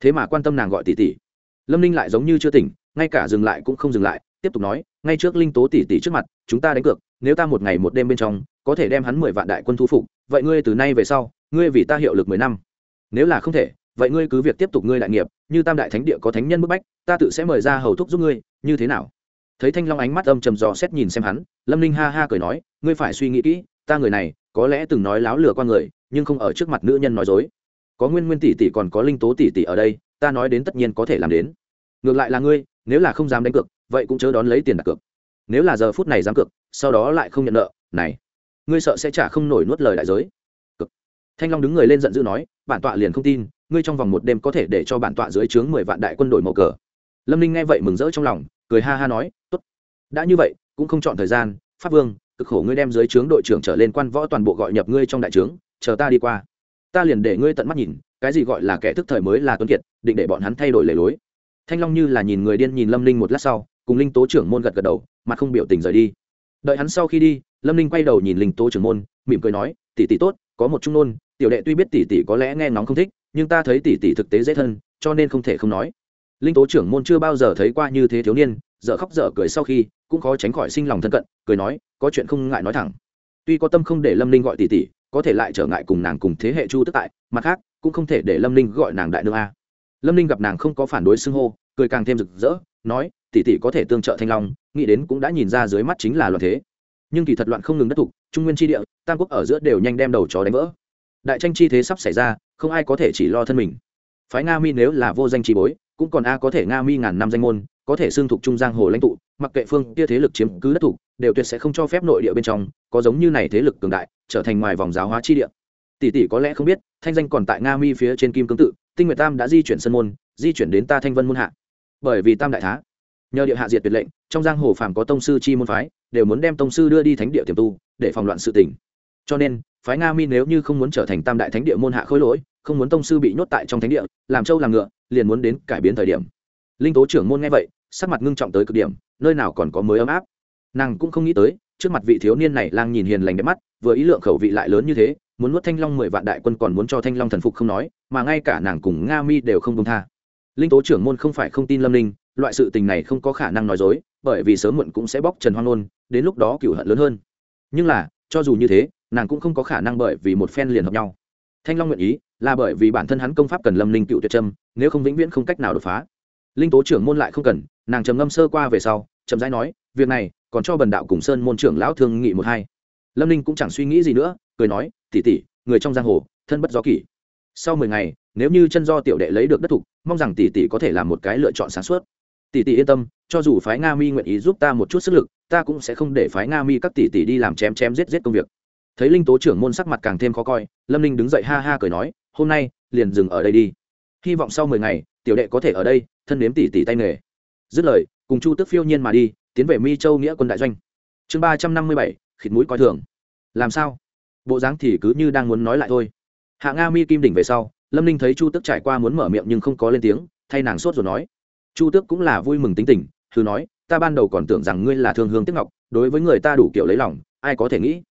thế mà quan tâm nàng gọi tỷ tỷ lâm ninh lại giống như chưa tỉnh, ngay cả dừng lại cũng không dừng lại, tiếp tục nói, ngay trước linh tố tỷ tỷ trước mặt, chúng ta đánh cược, nếu ta một ngày một đêm bên trong, có thể đem hắn mười vạn đại quân thu phục, vậy ngươi từ nay về sau, ngươi vì ta hiệu lực mười năm. Nếu là không thể, vậy ngươi cứ việc tiếp tục ngươi đại nghiệp, như tam đại thánh địa có thánh nhân bức bách, ta tự sẽ mời ra hầu thúc giúp ngươi, như thế nào? Thấy thanh long ánh mắt âm trầm dò xét nhìn xem hắn, lâm ninh ha ha cười nói, ngươi phải suy nghĩ kỹ, ta người này, có lẽ từng nói láo lừa qua người, nhưng không ở trước mặt nữ nhân nói dối có nguyên nguyên tỷ tỷ còn có linh tố tỷ tỷ ở đây, ta nói đến tất nhiên có thể làm đến. Ngược lại là ngươi, nếu là không dám đánh cược, vậy cũng chớ đón lấy tiền đặt cược. Nếu là giờ phút này dám cược, sau đó lại không nhận nợ, này, ngươi sợ sẽ trả không nổi nuốt lời đại giới. Cực thanh long đứng người lên giận dữ nói, bản tọa liền không tin, ngươi trong vòng một đêm có thể để cho bản tọa dưới trướng mười vạn đại quân đội màu cờ. Lâm ninh nghe vậy mừng rỡ trong lòng, cười ha ha nói, tốt. Đã như vậy, cũng không chọn thời gian, pháp vương, cực khổ ngươi đem dưới trướng đội trưởng trở lên quan võ toàn bộ gọi nhập ngươi trong đại trướng, chờ ta đi qua ta liền để ngươi tận mắt nhìn, cái gì gọi là kẻ thức thời mới là tuấn kiệt, định để bọn hắn thay đổi lề lối. Thanh long như là nhìn người điên nhìn lâm ninh một lát sau, cùng linh tố trưởng môn gật gật đầu, mặt không biểu tình rời đi. Đợi hắn sau khi đi, lâm ninh quay đầu nhìn linh tố trưởng môn, mỉm cười nói, tỷ tỷ tốt, có một trung nôn, tiểu đệ tuy biết tỷ tỷ có lẽ nghe ngóng không thích, nhưng ta thấy tỷ tỷ thực tế dễ thân, cho nên không thể không nói. Linh tố trưởng môn chưa bao giờ thấy qua như thế thiếu niên, dở khóc dở cười sau khi, cũng khó tránh khỏi sinh lòng thân cận, cười nói, có chuyện không ngại nói thẳng. Tuy có tâm không để lâm ninh gọi tỷ tỷ có thể lại trở ngại cùng nàng cùng thế hệ chu tức tại, mặt khác, cũng không thể để lâm ninh gọi nàng đại nương a. Lâm ninh gặp nàng không có phản đối xưng hô, cười càng thêm rực rỡ, nói, tỷ tỷ có thể tương trợ thanh long, nghĩ đến cũng đã nhìn ra dưới mắt chính là loạn thế. Nhưng kỳ thật loạn không ngừng đất thục, trung nguyên tri địa, tam quốc ở giữa đều nhanh đem đầu chó đánh vỡ. Đại tranh chi thế sắp xảy ra, không ai có thể chỉ lo thân mình. Phái nga mi nếu là vô danh tri bối, cũng còn a có thể nga mi ngàn năm danh môn có thể xương thuộc trung giang hồ lãnh tụ mặc kệ phương kia thế lực chiếm cứ đất thủ, đều tuyệt sẽ không cho phép nội địa bên trong có giống như này thế lực cường đại trở thành ngoài vòng giáo hóa chi địa. Tỷ tỷ có lẽ không biết thanh danh còn tại nga mi phía trên kim cương tự tinh nguyệt tam đã di chuyển sân môn di chuyển đến ta thanh vân môn hạ. Bởi vì tam đại thá nhờ địa hạ diệt tuyệt lệnh trong giang hồ phàm có tông sư chi môn phái đều muốn đem tông sư đưa đi thánh địa tiềm tu để phòng loạn sự tình. Cho nên phái nga mi nếu như không muốn trở thành tam đại thánh địa môn hạ khôi lỗi không muốn tông sư bị nhốt tại trong thánh địa làm trâu làm ngựa liền muốn đến cải biến thời điểm. Linh tố trưởng môn nghe vậy sắc mặt ngưng trọng tới cực điểm, nơi nào còn có mới ấm áp. Nàng cũng không nghĩ tới, trước mặt vị thiếu niên này lang nhìn hiền lành đẹp mắt, vừa ý lượng khẩu vị lại lớn như thế, muốn nuốt thanh long mười vạn đại quân còn muốn cho thanh long thần phục không nói, mà ngay cả nàng cùng nga mi đều không công tha. Linh tố trưởng môn không phải không tin lâm linh loại sự tình này không có khả năng nói dối, bởi vì sớm muộn cũng sẽ bóc trần hoang nôn, đến lúc đó cựu hận lớn hơn. Nhưng là, cho dù như thế, nàng cũng không có khả năng bởi vì một phen liền hợp nhau. Thanh long nguyện ý, là bởi vì bản thân hắn công pháp cần lâm linh cựu tuyệt trâm, nếu không vĩnh viễn không cách nào đột phá linh tố trưởng môn lại không cần, nàng trầm ngâm sơ qua về sau, chậm rãi nói, việc này, còn cho bần đạo cùng sơn môn trưởng lão thương nghị một hai. Lâm Ninh cũng chẳng suy nghĩ gì nữa, cười nói tỉ tỉ người trong giang hồ, thân bất gió kỷ. Sau mười ngày, nếu như chân do tiểu đệ lấy được đất thục, mong rằng tỷ tỷ có thể làm một cái lựa chọn sáng suốt. Tỷ tỷ yên tâm, cho dù phái nga mi nguyện ý giúp ta một chút sức lực, ta cũng sẽ không để phái nga mi các tỷ tỷ đi làm chém chém giết giết công việc. Thấy linh tố trưởng môn sắc mặt càng thêm khó coi, lâm Ninh đứng dậy ha ha cười nói, hôm nay, liền dừng ở đây đi. Hy vọng sau mười ngày, tiểu đệ có thể ở đây thân nếm tỉ tỉ tay nghề. Dứt lời, cùng chu tức phiêu nhiên mà đi, tiến về mi châu nghĩa quân đại doanh. Chương ba trăm năm mươi bảy, khịt mũi coi thường. Làm sao? Bộ dáng thì cứ như đang muốn nói lại thôi. Hạ nga mi kim đỉnh về sau, lâm ninh thấy chu tức trải qua muốn mở miệng nhưng không có lên tiếng, thay nàng sốt rồi nói. Chu tước cũng là vui mừng tính tình thử nói, ta ban đầu còn tưởng rằng ngươi là thương hương tiếc ngọc, đối với người ta đủ kiểu lấy lòng, ai có thể nghĩ?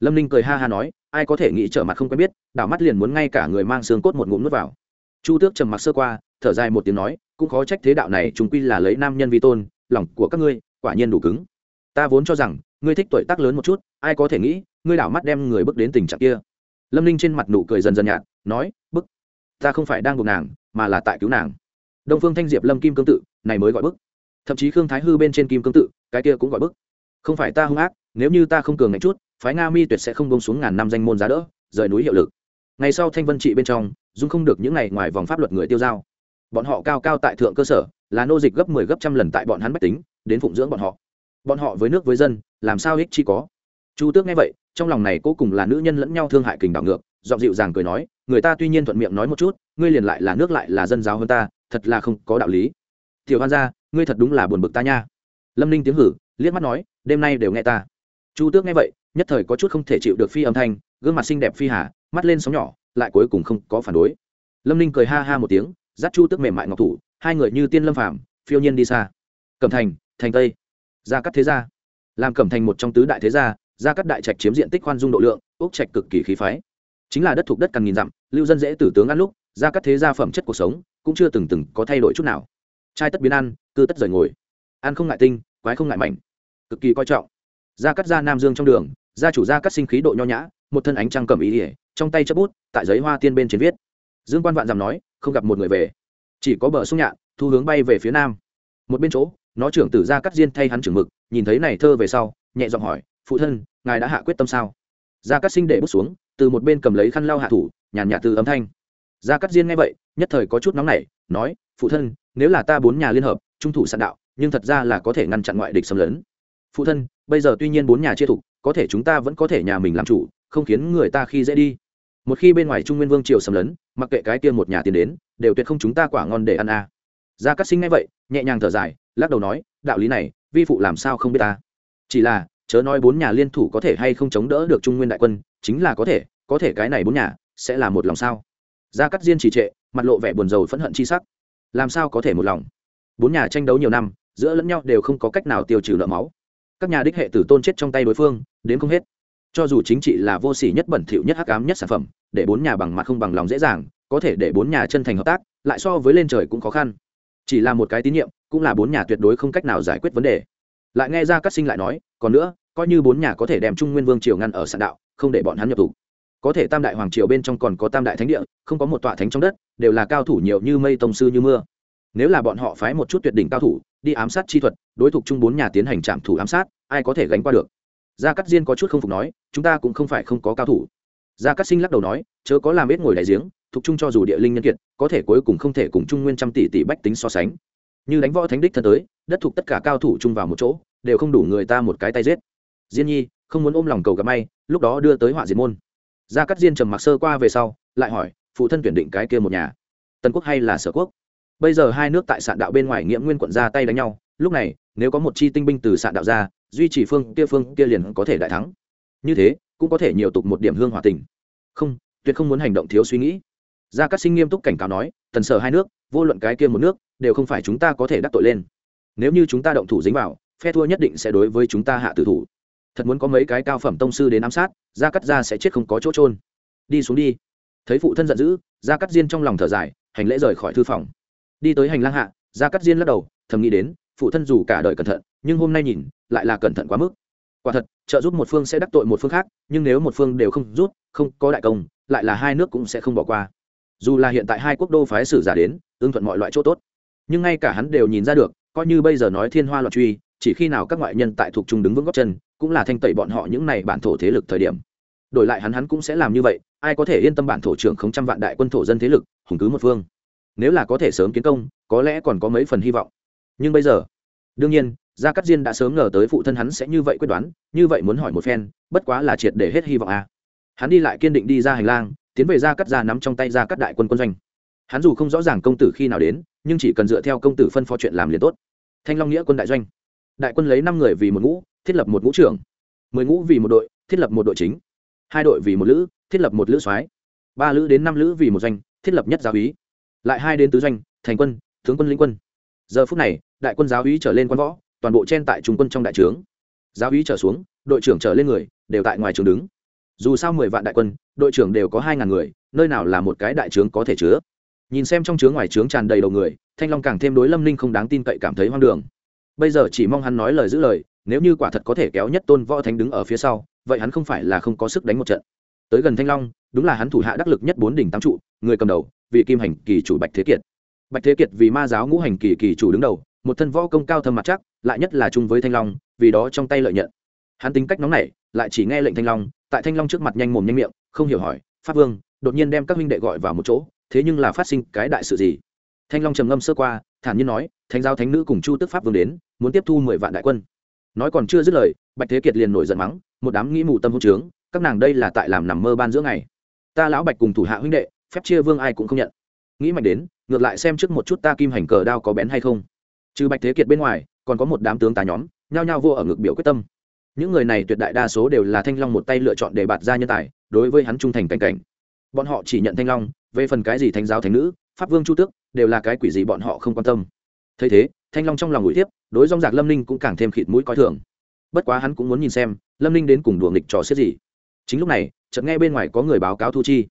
Lâm ninh cười ha ha nói, ai có thể nghĩ trở mặt không quen biết, đảo mắt liền muốn ngay cả người mang xương cốt một ngụm nuốt vào chu tước trầm mặc sơ qua, thở dài một tiếng nói, cũng khó trách thế đạo này chúng quy là lấy nam nhân vi tôn, lòng của các ngươi quả nhiên đủ cứng. Ta vốn cho rằng, ngươi thích tuổi tác lớn một chút, ai có thể nghĩ, ngươi đảo mắt đem người bước đến tình trạng kia. Lâm ninh trên mặt nụ cười dần dần nhạt, nói, bức, ta không phải đang buộc nàng, mà là tại cứu nàng. Đông phương thanh diệp lâm kim cương tự, này mới gọi bức. Thậm chí khương thái hư bên trên kim cương tự, cái kia cũng gọi bức. Không phải ta hung ác, nếu như ta không cường ngạch chút, phái nga mi tuyệt sẽ không bông xuống ngàn năm danh môn giá đỡ, rời núi hiệu lực ngày sau thanh vân trị bên trong, dung không được những ngày ngoài vòng pháp luật người tiêu giao. Bọn họ cao cao tại thượng cơ sở, là nô dịch gấp mười 10 gấp trăm lần tại bọn hắn bách tính, đến phụng dưỡng bọn họ. Bọn họ với nước với dân, làm sao ích chi có? Chu tước nghe vậy, trong lòng này cố cùng là nữ nhân lẫn nhau thương hại kình đảo ngược, giọng dịu dàng cười nói, người ta tuy nhiên thuận miệng nói một chút, ngươi liền lại là nước lại là dân giáo hơn ta, thật là không có đạo lý. Tiểu hoan gia, ngươi thật đúng là buồn bực ta nha. Lâm ninh tiếng hử, liếc mắt nói, đêm nay đều nghe ta. Chu tước nghe vậy, nhất thời có chút không thể chịu được phi âm thanh gương mặt xinh đẹp phi hà, mắt lên sóng nhỏ, lại cuối cùng không có phản đối. Lâm ninh cười ha ha một tiếng, dắt chu Tức mềm mại ngọc thủ, hai người như tiên lâm phàm, phiêu nhiên đi xa. Cẩm thành thành tây, gia cắt thế gia. Làm cẩm thành một trong tứ đại thế gia gia cắt đại trạch chiếm diện tích khoan dung độ lượng, ốc trạch cực kỳ khí phái. Chính là đất thuộc đất càng nghìn dặm, lưu dân dễ tử tướng ăn lúc, gia cắt thế gia phẩm chất cuộc sống cũng chưa từng từng có thay đổi chút nào. Trai tất biến ăn, cư tất rời ngồi. Ăn không ngại tinh, quái không ngại mảnh. Cực kỳ coi trọng. Gia cắt gia nam dương trong đường, gia chủ gia cắt sinh khí độ nho nhã một thân ánh trăng cầm ý ỉa, trong tay chấp bút, tại giấy hoa tiên bên trên viết. Dương quan vạn dằm nói, không gặp một người về. Chỉ có bờ sông nhạn, thu hướng bay về phía nam. Một bên chỗ, nó trưởng tử gia cắt diên thay hắn trưởng mực, nhìn thấy này thơ về sau, nhẹ giọng hỏi, phụ thân, ngài đã hạ quyết tâm sao? Gia cắt sinh để bút xuống, từ một bên cầm lấy khăn lau hạ thủ, nhàn nhạt từ âm thanh. Gia cắt diên nghe vậy, nhất thời có chút nóng nảy, nói, phụ thân, nếu là ta bốn nhà liên hợp, trung thủ sạn đạo, nhưng thật ra là có thể ngăn chặn ngoại địch xâm lấn. Phụ thân, bây giờ tuy nhiên bốn nhà chia thục có thể chúng ta vẫn có thể nhà mình làm chủ không khiến người ta khi dễ đi. Một khi bên ngoài trung nguyên vương triều xâm lấn, mặc kệ cái kia một nhà tiền đến, đều tuyệt không chúng ta quả ngon để ăn à. gia cắt sinh ngay vậy, nhẹ nhàng thở dài, lắc đầu nói, đạo lý này, vi phụ làm sao không biết ta? Chỉ là, chớ nói bốn nhà liên thủ có thể hay không chống đỡ được trung nguyên đại quân, chính là có thể có thể cái này bốn nhà, sẽ là một lòng sao? Gia cắt diên trì trệ, mặt lộ vẻ buồn rầu phẫn hận chi sắc. Làm sao có thể một lòng? Bốn nhà tranh đấu nhiều năm, giữa lẫn nhau đều không có cách nào tiêu trừ nợ máu. Các nhà đích hệ tử tôn chết trong tay đối phương, đến không hết cho dù chính trị là vô sỉ nhất bẩn thỉu nhất hắc ám nhất sản phẩm, để bốn nhà bằng mặt không bằng lòng dễ dàng, có thể để bốn nhà chân thành hợp tác, lại so với lên trời cũng khó khăn. Chỉ là một cái tín nhiệm, cũng là bốn nhà tuyệt đối không cách nào giải quyết vấn đề. Lại nghe ra các sinh lại nói, còn nữa, coi như bốn nhà có thể đem trung nguyên vương triều ngăn ở sạn đạo, không để bọn hắn nhập thủ có thể tam đại hoàng triều bên trong còn có tam đại thánh địa, không có một tọa thánh trong đất, đều là cao thủ nhiều như mây tông sư như mưa. Nếu là bọn họ phái một chút tuyệt đỉnh cao thủ, đi ám sát chi thuật, đối thủ chung bốn nhà tiến hành trạm thủ ám sát, ai có thể gánh qua được? Gia cát diên có chút không phục nói, chúng ta cũng không phải không có cao thủ. Gia cát sinh lắc đầu nói, chớ có làm ít ngồi đại giếng, thuộc chung cho dù địa linh nhân kiệt, có thể cuối cùng không thể cùng trung nguyên trăm tỷ tỷ bách tính so sánh. Như đánh võ thánh đích thân tới, đất thuộc tất cả cao thủ chung vào một chỗ, đều không đủ người ta một cái tay giết. Diên nhi, không muốn ôm lòng cầu gặp may, lúc đó đưa tới họa diệt môn. Gia cát diên trầm mặc sơ qua về sau, lại hỏi, phụ thân tuyển định cái kia một nhà tần quốc hay là sở quốc? Bây giờ hai nước tại sạn đạo bên ngoài nghĩa nguyên quận ra tay đánh nhau, lúc này, nếu có một chi tinh binh từ sạn đạo ra duy trì phương kia phương kia liền có thể đại thắng. Như thế, cũng có thể nhiều tục một điểm hương hòa tình. Không, tuyệt không muốn hành động thiếu suy nghĩ. Gia cát sinh nghiêm túc cảnh cáo nói, tần sở hai nước, vô luận cái kia một nước, đều không phải chúng ta có thể đắc tội lên. Nếu như chúng ta động thủ dính vào, phe thua nhất định sẽ đối với chúng ta hạ tử thủ. Thật muốn có mấy cái cao phẩm tông sư đến ám sát, gia cắt ra sẽ chết không có chỗ trôn đi xuống đi. Thấy phụ thân giận dữ, gia cắt diên trong lòng thở dài, hành lễ rời khỏi thư phòng. Đi tới hành lang hạ, gia cắt diên lắc đầu, thầm nghĩ đến phụ thân dù cả đời cẩn thận, nhưng hôm nay nhìn, lại là cẩn thận quá mức. Quả thật, trợ giúp một phương sẽ đắc tội một phương khác, nhưng nếu một phương đều không rút không có đại công, lại là hai nước cũng sẽ không bỏ qua. Dù là hiện tại hai quốc đô phái sử giả đến ưng thuận mọi loại chỗ tốt, nhưng ngay cả hắn đều nhìn ra được, coi như bây giờ nói thiên hoa loạn truy, chỉ khi nào các ngoại nhân tại thuộc trung đứng vững góc chân, cũng là thanh tẩy bọn họ những này bản thổ thế lực thời điểm. Đổi lại hắn hắn cũng sẽ làm như vậy, ai có thể yên tâm bản thổ trưởng không trăm vạn đại quân thổ dân thế lực, hùng cứ một phương. Nếu là có thể sớm kiến công, có lẽ còn có mấy phần hy vọng nhưng bây giờ, đương nhiên, gia cát diên đã sớm ngờ tới phụ thân hắn sẽ như vậy quyết đoán, như vậy muốn hỏi một phen, bất quá là triệt để hết hy vọng à. hắn đi lại kiên định đi ra hành lang, tiến về gia cát gia nắm trong tay gia cát đại quân quân doanh. Hắn dù không rõ ràng công tử khi nào đến, nhưng chỉ cần dựa theo công tử phân phó chuyện làm liền tốt. Thanh long nghĩa quân đại doanh. Đại quân lấy năm người vì một ngũ, thiết lập một ngũ trưởng. Mười ngũ vì một đội, thiết lập một đội chính. Hai đội vì một lữ, thiết lập một lữ soái. Ba lữ đến năm lữ vì một doanh, thiết lập nhất giáo úy. Lại hai đến tứ doanh, thành quân, tướng quân lĩnh quân giờ phút này, đại quân giáo úy trở lên quân võ, toàn bộ chen tại trung quân trong đại trướng. Giáo úy trở xuống, đội trưởng trở lên người, đều tại ngoài trường đứng. Dù sao mười vạn đại quân, đội trưởng đều có hai ngàn người, nơi nào là một cái đại trướng có thể chứa. Nhìn xem trong trướng ngoài trướng tràn đầy đầu người, thanh long càng thêm đối lâm ninh không đáng tin cậy cảm thấy hoang đường. Bây giờ chỉ mong hắn nói lời giữ lời, nếu như quả thật có thể kéo nhất tôn võ thánh đứng ở phía sau, vậy hắn không phải là không có sức đánh một trận. Tới gần thanh long, đúng là hắn thủ hạ đắc lực nhất bốn đỉnh tám trụ, người cầm đầu, vị kim hành kỳ chủ bạch thế kiệt bạch thế kiệt vì ma giáo ngũ hành kỳ kỳ chủ đứng đầu, một thân võ công cao thâm mặt chắc, lại nhất là chung với thanh long, vì đó trong tay lợi nhận. Hắn tính cách nóng nảy, lại chỉ nghe lệnh thanh long, tại thanh long trước mặt nhanh mồm nhanh miệng, không hiểu hỏi, pháp vương, đột nhiên đem các huynh đệ gọi vào một chỗ, thế nhưng là phát sinh cái đại sự gì? Thanh long trầm ngâm sơ qua, thản nhiên nói, thánh giáo thánh nữ cùng chu tức pháp vương đến, muốn tiếp thu mười vạn đại quân. Nói còn chưa dứt lời, bạch thế kiệt liền nổi giận mắng, một đám nghĩ mù tâm hôn trướng, các nàng đây là tại làm nằm mơ ban giữa ngày. Ta lão bạch cùng thủ hạ huynh đệ, phép chia vương ai cũng không nhận. Nghĩ mạnh đến ngược lại xem trước một chút ta kim hành cờ đao có bén hay không. Trừ bạch thế kiệt bên ngoài, còn có một đám tướng tá nhóm, nhao nhao vô ở ngực biểu quyết tâm. Những người này tuyệt đại đa số đều là thanh long một tay lựa chọn để bạt ra nhân tài, đối với hắn trung thành cảnh cảnh. Bọn họ chỉ nhận thanh long, về phần cái gì thánh giáo thánh nữ, pháp vương chu tước, đều là cái quỷ gì bọn họ không quan tâm. Thấy thế, thanh long trong lòng ngụy tiếp đối dong giặc lâm ninh cũng càng thêm khịt mũi coi thường. Bất quá hắn cũng muốn nhìn xem, lâm ninh đến cùng đùa nghịch trò xếp gì. Chính lúc này, chợt nghe bên ngoài có người báo cáo thu chi.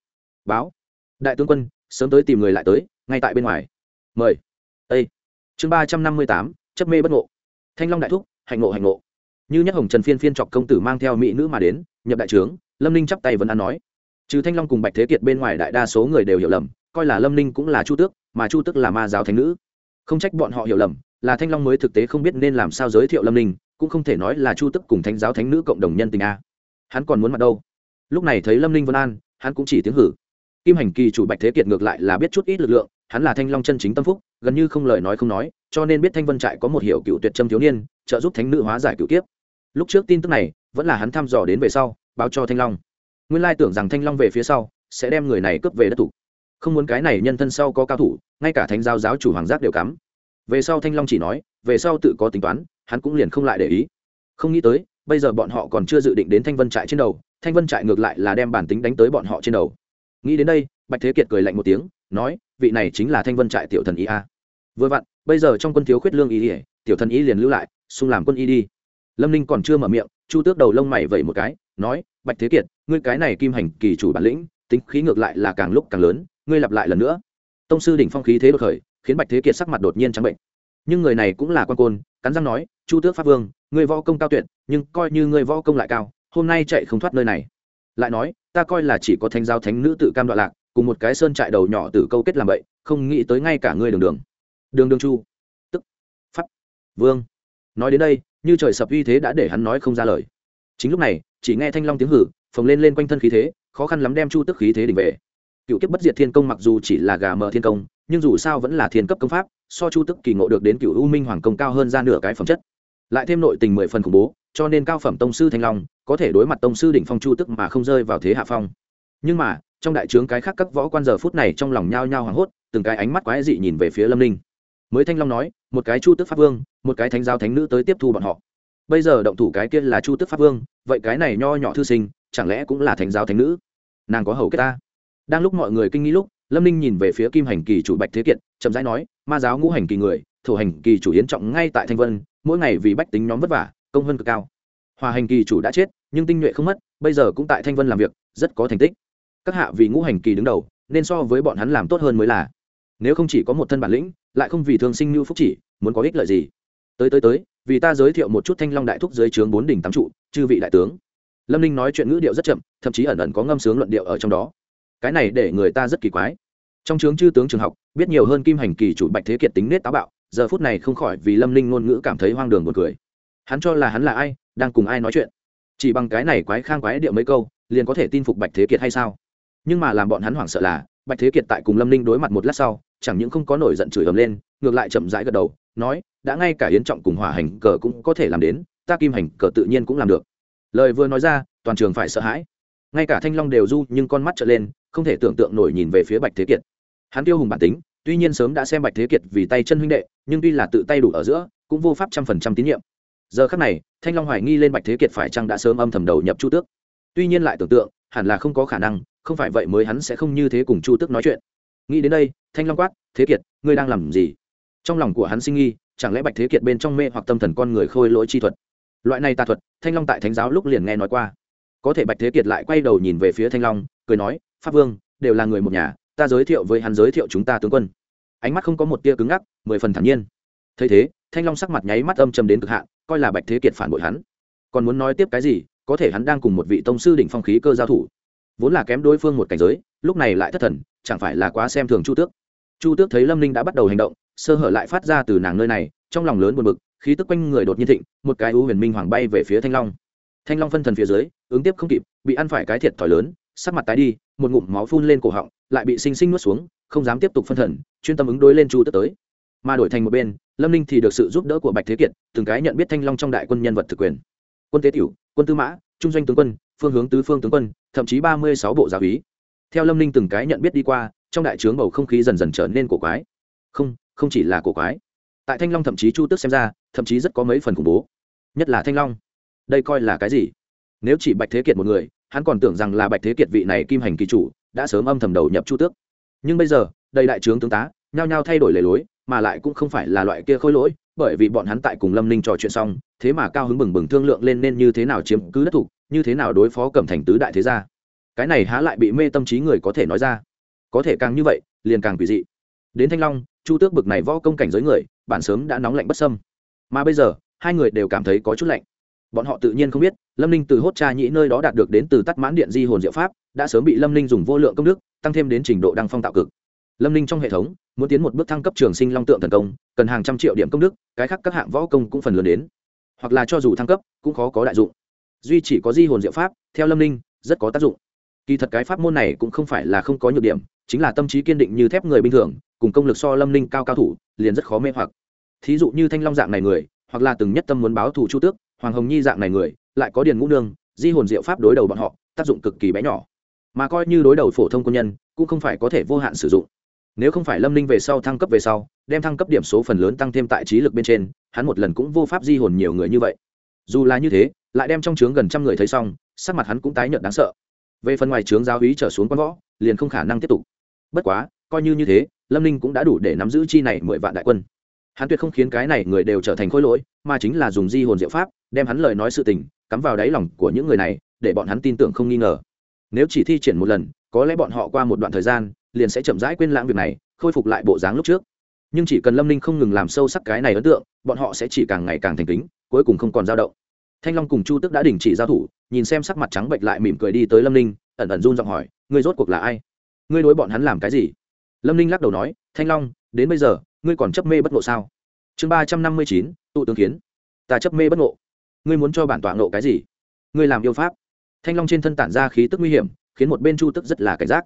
Báo, đại tướng quân, sớm tới tìm người lại tới ngay tại bên ngoài. Mời. Ây chương ba trăm năm mươi tám, chấp mê bất ngộ. Thanh long đại thúc, hạnh ngộ hạnh ngộ. Như nhất hồng trần phiên phiên chọc công tử mang theo mỹ nữ mà đến, nhập đại trướng, lâm ninh chắp tay vẫn ăn nói. Trừ thanh long cùng bạch thế kiệt bên ngoài đại đa số người đều hiểu lầm, coi là lâm ninh cũng là chu tước, mà chu tước là ma giáo thánh nữ. Không trách bọn họ hiểu lầm, là thanh long mới thực tế không biết nên làm sao giới thiệu lâm ninh, cũng không thể nói là chu tước cùng thánh giáo thánh nữ cộng đồng nhân tình a. Hắn còn muốn mặt đâu? Lúc này thấy lâm ninh vân an, hắn cũng chỉ tiếng hử. Kim hành kỳ chủ bạch thế kiệt ngược lại là biết chút ít lực lượng hắn là thanh long chân chính tâm phúc, gần như không lời nói không nói, cho nên biết thanh vân trại có một hiệu cựu tuyệt trâm thiếu niên, trợ giúp thánh nữ hóa giải cựu kiếp. Lúc trước tin tức này, vẫn là hắn thăm dò đến về sau, báo cho thanh long. Nguyên lai tưởng rằng thanh long về phía sau, sẽ đem người này cướp về đất thủ. Không muốn cái này nhân thân sau có cao thủ, ngay cả thánh giáo giáo chủ hoàng giác đều cắm. Về sau thanh long chỉ nói, về sau tự có tính toán, hắn cũng liền không lại để ý. Không nghĩ tới, bây giờ bọn họ còn chưa dự định đến thanh vân trại trên đầu, thanh vân trại ngược lại là đem bản tính đánh tới bọn họ trên đầu. Nghĩ đến đây, bạch thế kiệt cười lạnh một tiếng, nói vị này chính là thanh vân trại tiểu thần ý a. Vừa vặn, bây giờ trong quân thiếu khuyết lương y ỉa tiểu thần ý liền lưu lại, xung làm quân y đi. Lâm ninh còn chưa mở miệng, chu tước đầu lông mày vẩy một cái, nói, bạch thế kiệt, ngươi cái này kim hành kỳ chủ bản lĩnh, tính khí ngược lại là càng lúc càng lớn, ngươi lặp lại lần nữa. Tông sư đỉnh phong khí thế đột khởi, khiến bạch thế kiệt sắc mặt đột nhiên trắng bệnh. Nhưng người này cũng là quan côn, cắn răng nói, chu tước pháp vương người võ công cao tuyệt, nhưng coi như người võ công lại cao, hôm nay chạy không thoát nơi này. Lại nói, ta coi là chỉ có thánh giáo thánh nữ tự cam đoạn lạc cùng một cái sơn trại đầu nhỏ từ câu kết làm vậy không nghĩ tới ngay cả ngươi đường đường. Đường đường chu. Tức. Pháp. Vương. Nói đến đây, như trời sập uy thế đã để hắn nói không ra lời. Chính lúc này, chỉ nghe thanh long tiếng hử, phồng lên lên quanh thân khí thế, khó khăn lắm đem chu tức khí thế đỉnh về. Cựu kiếp bất diệt thiên công mặc dù chỉ là gà mờ thiên công, nhưng dù sao vẫn là thiên cấp công pháp, so chu tức kỳ ngộ được đến cựu u minh hoàng công cao hơn ra nửa cái phẩm chất. Lại thêm nội tình mười phần khủng bố, cho nên cao phẩm tông sư thanh long, có thể đối mặt tông sư đỉnh phong chu tức mà không rơi vào thế hạ phong. Nhưng mà trong đại trướng cái khác các võ quan giờ phút này trong lòng nhao nhao hoảng hốt, từng cái ánh mắt quái dị nhìn về phía lâm ninh. Mới thanh long nói, một cái chu tức pháp vương, một cái thánh giáo thánh nữ tới tiếp thu bọn họ. Bây giờ động thủ cái kia là chu tức pháp vương, vậy cái này nho nhỏ thư sinh, chẳng lẽ cũng là thánh giáo thánh nữ? Nàng có hầu kết ta? Đang lúc mọi người kinh nghĩ lúc, lâm ninh nhìn về phía kim hành kỳ chủ bạch thế kiệt, chậm rãi nói, ma giáo ngũ hành kỳ người thủ hành kỳ chủ yến trọng ngay tại thanh vân, mỗi ngày vì bách tính nhóm vất vả, công hơn cực cao. Hòa hành kỳ chủ đã chết, nhưng tinh nhuệ không mất, bây giờ cũng tại thanh vân làm việc, rất có thành tích các hạ vì ngũ hành kỳ đứng đầu, nên so với bọn hắn làm tốt hơn mới là. Nếu không chỉ có một thân bản lĩnh, lại không vì thương sinh như phúc chỉ, muốn có ích lợi gì? Tới tới tới, vì ta giới thiệu một chút thanh long đại thúc dưới trướng bốn đỉnh tám trụ, chư vị đại tướng. Lâm ninh nói chuyện ngữ điệu rất chậm, thậm chí ẩn ẩn có ngâm sướng luận điệu ở trong đó. Cái này để người ta rất kỳ quái. Trong trướng chư tướng trường học, biết nhiều hơn kim hành kỳ chủ bạch thế kiệt tính nết táo bạo, giờ phút này không khỏi vì lâm ninh ngôn ngữ cảm thấy hoang đường buồn cười. Hắn cho là hắn là ai, đang cùng ai nói chuyện? Chỉ bằng cái này quái khang quái điệu mấy câu, liền có thể tin phục bạch thế kiệt hay sao? Nhưng mà làm bọn hắn hoảng sợ là, bạch thế kiệt tại cùng lâm ninh đối mặt một lát sau, chẳng những không có nổi giận chửi ầm lên, ngược lại chậm rãi gật đầu, nói, đã ngay cả yến trọng cùng hỏa hành cờ cũng có thể làm đến, ta kim hành cờ tự nhiên cũng làm được. Lời vừa nói ra, toàn trường phải sợ hãi. Ngay cả thanh long đều du nhưng con mắt trở lên, không thể tưởng tượng nổi nhìn về phía bạch thế kiệt. Hắn tiêu hùng bản tính, tuy nhiên sớm đã xem bạch thế kiệt vì tay chân huynh đệ, nhưng tuy là tự tay đủ ở giữa, cũng vô pháp trăm phần trăm tín nhiệm. Giờ khắc này, thanh long hoài nghi lên bạch thế kiệt phải chăng đã sớm âm thầm đầu nhập chu tước. Tuy nhiên lại tưởng tượng, hẳn là không có khả năng không phải vậy mới hắn sẽ không như thế cùng chu tước nói chuyện. Nghĩ đến đây, thanh long quát, thế kiệt, ngươi đang làm gì? Trong lòng của hắn sinh nghi, chẳng lẽ bạch thế kiệt bên trong mê hoặc tâm thần con người khôi lỗi chi thuật? Loại này tà thuật, thanh long tại thánh giáo lúc liền nghe nói qua. Có thể bạch thế kiệt lại quay đầu nhìn về phía thanh long, cười nói, pháp vương, đều là người một nhà, ta giới thiệu với hắn giới thiệu chúng ta tướng quân. Ánh mắt không có một tia cứng ngắc, mười phần thản nhiên. Thấy thế, thanh long sắc mặt nháy mắt âm chầm đến cực hạn, coi là bạch thế kiệt phản bội hắn. Còn muốn nói tiếp cái gì, có thể hắn đang cùng một vị tông sư đỉnh phong khí cơ giao thủ vốn là kém đối phương một cảnh giới, lúc này lại thất thần, chẳng phải là quá xem thường chu tước. Chu tước thấy lâm ninh đã bắt đầu hành động, sơ hở lại phát ra từ nàng nơi này, trong lòng lớn buồn bực, khí tức quanh người đột nhiên thịnh, một cái u huyền minh hoàng bay về phía thanh long. Thanh long phân thần phía dưới, ứng tiếp không kịp, bị ăn phải cái thiệt thòi lớn, sắc mặt tái đi, một ngụm máu phun lên cổ họng, lại bị sinh sinh nuốt xuống, không dám tiếp tục phân thần, chuyên tâm ứng đối lên chu tước tới. Mà đổi thành một bên, lâm ninh thì được sự giúp đỡ của bạch thế kiệt, từng cái nhận biết thanh long trong đại quân nhân vật thực quyền. Quân tế tiểu, quân tư mã, trung doanh tướng quân phương hướng tứ phương tướng quân, thậm chí ba mươi sáu bộ giáo ý theo lâm ninh từng cái nhận biết đi qua, trong đại trướng bầu không khí dần dần trở nên cổ quái. Không không chỉ là cổ quái. Tại thanh long thậm chí chu tước xem ra, thậm chí rất có mấy phần khủng bố. Nhất là thanh long. Đây coi là cái gì? Nếu chỉ bạch thế kiệt một người, hắn còn tưởng rằng là bạch thế kiệt vị này kim hành kỳ chủ, đã sớm âm thầm đầu nhập chu tước. Nhưng bây giờ đây đại trướng tướng tá, nhao nhao thay đổi lề lối, mà lại cũng không phải là loại kia khôi lỗi, bởi vì bọn hắn tại cùng lâm ninh trò chuyện xong, thế mà cao hứng bừng bừng thương lượng lên nên như thế nào chiếm cứ đất thủ như thế nào đối phó cẩm thành tứ đại thế gia? Cái này há lại bị mê tâm trí người có thể nói ra. Có thể càng như vậy, liền càng quỷ dị. Đến thanh long, chu tước bực này võ công cảnh giới người, bản sớm đã nóng lạnh bất sâm mà bây giờ, hai người đều cảm thấy có chút lạnh. Bọn họ tự nhiên không biết, lâm ninh từ hốt cha nhĩ nơi đó đạt được đến từ tắt mãn điện di hồn diệu pháp, đã sớm bị lâm ninh dùng vô lượng công đức, tăng thêm đến trình độ đăng phong tạo cực. Lâm ninh trong hệ thống, muốn tiến một bước thăng cấp trường sinh long tượng thần công, cần hàng trăm triệu điểm công đức, cái khác các hạng võ công cũng phần lớn đến. Hoặc là cho dù thăng cấp, cũng khó có đại dụng duy chỉ có di hồn diệu pháp, theo lâm ninh, rất có tác dụng. Kỳ thật cái pháp môn này cũng không phải là không có nhược điểm, chính là tâm trí kiên định như thép người bình thường, cùng công lực so lâm ninh cao cao thủ, liền rất khó mê hoặc. Thí dụ như thanh long dạng này người, hoặc là từng nhất tâm muốn báo thù chu tước, hoàng hồng nhi dạng này người, lại có điền ngũ nương, di hồn diệu pháp đối đầu bọn họ, tác dụng cực kỳ bé nhỏ. Mà coi như đối đầu phổ thông quân nhân, cũng không phải có thể vô hạn sử dụng. Nếu không phải lâm ninh về sau thăng cấp về sau, đem thăng cấp điểm số phần lớn tăng thêm tại trí lực bên trên, hắn một lần cũng vô pháp di hồn nhiều người như vậy dù là như thế, lại đem trong trướng gần trăm người thấy xong, sắc mặt hắn cũng tái nhợt đáng sợ. Về phần ngoài trướng giáo hí trở xuống quan võ, liền không khả năng tiếp tục. Bất quá, coi như như thế, lâm ninh cũng đã đủ để nắm giữ chi này mười vạn đại quân. Hắn tuyệt không khiến cái này người đều trở thành khối lỗi, mà chính là dùng di hồn diệu pháp, đem hắn lời nói sự tình, cắm vào đáy lòng của những người này, để bọn hắn tin tưởng không nghi ngờ. Nếu chỉ thi triển một lần, có lẽ bọn họ qua một đoạn thời gian, liền sẽ chậm rãi quên lãng việc này, khôi phục lại bộ dáng lúc trước. Nhưng chỉ cần lâm ninh không ngừng làm sâu sắc cái này ấn tượng, bọn họ sẽ chỉ càng ngày càng thành kính cuối cùng không còn dao động. Thanh long cùng chu tức đã đình chỉ giao thủ, nhìn xem sắc mặt trắng bệnh lại mỉm cười đi tới lâm ninh, ẩn ẩn run giọng hỏi, ngươi rốt cuộc là ai? Ngươi đối bọn hắn làm cái gì? Lâm ninh lắc đầu nói, thanh long, đến bây giờ, ngươi còn chấp mê bất ngộ sao? Chương ba trăm năm mươi chín, tụ tướng kiến. Ta chấp mê bất ngộ. Ngươi muốn cho bản tọa ngộ cái gì? Ngươi làm yêu pháp. Thanh long trên thân tản ra khí tức nguy hiểm, khiến một bên chu tức rất là cảnh giác.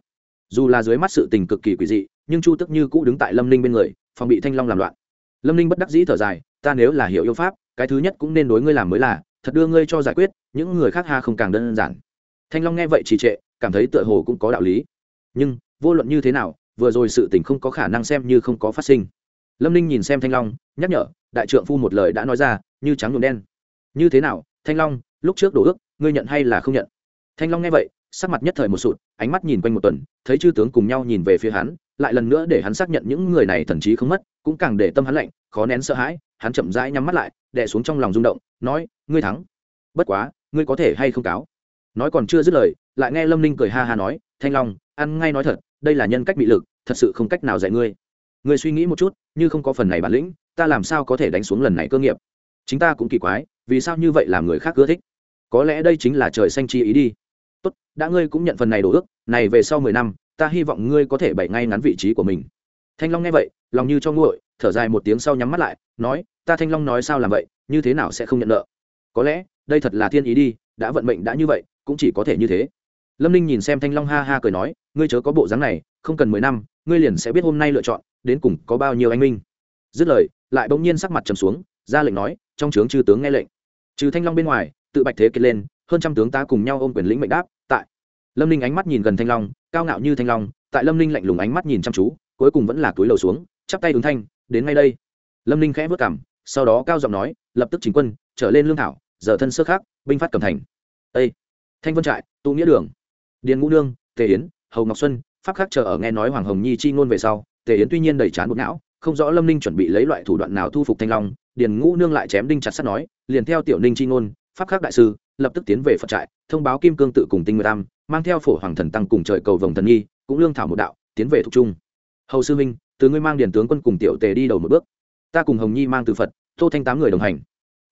Dù là dưới mắt sự tình cực kỳ quỷ dị, nhưng chu tức như cũ đứng tại lâm ninh bên người, phòng bị thanh long làm loạn. Lâm ninh bất đắc dĩ thở dài, ta nếu là hiểu yêu pháp cái thứ nhất cũng nên đối ngươi làm mới là, thật đưa ngươi cho giải quyết, những người khác ha không càng đơn giản. Thanh long nghe vậy trì trệ, cảm thấy tựa hồ cũng có đạo lý. Nhưng, vô luận như thế nào, vừa rồi sự tình không có khả năng xem như không có phát sinh. Lâm ninh nhìn xem thanh long, nhắc nhở, đại trượng phu một lời đã nói ra, như trắng nhuộm đen. Như thế nào, thanh long, lúc trước đổ ước, ngươi nhận hay là không nhận? Thanh long nghe vậy, sắc mặt nhất thời một sụt, ánh mắt nhìn quanh một tuần, thấy chư tướng cùng nhau nhìn về phía hắn lại lần nữa để hắn xác nhận những người này thần trí không mất, cũng càng để tâm hắn lạnh, khó nén sợ hãi, hắn chậm rãi nhắm mắt lại, đè xuống trong lòng rung động, nói, ngươi thắng. Bất quá, ngươi có thể hay không cáo? Nói còn chưa dứt lời, lại nghe lâm ninh cười ha ha nói, thanh long, ăn ngay nói thật, đây là nhân cách bị lực, thật sự không cách nào dạy ngươi. Ngươi suy nghĩ một chút, như không có phần này bản lĩnh, ta làm sao có thể đánh xuống lần này cơ nghiệp? Chính ta cũng kỳ quái, vì sao như vậy làm người khác ưa thích? Có lẽ đây chính là trời xanh chi ý đi. Tốt, đã ngươi cũng nhận phần này đồ ước, này về sau mười năm ta hy vọng ngươi có thể bày ngay ngắn vị trí của mình. Thanh long nghe vậy, lòng như cho nguội, thở dài một tiếng sau nhắm mắt lại, nói, ta thanh long nói sao làm vậy, như thế nào sẽ không nhận nợ? Có lẽ, đây thật là thiên ý đi, đã vận mệnh đã như vậy, cũng chỉ có thể như thế. Lâm ninh nhìn xem thanh long ha ha cười nói, ngươi chớ có bộ dáng này, không cần mười năm, ngươi liền sẽ biết hôm nay lựa chọn, đến cùng có bao nhiêu anh minh. Dứt lời, lại bỗng nhiên sắc mặt trầm xuống, ra lệnh nói, trong trướng chư tướng nghe lệnh. Trừ thanh long bên ngoài, tự bạch thế kết lên, hơn trăm tướng ta cùng nhau ôm quyền lĩnh mệnh đáp lâm ninh ánh mắt nhìn gần thanh long, cao ngạo như thanh long, tại lâm ninh lạnh lùng ánh mắt nhìn chăm chú, cuối cùng vẫn là túi lầu xuống, chắp tay ứng thanh, đến ngay đây. Lâm ninh khẽ vất cảm sau đó cao giọng nói, lập tức chính quân, trở lên lương thảo, giờ thân sơ khác, binh phát cầm thành. Ây thanh vân trại, tụ nghĩa đường. Điền ngũ nương, tề yến, hầu ngọc xuân, pháp khắc chờ ở nghe nói hoàng hồng nhi chi ngôn về sau, tề yến tuy nhiên đầy chán một não, không rõ lâm ninh chuẩn bị lấy loại thủ đoạn nào thu phục thanh long, điền ngũ nương lại chém đinh chặt sắt nói, liền theo tiểu ninh chi ngôn, pháp khắc đại sư, lập tức tiến về phật trại, thông báo kim cương tự cùng tinh nguyệt tam mang theo phổ hoàng thần tăng cùng trời cầu vồng thần nghi, cũng lương thảo một đạo, tiến về thục trung. Hầu sư minh từ ngươi mang điền tướng quân cùng tiểu tề đi đầu một bước. Ta cùng hồng nhi mang từ phật, tô thanh tám người đồng hành.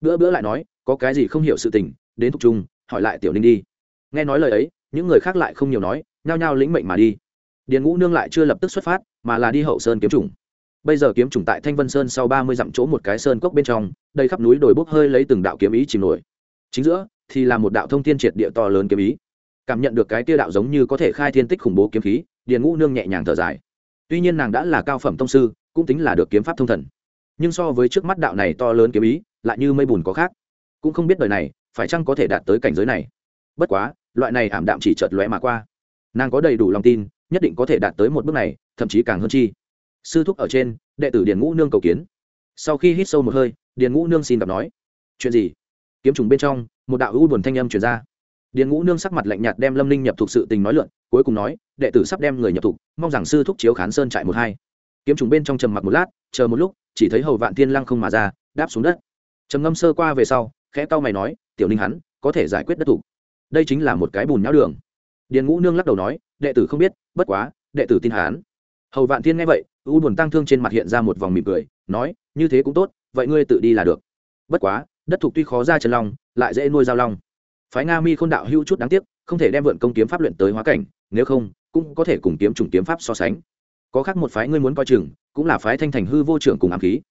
Bữa bữa lại nói, có cái gì không hiểu sự tình, đến thục trung, hỏi lại tiểu ninh đi. Nghe nói lời ấy, những người khác lại không nhiều nói, nhao nhao lĩnh mệnh mà đi. Điền ngũ nương lại chưa lập tức xuất phát, mà là đi hậu sơn kiếm trùng bây giờ kiếm trùng tại thanh vân sơn sau ba mươi dặm chỗ một cái sơn cốc bên trong, đầy khắp núi đồi bốc hơi lấy từng đạo kiếm ý chìm nổi. Chính giữa thì là một đạo thông thiên triệt địa to lớn kiếm ý cảm nhận được cái tia đạo giống như có thể khai thiên tích khủng bố kiếm khí, điền ngũ nương nhẹ nhàng thở dài. Tuy nhiên nàng đã là cao phẩm tông sư, cũng tính là được kiếm pháp thông thần. Nhưng so với trước mắt đạo này to lớn kiếm ý, lại như mây bùn có khác. Cũng không biết đời này, phải chăng có thể đạt tới cảnh giới này. Bất quá, loại này ảm đạm chỉ chợt lóe mà qua. Nàng có đầy đủ lòng tin, nhất định có thể đạt tới một bước này, thậm chí càng hơn chi. Sư thúc ở trên, đệ tử điền ngũ nương cầu kiến. Sau khi hít sâu một hơi, điền ngũ nương xin gặp nói. Chuyện gì? Kiếm trùng bên trong, một đạo u buồn thanh âm truyền ra điền ngũ nương sắc mặt lạnh nhạt đem lâm ninh nhập thuộc sự tình nói luận cuối cùng nói, đệ tử sắp đem người nhập thuộc, mong rằng sư thúc chiếu khán sơn trại một hai. Kiếm trùng bên trong trầm mặc một lát, chờ một lúc, chỉ thấy hầu vạn thiên lăng không mà ra, đáp xuống đất. Trầm ngâm sơ qua về sau, khẽ tao mày nói, tiểu ninh hắn, có thể giải quyết đất thủ. Đây chính là một cái bùn nhão đường. Điền ngũ nương lắc đầu nói, đệ tử không biết, bất quá, đệ tử tin hán hầu vạn thiên nghe vậy, u buồn tăng thương trên mặt hiện ra một vòng mỉm cười, nói, như thế cũng tốt, vậy ngươi tự đi là được. Bất quá, đất thục tuy khó ra chân long, lại dễ nuôi giao long phái nga mi khôn đạo hữu chút đáng tiếc, không thể đem vượn công kiếm pháp luyện tới hóa cảnh, nếu không, cũng có thể cùng kiếm trùng kiếm pháp so sánh. Có khác một phái ngươi muốn coi chừng, cũng là phái thanh thành hư vô trưởng cùng ám khí.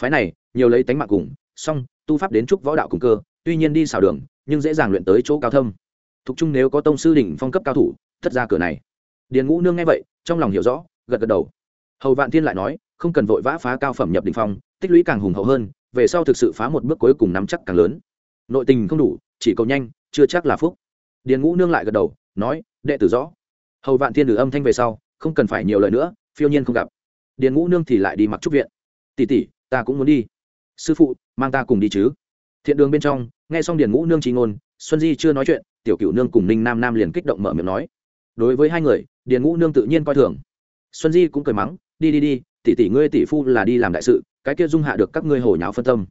Phái này, nhiều lấy tánh mạng cùng, song, tu pháp đến trúc võ đạo cùng cơ, tuy nhiên đi xào đường, nhưng dễ dàng luyện tới chỗ cao thâm. Thục Chung nếu có tông sư đỉnh phong cấp cao thủ, thất ra cửa này. Điền ngũ nương nghe vậy, trong lòng hiểu rõ, gật gật đầu. Hầu vạn thiên lại nói, không cần vội vã phá cao phẩm nhập đỉnh phong, tích lũy càng hùng hậu hơn, về sau thực sự phá một bước cuối cùng nắm chắc càng lớn. Nội tình không đủ, chỉ cầu nhanh chưa chắc là phúc. Điền ngũ nương lại gật đầu, nói, đệ tử rõ. Hầu vạn thiên được âm thanh về sau, không cần phải nhiều lời nữa, phiêu nhiên không gặp. Điền ngũ nương thì lại đi mặc trúc viện. Tỷ tỷ, ta cũng muốn đi. Sư phụ, mang ta cùng đi chứ. Thiện đường bên trong, nghe xong điền ngũ nương trí ngôn, xuân di chưa nói chuyện, tiểu cựu nương cùng ninh nam nam liền kích động mở miệng nói. Đối với hai người, điền ngũ nương tự nhiên coi thường. Xuân di cũng cười mắng, đi đi đi, tỷ tỷ ngươi tỷ phu là đi làm đại sự, cái kia dung hạ được các ngươi hồi nháo phân tâm.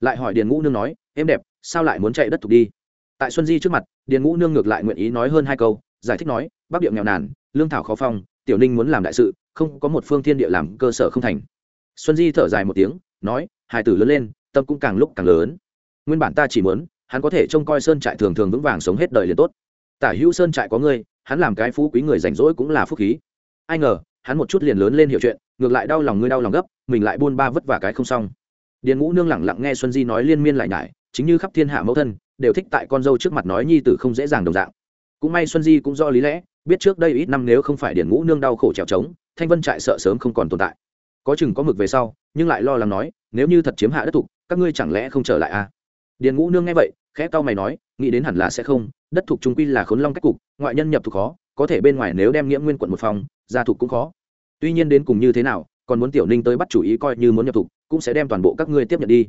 Lại hỏi điền ngũ nương nói, em đẹp, sao lại muốn chạy đất thục đi? Tại xuân di trước mặt, điền ngũ nương ngược lại nguyện ý nói hơn hai câu, giải thích nói, bắc địa nghèo nàn, lương thảo khó phong, tiểu ninh muốn làm đại sự, không có một phương thiên địa làm cơ sở không thành. Xuân di thở dài một tiếng, nói hai tử lớn lên, tâm cũng càng lúc càng lớn. Nguyên bản ta chỉ muốn, hắn có thể trông coi sơn trại thường thường vững vàng sống hết đời liền tốt. Tả hữu sơn trại có ngươi, hắn làm cái phú quý người rảnh rỗi cũng là phúc khí. Ai ngờ, hắn một chút liền lớn lên hiểu chuyện, ngược lại đau lòng ngươi đau lòng gấp, mình lại buôn ba vất vả cái không xong. Điền ngũ nương lẳng lặng nghe xuân di nói liên miên lại nhải, chính như khắp thiên hạ mẫu thân đều thích tại con dâu trước mặt nói nhi tử không dễ dàng đồng dạng. Cũng may xuân di cũng do lý lẽ, biết trước đây ít năm nếu không phải điền ngũ nương đau khổ trèo trống, thanh vân trại sợ sớm không còn tồn tại. Có chừng có mực về sau, nhưng lại lo lắng nói, nếu như thật chiếm hạ đất thục, các ngươi chẳng lẽ không trở lại à? Điền ngũ nương nghe vậy, khẽ cau mày nói, nghĩ đến hẳn là sẽ không, đất thục trung quy là khốn long cách cục, ngoại nhân nhập thục khó, có thể bên ngoài nếu đem nghiễm nguyên quận một phòng, gia thục cũng khó. Tuy nhiên đến cùng như thế nào, còn muốn tiểu ninh tới bắt chủ ý coi như muốn nhập thục, cũng sẽ đem toàn bộ các ngươi tiếp nhận đi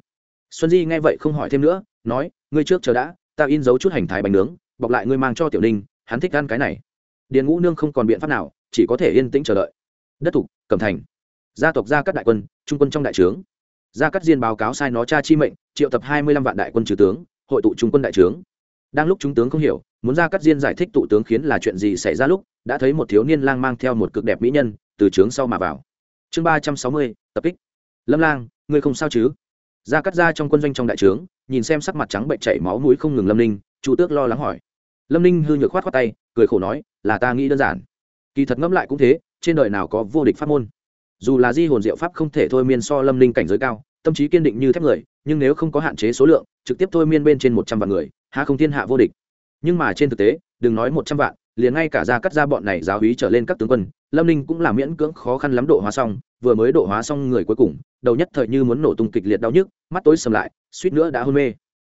xuân di nghe vậy không hỏi thêm nữa, nói, ngươi trước chờ đã, ta in dấu chút hành thái bánh nướng, bọc lại ngươi mang cho tiểu ninh, hắn thích ăn cái này. Điền ngũ nương không còn biện pháp nào, chỉ có thể yên tĩnh chờ đợi. Đất thục, cẩm thành. Gia tộc gia các đại quân, trung quân trong đại trướng. Gia cắt diên báo cáo sai nó cha chi mệnh, triệu tập hai mươi lăm vạn đại quân trừ tướng, hội tụ trung quân đại trướng. Đang lúc chúng tướng không hiểu, muốn gia cắt diên giải thích tụ tướng khiến là chuyện gì xảy ra lúc, đã thấy một thiếu niên lang mang theo một cực đẹp mỹ nhân, từ trướng sau mà vào. Chương ba trăm sáu mươi, tập kích. Lâm lang, ngươi không sao chứ? Ra cắt ra trong quân doanh trong đại trướng, nhìn xem sắc mặt trắng bệnh chảy máu mũi không ngừng lâm ninh chủ tước lo lắng hỏi. Lâm ninh hư nhược khoát khoát tay, cười khổ nói, là ta nghĩ đơn giản. Kỳ thật ngẫm lại cũng thế, trên đời nào có vô địch pháp môn. Dù là di hồn diệu pháp không thể thôi miên so lâm ninh cảnh giới cao, tâm trí kiên định như thép người, nhưng nếu không có hạn chế số lượng, trực tiếp thôi miên bên trên một trăm vạn người hạ không thiên hạ vô địch. Nhưng mà trên thực tế, đừng nói một trăm vạn liền ngay cả ra cắt ra bọn này giáo hí trở lên các tướng quân, lâm ninh cũng là miễn cưỡng khó khăn lắm độ hóa xong, vừa mới độ hóa xong người cuối cùng, đầu nhất thời như muốn nổ tung kịch liệt đau nhức, mắt tối sầm lại, suýt nữa đã hôn mê.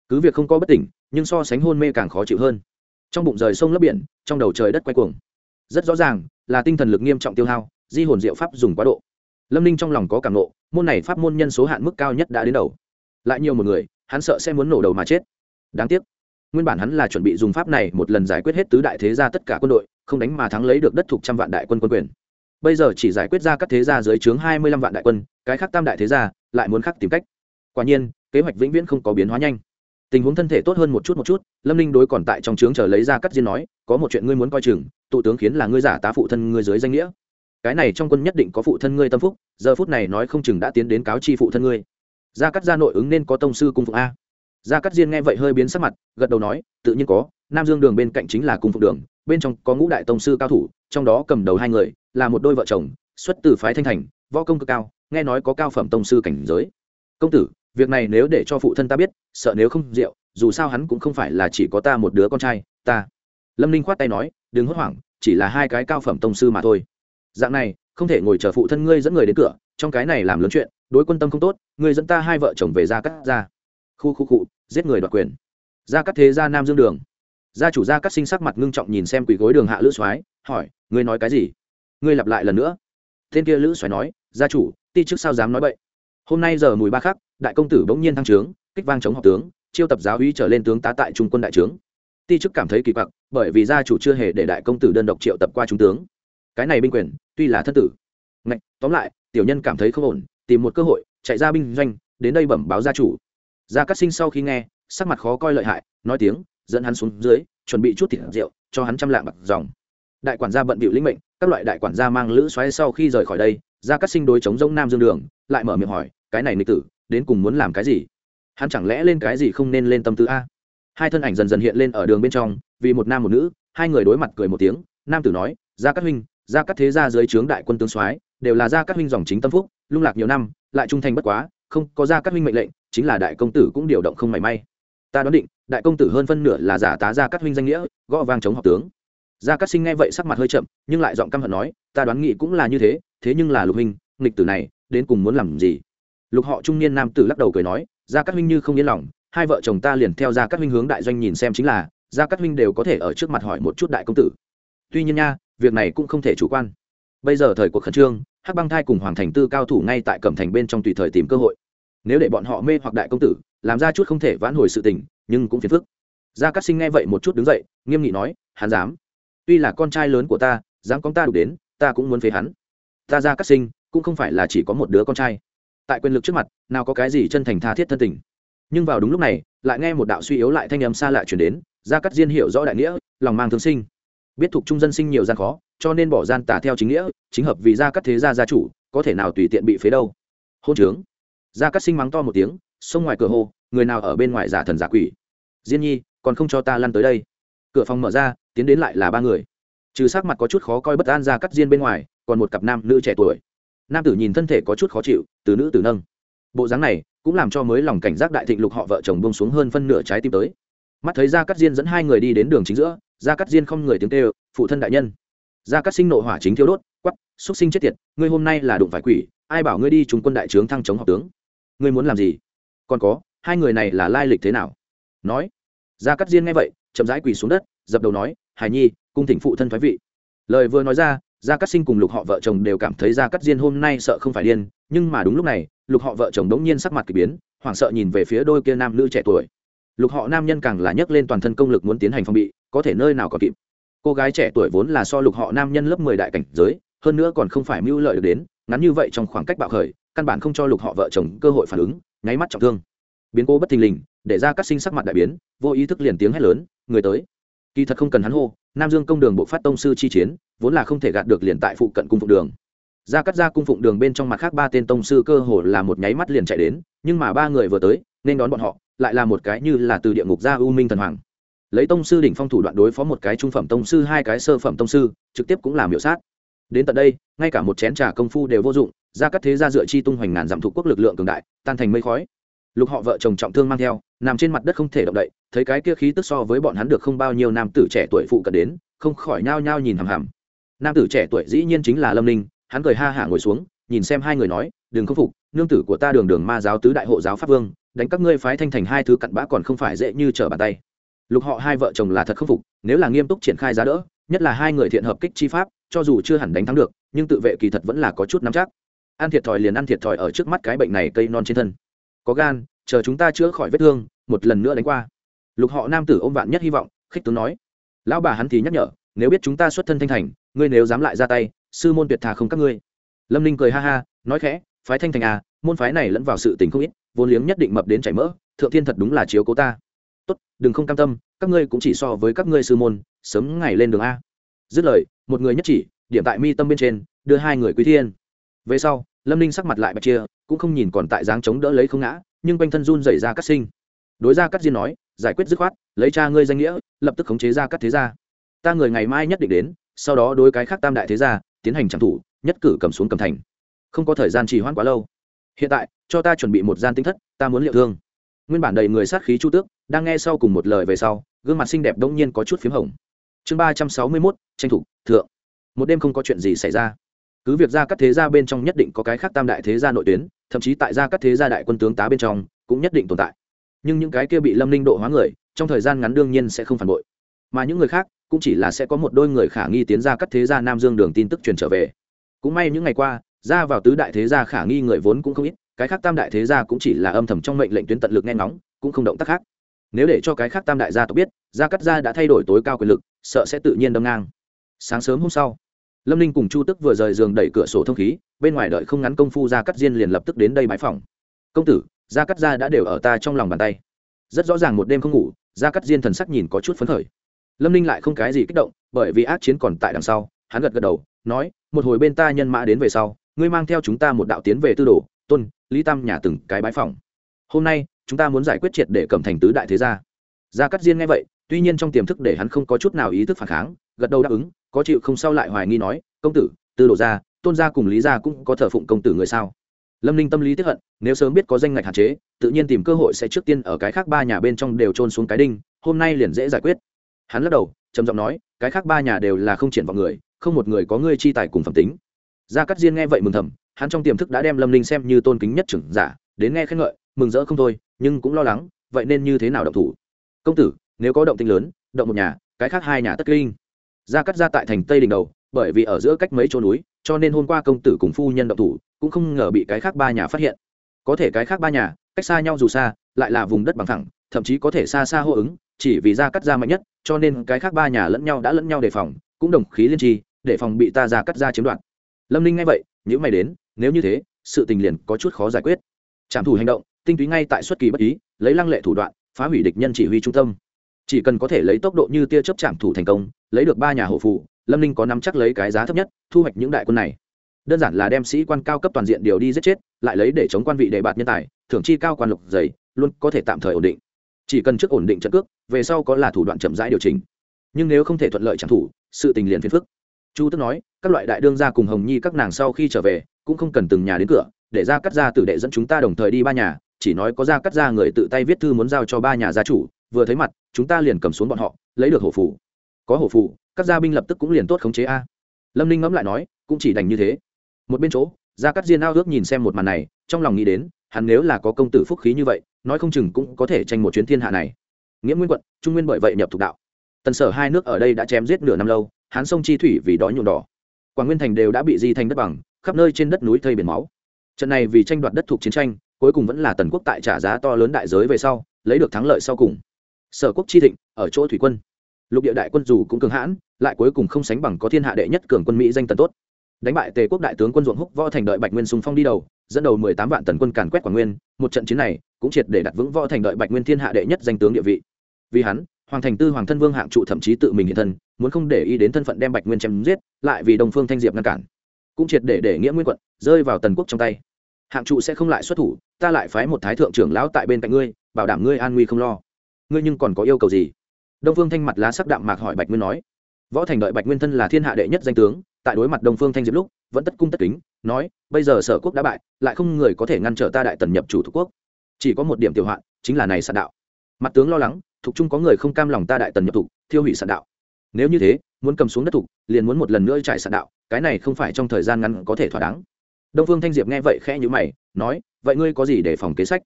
Cứ việc không có bất tỉnh, nhưng so sánh hôn mê càng khó chịu hơn. Trong bụng rời sông lấp biển, trong đầu trời đất quay cuồng. Rất rõ ràng, là tinh thần lực nghiêm trọng tiêu hao, di hồn diệu pháp dùng quá độ. Lâm ninh trong lòng có cảm nộ, môn này pháp môn nhân số hạn mức cao nhất đã đến đầu. Lại nhiều một người, hắn sợ sẽ muốn nổ đầu mà chết. Đáng tiếc nguyên bản hắn là chuẩn bị dùng pháp này một lần giải quyết hết tứ đại thế gia tất cả quân đội, không đánh mà thắng lấy được đất thuộc trăm vạn đại quân quân quyền. Bây giờ chỉ giải quyết ra các thế gia dưới trướng hai mươi lăm vạn đại quân, cái khác tam đại thế gia lại muốn khắc tìm cách. Quả nhiên, kế hoạch vĩnh viễn không có biến hóa nhanh. Tình huống thân thể tốt hơn một chút một chút, lâm ninh đối còn tại trong trướng chờ lấy ra cắt diên nói, có một chuyện ngươi muốn coi chừng, tụ tướng khiến là ngươi giả tá phụ thân ngươi dưới danh nghĩa. Cái này trong quân nhất định có phụ thân ngươi tâm phúc, giờ phút này nói không chừng đã tiến đến cáo chi phụ thân ngươi. Gia cắt gia nội ứng nên có tông sư cung phụng a gia cắt diên nghe vậy hơi biến sắc mặt, gật đầu nói, tự nhiên có, nam dương đường bên cạnh chính là cung phụng đường, bên trong có ngũ đại tông sư cao thủ, trong đó cầm đầu hai người, là một đôi vợ chồng, xuất từ phái thanh thành, võ công cực cao, nghe nói có cao phẩm tông sư cảnh giới. Công tử, việc này nếu để cho phụ thân ta biết, sợ nếu không rượu, dù sao hắn cũng không phải là chỉ có ta một đứa con trai, ta. Lâm ninh khoát tay nói, đừng hốt hoảng, chỉ là hai cái cao phẩm tông sư mà thôi. Dạng này, không thể ngồi chờ phụ thân ngươi dẫn người đến cửa, trong cái này làm lớn chuyện, đối quân tâm không tốt, ngươi dẫn ta hai vợ chồng về ra cắt ra khu khu cụ giết người đoạt quyền. Ra các thế gia nam dương đường. Gia chủ gia cắt sinh sắc mặt ngưng trọng nhìn xem quỷ gối đường hạ lữ soái, hỏi, ngươi nói cái gì? Ngươi lặp lại lần nữa. Tên kia lữ soái nói, gia chủ, ti chức sao dám nói vậy hôm nay giờ mùi ba khắc, đại công tử bỗng nhiên thăng trướng, kích vang chống học tướng, chiêu tập giáo uy trở lên tướng tá tại trung quân đại trướng. Ti chức cảm thấy kỳ quặc, bởi vì gia chủ chưa hề để đại công tử đơn độc triệu tập qua trung tướng. Cái này binh quyền, tuy là thất tử. Ngạch, tóm lại, tiểu nhân cảm thấy không ổn, tìm một cơ hội, chạy ra binh doanh, đến đây bẩm báo gia chủ gia cát sinh sau khi nghe, sắc mặt khó coi lợi hại, nói tiếng, dẫn hắn xuống dưới, chuẩn bị chút thịt rượu, cho hắn trăm lạng bạc dòng. Đại quản gia bận bịu lĩnh mệnh, các loại đại quản gia mang lữ xoáy sau khi rời khỏi đây, Gia Cát sinh đối chống giống nam dương đường, lại mở miệng hỏi, cái này nịch tử, đến cùng muốn làm cái gì? Hắn chẳng lẽ lên cái gì không nên lên tâm tư a? Hai thân ảnh dần dần hiện lên ở đường bên trong, vì một nam một nữ, hai người đối mặt cười một tiếng, nam tử nói, gia cát huynh, gia cát thế gia dưới trướng đại quân tướng soái, đều là gia cát huynh dòng chính tâm phúc, lung lạc nhiều năm, lại trung thành bất quá, không có gia cát huynh mệnh lệnh chính là đại công tử cũng điều động không mảy may. Ta đoán định, đại công tử hơn phân nửa là giả tá gia cát huynh danh nghĩa, gõ vang chống học tướng. Gia cát sinh nghe vậy sắc mặt hơi chậm, nhưng lại giọng căm hận nói, ta đoán nghị cũng là như thế thế nhưng là lục huynh, nghịch tử này, đến cùng muốn làm gì? Lục họ trung niên nam tử lắc đầu cười nói, gia cát huynh như không yên lòng, hai vợ chồng ta liền theo gia cát huynh hướng đại doanh nhìn xem chính là, gia cát huynh đều có thể ở trước mặt hỏi một chút đại công tử. Tuy nhiên nha, việc này cũng không thể chủ quan. Bây giờ thời cuộc khẩn trương, hắc băng thai cùng hoàng thành tư cao thủ ngay tại cẩm thành bên trong tùy thời tìm cơ hội nếu để bọn họ mê hoặc đại công tử, làm ra chút không thể vãn hồi sự tình, nhưng cũng phiền phức. Gia cát sinh nghe vậy một chút đứng dậy, nghiêm nghị nói, hắn dám. Tuy là con trai lớn của ta, dám con ta đủ đến, ta cũng muốn phế hắn. Ta gia cát sinh, cũng không phải là chỉ có một đứa con trai. Tại quyền lực trước mặt, nào có cái gì chân thành tha thiết thân tình. Nhưng vào đúng lúc này, lại nghe một đạo suy yếu lại thanh âm xa lạ chuyển đến, gia cát diên hiểu rõ đại nghĩa, lòng mang thương sinh. Biết thuộc trung dân sinh nhiều gian khó, cho nên bỏ gian tả theo chính nghĩa, chính hợp vì gia cát thế gia gia chủ, có thể nào tùy tiện bị phế đâu? Hôn trướng gia cát sinh mắng to một tiếng, xông ngoài cửa hồ người nào ở bên ngoài giả thần giả quỷ. Diên nhi, còn không cho ta lăn tới đây. Cửa phòng mở ra, tiến đến lại là ba người. Trừ sắc mặt có chút khó coi bất an ra cắt diên bên ngoài, còn một cặp nam nữ trẻ tuổi. Nam tử nhìn thân thể có chút khó chịu, từ nữ tử nâng. Bộ dáng này, cũng làm cho mới lòng cảnh giác đại thịnh lục họ vợ chồng bông xuống hơn phân nửa trái tim tới. Mắt thấy gia Cát diên dẫn hai người đi đến đường chính giữa, gia Cát diên không người tiếng kêu, phụ thân đại nhân. Gia Cát sinh nộ hỏa chính thiêu đốt quắp xúc sinh chết tiệt, ngươi hôm nay là đụng phải quỷ, ai bảo ngươi đi trúng quân đại trướng thăng chống học tướng? Ngươi muốn làm gì? Còn có, hai người này là lai lịch thế nào? Nói. Gia cắt diên nghe vậy, chậm rãi quỳ xuống đất, dập đầu nói hài nhi, cung thỉnh phụ thân thoái vị. Lời vừa nói ra, gia cắt sinh cùng lục họ vợ chồng đều cảm thấy gia cắt diên hôm nay sợ không phải điên, nhưng mà đúng lúc này, lục họ vợ chồng đống nhiên sắc mặt k ỳ biến, hoảng sợ nhìn về phía đôi kia nam nữ trẻ tuổi. Lục họ nam nhân càng là nhấc lên toàn thân công lực muốn tiến hành phòng bị, có thể nơi nào còn kịp. Cô gái trẻ tuổi vốn là so lục họ nam nhân lớp mười đại cảnh giới, hơn nữa còn không phải mưu lợi được đến, ngắn như vậy trong khoảng cách bạo khởi căn bản không cho lục họ vợ chồng cơ hội phản ứng, nháy mắt trọng thương. Biến cố bất thình lình, để ra các sinh sắc mặt đại biến, vô ý thức liền tiếng hét lớn, người tới! Kỳ thật không cần hắn hô, nam dương công đường bộ phát tông sư chi chiến, vốn là không thể gạt được liền tại phụ cận cung phụng đường. Ra cắt ra cung phụng đường bên trong mặt khác ba tên tông sư cơ hồ là một nháy mắt liền chạy đến, nhưng mà ba người vừa tới, nên đón bọn họ, lại là một cái như là từ địa ngục ra u minh thần hoàng. Lấy tông sư đỉnh phong thủ đoạn đối phó một cái trung phẩm tông sư, hai cái sơ phẩm tông sư, trực tiếp cũng làm hiệu sát. Đến tận đây, ngay cả một chén trà công phu đều vô dụng ra các thế gia dựa chi tung hoành ngàn giảm thuộc quốc lực lượng cường đại, tan thành mây khói. Lục họ vợ chồng trọng thương mang theo, nằm trên mặt đất không thể động đậy, thấy cái kia khí tức so với bọn hắn được không bao nhiêu nam tử trẻ tuổi phụ cận đến, không khỏi nhao nhao nhìn hằm hằm. Nam tử trẻ tuổi dĩ nhiên chính là lâm ninh, hắn cười ha hả ngồi xuống, nhìn xem hai người nói, đừng khâm phục, nương tử của ta đường đường ma giáo tứ đại hộ giáo pháp vương, đánh các ngươi phái thanh thành hai thứ cặn bã còn không phải dễ như trở bàn tay. Lục họ hai vợ chồng là thật khâm phục, nếu là nghiêm túc triển khai giá đỡ, nhất là hai người thiện hợp kích chi pháp, cho dù chưa hẳn đánh thắng được, nhưng tự vệ kỳ thật vẫn là có chút nắm chắc ăn thiệt thòi liền ăn thiệt thòi ở trước mắt cái bệnh này cây non trên thân. Có gan, chờ chúng ta chữa khỏi vết thương, một lần nữa đánh qua. Lục họ nam tử ôm vạn nhất hy vọng, khích tướng nói. Lão bà hắn thì nhắc nhở, nếu biết chúng ta xuất thân thanh thành, ngươi nếu dám lại ra tay, sư môn tuyệt thà không các ngươi. Lâm ninh cười ha ha, nói khẽ, phái thanh thành à môn phái này lẫn vào sự tình không ít, vốn liếng nhất định mập đến chảy mỡ, thượng thiên thật đúng là chiếu cố ta. Tốt, đừng không cam tâm, các ngươi cũng chỉ so với các ngươi sư môn, sớm ngày lên đường a. Dứt lời, một người nhất chỉ, điểm tại mi tâm bên trên, đưa hai người quý thiên. Về sau lâm ninh sắc mặt lại bạch chia, cũng không nhìn còn tại dáng chống đỡ lấy không ngã, nhưng quanh thân run dày ra cắt sinh. Đối ra cắt diên nói, giải quyết dứt khoát, lấy cha ngươi danh nghĩa, lập tức khống chế ra cắt thế gia. Ta người ngày mai nhất định đến, sau đó đối cái khác tam đại thế gia, tiến hành trang thủ, nhất cử cầm xuống cầm thành. Không có thời gian trì hoãn quá lâu. Hiện tại, cho ta chuẩn bị một gian tinh thất, ta muốn liệu thương. Nguyên bản đầy người sát khí chu tước, đang nghe sau cùng một lời về sau, gương mặt xinh đẹp đông nhiên có chút p h í m hồng. Chương ba trăm sáu mươi mốt, tranh thủ, thượng. Một đêm không có chuyện gì xảy ra cứ việc ra các thế gia bên trong nhất định có cái khác tam đại thế gia nội tuyến, thậm chí tại gia các thế gia đại quân tướng tá bên trong cũng nhất định tồn tại. Nhưng những cái kia bị lâm ninh độ hóa người, trong thời gian ngắn đương nhiên sẽ không phản bội. Mà những người khác cũng chỉ là sẽ có một đôi người khả nghi tiến ra các thế gia nam dương đường tin tức truyền trở về. Cũng may những ngày qua, ra vào tứ đại thế gia khả nghi người vốn cũng không ít, cái khác tam đại thế gia cũng chỉ là âm thầm trong mệnh lệnh tuyến tận lực nghe ngóng, cũng không động tác khác. Nếu để cho cái khác tam đại gia tộc biết, gia cắt gia đã thay đổi tối cao quyền lực, sợ sẽ tự nhiên đâm ngang. Sáng sớm hôm sau lâm ninh cùng chu tức vừa rời giường đẩy cửa sổ thông khí, bên ngoài đợi không ngắn công phu gia cắt diên liền lập tức đến đây bãi phòng công tử, gia cắt gia đã đều ở ta trong lòng bàn tay. Rất rõ ràng một đêm không ngủ, gia cắt diên thần sắc nhìn có chút phấn khởi. Lâm ninh lại không cái gì kích động, bởi vì ác chiến còn tại đằng sau, hắn gật gật đầu, nói, một hồi bên ta nhân mã đến về sau, ngươi mang theo chúng ta một đạo tiến về tư đồ, tôn, lý tam nhà từng cái bãi phòng hôm nay, chúng ta muốn giải quyết triệt để cầm thành tứ đại thế gia. Gia cắt diên nghe vậy, tuy nhiên trong tiềm thức để hắn không có chút nào ý thức phản kháng, gật đầu đáp ứng có chịu không sao lại hoài nghi nói, công tử tư đồ gia, tôn gia cùng lý gia cũng có thờ phụng công tử người sao? Lâm ninh tâm lý tiếp hận, nếu sớm biết có danh ngạch hạn chế, tự nhiên tìm cơ hội sẽ trước tiên ở cái khác ba nhà bên trong đều trôn xuống cái đinh, hôm nay liền dễ giải quyết. Hắn lắc đầu, trầm giọng nói, cái khác ba nhà đều là không triển vọng người, không một người có ngươi chi tài cùng phẩm tính. Gia cắt diên nghe vậy mừng thầm, hắn trong tiềm thức đã đem lâm ninh xem như tôn kính nhất trưởng giả, đến nghe khen ngợi, mừng rỡ không thôi, nhưng cũng lo lắng, vậy nên như thế nào động thủ? Công tử, nếu có động tinh lớn, động một nhà, cái khác hai nhà tất kinh gia cắt ra tại thành tây đỉnh đầu, bởi vì ở giữa cách mấy chỗ núi, cho nên hôm qua công tử cùng phu nhân động thủ, cũng không ngờ bị cái khác ba nhà phát hiện. Có thể cái khác ba nhà, cách xa nhau dù xa, lại là vùng đất bằng thẳng thậm chí có thể xa xa hô ứng, chỉ vì gia cắt ra mạnh nhất, cho nên cái khác ba nhà lẫn nhau đã lẫn nhau đề phòng, cũng đồng khí liên tri, để phòng bị ta ra cắt ra chiếm đoạt. Lâm ninh nghe vậy nếu mày đến, nếu như thế, sự tình liền có chút khó giải quyết. Trảm thủ hành động, tinh túy ngay tại xuất kỳ bất ý, lấy lăng lệ thủ đoạn, phá hủy địch nhân chỉ huy trung tâm chỉ cần có thể lấy tốc độ như tia chớp trảm thủ thành công, lấy được ba nhà hộ phụ lâm ninh có nắm chắc lấy cái giá thấp nhất, thu hoạch những đại quân này. Đơn giản là đem sĩ quan cao cấp toàn diện điều đi giết chết, lại lấy để chống quan vị đề bạt nhân tài, thưởng chi cao quan lục dày, luôn có thể tạm thời ổn định. Chỉ cần trước ổn định trận cước, về sau có là thủ đoạn chậm rãi điều chỉnh. Nhưng nếu không thể thuận lợi trạm thủ, sự tình liền phiền phức. Chu tức nói, các loại đại đương gia cùng hồng nhi các nàng sau khi trở về, cũng không cần từng nhà đến cửa, để ra cắt ra tử đệ dẫn chúng ta đồng thời đi ba nhà, chỉ nói có ra cắt ra người tự tay viết thư muốn giao cho ba nhà gia chủ vừa thấy mặt, chúng ta liền cầm xuống bọn họ, lấy được hổ phủ có hổ phủ các gia binh lập tức cũng liền tốt khống chế a. Lâm ninh ngẫm lại nói, cũng chỉ đành như thế. Một bên chỗ, gia cắt diên ao ước nhìn xem một màn này, trong lòng nghĩ đến, hắn nếu là có công tử phúc khí như vậy, nói không chừng cũng có thể tranh một chuyến thiên hạ này. Nghĩa nguyên quận, trung nguyên bởi vậy nhập thục đạo. Tần sở hai nước ở đây đã chém giết nửa năm lâu, hán sông chi thủy vì đó nhuộm đỏ. Quảng nguyên thành đều đã bị di thành đất bằng, khắp nơi trên đất núi thây biển máu. Trận này vì tranh đoạt đất thuộc chiến tranh, cuối cùng vẫn là tần quốc tại trả giá to lớn đại giới về sau, lấy được thắng lợi sau cùng sở quốc chi thịnh, ở chỗ thủy quân. Lục địa đại quân dù cũng cường hãn, lại cuối cùng không sánh bằng có thiên hạ đệ nhất cường quân mỹ danh tần tốt. Đánh bại tề quốc đại tướng quân ruộng húc võ thành đợi bạch nguyên sùng phong đi đầu, dẫn đầu mười tám vạn tần quân càn quét quảng nguyên, một trận chiến này cũng triệt để đặt vững võ thành đợi bạch nguyên thiên hạ đệ nhất danh tướng địa vị. Vì hắn, hoàng thành tư hoàng thân vương hạng trụ thậm chí tự mình hiện thân, muốn không để ý đến thân phận đem bạch nguyên chém giết, lại vì đồng phương thanh diệp ngăn cản. Cũng triệt để để nghĩa nguyên quận rơi vào tần quốc trong tay. Hạng trụ sẽ không lại xuất thủ, ta lại phái một thái thượng trưởng lão tại bên cạnh ngươi, bảo đảm ngươi an nguy không lo ngươi nhưng còn có yêu cầu gì? Đông phương thanh mặt lá sắc đạm mạc hỏi bạch nguyên nói. Võ thành đợi bạch nguyên thân là thiên hạ đệ nhất danh tướng, tại đối mặt đông phương thanh diệp lúc, vẫn tất cung tất kính, nói, bây giờ sở quốc đã bại, lại không người có thể ngăn trở ta đại tần nhập chủ thuộc quốc. Chỉ có một điểm tiểu hoạn, chính là này sạn đạo. Mặt tướng lo lắng, thuộc trung có người không cam lòng ta đại tần nhập thủ, thiêu hủy sạn đạo. Nếu như thế, muốn cầm xuống đất thục liền muốn một lần nữa trải sạn đạo, cái này không phải trong thời gian ngắn có thể thỏa đáng. Đông phương thanh diệp nghe vậy khẽ nhữ mày, nói, vậy ngươi có gì để phòng kế sách?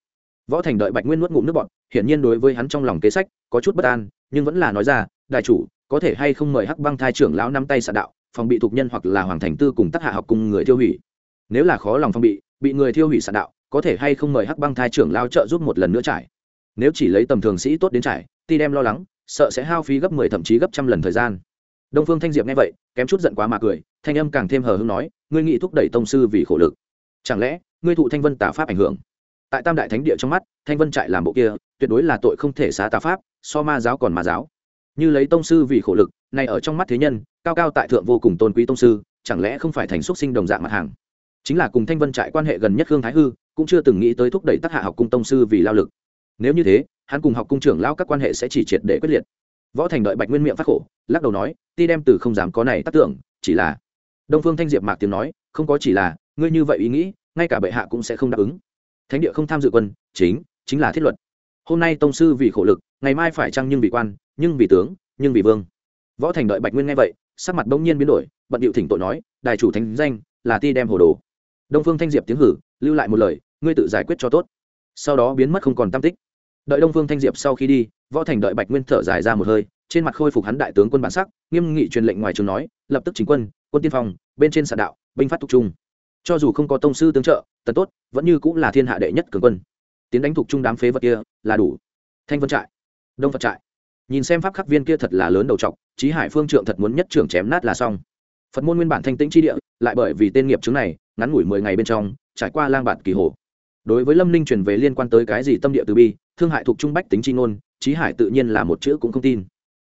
Võ thành đợi bạch nguyên nuốt ngụm nước bọn hiển nhiên đối với hắn trong lòng kế sách có chút bất an, nhưng vẫn là nói ra, đại chủ, có thể hay không mời hắc băng thai trưởng lão năm tay sạn đạo, phòng bị thuộc nhân hoặc là hoàng thành tư cùng tác hạ học cùng người tiêu hủy. Nếu là khó lòng phòng bị bị người tiêu hủy sạn đạo, có thể hay không mời hắc băng thai trưởng lao trợ giúp một lần nữa trải. Nếu chỉ lấy tầm thường sĩ tốt đến trải, ti đem lo lắng, sợ sẽ hao phí gấp mười 10 thậm chí gấp trăm lần thời gian. Đông phương thanh diệp nghe vậy, kém chút giận quá mà cười, thanh âm càng thêm hờ hững nói, ngươi nghĩ thúc đẩy tông sư vì khổ lực, chẳng lẽ ngươi thụ thanh vân tà pháp ảnh hưởng? Tại tam đại thánh địa trong mắt, thanh vân trại làm bộ kia, tuyệt đối là tội không thể xá tà pháp, so ma giáo còn ma giáo. Như lấy tông sư vì khổ lực này ở trong mắt thế nhân, cao cao tại thượng vô cùng tôn quý tông sư, chẳng lẽ không phải thành xuất sinh đồng dạng mặt hàng? Chính là cùng thanh vân trại quan hệ gần nhất khương thái hư, cũng chưa từng nghĩ tới thúc đẩy tác hạ học cung tông sư vì lao lực. Nếu như thế, hắn cùng học cung trưởng lao các quan hệ sẽ chỉ triệt để quyết liệt. Võ thành đợi bạch nguyên miệng phát khổ, lắc đầu nói, ti đem từ không dám có này tác tưởng, chỉ là đông phương thanh diệp mạc tiếng nói, không có chỉ là, ngươi như vậy ý nghĩ, ngay cả bệ hạ cũng sẽ không đáp ứng thánh địa không tham dự quân, chính chính là thiết luật. Hôm nay tông sư vì khổ lực, ngày mai phải chăng nhưng vì quan, nhưng vì tướng, nhưng vì vương. Võ thành đợi bạch nguyên nghe vậy, sắc mặt bỗng nhiên biến đổi, bận điệu thỉnh tội nói đại chủ thánh danh, là ti đem hồ đồ. Đông phương thanh diệp tiếng hử, lưu lại một lời, ngươi tự giải quyết cho tốt. Sau đó biến mất không còn tam tích. Đợi đông phương thanh diệp sau khi đi, võ thành đợi bạch nguyên thở dài ra một hơi, trên mặt khôi phục hắn đại tướng quân bản sắc, nghiêm nghị truyền lệnh ngoài trường nói, lập tức chính quân quân tiên phong, bên trên sạn đạo, binh phát tục trung cho dù không có tông sư tương trợ, tần tốt vẫn như cũng là thiên hạ đệ nhất cường quân. Tiến đánh thục trung đám phế vật kia là đủ. Thanh vân trại, đông phật trại. Nhìn xem pháp khắc viên kia thật là lớn đầu trọc trí hải phương trượng thật muốn nhất trưởng chém nát là xong. Phật môn nguyên bản thanh tĩnh chi địa, lại bởi vì tên nghiệp chứng này, ngắn ngủi mười ngày bên trong, trải qua lang bản kỳ hồ. Đối với lâm ninh truyền về liên quan tới cái gì tâm địa từ bi, thương hại thuộc trung bách tính chi ngôn trí hải tự nhiên là một chữ cũng không tin.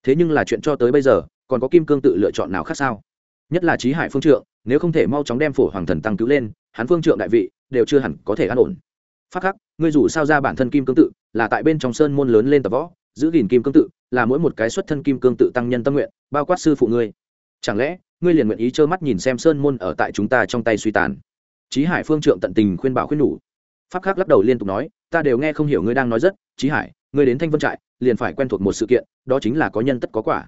Thế nhưng là chuyện cho tới bây giờ, còn có kim cương tự lựa chọn nào khác sao? Nhất là trí hải phương trượng nếu không thể mau chóng đem phổ hoàng thần tăng cứu lên, hắn phương trượng đại vị đều chưa hẳn có thể an ổn. Phát khắc, ngươi dù sao ra bản thân kim cương tự, là tại bên trong sơn môn lớn lên tập võ, giữ gìn kim cương tự, là mỗi một cái xuất thân kim cương tự tăng nhân tâm nguyện, bao quát sư phụ ngươi. Chẳng lẽ, ngươi liền nguyện ý trơ mắt nhìn xem sơn môn ở tại chúng ta trong tay suy tàn? Trí hải phương trượng tận tình khuyên bảo khuyên nhủ. Pháp khắc lắc đầu liên tục nói, ta đều nghe không hiểu ngươi đang nói rất trí hải, ngươi đến thanh vân trại, liền phải quen thuộc một sự kiện, đó chính là có nhân tất có quả.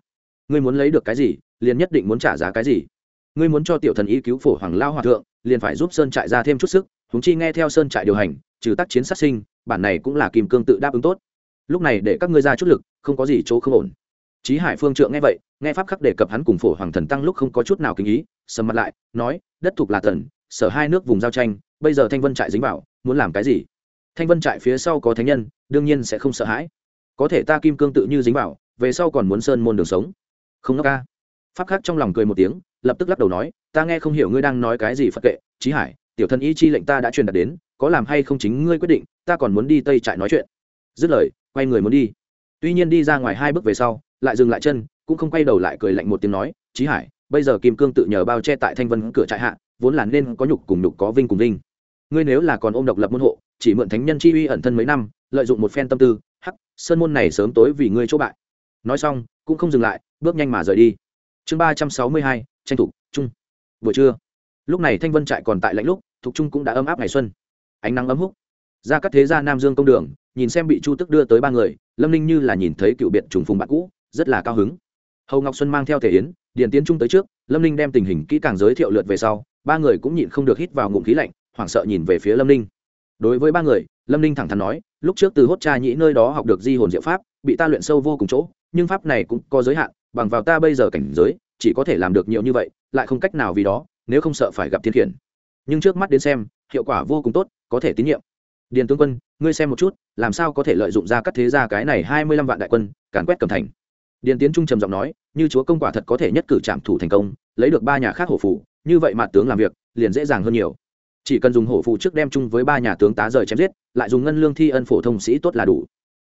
Ngươi muốn lấy được cái gì, liền nhất định muốn trả giá cái gì ngươi muốn cho tiểu thần y cứu phổ hoàng lao hòa thượng liền phải giúp sơn trại ra thêm chút sức húng chi nghe theo sơn trại điều hành trừ tác chiến sát sinh bản này cũng là kim cương tự đáp ứng tốt lúc này để các ngươi ra chút lực không có gì chỗ không ổn Chí Hải Phương Trượng nghe vậy, nghe pháp khắc đề cập hắn cùng Phổ Hoàng Thần Tăng lúc không có chút nào kinh ý, sầm mặt lại, nói, đất thuộc là thần, sở hai nước vùng giao tranh, bây giờ Thanh Vân trại dính vào, muốn làm cái gì? Thanh Vân trại phía sau có thánh nhân, đương nhiên sẽ không sợ hãi. Có thể ta kim cương tự như dính vào, về sau còn muốn sơn môn đường sống. Không ngốc ca. Pháp khắc trong lòng cười một tiếng, lập tức lắc đầu nói, ta nghe không hiểu ngươi đang nói cái gì Phật kệ, Chí Hải, tiểu thân ý chi lệnh ta đã truyền đạt đến, có làm hay không chính ngươi quyết định, ta còn muốn đi Tây trại nói chuyện. Dứt lời, quay người muốn đi. Tuy nhiên đi ra ngoài hai bước về sau, lại dừng lại chân cũng không quay đầu lại cười lạnh một tiếng nói trí hải bây giờ kim cương tự nhờ bao che tại thanh vân cửa trại hạ vốn là nên có nhục cùng nhục có vinh cùng vinh ngươi nếu là còn ôm độc lập môn hộ chỉ mượn thánh nhân chi uy ẩn thân mấy năm lợi dụng một phen tâm tư hắc sơn môn này sớm tối vì ngươi chỗ bại nói xong cũng không dừng lại bước nhanh mà rời đi chương ba trăm sáu mươi hai tranh thủ trung buổi trưa, lúc này thanh vân trại còn tại lãnh lúc thục trung cũng đã ấm áp ngày xuân. Ánh nắng ấm húc. Ra các thế gia nam dương công đường, nhìn xem bị chu tức đưa tới ba người, lâm linh như là nhìn thấy cựu biệt trùng phùng bạn cũ, rất là cao hứng. Hầu ngọc xuân mang theo thể yến, điền tiến trung tới trước, lâm ninh đem tình hình kỹ càng giới thiệu lượt về sau, ba người cũng nhịn không được hít vào ngụm khí lạnh, hoảng sợ nhìn về phía lâm ninh. Đối với ba người, lâm ninh thẳng thắn nói, lúc trước từ hốt cha nhĩ nơi đó học được di hồn diệu pháp, bị ta luyện sâu vô cùng chỗ, nhưng pháp này cũng có giới hạn, bằng vào ta bây giờ cảnh giới chỉ có thể làm được nhiều như vậy, lại không cách nào vì đó, nếu không sợ phải gặp thiên khiển. Nhưng trước mắt đến xem, hiệu quả vô cùng tốt, có thể tín nhiệm. Điền tướng quân, ngươi xem một chút, làm sao có thể lợi dụng ra các thế gia cái này hai mươi lăm vạn đại quân, càn quét cầm thành. Điền tiến trung trầm giọng nói, như chúa công quả thật có thể nhất cử trạm thủ thành công, lấy được ba nhà khác hổ phủ như vậy mặt tướng làm việc, liền dễ dàng hơn nhiều. Chỉ cần dùng hổ phụ trước đem chung với ba nhà tướng tá rời chém giết, lại dùng ngân lương thi ân phổ thông sĩ tốt là đủ.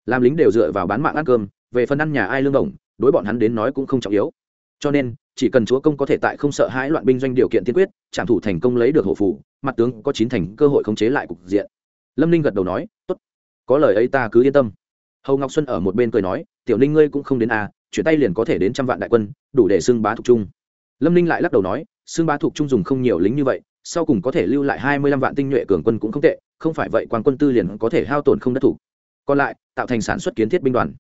Làm lính đều dựa vào bán mạng ăn cơm, về phần ăn nhà ai lương đồng đối bọn hắn đến nói cũng không trọng yếu. Cho nên chỉ cần chúa công có thể tại không sợ hãi loạn binh doanh điều kiện tiên quyết, trảm thủ thành công lấy được hổ phủ, mặt tướng có chín thành cơ hội khống chế lại cục diện. Lâm ninh gật đầu nói, tốt, có lời ấy ta cứ yên tâm. Hầu ngọc xuân ở một bên cười nói, tiểu ninh ngươi cũng không đến à chuyển tay liền có thể đến trăm vạn đại quân, đủ để xưng bá thuộc trung. Lâm ninh lại lắc đầu nói, xưng bá thuộc trung dùng không nhiều lính như vậy, sau cùng có thể lưu lại hai mươi lăm vạn tinh nhuệ cường quân cũng không tệ, không phải vậy quan quân tư liền có thể hao tổn không đất thủ. Còn lại, tạo thành sản xuất kiến thiết binh đoàn.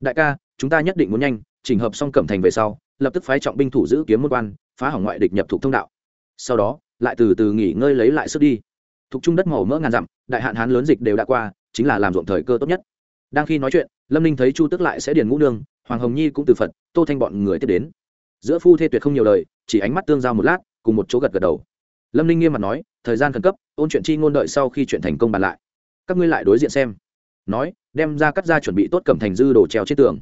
Đại ca, chúng ta nhất định muốn nhanh, chỉnh hợp xong cẩm thành về sau lập tức phái trọng binh thủ giữ kiếm môn quan, phá hỏng ngoại địch nhập thuộc thông đạo. Sau đó, lại từ từ nghỉ ngơi lấy lại sức đi. Thuộc trung đất màu mỡ ngàn dặm, đại hạn hán lớn dịch đều đã qua, chính là làm ruộng thời cơ tốt nhất. Đang khi nói chuyện, lâm ninh thấy chu tức lại sẽ điền ngũ nương, hoàng hồng nhi cũng từ phật, tô thanh bọn người tiếp đến. Giữa phu thê tuyệt không nhiều lời, chỉ ánh mắt tương giao một lát, cùng một chỗ gật gật đầu. Lâm ninh nghiêm mặt nói, thời gian khẩn cấp, ôn chuyện chi ngôn đợi sau khi chuyện thành công bàn lại. Các ngươi lại đối diện xem. Nói, đem ra cắt ra chuẩn bị tốt cầm thành dư đồ treo trên tường.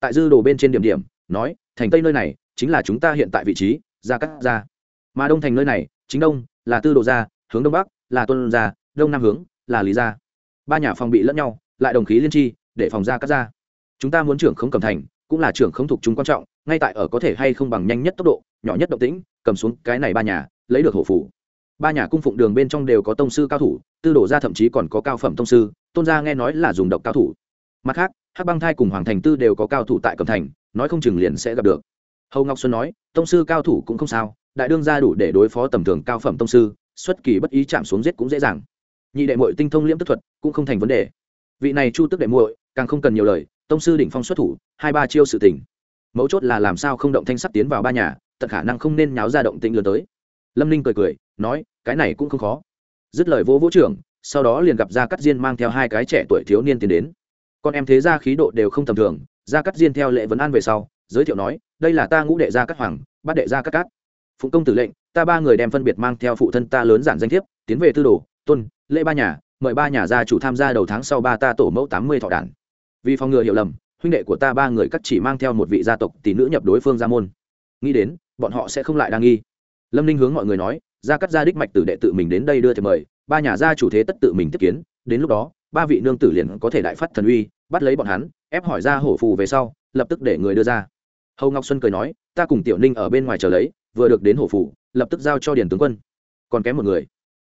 Tại dư đồ bên trên điểm điểm, nói thành tây nơi này chính là chúng ta hiện tại vị trí gia cắt gia. mà đông thành nơi này chính đông là tư đồ gia, hướng đông bắc là tuân gia, đông nam hướng là lý gia. ba nhà phòng bị lẫn nhau lại đồng khí liên tri để phòng gia cắt gia. chúng ta muốn trưởng không cầm thành cũng là trưởng không thuộc chúng quan trọng ngay tại ở có thể hay không bằng nhanh nhất tốc độ nhỏ nhất động tĩnh cầm xuống cái này ba nhà lấy được hổ phủ ba nhà cung phụng đường bên trong đều có tông sư cao thủ tư đổ ra thậm chí còn có cao phẩm tông sư tôn gia nghe nói là dùng độc cao thủ mặt khác hắc băng thai cùng hoàng thành tư đều có cao thủ tại cầm thành nói không chừng liền sẽ gặp được. Hầu ngọc xuân nói, tông sư cao thủ cũng không sao, đại đương gia đủ để đối phó tầm thường cao phẩm tông sư, xuất kỳ bất ý chạm xuống giết cũng dễ dàng. Nhị đệ mội tinh thông liễm tức thuật, cũng không thành vấn đề. Vị này chu tức đệ muội, càng không cần nhiều lời, tông sư đỉnh phong xuất thủ, hai ba chiêu sự tình. Mấu chốt là làm sao không động thanh sắc tiến vào ba nhà, tận khả năng không nên nháo ra động tĩnh lớn tới. Lâm ninh cười cười, nói, cái này cũng không khó. Dứt lời vô vũ trưởng, sau đó liền gặp ra cắt diên mang theo hai cái trẻ tuổi thiếu niên tiến đến. Con em thế gia khí độ đều không tầm thường gia cắt diên theo lệ vấn an về sau, giới thiệu nói, đây là ta ngũ đệ gia cắt hoàng bắt đệ gia cắt cát. Phụng công tử lệnh, ta ba người đem phân biệt mang theo phụ thân ta lớn giản danh thiếp, tiến về tư đồ tuân lễ ba nhà, mời ba nhà gia chủ tham gia đầu tháng sau ba ta tổ mẫu tám mươi thọ đản. Vì phòng ngừa hiểu lầm, huynh đệ của ta ba người cắt chỉ mang theo một vị gia tộc tỷ nữ nhập đối phương gia môn. Nghĩ đến, bọn họ sẽ không lại đang nghi. Lâm ninh hướng mọi người nói, gia cắt gia đích mạch tử đệ tự mình đến đây đưa thì mời, ba nhà gia chủ thế tất tự mình tiếp kiến, đến lúc đó, ba vị nương tử liền có thể đại phát thần uy, bắt lấy bọn hắn ép hỏi ra hổ phù về sau, lập tức để người đưa ra. Hầu ngọc xuân cười nói, ta cùng tiểu ninh ở bên ngoài chờ lấy, vừa được đến hổ phủ lập tức giao cho điền tướng quân. Còn kém một người.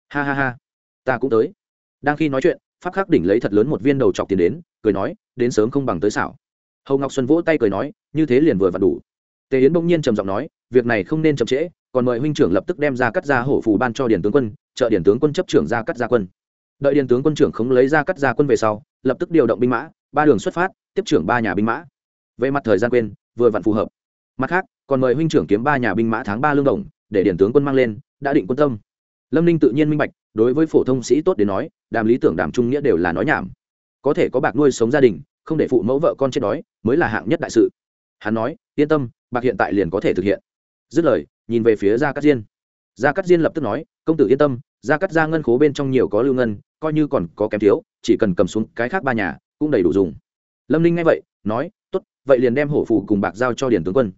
Ha ha ha, ta cũng tới. Đang khi nói chuyện, pháp khắc đỉnh lấy thật lớn một viên đầu chọc tiền đến, cười nói, đến sớm không bằng tới xảo. Hầu ngọc xuân vỗ tay cười nói, như thế liền vừa vặn đủ. Tề yến bỗng nhiên trầm giọng nói, việc này không nên chậm trễ, còn mời huynh trưởng lập tức đem ra cắt ra hổ phù ban cho điền tướng quân, trợ điền tướng quân chấp trưởng ra cắt ra quân. Đợi điền tướng quân trưởng không lấy ra cắt ra quân về sau, lập tức điều động binh mã, ba đường xuất phát tiếp trưởng ba nhà binh mã. Về mặt thời gian quên, vừa vặn phù hợp. Mặt khác, còn mời huynh trưởng kiếm ba nhà binh mã tháng ba lương đồng, để điển tướng quân mang lên, đã định quân tâm. Lâm ninh tự nhiên minh bạch, đối với phổ thông sĩ tốt đến nói, đàm lý tưởng đàm trung nghĩa đều là nói nhảm. Có thể có bạc nuôi sống gia đình, không để phụ mẫu vợ con chết đói, mới là hạng nhất đại sự. Hắn nói, yên tâm, bạc hiện tại liền có thể thực hiện. Dứt lời, nhìn về phía gia cát diên. Gia cát diên lập tức nói, công tử yên tâm, gia cát gia ngân khố bên trong nhiều có lưu ngân, coi như còn có kém thiếu, chỉ cần cầm xuống cái khác ba nhà, cũng đầy đủ dùng lâm ninh nghe vậy, nói, tốt, vậy liền đem hổ phủ cùng bạc giao cho điền tướng quân.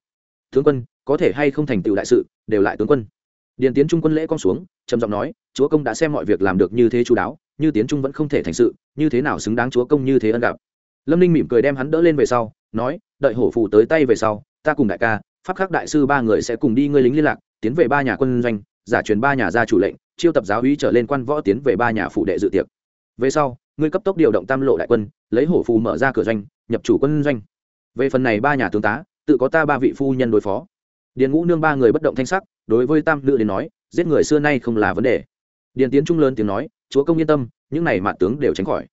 Tướng quân, có thể hay không thành tựu đại sự, đều lại tướng quân. Điền tiến trung quân lễ con xuống, trầm giọng nói, chúa công đã xem mọi việc làm được như thế chú đáo, như tiến trung vẫn không thể thành sự, như thế nào xứng đáng chúa công như thế ân gặp? Lâm ninh mỉm cười đem hắn đỡ lên về sau, nói, đợi hổ Phụ tới tay về sau, ta cùng đại ca, pháp khắc đại sư ba người sẽ cùng đi ngươi lính liên lạc, tiến về ba nhà quân doanh, giả truyền ba nhà gia chủ lệnh, chiêu tập giáo uy trở lên quan võ tiến về ba nhà phụ đệ dự tiệc. Về sau ngươi cấp tốc điều động tam lộ đại quân, lấy hổ phù mở ra cửa doanh, nhập chủ quân doanh. Về phần này ba nhà tướng tá, tự có ta ba vị phu nhân đối phó. Điền ngũ nương ba người bất động thanh sắc, đối với tam nữ đến nói, giết người xưa nay không là vấn đề. Điền tiến trung lớn tiếng nói, chúa công yên tâm, những này mặt tướng đều tránh khỏi.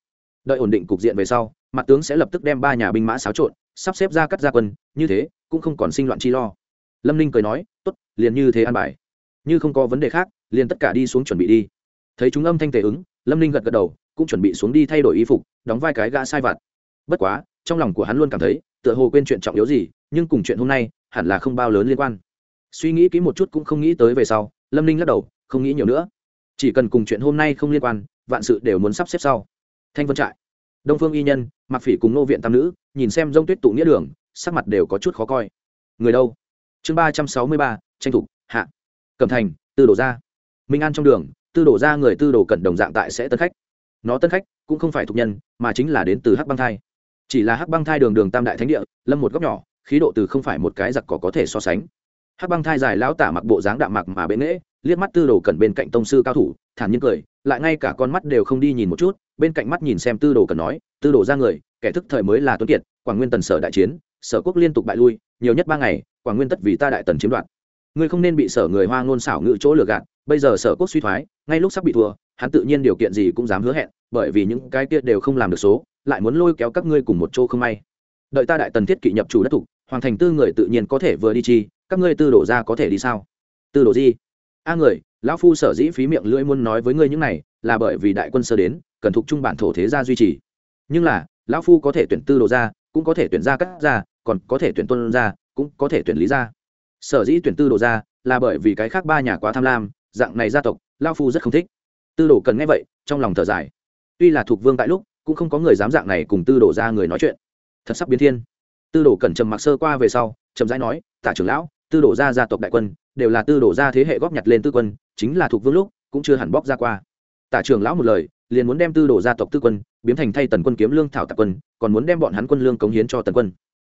Đợi ổn định cục diện về sau mặt tướng sẽ lập tức đem ba nhà binh mã xáo trộn, sắp xếp ra cắt gia quân, như thế, cũng không còn sinh loạn chi lo. Lâm ninh cười nói, tốt, liền như thế an bài. Như không có vấn đề khác, liền tất cả đi xuống chuẩn bị đi. Thấy chúng âm thanh tề ứng, lâm ninh gật gật đầu cũng chuẩn bị xuống đi thay đổi y phục, đóng vai cái gã sai vặt. Bất quá, trong lòng của hắn luôn cảm thấy, tựa hồ quên chuyện trọng yếu gì, nhưng cùng chuyện hôm nay, hẳn là không bao lớn liên quan. Suy nghĩ kỹ một chút cũng không nghĩ tới về sau, lâm ninh lắc đầu, không nghĩ nhiều nữa. Chỉ cần cùng chuyện hôm nay không liên quan, vạn sự đều muốn sắp xếp sau. Thanh vân trại. Đông phương y nhân mặc phỉ cùng nô viện tam nữ, nhìn xem dông tuyết tụ nghĩa đường, sắc mặt đều có chút khó coi. Người đâu? Chương ba trăm sáu mươi ba, tranh thủ, hạ. Cẩm thành, tư đổ ra minh an trong đường, tư đổ ra người tư đồ cẩn đồng dạng tại sẽ tân khách nó tân khách, cũng không phải thuộc nhân, mà chính là đến từ hắc băng thai. Chỉ là hắc băng thai đường đường tam đại thánh địa, lâm một góc nhỏ, khí độ từ không phải một cái giặc cỏ có thể so sánh. Hắc băng thai dài lão tả mặc bộ dáng đạm mặc mà bệ nghễ, liếc mắt tư đồ cần bên cạnh tông sư cao thủ, thản nhiên cười, lại ngay cả con mắt đều không đi nhìn một chút, bên cạnh mắt nhìn xem tư đồ cần nói, tư đồ ra người, kẻ thức thời mới là tuấn kiệt, quảng nguyên tần sở đại chiến, sở quốc liên tục bại lui, nhiều nhất ba ngày, quảng nguyên tất vì ta đại tần chiếm đoạt. Ngươi không nên bị sở người hoa ngôn xảo ngự chỗ lừa gạt, bây giờ sở quốc suy thoái, ngay lúc sắp bị thua hắn tự nhiên điều kiện gì cũng dám hứa hẹn, bởi vì những cái kia đều không làm được số, lại muốn lôi kéo các ngươi cùng một chỗ không may. Đợi ta đại tần thiết kỵ nhập chủ đất thục hoàng thành tư người tự nhiên có thể vừa đi chi, các ngươi tư đổ ra có thể đi sao? Tư đổ gì? A người, lão phu sở dĩ phí miệng lưỡi muốn nói với ngươi những này, là bởi vì đại quân sơ đến, cần thuộc trung bản thổ thế gia duy trì. Nhưng là, lão phu có thể tuyển tư đồ ra, cũng có thể tuyển ra cắt ra còn có thể tuyển tuân ra cũng có thể tuyển lý ra sở dĩ tuyển tư đồ ra, là bởi vì cái khác ba nhà quá tham lam, dạng này gia tộc, lão phu rất không thích tư đồ cần nghe vậy, trong lòng thở dài. Tuy là thuộc vương tại lúc, cũng không có người dám dạng này cùng tư đồ ra người nói chuyện. Thật sắp biến thiên. Tư đồ cần trầm mặc sơ qua về sau trầm rãi nói tạ trưởng lão, tư đồ gia gia tộc đại quân, đều là tư đồ gia thế hệ góp nhặt lên tư quân, chính là thuộc vương lúc, cũng chưa hẳn bóc ra qua. Tạ trưởng lão một lời, liền muốn đem tư đồ gia tộc tư quân, biến thành thay tần quân kiếm lương thảo tạc quân, còn muốn đem bọn hắn quân lương cống hiến cho tần quân.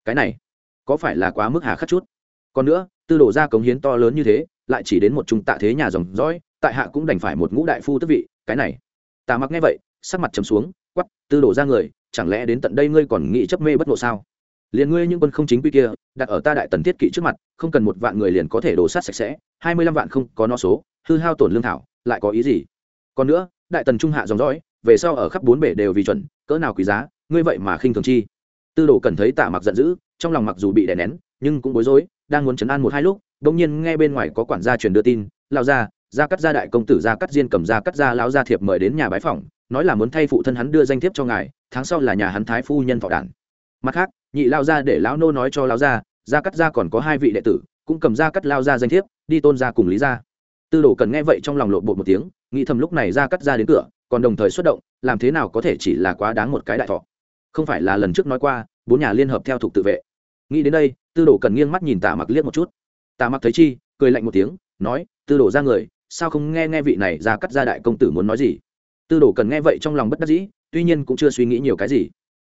Cái này, có phải là quá mức hà khắc chút? Còn nữa, tư đồ gia cống hiến to lớn như thế, lại chỉ đến một trung tạ thế nhà dòng dõi tại hạ cũng đành phải một ngũ đại phu tức vị, cái này. Tạ mặc nghe vậy, sắc mặt trầm xuống quắp tư đổ ra người, chẳng lẽ đến tận đây ngươi còn nghĩ chấp mê bất ngộ sao? Liền ngươi những quân không chính quy kia, đặt ở ta đại tần thiết kỵ trước mặt, không cần một vạn người liền có thể đổ sát sạch sẽ, hai mươi lăm vạn không có no số, hư hao tổn lương thảo, lại có ý gì? Còn nữa, đại tần trung hạ dòng dõi, về sau ở khắp bốn bể đều vì chuẩn, cỡ nào quý giá, ngươi vậy mà khinh thường chi. Tư đồ cần thấy tạ mặc giận dữ, trong lòng mặc dù bị đè nén, nhưng cũng bối rối, đang muốn chấn an một hai lúc, đột nhiên nghe bên ngoài có quản gia truyền đưa tin lao ra gia cắt gia đại công tử gia cắt diên cầm gia cắt gia lão gia thiệp mời đến nhà bái phỏng, nói là muốn thay phụ thân hắn đưa danh thiếp cho ngài, tháng sau là nhà hắn thái phu nhân thọ đản. Mặt khác, nhị lao gia để lão nô nói cho lão gia gia cắt gia còn có hai vị đệ tử, cũng cầm gia cắt lao gia danh thiếp, đi tôn gia cùng lý gia. Tư đồ cần nghe vậy trong lòng lộ bột một tiếng, nghĩ thầm lúc này gia cắt gia đến cửa, còn đồng thời xuất động, làm thế nào có thể chỉ là quá đáng một cái đại thọ. Không phải là lần trước nói qua, bốn nhà liên hợp theo thuộc tự vệ. Nghĩ đến đây, tư đồ cần nghiêng mắt nhìn tạ mặc liếc một chút. Tạ mặc thấy chi, cười lạnh một tiếng, nói, tư đồ ra người sao không nghe nghe vị này ra cắt ra đại công tử muốn nói gì? Tư đồ cần nghe vậy trong lòng bất đắc dĩ, tuy nhiên cũng chưa suy nghĩ nhiều cái gì.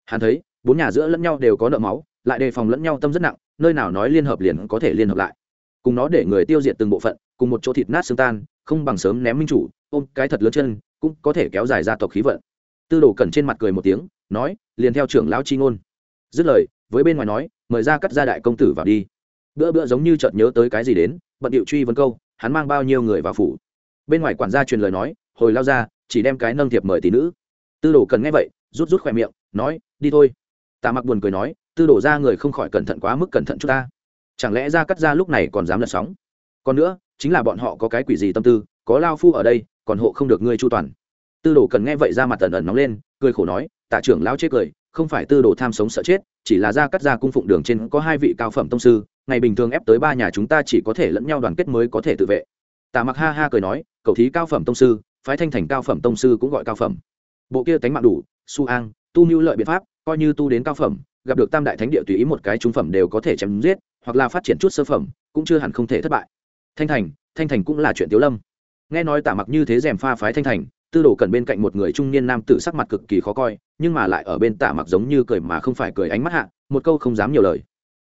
Hắn thấy, bốn nhà giữa lẫn nhau đều có nợ máu, lại đề phòng lẫn nhau tâm rất nặng, nơi nào nói liên hợp liền có thể liên hợp lại. Cùng nó để người tiêu diệt từng bộ phận, cùng một chỗ thịt nát xương tan, không bằng sớm ném minh chủ, ôm cái thật lớn chân, cũng có thể kéo dài gia tộc khí vận. Tư đồ cần trên mặt cười một tiếng, nói, liền theo trưởng lão chi ngôn. Dứt lời, với bên ngoài nói, mời ra cắt ra đại công tử vào đi. Bữa bữa giống như chợt nhớ tới cái gì đến, bận điệu truy vấn câu hắn mang bao nhiêu người vào phủ. Bên ngoài quản gia truyền lời nói, hồi lao ra, chỉ đem cái nâng thiệp mời tỷ nữ. Tư đồ cần nghe vậy, rút rút khỏe miệng, nói, đi thôi. Tạ mặc buồn cười nói, tư đồ ra người không khỏi cẩn thận quá mức cẩn thận chúng ta. Chẳng lẽ ra cắt ra lúc này còn dám lật sóng? Còn nữa, chính là bọn họ có cái quỷ gì tâm tư, có lao phu ở đây, còn hộ không được ngươi chu toàn. Tư đồ cần nghe vậy ra mặt tần ẩn nóng lên, cười khổ nói, tạ trưởng lao chê cười không phải tư đồ tham sống sợ chết, chỉ là ra cắt ra cung phụng đường trên có hai vị cao phẩm tông sư, ngày bình thường ép tới ba nhà chúng ta chỉ có thể lẫn nhau đoàn kết mới có thể tự vệ. Tạ mặc ha ha cười nói, cầu thí cao phẩm tông sư, phái thanh thành cao phẩm tông sư cũng gọi cao phẩm. Bộ kia tánh mạng đủ, su an, tu mưu lợi biện pháp, coi như tu đến cao phẩm, gặp được tam đại thánh địa tùy ý một cái trung phẩm đều có thể chém giết, hoặc là phát triển chút sơ phẩm, cũng chưa hẳn không thể thất bại. Thanh thành thanh thành cũng là chuyện tiếu lâm. Nghe nói tả mặc như thế rèm pha phái thanh thành tư đồ cần bên cạnh một người trung niên nam tử sắc mặt cực kỳ khó coi, nhưng mà lại ở bên tả mặc giống như cười mà không phải cười ánh mắt hạ, một câu không dám nhiều lời.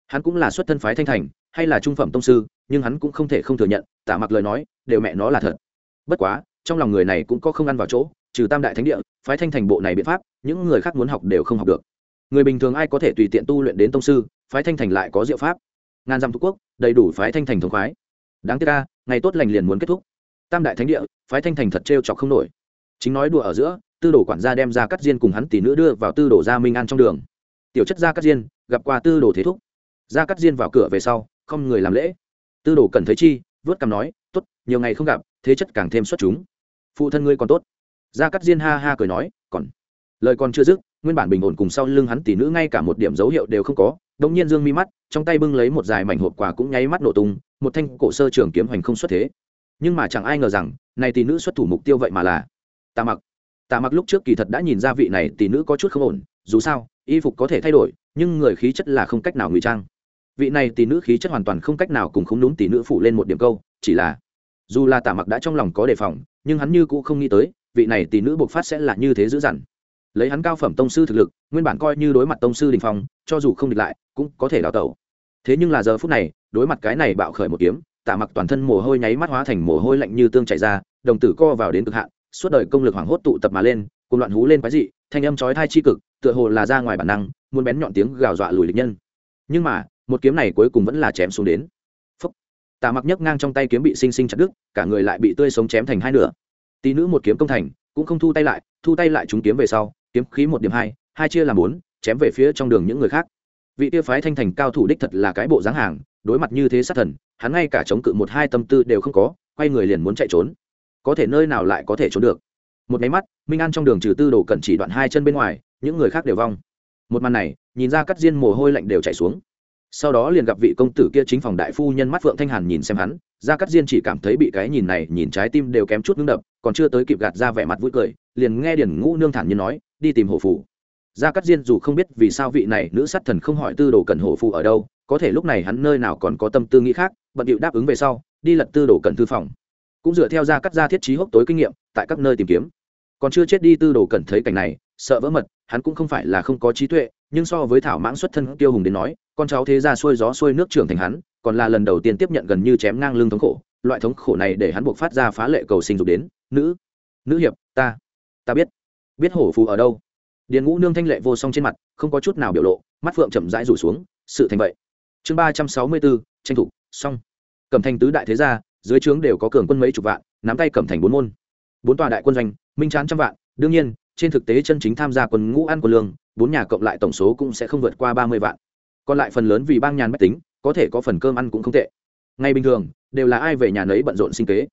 Hắn cũng là xuất thân phái thanh thành, hay là trung phẩm tông sư, nhưng hắn cũng không thể không thừa nhận, tả mặc lời nói, đều mẹ nó là thật. Bất quá, trong lòng người này cũng có không ăn vào chỗ, trừ tam đại thánh địa, phái thanh thành bộ này biện pháp, những người khác muốn học đều không học được. Người bình thường ai có thể tùy tiện tu luyện đến tông sư, phái thanh thành lại có diệu pháp. Ngàn dặm thuộc quốc, đầy đủ phái thanh thành thống khoái. Đáng tiếc ca ngày tốt lành liền muốn kết thúc. Tam đại thánh địa, phái thanh thành thật trêu chọc không nổi chính nói đùa ở giữa, tư đồ quản gia đem ra cắt diên cùng hắn tỷ nữ đưa vào tư đồ gia minh an trong đường. Tiểu chất gia cắt diên, gặp qua tư đồ thế thúc. Gia cắt diên vào cửa về sau, không người làm lễ. Tư đồ cần thấy chi, vớt cằm nói, tốt, nhiều ngày không gặp, thế chất càng thêm xuất chúng. Phụ thân ngươi còn tốt. Gia cắt diên ha ha cười nói, còn. Lời còn chưa dứt, nguyên bản bình ổn cùng sau lưng hắn tỷ nữ ngay cả một điểm dấu hiệu đều không có đống nhiên dương mi mắt, trong tay bưng lấy một dài mảnh hộp quà cũng nháy mắt nổ tung, một thanh cổ sơ trường kiếm hoành không xuất thế. Nhưng mà chẳng ai ngờ rằng, này tỷ nữ xuất thủ mục tiêu vậy mà là tà mặc. Tà mặc lúc trước kỳ thật đã nhìn ra vị này tỷ nữ có chút không ổn, dù sao, y phục có thể thay đổi, nhưng người khí chất là không cách nào ngụy trang. Vị này tỷ nữ khí chất hoàn toàn không cách nào cùng không đúng tỷ nữ phụ lên một điểm câu, chỉ là, dù là tà mặc đã trong lòng có đề phòng, nhưng hắn như cũng không nghĩ tới, vị này tỷ nữ bộc phát sẽ là như thế dữ dằn. Lấy hắn cao phẩm tông sư thực lực, nguyên bản coi như đối mặt tông sư đình phong, cho dù không địch lại, cũng có thể đào tẩu. Thế nhưng là giờ phút này, đối mặt cái này bạo khởi một kiếm, Tạ mặc toàn thân mồ hôi nháy mắt hóa thành mồ hôi lạnh như tương chảy ra, đồng tử co vào đến cực hạn suốt đời công lực hoảng hốt tụ tập mà lên cùng loạn hú lên quái dị, thanh âm chói thai chi cực, tựa hồ là ra ngoài bản năng, muốn bén nhọn tiếng gào dọa lùi lịch nhân. Nhưng mà, một kiếm này cuối cùng vẫn là chém xuống đến. Phúc. Tà mặc nhấc ngang trong tay kiếm bị sinh sinh chặt đứt, cả người lại bị tươi sống chém thành hai nửa. Tí nữ một kiếm công thành, cũng không thu tay lại, thu tay lại chúng kiếm về sau, kiếm khí một điểm hai hai chia làm bốn, chém về phía trong đường những người khác. Vị tiêu phái thanh thành cao thủ đích thật là cái bộ dáng hàng, đối mặt như thế sát thần, hắn ngay cả chống cự một hai tâm tư đều không có, quay người liền muốn chạy trốn có thể nơi nào lại có thể trốn được. Một máy mắt, minh an trong đường trừ tư đồ cẩn chỉ đoạn hai chân bên ngoài, những người khác đều vong. Một màn này, nhìn ra cắt diên mồ hôi lạnh đều chảy xuống. Sau đó liền gặp vị công tử kia chính phòng đại phu nhân mắt phượng thanh hàn nhìn xem hắn, Ra cắt diên chỉ cảm thấy bị cái nhìn này, nhìn trái tim đều kém chút ngưng đập, còn chưa tới kịp gạt ra vẻ mặt vui cười, liền nghe điển ngũ nương thản nhiên nói, đi tìm hổ phủ Ra cắt diên dù không biết vì sao vị này nữ sát thần không hỏi tư đồ cần hổ phủ ở đâu, có thể lúc này hắn nơi nào còn có tâm tư nghĩ khác, bận điệu đáp ứng về sau, đi lật tư đồ cần thư phòng cũng dựa theo gia cắt gia thiết trí hốc tối kinh nghiệm, tại các nơi tìm kiếm. Còn chưa chết đi tư đồ cẩn thấy cảnh này, sợ vỡ mật, hắn cũng không phải là không có trí tuệ, nhưng so với thảo mãng xuất thân tiêu hùng đến nói, con cháu thế ra xuôi gió xuôi nước trưởng thành hắn, còn là lần đầu tiên tiếp nhận gần như chém ngang lưng thống khổ, loại thống khổ này để hắn buộc phát ra phá lệ cầu sinh dục đến. Nữ nữ hiệp, ta ta biết. Biết hổ phù ở đâu? Điền ngũ nương thanh lệ vô song trên mặt, không có chút nào biểu lộ, mắt phượng chậm rãi rủ xuống, sự thành vậy. Chương ba trăm sáu mươi bốn, tranh thủ, xong. Cầm thành tứ đại thế gia dưới trướng đều có cường quân mấy chục vạn, nắm tay cẩm thành bốn môn. Bốn tòa đại quân doanh, minh chán trăm vạn, đương nhiên, trên thực tế chân chính tham gia quân ngũ ăn quân lương, bốn nhà cộng lại tổng số cũng sẽ không vượt qua ba mươi vạn. Còn lại phần lớn vì bang nhàn mách tính, có thể có phần cơm ăn cũng không tệ. Ngay bình thường, đều là ai về nhà nấy bận rộn sinh kế.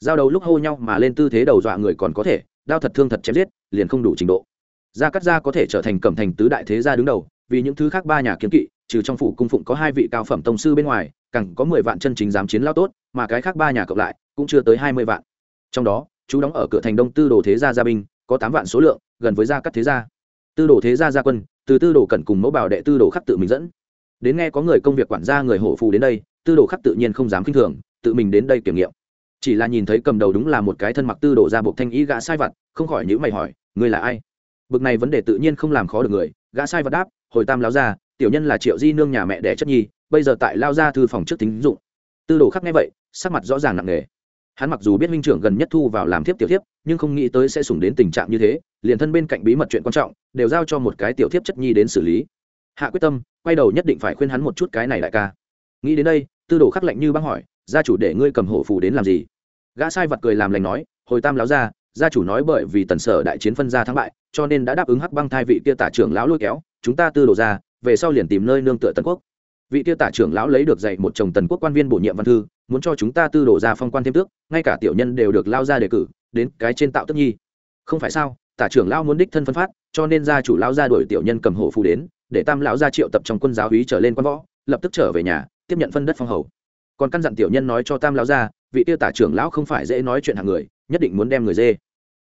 Giao đấu lúc hô nhau mà lên tư thế đầu dọa người còn có thể, đao thật thương thật chém giết, liền không đủ trình độ. Gia cắt gia có thể trở thành cẩm thành tứ đại thế gia đứng đầu, vì những thứ khác ba nhà kiếm kỵ, trừ trong phủ cung phụng có hai vị cao phẩm tông sư bên ngoài, càng có mười vạn chân chính dám chiến lao tốt mà cái khác ba nhà cộng lại cũng chưa tới hai mươi vạn. Trong đó, chú đóng ở cửa thành đông tư đồ thế gia gia binh, có tám vạn số lượng, gần với gia cắt thế gia. Tư đồ thế gia gia quân, từ tư đồ cẩn cùng mẫu bảo đệ tư đồ khắc tự mình dẫn. Đến nghe có người công việc quản gia người hộ phù đến đây, tư đồ khắc tự nhiên không dám k i n h thường, tự mình đến đây kiểm nghiệm. Chỉ là nhìn thấy cầm đầu đúng là một cái thân mặc tư đồ ra buộc thanh ý gã sai vặt, không khỏi nhữ mày hỏi, ngươi là ai? Bực này vấn đề tự nhiên không làm khó được người, gã sai vặt đáp, hồi tam lão ra tiểu nhân là triệu di nương nhà mẹ đẻ chất nhi, bây giờ tại lao ra thư phòng trước tính dụng tư đồ khắc nghe vậy, sắc mặt rõ ràng nặng nề. Hắn mặc dù biết minh trưởng gần nhất thu vào làm thiếp tiểu thiếp, nhưng không nghĩ tới sẽ sủng đến tình trạng như thế, liền thân bên cạnh bí mật chuyện quan trọng, đều giao cho một cái tiểu thiếp chất nhi đến xử lý. Hạ quyết tâm, quay đầu nhất định phải khuyên hắn một chút cái này đại ca. Nghĩ đến đây, tư đồ khắc lạnh như băng hỏi, gia chủ để ngươi cầm hổ phù đến làm gì? Gã sai vật cười làm lành nói, hồi tam láo ra gia chủ nói bởi vì tần sở đại chiến phân ra thắng bại, cho nên đã đáp ứng hắc băng thai vị kia tả trưởng lão lôi kéo, chúng ta tư đồ ra về sau liền tìm nơi nương tựa tần quốc vị Tiêu tả trưởng lão lấy được dạy một chồng tần quốc quan viên bổ nhiệm văn thư, muốn cho chúng ta tư đổ ra phong quan thêm tước, ngay cả tiểu nhân đều được lao ra đề cử, đến cái trên tạo tức nhi. Không phải sao, tả trưởng lão muốn đích thân phân phát, cho nên gia chủ lão ra đuổi tiểu nhân cầm hổ phù đến, để tam lão ra triệu tập trong quân giáo hí trở lên quan võ, lập tức trở về nhà, tiếp nhận phân đất phong hầu. Còn căn dặn tiểu nhân nói cho tam lão ra vị tiêu tả trưởng lão không phải dễ nói chuyện hàng người, nhất định muốn đem người dê.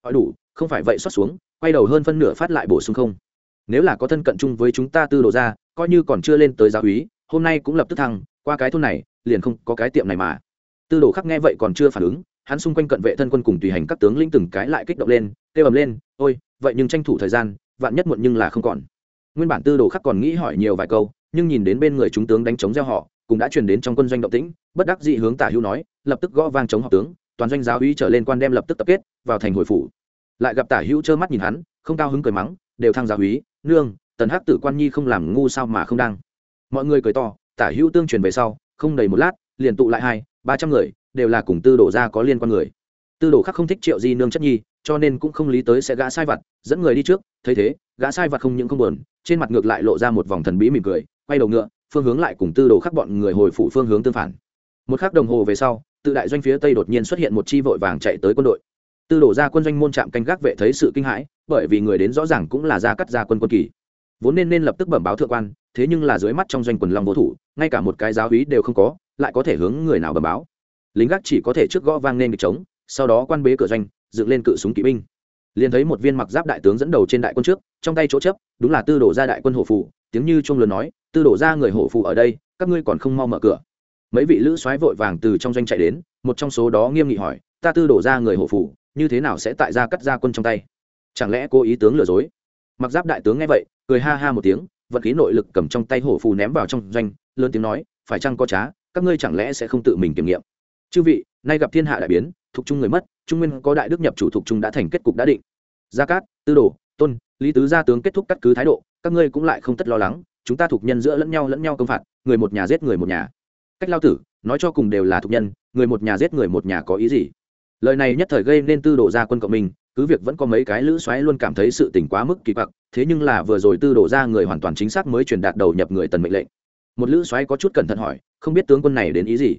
Hỏi đủ, không phải vậy xót xuống, quay đầu hơn phân nửa phát lại bổ sung không? Nếu là có thân cận chung với chúng ta tư đồ ra coi như còn chưa lên tới giáo úy hôm nay cũng lập tức thăng, qua cái thôn này, liền không có cái tiệm này mà. Tư đồ khắc nghe vậy còn chưa phản ứng, hắn xung quanh cận vệ thân quân cùng tùy hành các tướng lĩnh từng cái lại kích động lên, kêu ầm lên, ôi, vậy nhưng tranh thủ thời gian, vạn nhất muộn nhưng là không còn. Nguyên bản tư đồ khắc còn nghĩ hỏi nhiều vài câu, nhưng nhìn đến bên người chúng tướng đánh chống gieo họ, cũng đã truyền đến trong quân doanh động tĩnh, bất đắc dị hướng tả hữu nói, lập tức gõ vang chống họp tướng, toàn doanh giáo uy trở lên quan đem lập tức tập kết, vào thành hồi phủ. Lại gặp tả hữu trơ mắt nhìn hắn, không cao hứng cười mắng, đều thăng giáo uy, nương, tần hắc tử quan nhi không làm ngu sao mà không đang mọi người cười to, tả hữu tương truyền về sau, không đầy một lát, liền tụ lại hai, ba trăm người, đều là cùng tư đồ ra có liên quan người. Tư đồ khác không thích triệu di nương chất nhi, cho nên cũng không lý tới sẽ gã sai vặt, dẫn người đi trước, thấy thế, gã sai vặt không những không buồn, trên mặt ngược lại lộ ra một vòng thần bí mỉm cười, quay đầu ngựa, phương hướng lại cùng tư đồ khắc bọn người hồi phụ phương hướng tương phản. Một khắc đồng hồ về sau, tự đại doanh phía tây đột nhiên xuất hiện một chi vội vàng chạy tới quân đội. Tư đổ ra quân doanh môn trạm canh gác vệ thấy sự kinh hãi, bởi vì người đến rõ ràng cũng là gia cắt gia quân quân kỳ vốn nên nên lập tức bẩm báo thượng quan, thế nhưng là dưới mắt trong doanh quần long vô thủ, ngay cả một cái giáo hí đều không có, lại có thể hướng người nào bẩm báo. Lính gác chỉ có thể trước gõ vang nên địch trống, sau đó quan bế cửa doanh, dựng lên cự súng kỵ binh. Liền thấy một viên mặc giáp đại tướng dẫn đầu trên đại quân trước, trong tay chỗ chấp, đúng là tư đổ ra đại quân hổ phủ tiếng như trung lớn nói, tư đổ ra người hổ phủ ở đây, các ngươi còn không mau mở cửa. Mấy vị lữ soái vội vàng từ trong doanh chạy đến, một trong số đó nghiêm nghị hỏi, ta tư đổ ra người hổ phủ như thế nào sẽ tại ra cắt ra quân trong tay? Chẳng lẽ cố ý tướng lừa dối? Mặc giáp đại tướng nghe vậy, cười ha ha một tiếng, vận khí nội lực cầm trong tay hổ phù ném vào trong doanh, lớn tiếng nói, phải chăng có trá, các ngươi chẳng lẽ sẽ không tự mình kiểm nghiệm? Chư vị, nay gặp thiên hạ đại biến, thuộc trung người mất, trung nguyên có đại đức nhập chủ thuộc trung đã thành kết cục đã định. Gia cát, tư đồ, tôn, lý tứ gia tướng kết thúc cắt cứ thái độ, các ngươi cũng lại không tất lo lắng, chúng ta thuộc nhân giữa lẫn nhau lẫn nhau công phạt, người một nhà giết người một nhà. Cách lao tử, nói cho cùng đều là thuộc nhân, người một nhà giết người một nhà có ý gì? Lời này nhất thời gây nên tư đồ gia quân cộng mình cứ việc vẫn có mấy cái lữ xoáy luôn cảm thấy sự tình quá mức kỳ quặc, thế nhưng là vừa rồi tư đổ ra người hoàn toàn chính xác mới truyền đạt đầu nhập người tần mệnh lệnh. Một lữ xoáy có chút cẩn thận hỏi, không biết tướng quân này đến ý gì?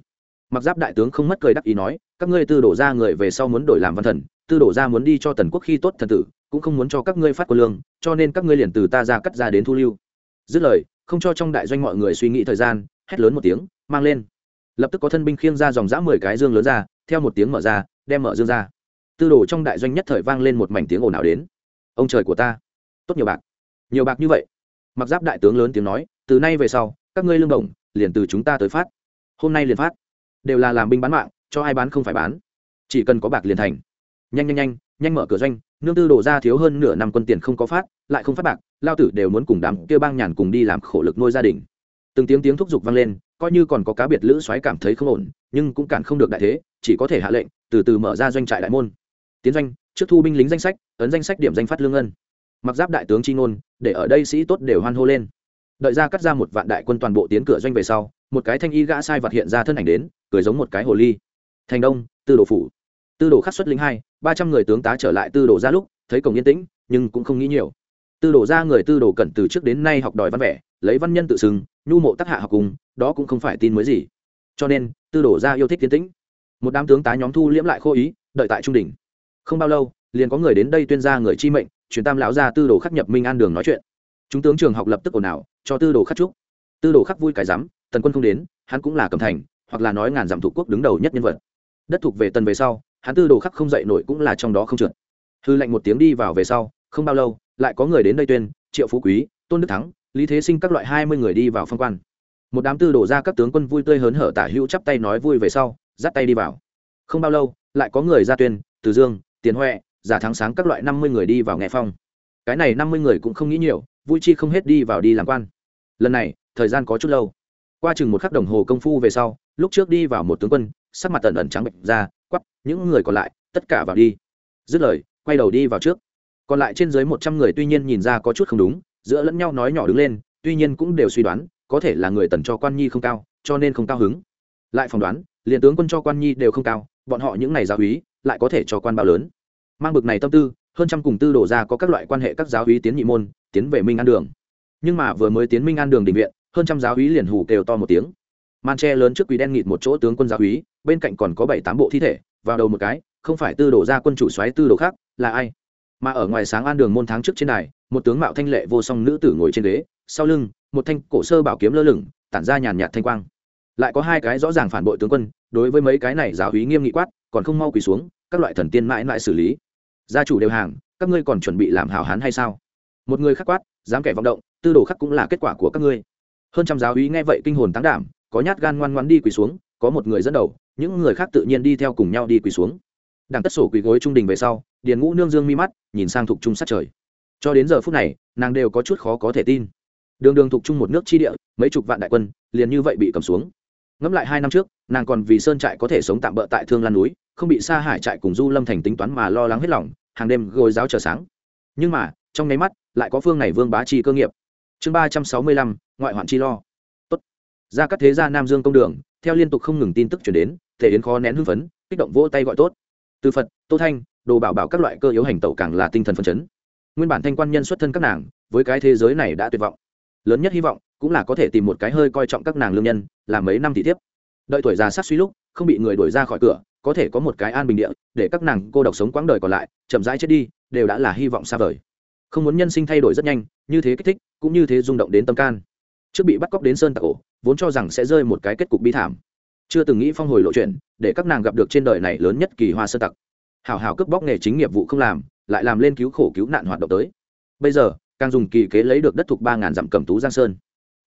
Mặc giáp đại tướng không mất cười đắc ý nói, các ngươi tư đổ ra người về sau muốn đổi làm văn thần, tư đổ ra muốn đi cho tần quốc khi tốt thần tử, cũng không muốn cho các ngươi phát quân lương, cho nên các ngươi liền từ ta ra cắt ra đến thu lưu. Dứt lời, không cho trong đại doanh mọi người suy nghĩ thời gian, hét lớn một tiếng, mang lên. Lập tức có thân binh khiêng ra dòng dã mười cái dương lớn ra, theo một tiếng mở ra, đem mở dương ra tư đồ trong đại doanh nhất thời vang lên một mảnh tiếng ồn ào đến. Ông trời của ta. Tốt nhiều bạc. Nhiều bạc như vậy. Mặc giáp đại tướng lớn tiếng nói, từ nay về sau, các ngươi lương đồng, liền từ chúng ta tới phát. Hôm nay liền phát. Đều là làm binh bán mạng, cho ai bán không phải bán. Chỉ cần có bạc liền thành. Nhanh nhanh nhanh nhanh mở cửa doanh, nương tư đổ ra thiếu hơn nửa năm quân tiền không có phát, lại không phát bạc, lao tử đều muốn cùng đám kia bang nhàn cùng đi làm khổ lực nuôi gia đình. Từng tiếng tiếng thúc giục vang lên, coi như còn có cá biệt lữ xoáy cảm thấy không ổn, nhưng cũng cản không được đại thế, chỉ có thể hạ lệnh, từ từ mở ra doanh trại đại môn tiến doanh, trước thu binh lính danh sách, ấn danh sách điểm danh phát lương ân mặc giáp đại tướng chi ngôn, để ở đây sĩ tốt đều hoan hô lên. Đợi ra cắt ra một vạn đại quân toàn bộ tiến cửa doanh về sau, một cái thanh y gã sai vặt hiện ra thân ảnh đến, cười giống một cái hồ ly. Thành đông, tư đồ phủ. Tư đồ khắc xuất linh hai, ba trăm người tướng tá trở lại tư đồ ra lúc, thấy cổng yên tĩnh, nhưng cũng không nghĩ nhiều. Tư đồ ra người tư đồ cẩn từ trước đến nay học đòi văn vẻ, lấy văn nhân tự xưng, nhu mộ tác hạ học cùng, đó cũng không phải tin mới gì. Cho nên, tư đồ ra yêu thích tiến tĩnh. Một đám tướng tá nhóm thu liễm lại khô ý, đợi tại trung đỉnh không bao lâu, liền có người đến đây tuyên ra người chi mệnh, truyền tam lão ra tư đồ khắc nhập minh an đường nói chuyện. Chúng tướng trường học lập tức ồn ào, cho tư đồ khắc trúc tư đồ khắc vui cái rắm, tần quân không đến, hắn cũng là cầm thành, hoặc là nói ngàn dặm thủ quốc đứng đầu nhất nhân vật. Đất thuộc về tần về sau, hắn tư đồ khắc không dậy nổi cũng là trong đó không trượt. Hư lệnh một tiếng đi vào về sau, không bao lâu, lại có người đến đây tuyên, triệu phú quý, tôn đức thắng, lý thế sinh các loại hai mươi người đi vào phong quan. Một đám tư đổ ra các tướng quân vui tươi hớn hở tả hữu chắp tay nói vui về sau, dắt tay đi vào. Không bao lâu, lại có người ra tuyên, từ dương tiền huệ giả thắng sáng các loại năm mươi người đi vào nghe phong. Cái này năm mươi người cũng không nghĩ nhiều, vui chi không hết đi vào đi làm quan. Lần này, thời gian có chút lâu. Qua chừng một khắc đồng hồ công phu về sau, lúc trước đi vào một tướng quân, sắc mặt tần ẩn trắng bệnh ra, quắp, những người còn lại, tất cả vào đi. Dứt lời, quay đầu đi vào trước. Còn lại trên dưới một trăm người tuy nhiên nhìn ra có chút không đúng, giữa lẫn nhau nói nhỏ đứng lên, tuy nhiên cũng đều suy đoán, có thể là người tần cho quan nhi không cao, cho nên không cao hứng. Lại phỏng đoán, liền tướng quân cho quan nhi đều không cao, bọn họ những này giáo úy, lại có thể cho quan bao lớn mang bực này tâm tư hơn trăm cùng tư đổ ra có các loại quan hệ các giáo úy tiến nhị môn tiến về minh an đường. Nhưng mà vừa mới tiến minh an đường định viện hơn trăm giáo úy liền hù kêu to một tiếng. Màn tre lớn trước quý đen nghịt một chỗ tướng quân giáo úy bên cạnh còn có bảy tám bộ thi thể vào đầu một cái không phải tư đổ ra quân chủ xoáy tư đồ khác là ai? Mà ở ngoài sáng an đường môn tháng trước trên này, một tướng mạo thanh lệ vô song nữ tử ngồi trên ghế sau lưng một thanh cổ sơ bảo kiếm lơ lửng tản ra nhàn nhạt thanh quang. Lại có hai cái rõ ràng phản bội tướng quân đối với mấy cái này giáo hí nghiêm nghị quát còn không mau quỳ xuống các loại thần tiên mãi mãi xử lý gia chủ đều hàng, các ngươi còn chuẩn bị làm hảo hán hay sao? Một người khắc quát, dám kẻ vọng động, tư đồ khắc cũng là kết quả của các ngươi. Hơn trăm giáo úy nghe vậy kinh hồn tán đảm, có nhát gan ngoan ngoan đi quỳ xuống, có một người dẫn đầu, những người khác tự nhiên đi theo cùng nhau đi quỳ xuống. Đảng tất sổ quỳ gối trung đình về sau, điền ngũ nương dương mi mắt, nhìn sang thục trung sát trời. Cho đến giờ phút này, nàng đều có chút khó có thể tin. Đường đường thục trung một nước chi địa, mấy chục vạn đại quân, liền như vậy bị cầm xuống. Ngẫm lại hai năm trước nàng còn vì sơn trại có thể sống tạm bỡ tại thương lan núi, không bị sa hải trại cùng du lâm thành tính toán mà lo lắng hết lòng, hàng đêm gối giáo chờ sáng. Nhưng mà, trong nháy mắt, lại có phương này vương bá chi cơ nghiệp. Chương ba trăm sáu mươi lăm, ngoại hoạn chi lo. Tốt. Ra các thế gia nam dương công đường, theo liên tục không ngừng tin tức chuyển đến, thể yến khó nén hưng phấn, kích động vỗ tay gọi tốt. Từ phật, tô thanh, đồ bảo bảo các loại cơ yếu hành tẩu càng là tinh thần phân chấn. Nguyên bản thanh quan nhân xuất thân các nàng, với cái thế giới này đã tuyệt vọng. Lớn nhất hy vọng cũng là có thể tìm một cái hơi coi trọng các nàng lương nhân, làm mấy năm thị thiếp đợi tuổi già sát suy lúc, không bị người đuổi ra khỏi cửa, có thể có một cái an bình địa, để các nàng cô độc sống quãng đời còn lại, chậm rãi chết đi, đều đã là hy vọng xa vời. Không muốn nhân sinh thay đổi rất nhanh, như thế kích thích, cũng như thế rung động đến tâm can. Trước bị bắt cóc đến sơn tạc ổ, vốn cho rằng sẽ rơi một cái kết cục bi thảm. Chưa từng nghĩ phong hồi lộ chuyện, để các nàng gặp được trên đời này lớn nhất kỳ hoa sơ tặc hảo hảo cướp bóc nghề chính nghiệp vụ không làm, lại làm lên cứu khổ cứu nạn hoạt động tới. Bây giờ, càng dùng kỳ kế lấy được đất thuộc ba ngàn dặm cầm tú giang sơn.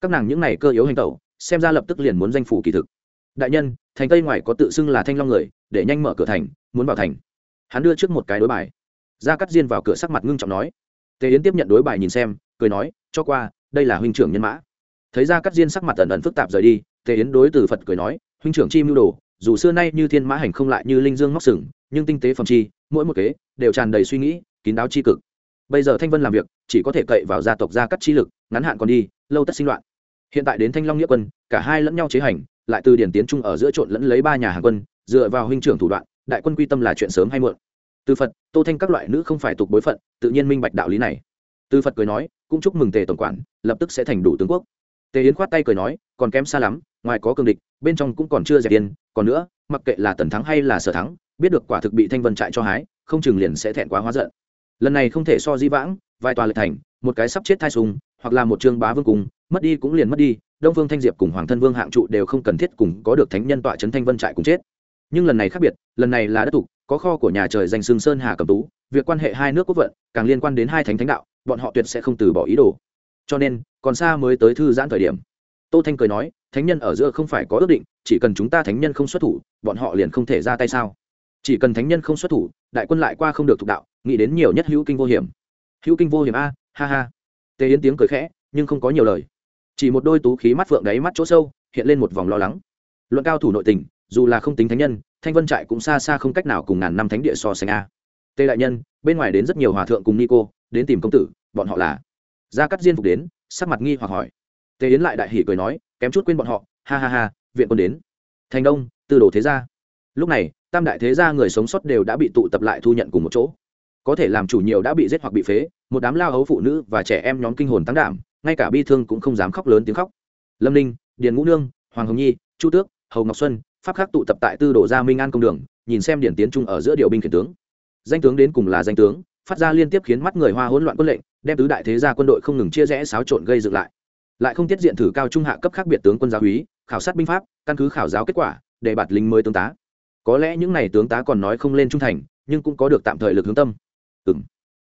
Các nàng những này cơ yếu hành tẩu, xem ra lập tức liền muốn danh phủ kỳ thực đại nhân, thành tây ngoài có tự xưng là thanh long người, để nhanh mở cửa thành, muốn vào thành. Hắn đưa trước một cái đối bài. Ra cắt diên vào cửa sắc mặt ngưng trọng nói. Tề yến tiếp nhận đối bài nhìn xem, cười nói, cho qua, đây là huynh trưởng nhân mã. Thấy ra cắt diên sắc mặt ẩn ẩn phức tạp rời đi, tề yến đối từ phật cười nói, huynh trưởng chi mưu đồ, dù xưa nay như thiên mã hành không lại như linh dương móc sừng, nhưng tinh tế phẩm chi, mỗi một kế, đều tràn đầy suy nghĩ, kín đáo chi cực. Bây giờ thanh vân làm việc, chỉ có thể cậy vào gia tộc gia cắt chi lực, ngắn hạn còn đi, lâu tất sinh loạn. Hiện tại đến thanh long nghĩa quân, cả hai lẫn nhau chế hành lại từ điển tiến trung ở giữa trộn lẫn lấy ba nhà hàng quân, dựa vào huynh trưởng thủ đoạn, đại quân quy tâm là chuyện sớm hay muộn. Từ phật, tô thanh các loại nữ không phải tục bối phận, tự nhiên minh bạch đạo lý này. Từ phật cười nói, cũng chúc mừng tề tổng quản, lập tức sẽ thành đủ tướng quốc. Tề yến khoát tay cười nói, còn kém xa lắm, ngoài có cường địch, bên trong cũng còn chưa dẹp yên, còn nữa, mặc kệ là tần thắng hay là sở thắng, biết được quả thực bị thanh vân trại cho hái, không chừng liền sẽ thẹn quá hóa giận. Lần này không thể so di vãng, vài tòa lệ thành, một cái sắp chết thai sùng hoặc là một trương bá vương cùng, mất đi cũng liền mất đi, đông vương thanh diệp cùng hoàng thân vương hạng trụ đều không cần thiết cùng có được thánh nhân tọa trấn thanh vân trại cùng chết. Nhưng lần này khác biệt, lần này là đất tục, có kho của nhà trời danh sương sơn hà cầm tú, việc quan hệ hai nước quốc vận, càng liên quan đến hai thánh thánh đạo, bọn họ tuyệt sẽ không từ bỏ ý đồ. Cho nên, còn xa mới tới thư giãn thời điểm. Tô thanh cười nói, thánh nhân ở giữa không phải có ước định, chỉ cần chúng ta thánh nhân không xuất thủ, bọn họ liền không thể ra tay sao? Chỉ cần thánh nhân không xuất thủ, đại quân lại qua không được thục đạo, nghĩ đến nhiều nhất hữu kinh vô hiểm. Hữu kinh vô hiểm a, ha ha tề yến tiếng cười khẽ, nhưng không có nhiều lời. Chỉ một đôi tú khí mắt phượng đáy mắt chỗ sâu, hiện lên một vòng lo lắng. Luận cao thủ nội tình, dù là không tính thánh nhân, thanh vân trại cũng xa xa không cách nào cùng ngàn năm thánh địa so sánh a. Tề đại nhân, bên ngoài đến rất nhiều hòa thượng cùng nico đến tìm công tử, bọn họ là? Gia cắt diên phục đến, sắc mặt nghi hoặc hỏi. Tề yến lại đại hỉ cười nói, kém chút quên bọn họ, ha ha ha, viện quân đến. Thành đông, tư đồ thế gia. Lúc này, tam đại thế gia người sống sót đều đã bị tụ tập lại thu nhận cùng một chỗ có thể làm chủ nhiều đã bị giết hoặc bị phế, một đám lao hấu phụ nữ và trẻ em nhóm kinh hồn tăng đảm, ngay cả bi thương cũng không dám khóc lớn tiếng khóc. Lâm ninh, điền ngũ nương, hoàng hồng nhi, chu tước, hầu ngọc xuân, pháp khắc tụ tập tại tư đồ gia minh an công đường, nhìn xem điển tiến trung ở giữa điều binh khiển tướng. Danh tướng đến cùng là danh tướng, phát ra liên tiếp khiến mắt người hoa hỗn loạn quân lệnh, đem tứ đại thế gia quân đội không ngừng chia rẽ xáo trộn gây dựng lại. Lại không tiết diện thử cao trung hạ cấp khác biệt tướng quân giáo úy khảo sát binh pháp, căn cứ khảo giáo kết quả, để bạt lính mới tướng tá. Có lẽ những n à y tướng tá còn nói không lên trung thành, nhưng cũng có được tạm thời lực hướng tâm ừng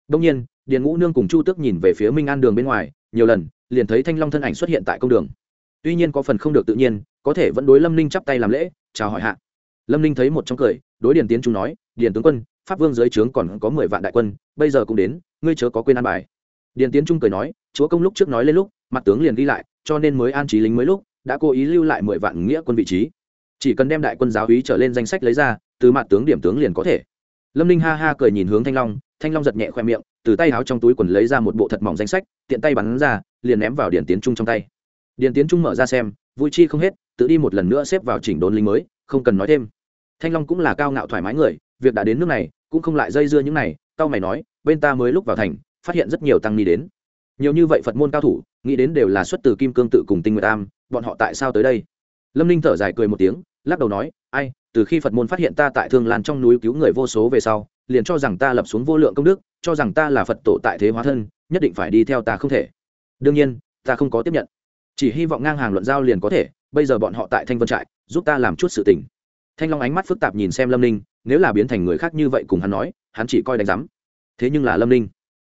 đông nhiên, điền ngũ nương cùng chu tước nhìn về phía minh an đường bên ngoài, nhiều lần, liền thấy thanh long thân ảnh xuất hiện tại công đường. Tuy nhiên có phần không được tự nhiên, có thể vẫn đối lâm ninh chắp tay làm lễ, chào hỏi hạ. Lâm ninh thấy một trong cười, đối điền tiến trung nói, điền tướng quân, pháp vương dưới trướng còn có mười vạn đại quân, bây giờ cũng đến, ngươi chớ có quên an bài. Điền tiến trung cười nói, chúa công lúc trước nói lên lúc, mặt tướng liền đi lại, cho nên mới an trí lính mới lúc, đã cố ý lưu lại mười vạn nghĩa quân vị trí. Chỉ cần đem đại quân giáo úy trở lên danh sách lấy ra, từ mặt tướng điểm tướng liền có thể. Lâm ninh ha ha cười nhìn hướng thanh long thanh long giật nhẹ khoe miệng, từ tay áo trong túi quần lấy ra một bộ thật mỏng danh sách, tiện tay bắn ra, liền ném vào điển tiến trung trong tay. Điển tiến trung mở ra xem, vui chi không hết, tự đi một lần nữa xếp vào chỉnh đốn lính mới, không cần nói thêm. Thanh long cũng là cao ngạo thoải mái người, việc đã đến nước này, cũng không lại dây dưa những này cao mày nói, bên ta mới lúc vào thành, phát hiện rất nhiều tăng ni đến. Nhiều như vậy phật môn cao thủ, nghĩ đến đều là xuất từ kim cương tự cùng tinh nguyệt tam bọn họ tại sao tới đây? Lâm ninh thở dài cười một tiếng, lắc đầu nói, ai, từ khi phật môn phát hiện ta tại thương lan trong núi cứu người vô số về sau liền cho rằng ta lập xuống vô lượng công đức, cho rằng ta là phật tổ tại thế hóa thân, nhất định phải đi theo ta không thể. Đương nhiên, ta không có tiếp nhận. Chỉ hy vọng ngang hàng luận giao liền có thể, bây giờ bọn họ tại thanh vân trại, giúp ta làm chút sự tình. Thanh long ánh mắt phức tạp nhìn xem lâm ninh, nếu là biến thành người khác như vậy cùng hắn nói, hắn chỉ coi đánh giám. Thế nhưng là lâm ninh,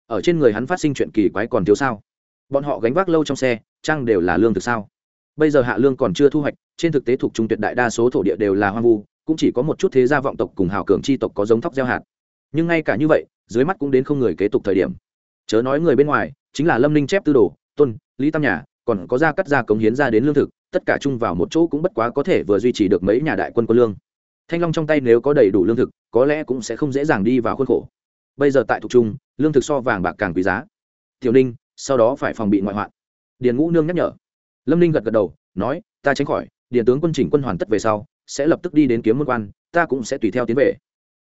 ở trên người hắn phát sinh chuyện kỳ quái còn thiếu sao? Bọn họ gánh vác lâu trong xe trang đều là lương thực sao? Bây giờ hạ lương còn chưa thu hoạch, trên thực tế thuộc trung tuyệt đại đa số thổ địa đều là hoang vu, cũng chỉ có một chút thế gia vọng tộc cùng hào cường chi tộc có giống thóc gieo hạt nhưng ngay cả như vậy, dưới mắt cũng đến không người kế tục thời điểm. Chớ nói người bên ngoài, chính là lâm ninh chép tư đồ tuân lý tam nhà, còn có gia cắt gia cống hiến ra đến lương thực, tất cả chung vào một chỗ cũng bất quá có thể vừa duy trì được mấy nhà đại quân quân lương. Thanh long trong tay nếu có đầy đủ lương thực, có lẽ cũng sẽ không dễ dàng đi vào khuôn khổ. Bây giờ tại thuộc trung, lương thực so vàng bạc càng quý giá. Tiểu ninh, sau đó phải phòng bị ngoại hoạn. Điền ngũ nương nhắc nhở. Lâm ninh gật gật đầu, nói, ta tránh khỏi, điền tướng quân chỉnh quân hoàn tất về sau, sẽ lập tức đi đến kiếm môn quan, ta cũng sẽ tùy theo tiến về.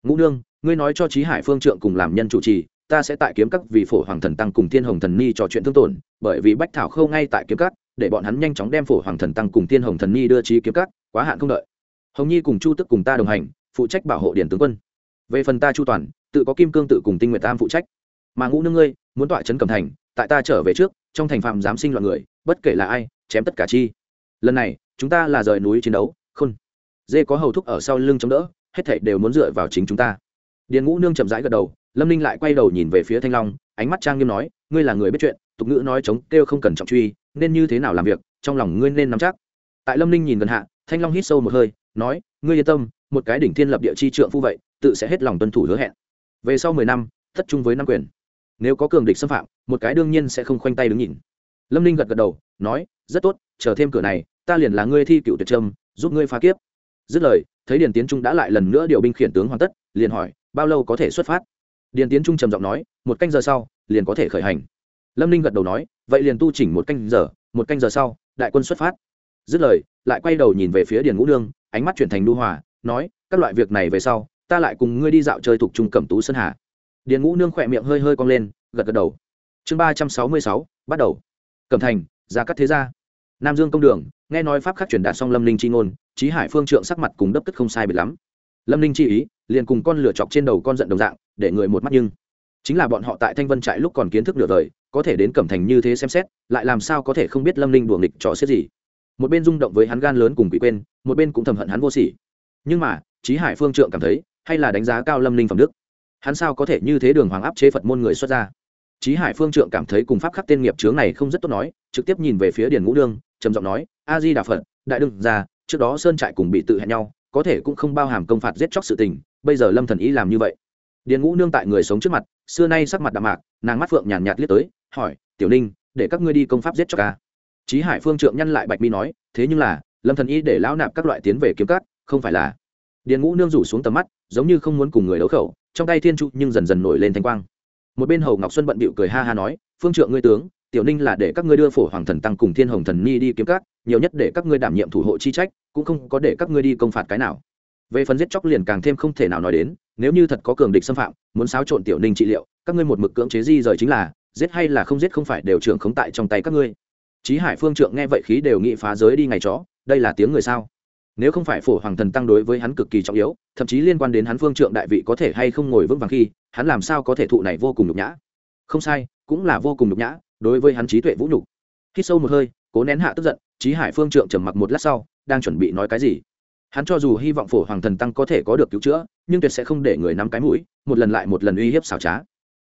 Ngũ nương ngươi nói cho trí hải phương trượng cùng làm nhân chủ trì, ta sẽ tại kiếm các vì phổ hoàng thần tăng cùng thiên hồng thần ni trò chuyện thương tổn, bởi vì bách thảo khâu ngay tại kiếm các, để bọn hắn nhanh chóng đem phổ hoàng thần tăng cùng thiên hồng thần ni đưa trí kiếm các, quá hạn không đợi. Hồng nhi cùng chu tức cùng ta đồng hành, phụ trách bảo hộ điển tướng quân. Về phần ta chu toàn, tự có kim cương tự cùng tinh nguyệt tam phụ trách. Mà ngũ nương ngươi, muốn tọa trấn cầm thành, tại ta trở về trước, trong thành phạm giám sinh loạn người, bất kể là ai, chém tất cả chi. Lần này, chúng ta là rời núi chiến đấu, khôn. Dê có hầu thúc ở sau lưng chống đỡ, hết thảy đều muốn dựa vào chính chúng ta điền ngũ nương chậm rãi gật đầu, lâm ninh lại quay đầu nhìn về phía thanh long, ánh mắt trang nghiêm nói, ngươi là người biết chuyện, tục ngữ nói chống kêu không cần trọng truy, nên như thế nào làm việc, trong lòng ngươi nên nắm chắc. Tại lâm ninh nhìn gần hạ, thanh long hít sâu một hơi, nói, ngươi yên tâm, một cái đỉnh thiên lập địa chi trượng phu vậy, tự sẽ hết lòng tuân thủ hứa hẹn. Về sau mười năm, thất trung với năm quyền. Nếu có cường địch xâm phạm, một cái đương nhiên sẽ không khoanh tay đứng nhìn. Lâm ninh gật gật đầu, nói, rất tốt, chờ thêm cửa này, ta liền là ngươi thi cựu tuyệt trâm, giúp ngươi phá kiếp. Dứt lời, thấy điền tiến trung đã lại lần nữa điều binh khiển tướng hoàn tất, liền hỏi bao lâu có thể xuất phát? Điền tiến trung trầm giọng nói, một canh giờ sau, liền có thể khởi hành. Lâm ninh gật đầu nói, vậy liền tu chỉnh một canh giờ, một canh giờ sau, đại quân xuất phát. Dứt lời, lại quay đầu nhìn về phía điền ngũ nương, ánh mắt chuyển thành nu hòa, nói, các loại việc này về sau, ta lại cùng ngươi đi dạo chơi thuộc trung cẩm tú sơn hà. Điền ngũ nương khỏe miệng hơi hơi cong lên, gật gật đầu. Chương ba trăm sáu mươi sáu, bắt đầu. Cẩm thành, ra cắt thế gia. Nam dương công đường, nghe nói pháp khắc truyền đạt xong lâm ninh chi ngôn trí hải phương trượng sắc mặt cùng đấp tức không sai biệt lắm. Lâm ninh chi ý liền cùng con lửa chọc trên đầu con giận đồng dạng, để người một mắt nhưng chính là bọn họ tại thanh vân trại lúc còn kiến thức nửa đời, có thể đến cẩm thành như thế xem xét, lại làm sao có thể không biết lâm ninh đùa nghịch trò xiết gì. Một bên rung động với hắn gan lớn cùng quỷ quên, một bên cũng thầm hận hắn vô sỉ. Nhưng mà trí hải phương trượng cảm thấy, hay là đánh giá cao lâm ninh phẩm đức. Hắn sao có thể như thế đường hoàng áp chế phật môn người xuất ra trí hải phương trượng cảm thấy cùng pháp khắc tên nghiệp chướng này không rất tốt nói, trực tiếp nhìn về phía điền ngũ đương, trầm giọng nói, a di đà phật, đại đương ra trước đó sơn trại cùng bị tự hẹn nhau có thể cũng không bao hàm công phạt giết chóc sự tình bây giờ lâm thần ý làm như vậy. Điền ngũ nương tại người sống trước mặt xưa nay sắc mặt đạm mạc nàng mắt phượng nhàn nhạt, nhạt liếc tới hỏi tiểu ninh để các ngươi đi công pháp giết chóc à? ca trí hải phương trượng nhăn lại bạch mi nói thế nhưng là lâm thần ý để lão nạp các loại tiến về kiếm cắt không phải là điền ngũ nương rủ xuống tầm mắt giống như không muốn cùng người đấu khẩu trong tay thiên trụ nhưng dần dần nổi lên thanh quang. Một bên hầu ngọc xuân bận bịu cười ha ha nói phương trượng ngươi tướng tiểu ninh là để các ngươi đưa phổ hoàng thần tăng cùng thiên hồng thần ni đi kiếm các nhiều nhất để các ngươi đảm nhiệm thủ hộ chi trách cũng không có để các ngươi đi công phạt cái nào về phần giết chóc liền càng thêm không thể nào nói đến nếu như thật có cường địch xâm phạm muốn xáo trộn tiểu ninh trị liệu các ngươi một mực cưỡng chế di rời chính là giết hay là không giết không phải đều trưởng khống tại trong tay các ngươi Chí Hải Phương Trượng nghe vậy khí đều nghị phá giới đi ngày chó, đây là tiếng người sao? Nếu không phải phổ hoàng thần tăng đối với hắn cực kỳ trọng yếu, thậm chí liên quan đến hắn Phương Trượng đại vị có thể hay không ngồi vững vàng khi, hắn làm sao có thể thụ này vô cùng nhục nhã? Không sai, cũng là vô cùng nhục nhã, đối với hắn trí tuệ vũ nhục. Hít sâu một hơi, cố nén hạ tức giận, trí Hải Phương Trượng trầm mặc một lát sau, đang chuẩn bị nói cái gì. Hắn cho dù hy vọng phổ hoàng thần tăng có thể có được cứu chữa, nhưng tuyệt sẽ không để người nắm cái mũi, một lần lại một lần uy hiếp xảo trá.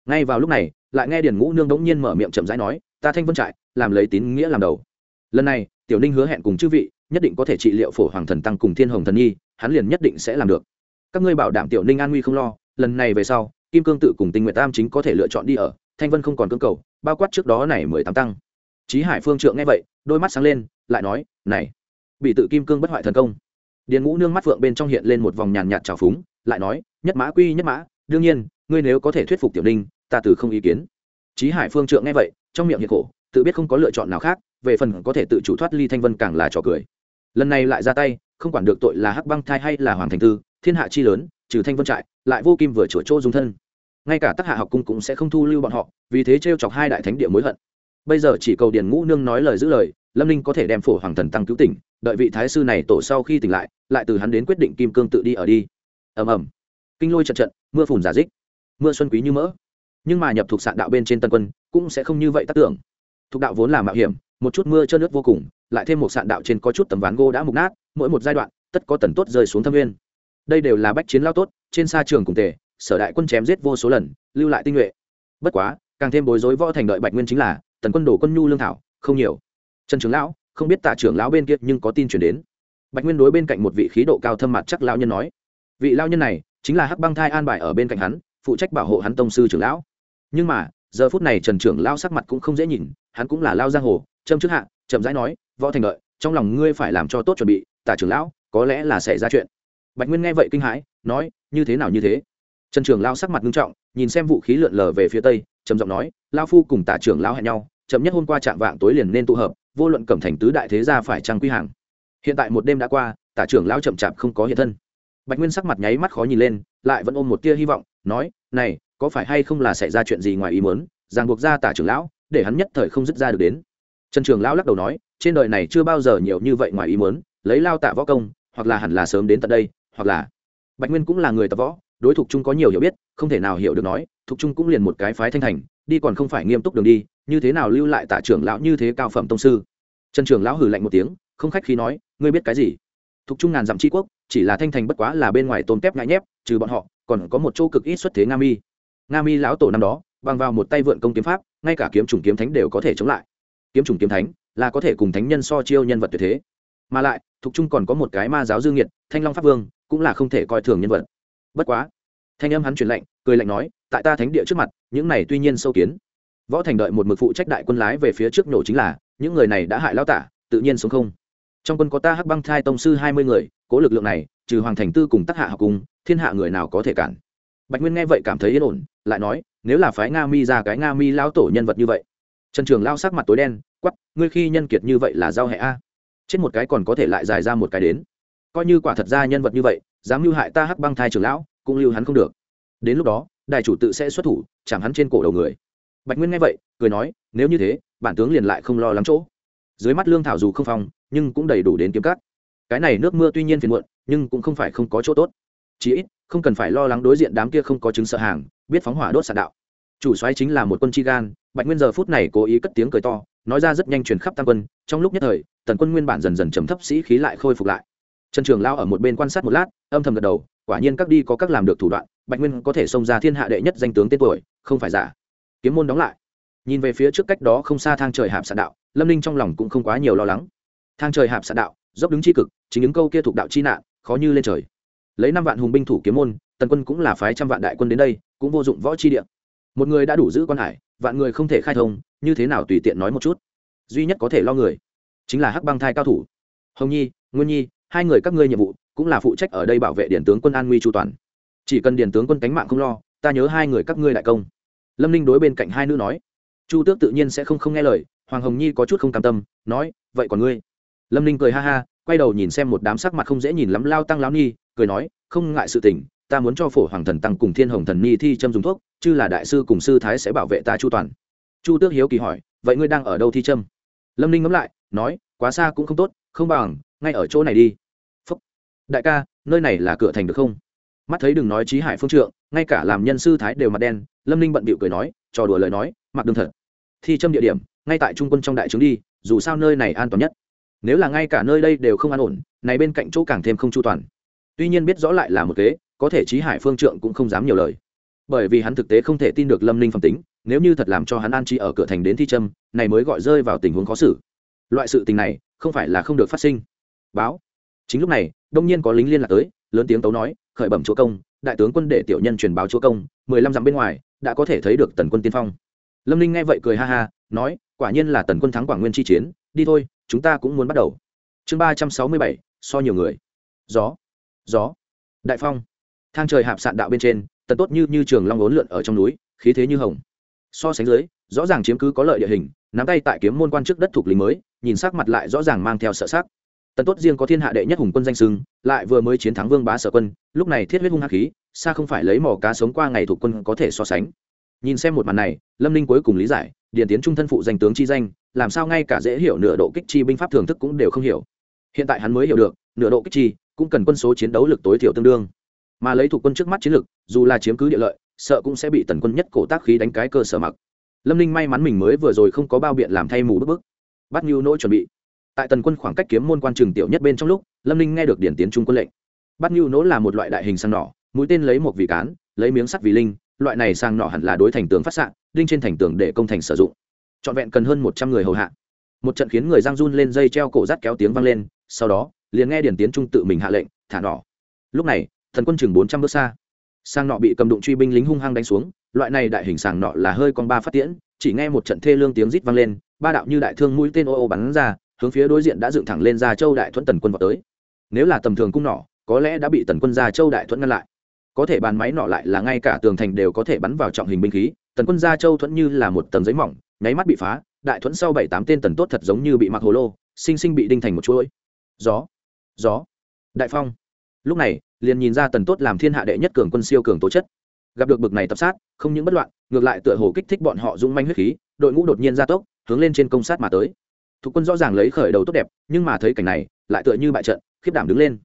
Ngay vào lúc này, lại nghe Điền Ngũ Nương đống nhiên mở miệng chậm rãi nói, "Ta Thanh Vân trại, làm lấy tín nghĩa làm đầu lần này tiểu ninh hứa hẹn cùng chư vị nhất định có thể trị liệu phổ hoàng thần tăng cùng thiên hồng thần nhi hắn liền nhất định sẽ làm được các ngươi bảo đảm tiểu ninh an nguy không lo lần này về sau kim cương tự cùng tinh nguyện tam chính có thể lựa chọn đi ở thanh vân không còn cương cầu bao quát trước đó này mười tám tăng. Chí hải phương trượng nghe vậy, đôi mắt sáng lên, lại nói, này, bị tự kim cương bất hoại thần công. Điền ngũ nương mắt phượng bên trong hiện lên một vòng nhàn nhạt trào phúng, lại nói, nhất mã quy, nhất mã, đương nhiên, ngươi nếu có thể thuyết phục tiểu ninh, ta từ không ý kiến. Chí hải phương trượng nghe vậy, trong miệng hiệp khổ, tự biết không có lựa chọn nào khác, về phần có thể tự chủ thoát ly thanh vân càng là trò cười. Lần này lại ra tay, không quản được tội là hắc băng thai hay là hoàng thành tư, thiên hạ chi lớn, trừ thanh vân trại, lại vô kim vừa chửa chỗ dung thân ngay cả tác hạ học cung cũng sẽ không thu lưu bọn họ, vì thế t r e o chọc hai đại thánh địa mối hận. Bây giờ chỉ cầu điền ngũ nương nói lời giữ lời, lâm ninh có thể đem phổ hoàng thần tăng cứu tỉnh, đợi vị thái sư này tổ sau khi tỉnh lại lại từ hắn đến quyết định kim cương tự đi ở đi. Ầm ầm. Kinh lôi trận trận, mưa phùn giả dích. Mưa xuân quý như mỡ. Nhưng mà nhập thuộc sạn đạo bên trên tân quân, cũng sẽ không như vậy tác tưởng. Thuộc đạo vốn là mạo hiểm, một chút mưa trơn nước vô cùng, lại thêm một sạn đạo trên có chút tấm ván gỗ đã mục nát, mỗi một giai đoạn, tất có tần tốt rơi xuống thâm nguyên. Đây đều là bách chiến lao tốt, trên xa trường cùng tề sở đại quân chém giết vô số lần, lưu lại tinh nhuệ. Bất quá, càng thêm bối rối võ thành đợi bạch nguyên chính là, tần quân đổ quân nhu lương thảo, không nhiều. Trần trưởng lão, không biết tạ trưởng lão bên kia nhưng có tin chuyển đến. Bạch nguyên đối bên cạnh một vị khí độ cao thâm mặt chắc lão nhân nói, vị lao nhân này chính là hắc băng thai an bài ở bên cạnh hắn, phụ trách bảo hộ hắn tông sư trưởng lão. Nhưng mà, giờ phút này trần trưởng lão sắc mặt cũng không dễ nhìn, hắn cũng là lao giang hồ, châm trước hạ, chậm rãi nói, võ thành đợi, trong lòng ngươi phải làm cho tốt chuẩn bị tả trưởng lão, có lẽ là sẽ ra chuyện. Bạch nguyên nghe vậy kinh hãi, nói, như thế nào như thế? Trần Trường lão sắc mặt nghiêm trọng, nhìn xem vũ khí lượn lờ về phía tây, trầm giọng nói lao phu cùng tả trưởng lão hẹn nhau, chậm nhất hôm qua chạm vạng tối liền nên tụ hợp, vô luận cẩm thành tứ đại thế gia phải trăng quy hàng. Hiện tại một đêm đã qua, tả trưởng lão chậm chạp không có hiện thân. Bạch nguyên sắc mặt nháy mắt khó nhìn lên, lại vẫn ôm một tia hy vọng, nói, này, có phải hay không là xảy ra chuyện gì ngoài ý muốn, ràng buộc ra tả trưởng lão, để hắn nhất thời không dứt ra được đến. Trần trường lão lắc đầu nói, trên đời này chưa bao giờ nhiều như vậy ngoài ý muốn, lấy lao tạ võ công, hoặc là hẳn là sớm đến tận đây, hoặc là bạch nguyên cũng là người tập võ đối thục trung có nhiều hiểu biết, không thể nào hiểu được nói, thục trung cũng liền một cái phái thanh thành, đi còn không phải nghiêm túc đường đi, như thế nào lưu lại tả trưởng lão như thế cao phẩm tông sư? Trần trưởng lão hử lạnh một tiếng, không khách khí nói, ngươi biết cái gì? Thục trung ngàn dặm tri quốc, chỉ là thanh thành bất quá là bên ngoài tôn kép ngại nhép, trừ bọn họ, còn có một chỗ cực ít xuất thế nga mi. Nga mi lão tổ năm đó, bằng vào một tay vượn công kiếm pháp, ngay cả kiếm trùng kiếm thánh đều có thể chống lại. Kiếm trùng kiếm thánh là có thể cùng thánh nhân so chiêu nhân vật tuyệt thế. Mà lại, thục trung còn có một cái ma giáo dương nhiệt thanh long pháp vương, cũng là không thể coi thường nhân vật bất quá. Thanh âm hắn truyền lệnh cười lạnh nói, tại ta thánh địa trước mặt, những này tuy nhiên sâu kiến. Võ thành đợi một mực phụ trách đại quân lái về phía trước nổ chính là, những người này đã hại lao tả, tự nhiên sống không. Trong quân có ta hắc băng thai tông sư hai mươi người, cố lực lượng này, trừ hoàng thành tư cùng tác hạ học cùng, thiên hạ người nào có thể cản. Bạch nguyên nghe vậy cảm thấy yên ổn, lại nói, nếu là phái nga mi ra cái nga mi lao tổ nhân vật như vậy. Trần trường lao sắc mặt tối đen quắp ngươi khi nhân kiệt như vậy là giao hệ a. Chết một cái còn có thể lại dài ra một cái đến coi như quả thật ra nhân vật như vậy, dám lưu hại ta hắc băng thai trưởng lão, cũng lưu hắn không được. Đến lúc đó, đại chủ tự sẽ xuất thủ chẳng hắn trên cổ đầu người. Bạch nguyên nghe vậy, cười nói, nếu như thế, bản tướng liền lại không lo lắng chỗ. Dưới mắt lương thảo dù không phong, nhưng cũng đầy đủ đến kiếm cắt cái này nước mưa tuy nhiên phiền muộn, nhưng cũng không phải không có chỗ tốt. Chí ít, không cần phải lo lắng đối diện đám kia không có chứng sợ hàng, biết phóng hỏa đốt sạt đạo. Chủ soái chính là một quân chi gan, bạch nguyên giờ phút này cố ý cất tiếng cười to, nói ra rất nhanh truyền khắp tam quân, trong lúc nhất thời, tần quân nguyên bản dần dần trầm thấp sĩ khí lại khôi phục lại trần trường lao ở một bên quan sát một lát, âm thầm gật đầu, quả nhiên các đi có các làm được thủ đoạn, bạch nguyên có thể xông ra thiên hạ đệ nhất danh tướng tên tuổi, không phải giả. Kiếm môn đóng lại. Nhìn về phía trước cách đó không xa thang trời hạp sạn đạo, lâm ninh trong lòng cũng không quá nhiều lo lắng. Thang trời hạp sạn đạo, dốc đứng c h i cực, chính những câu kia thuộc đạo chi nạn, khó như lên trời. Lấy năm vạn hùng binh thủ kiếm môn, tần quân cũng là phái trăm vạn đại quân đến đây, cũng vô dụng võ chi địa. Một người đã đủ giữ quan hải, vạn người không thể khai thông, như thế nào tùy tiện nói một chút. Duy nhất có thể lo người, chính là hắc băng thai cao thủ. Hồng nhi, nguyên nhi hai người các ngươi nhiệm vụ cũng là phụ trách ở đây bảo vệ điển tướng quân an nguy chu toàn. Chỉ cần điển tướng quân cánh mạng không lo, ta nhớ hai người các ngươi đại công. Lâm ninh đối bên cạnh hai nữ nói. Chu tước tự nhiên sẽ không không nghe lời, hoàng hồng nhi có chút không cam tâm, nói, vậy còn ngươi? Lâm ninh cười ha ha, quay đầu nhìn xem một đám sắc mặt không dễ nhìn lắm lao tăng lao nhi, cười nói, không ngại sự tình, ta muốn cho phổ hoàng thần tăng cùng thiên hồng thần nhi thi châm dùng thuốc chứ là đại sư cùng sư thái sẽ bảo vệ ta chu toàn. Chu tước hiếu kỳ hỏi, vậy ngươi đang ở đâu thi châm? Lâm ninh ngẫm lại, nói quá xa cũng không tốt, không bằng, ngay ở chỗ này đi. Phúc. đại ca, nơi này là cửa thành được không? Mắt thấy đừng nói trí hải phương trượng, ngay cả làm nhân sư thái đều mặt đen, lâm ninh bận bịu cười nói, trò đùa lời nói, mặc đương thật. Thi châm địa điểm, ngay tại trung quân trong đại trướng đi, dù sao nơi này an toàn nhất. Nếu là ngay cả nơi đây đều không an ổn, này bên cạnh chỗ càng thêm không chu toàn. Tuy nhiên biết rõ lại là một kế có thể trí hải phương trượng cũng không dám nhiều lời. Bởi vì hắn thực tế không thể tin được lâm ninh phẩm tính, nếu như thật làm cho hắn an trí ở cửa thành đến thi trâm này mới gọi rơi vào tình huống khó xử loại sự tình này không phải là không được phát sinh. Báo. Chính lúc này, đông nhiên có lính liên lạc tới, lớn tiếng tấu nói, khởi bẩm chúa công, đại tướng quân để tiểu nhân truyền báo chúa công, mười lăm dặm bên ngoài đã có thể thấy được tần quân tiên phong. Lâm ninh nghe vậy cười ha ha, nói, quả nhiên là tần quân thắng quảng nguyên chi chiến, đi thôi, chúng ta cũng muốn bắt đầu. Chương ba trăm sáu mươi bảy, so nhiều người. Gió. Gió. Đại phong. Thang trời hạp sạn đạo bên trên, tần tốt như như trường long ốn lượn ở trong núi, khí thế như hồng. So sánh dưới, rõ ràng chiếm cứ có lợi địa hình, nắm tay tại kiếm môn quan trước đất thuộc lính mới nhìn sắc mặt lại rõ ràng mang theo sợ sắc. Tần tốt riêng có thiên hạ đệ nhất hùng quân danh sưng lại vừa mới chiến thắng vương bá sở quân, lúc này thiết huyết hung hắc khí, xa không phải lấy mỏ cá sống qua ngày thuộc quân có thể so sánh. Nhìn xem một màn này, lâm ninh cuối cùng lý giải, điền tiến trung thân phụ danh tướng chi danh, làm sao ngay cả dễ hiểu nửa độ kích chi binh pháp thưởng thức cũng đều không hiểu. Hiện tại hắn mới hiểu được, nửa độ kích chi cũng cần quân số chiến đấu lực tối thiểu tương đương. Mà lấy thuộc quân trước mắt chiến lực, dù là chiếm cứ địa lợi, sợ cũng sẽ bị tần quân nhất cổ tác khí đánh cái cơ sở mặc. Lâm ninh may mắn mình mới vừa rồi không có bao biện làm thay mù bức bức bắt nhu nỗi chuẩn bị. Tại tần quân khoảng cách kiếm môn quan trường tiểu nhất bên trong lúc, lâm ninh nghe được điển tiến trung quân lệnh. Bắt nhu nỗ là một loại đại hình sang nỏ, mũi tên lấy một vị cán, lấy miếng sắt vì linh, loại này sang nỏ hẳn là đối thành tường phát xạ, đinh trên thành tường để công thành sử dụng. Trọn vẹn cần hơn một trăm người hầu hạ. Một trận khiến người giang run lên dây treo cổ rắt kéo tiếng vang lên, sau đó, liền nghe điển tiến trung tự mình hạ lệnh, thả nỏ. Lúc này, thần quân chừng bốn trăm bước xa. Sang nọ bị cầm đụng truy binh lính hung hăng đánh xuống, loại này đại hình sàng nọ là hơi con ba phát tiễn, chỉ nghe một trận thê lương tiếng rít vang lên ba đạo như đại thương mũi tên ô ô bắn ra, hướng phía đối diện đã dựng thẳng lên ra châu đại thuẫn tần quân vào tới. Nếu là tầm thường cung nỏ, có lẽ đã bị tần quân ra châu đại thuẫn ngăn lại. Có thể bàn máy nọ lại là ngay cả tường thành đều có thể bắn vào trọng hình binh khí, tần quân ra châu thuẫn như là một tầng giấy mỏng, nháy mắt bị phá, đại thuẫn sau bảy tám tên tần tốt thật giống như bị mặc hồ lô, sinh sinh bị đinh thành một chuỗi. Gió gió, đại phong. Lúc này, liền nhìn ra tần tốt làm thiên hạ đệ nhất cường quân siêu cường tố chất. Gặp được bực này tập sát, không những bất loạn, ngược lại tựa hồ kích thích bọn họ dung manh huyết khí, đội ngũ đột nhiên ra tốc hướng lên trên công sát mà tới. Thuộc quân rõ ràng lấy khởi đầu tốt đẹp, nhưng mà thấy cảnh này, lại tựa như bại trận, khiếp đảm đứng lên.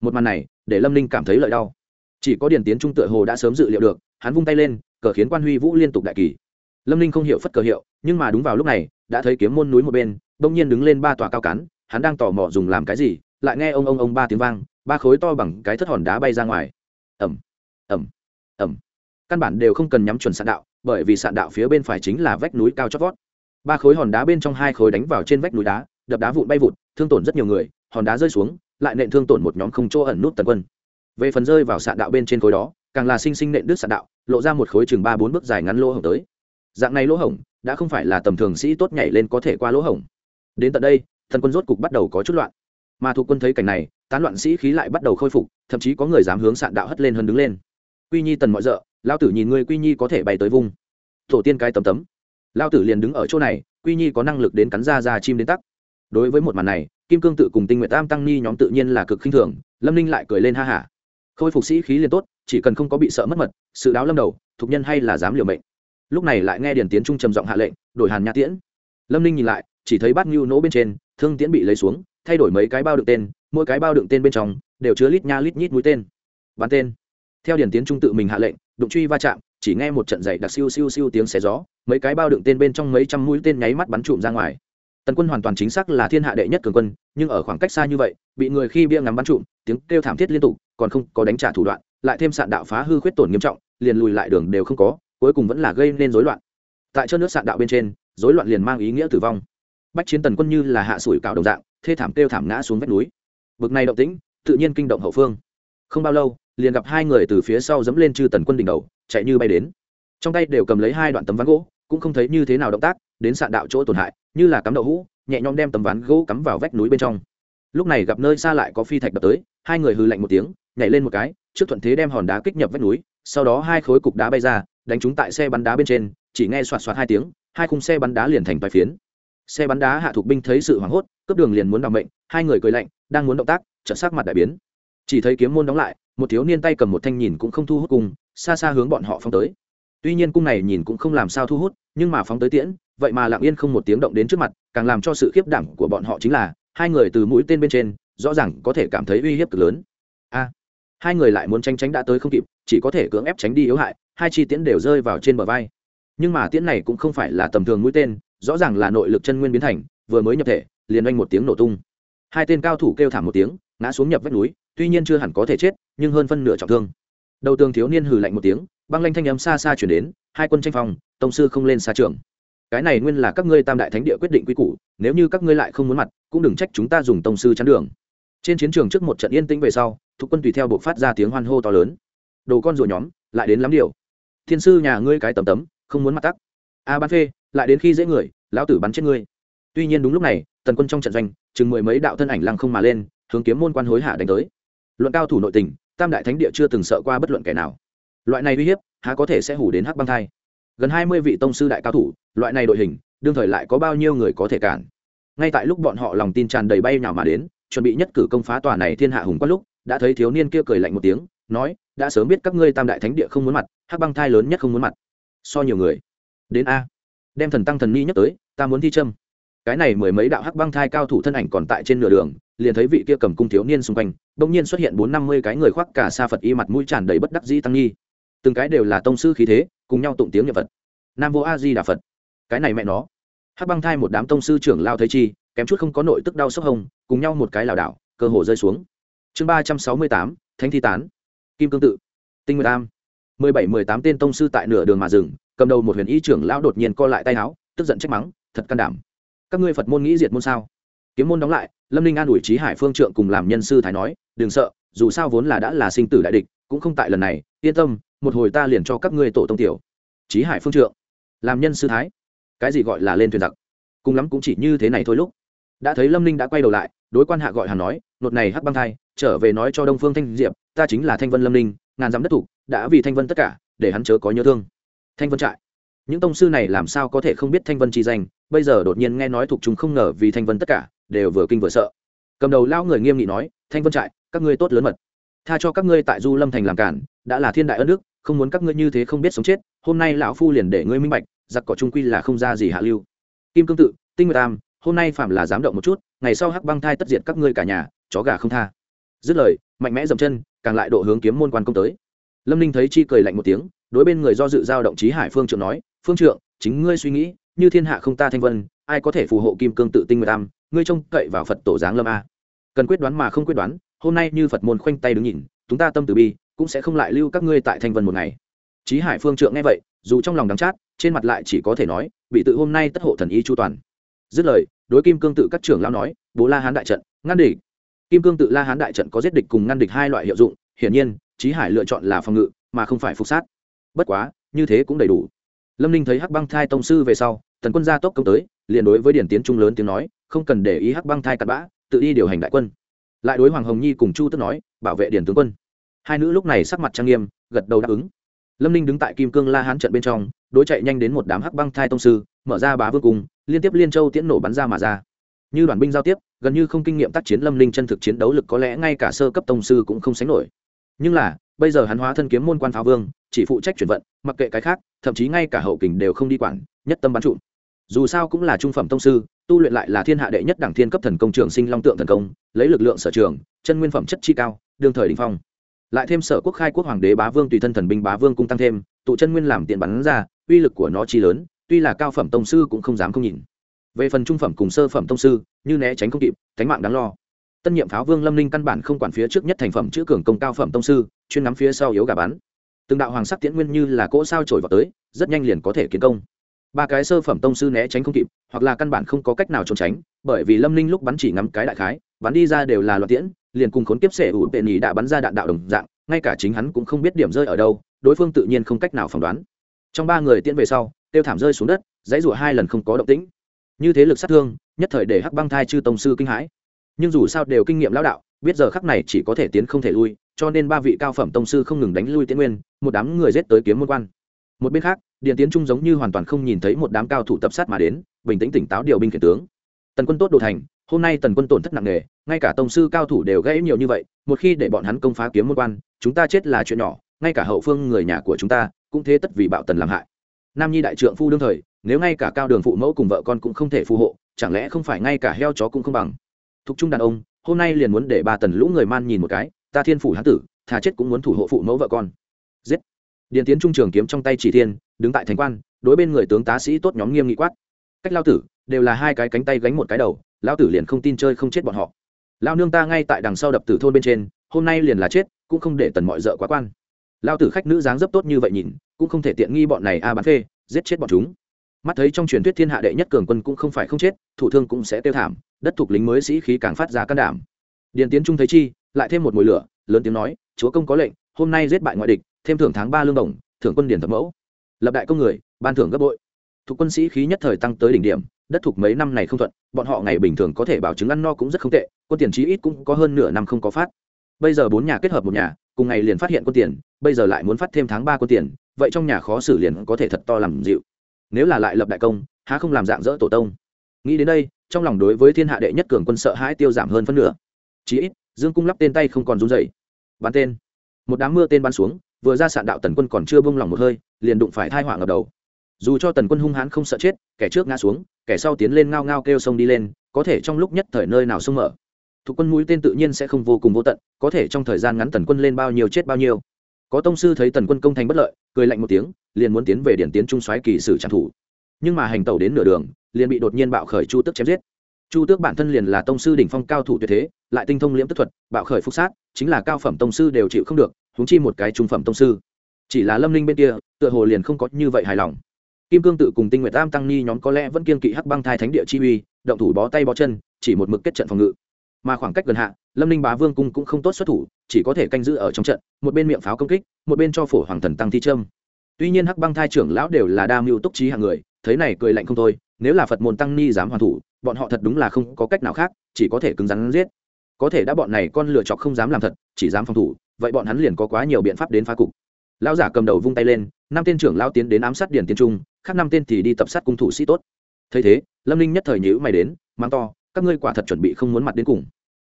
Một màn này, để lâm ninh cảm thấy lợi đau. Chỉ có điển tiến trung tựa hồ đã sớm dự liệu được, hắn vung tay lên, cờ khiến quan huy vũ liên tục đại kỳ. Lâm ninh không hiểu phất cờ hiệu, nhưng mà đúng vào lúc này, đã thấy kiếm môn núi một bên, bỗng nhiên đứng lên ba tòa cao cắn hắn đang tò mò dùng làm cái gì, lại nghe ông ông ông ba tiếng vang, ba khối to bằng cái thất hòn đá bay ra ngoài. Ẩm ẩm ẩm căn bản đều không cần nhắm chuẩn sạn đạo, bởi vì sạn đạo phía bên phải chính là vách núi cao chót vót ba khối hòn đá bên trong hai khối đánh vào trên vách núi đá, đập đá vụn bay vụt, thương tổn rất nhiều người, hòn đá rơi xuống, lại nện thương tổn một nhóm không chỗ ẩn nút tần quân. Về phần rơi vào sạn đạo bên trên khối đó, càng là sinh sinh nện đứt sạn đạo, lộ ra một khối chừng ba bốn bước dài ngắn lỗ hổng tới. Dạng này lỗ hổng, đã không phải là tầm thường sĩ tốt nhảy lên có thể qua lỗ hổng. Đến tận đây, thần quân rốt cục bắt đầu có chút loạn. Mà thuộc quân thấy cảnh này, tán loạn sĩ khí lại bắt đầu khôi phục, thậm chí có người dám hướng sạn đạo hất lên hơn đứng lên. Quy nhi tần mọi rợ lao tử nhìn ngươi quy nhi có thể bay tới vùng. Tổ tiên cái tấm tấm lao tử liền đứng ở chỗ này, quy nhi có năng lực đến cắn ra ra chim đến tắc. Đối với một màn này, kim cương tự cùng tinh nguyện tam tăng ni nhóm tự nhiên là cực khinh thường, lâm ninh lại cười lên ha hả. Khôi phục sĩ khí liền tốt, chỉ cần không có bị sợ mất mật, sự đáo lâm đầu, thục nhân hay là dám liều mệnh. Lúc này lại nghe điển tiến trung trầm giọng hạ lệnh, đổi hàn nhã tiễn. Lâm ninh nhìn lại, chỉ thấy bát ngưu nỗ bên trên, thương tiễn bị lấy xuống, thay đổi mấy cái bao đựng tên, mỗi cái bao đựng tên bên trong, đều chứa lít nha lít nhít mũi tên. Bắn tên. Theo điển tiến trung tự mình hạ lệnh, đụng truy va chạm, chỉ nghe một trận dày đặc siêu siêu siêu tiếng xé gió mấy cái bao đựng tên bên trong mấy trăm mũi tên nháy mắt bắn trụm ra ngoài. Tần quân hoàn toàn chính xác là thiên hạ đệ nhất cường quân, nhưng ở khoảng cách xa như vậy, bị người khi bia ngắm bắn trụm, tiếng kêu thảm thiết liên tục, còn không có đánh trả thủ đoạn, lại thêm sạn đạo phá hư khuyết tổn nghiêm trọng, liền lùi lại đường đều không có, cuối cùng vẫn là gây nên rối loạn. Tại chân nước sạn đạo bên trên, rối loạn liền mang ý nghĩa tử vong. Bách chiến tần quân như là hạ sủi cạo đồng dạng, thê thảm kêu thảm ngã xuống vách núi. Bực này động tĩnh, tự nhiên kinh động hậu phương. Không bao lâu, liền gặp hai người từ phía sau dẫm lên chư tần quân đỉnh đầu, chạy như bay đến. Trong tay đều cầm lấy hai đoạn tấm ván gỗ cũng không thấy như thế nào động tác, đến sạn đạo chỗ tổn hại, như là cắm đậu hũ, nhẹ nhõm đem tấm ván gỗ cắm vào vách núi bên trong. Lúc này gặp nơi xa lại có phi thạch đập tới, hai người hư lạnh một tiếng, nhảy lên một cái, trước thuận thế đem hòn đá kích nhập vách núi, sau đó hai khối cục đá bay ra, đánh chúng tại xe bắn đá bên trên, chỉ nghe soạt soạt hai tiếng, hai khung xe bắn đá liền thành vài phiến. Xe bắn đá hạ thuộc binh thấy sự hoảng hốt, cướp đường liền muốn đ mệnh, hai người cười lạnh, đang muốn động tác trợ sắc mặt đại biến. Chỉ thấy kiếm môn đóng lại, một thiếu niên tay cầm một thanh nhìn cũng không thu hút cùng, xa xa hướng bọn họ phong tới tuy nhiên cung này nhìn cũng không làm sao thu hút, nhưng mà phóng tới tiễn, vậy mà lặng yên không một tiếng động đến trước mặt, càng làm cho sự khiếp đảm của bọn họ chính là, hai người từ mũi tên bên trên, rõ ràng có thể cảm thấy uy hiếp cực lớn. A, hai người lại muốn tranh tránh đã tới không kịp, chỉ có thể cưỡng ép tránh đi yếu hại, hai chi tiễn đều rơi vào trên bờ vai. Nhưng mà tiễn này cũng không phải là tầm thường mũi tên, rõ ràng là nội lực chân nguyên biến thành, vừa mới nhập thể, liền oanh một tiếng nổ tung. Hai tên cao thủ kêu thảm một tiếng, ngã xuống nhập vách núi, tuy nhiên chưa hẳn có thể chết, nhưng hơn phân nửa trọng thương. Đầu tường thiếu niên hừ lạnh một tiếng băng lanh thanh âm xa xa chuyển đến, hai quân tranh phòng tông sư không lên xa trường. Cái này nguyên là các ngươi tam đại thánh địa quyết định quy củ, nếu như các ngươi lại không muốn mặt, cũng đừng trách chúng ta dùng tông sư chắn đường. Trên chiến trường trước một trận yên tĩnh về sau, thuộc quân tùy theo buộc phát ra tiếng hoan hô to lớn. Đồ con rùa nhóm, lại đến lắm điều. Thiên sư nhà ngươi cái tấm tấm, không muốn mặt tắc. A ban phê, lại đến khi dễ người, lão tử bắn chết ngươi. Tuy nhiên đúng lúc này, tần quân trong trận doanh, chừng mười mấy đạo thân ảnh lăng không mà lên, hướng kiếm môn quan hối hạ đánh tới. Luận cao thủ nội tình, tam đại thánh địa chưa từng sợ qua bất luận kẻ nào loại này uy hiếp, há có thể sẽ hủ đến hắc băng thai. Gần hai mươi vị tông sư đại cao thủ, loại này đội hình, đương thời lại có bao nhiêu người có thể cản. Ngay tại lúc bọn họ lòng tin tràn đầy bay nhào mà đến, chuẩn bị nhất cử công phá tòa này thiên hạ hùng quát lúc, đã thấy thiếu niên kia cười lạnh một tiếng, nói, đã sớm biết các ngươi tam đại thánh địa không muốn mặt, hắc băng thai lớn nhất không muốn mặt. So nhiều người. Đến a. Đem thần tăng thần ni nhất tới, ta muốn thi châm cái này mười mấy đạo hắc băng thai cao thủ thân ảnh còn tại trên nửa đường, liền thấy vị kia cầm cung thiếu niên xung quanh, bỗng nhiên xuất hiện bốn năm mươi cái người khoác cả sa phật y mặt mũi tràn đầy bất đắc dĩ tăng nghi từng cái đều là tông sư khí thế cùng nhau tụng tiếng nhật phật. Nam vô a di đà phật. Cái này mẹ nó. Hắc băng thai một đám tông sư trưởng lao thấy chi kém chút không có nội tức đau sốc hồng, cùng nhau một cái lảo đảo cơ hồ rơi xuống. Chương ba trăm sáu mươi tám thánh thi tán. Kim cương tự. Tinh nguyệt tam mười bảy mười tám tên tông sư tại nửa đường mà dừng cầm đầu một huyền y trưởng lão đột nhiên co lại tay áo tức giận trách mắng thật can đảm. Các ngươi phật môn nghĩ diệt môn sao? Kiếm môn đóng lại lâm ninh an ủi trí hải phương trượng cùng làm nhân sư thái nói đừng sợ dù sao vốn là đã là sinh tử đại địch cũng không tại lần này yên tâm một hồi ta liền cho các ngươi tổ tông tiểu. Trí hải phương trượng, làm nhân sư thái. Cái gì gọi là lên thuyền giặc? Cùng lắm cũng chỉ như thế này thôi lúc. Đã thấy lâm ninh đã quay đầu lại, đối quan hạ gọi hàn nói, nột này hắc băng thai, trở về nói cho đông phương thanh diệp, ta chính là thanh vân lâm ninh, ngàn dám đất thủ, đã vì thanh vân tất cả, để hắn chớ có nhớ thương. Thanh vân trại. Những tông sư này làm sao có thể không biết thanh vân chi danh, bây giờ đột nhiên nghe nói thuộc chúng không ngờ vì thanh vân tất cả, đều vừa kinh vừa sợ. Cầm đầu lao người nghiêm nghị nói, thanh vân trại, các ngươi tốt lớn mật. Tha cho các ngươi tại du lâm thành làm cản, đã là thiên đại ân đức không muốn các ngươi như thế không biết sống chết, hôm nay lão phu liền để ngươi minh bạch, giặc cỏ trung quy là không ra gì hạ lưu. Kim cương tự, tinh nguyệt tam, hôm nay phạm là dám động một chút, ngày sau hắc băng thai tất diệt các ngươi cả nhà, chó gà không tha. Dứt lời, mạnh mẽ dậm chân, càng lại độ hướng kiếm môn quan công tới. Lâm ninh thấy chi cười lạnh một tiếng, đối bên người do dự giao động Chí hải phương trượng nói, phương trượng chính ngươi suy nghĩ, như thiên hạ không ta thanh vân, ai có thể phù hộ kim cương tự tinh nguyệt tam, ngươi trông cậy vào phật tổ giáng lâm a. Cần quyết đoán mà không quyết đoán, hôm nay như phật môn khoanh tay đứng nhìn, chúng ta tâm từ bi cũng sẽ không lại lưu các ngươi tại thanh vân một ngày. Trí hải phương trượng nghe vậy, dù trong lòng đắng chát, trên mặt lại chỉ có thể nói, bị tự hôm nay tất hộ thần y chu toàn. Dứt lời, đối kim cương tự các trưởng lão nói, bố la hán đại trận, ngăn địch. Kim cương tự la hán đại trận có giết địch cùng ngăn địch hai loại hiệu dụng, hiển nhiên trí hải lựa chọn là phòng ngự, mà không phải phục sát. Bất quá, như thế cũng đầy đủ. Lâm ninh thấy hắc băng thai tông sư về sau, tần quân gia tốc công tới, liền đối với điển tiến trung lớn tiếng nói, không cần để ý hắc băng thai cặn bã, tự đi điều hành đại quân. Lại đối hoàng hồng nhi cùng chu tức nói, bảo vệ điển tướng quân hai nữ lúc này sắc mặt trang nghiêm, gật đầu đáp ứng. Lâm ninh đứng tại kim cương la hán trận bên trong, đối chạy nhanh đến một đám hắc băng thai tông sư, mở ra bá vương cung liên tiếp liên châu tiễn nổ bắn ra mà ra. Như đoàn binh giao tiếp, gần như không kinh nghiệm tác chiến lâm ninh chân thực chiến đấu lực có lẽ ngay cả sơ cấp tông sư cũng không sánh nổi. Nhưng là, bây giờ hắn hóa thân kiếm môn quan pháo vương, chỉ phụ trách chuyển vận, mặc kệ cái khác, thậm chí ngay cả hậu kình đều không đi quản, nhất tâm bắn trụn dù sao cũng là trung phẩm tông sư, tu luyện lại là thiên hạ đệ nhất đẳng thiên cấp thần công trường sinh long tượng thần công, lấy lực lượng sở trường, chân nguyên phẩm chất chi cao, đương thời đình phong lại thêm sở quốc khai quốc hoàng đế bá vương tùy thân thần binh bá vương cung tăng thêm, tụ chân nguyên làm tiền bắn ra, uy lực của nó chi lớn, tuy là cao phẩm tông sư cũng không dám không nhìn. Về phần trung phẩm cùng sơ phẩm tông sư, như né tránh không kịp, cánh mạng đáng lo. Tân nhiệm pháo vương lâm ninh căn bản không quản phía trước nhất thành phẩm chữ cường công cao phẩm tông sư, chuyên nắm phía sau yếu gà bắn. Từng đạo hoàng sắc tiễn nguyên như là cỗ sao trổi vào tới, rất nhanh liền có thể kiến công. Ba cái sơ phẩm tông sư né tránh không kịp, hoặc là căn bản không có cách nào trốn tránh, bởi vì lâm ninh lúc bắn chỉ ngắm cái đại khái, bắn đi ra đều là loạt tiễn liền cùng khốn kiếp sẻ ủ tệ nhì đã bắn ra đạn đạo đồng dạng, ngay cả chính hắn cũng không biết điểm rơi ở đâu, đối phương tự nhiên không cách nào phỏng đoán. Trong ba người tiễn về sau tiêu thảm rơi xuống đất, dãy rủa hai lần không có động tĩnh. Như thế lực sát thương, nhất thời để hắc băng thai chư tông sư kinh hãi. Nhưng dù sao đều kinh nghiệm lão đạo, biết giờ khắc này chỉ có thể tiến không thể lui, cho nên ba vị cao phẩm tông sư không ngừng đánh lui tiến nguyên, một đám người rết tới kiếm môn quan. Một bên khác điện tiến trung giống như hoàn toàn không nhìn thấy một đám cao thủ tập sát mà đến, bình tĩnh tỉnh táo điều binh khiển tướng. Tần quân tốt đồ thành, hôm nay tần quân tổn thất nặng nề ngay cả tông sư cao thủ đều gãy nhiều như vậy, một khi để bọn hắn công phá kiếm môn quan, chúng ta chết là chuyện nhỏ, ngay cả hậu phương người nhà của chúng ta cũng thế tất vì bạo tần làm hại. Nam nhi đại trượng phu đương thời, nếu ngay cả cao đường phụ mẫu cùng vợ con cũng không thể phù hộ, chẳng lẽ không phải ngay cả heo chó cũng không bằng? Thục trung đàn ông, hôm nay liền muốn để ba tần lũ người man nhìn một cái, ta thiên phủ hán tử, thà chết cũng muốn thủ hộ phụ mẫu vợ con. Giết. Điện tiến trung trường kiếm trong tay chỉ thiên, đứng tại thành quan, đối bên người tướng tá sĩ tốt nhóm nghiêm nghị quát. Cách lao tử, đều là hai cái cánh tay gánh một cái đầu, lao tử liền không tin chơi không chết bọn họ lao nương ta ngay tại đằng sau đập tử thôn bên trên, hôm nay liền là chết, cũng không để tần mọi d quá quan. Lao tử khách nữ dáng dấp tốt như vậy nhìn, cũng không thể tiện nghi bọn này a bán phê, giết chết bọn chúng. Mắt thấy trong truyền thuyết thiên hạ đệ nhất cường quân cũng không phải không chết, thủ thương cũng sẽ tiêu thảm, đất thuộc lính mới sĩ khí càng phát ra can đảm. Điền tiến trung thấy chi, lại thêm một mùi lửa, lớn tiếng nói, chúa công có lệnh, hôm nay giết bại ngoại địch, thêm thưởng tháng ba lương đồng, thưởng quân điển thập mẫu. Lập đại công người, ban thưởng gấp bội. Thuộc quân sĩ khí nhất thời tăng tới đỉnh điểm đất thuộc mấy năm này không thuận, bọn họ ngày bình thường có thể bảo chứng ăn no cũng rất không tệ, quân tiền chí ít cũng có hơn nửa năm không có phát. Bây giờ bốn nhà kết hợp một nhà, cùng ngày liền phát hiện quân tiền, bây giờ lại muốn phát thêm tháng ba quân tiền, vậy trong nhà khó xử liền có thể thật to làm dịu. Nếu là lại lập đại công, há không làm dạng dỡ tổ tông? Nghĩ đến đây, trong lòng đối với thiên hạ đệ nhất cường quân sợ hãi tiêu giảm hơn phân nửa. Chí ít, dương cung lắp tên tay không còn run dày bắn tên. Một đám mưa tên bắn xuống, vừa ra sạn đạo tần quân còn chưa bông lòng một hơi, liền đụng phải thai họa ngập đầu dù cho tần quân hung hãn không sợ chết, kẻ trước ngã xuống, kẻ sau tiến lên ngao ngao kêu sông đi lên, có thể trong lúc nhất thời nơi nào sông mở. Thuộc quân mũi tên tự nhiên sẽ không vô cùng vô tận, có thể trong thời gian ngắn tần quân lên bao nhiêu chết bao nhiêu. Có tông sư thấy tần quân công thành bất lợi, cười lạnh một tiếng, liền muốn tiến về điển tiến trung xoáy kỳ sử trang thủ. Nhưng mà hành tẩu đến nửa đường, liền bị đột nhiên bạo khởi chu tước chém giết. Chu tước bản thân liền là tông sư đỉnh phong cao thủ tuyệt thế, lại tinh thông liễm tức thuật, bạo khởi phúc sát, chính là cao phẩm tông sư đều chịu không được húng chi một cái trung phẩm tông sư. Chỉ là lâm linh bên kia, tựa hồ liền không có như vậy hài lòng kim cương tự cùng tinh nguyệt tam tăng ni nhóm có lẽ vẫn kiên kỵ hắc băng thai thánh địa chi uy, động thủ bó tay bó chân, chỉ một mực kết trận phòng ngự. Mà khoảng cách gần hạ, lâm ninh bá vương cung cũng không tốt xuất thủ, chỉ có thể canh giữ ở trong trận, một bên miệng pháo công kích, một bên cho phổ hoàng thần tăng thi trâm tuy nhiên hắc băng thai trưởng lão đều là đa mưu túc trí hàng người, thấy này cười lạnh không thôi, nếu là phật môn tăng ni dám hoàn thủ, bọn họ thật đúng là không có cách nào khác, chỉ có thể cứng rắn giết. Có thể đã bọn này con lựa chọc không dám làm thật, chỉ dám phòng thủ, vậy bọn hắn liền có quá nhiều biện pháp đến phá cục. Lão giả cầm đầu vung tay lên, năm tên trưởng lão tiến đến ám sát điển tiên trung khác năm tên thì đi tập sát cung thủ sĩ tốt. Thấy thế, lâm ninh nhất thời nhữ mày đến mang to, các ngươi quả thật chuẩn bị không muốn mặt đến cùng.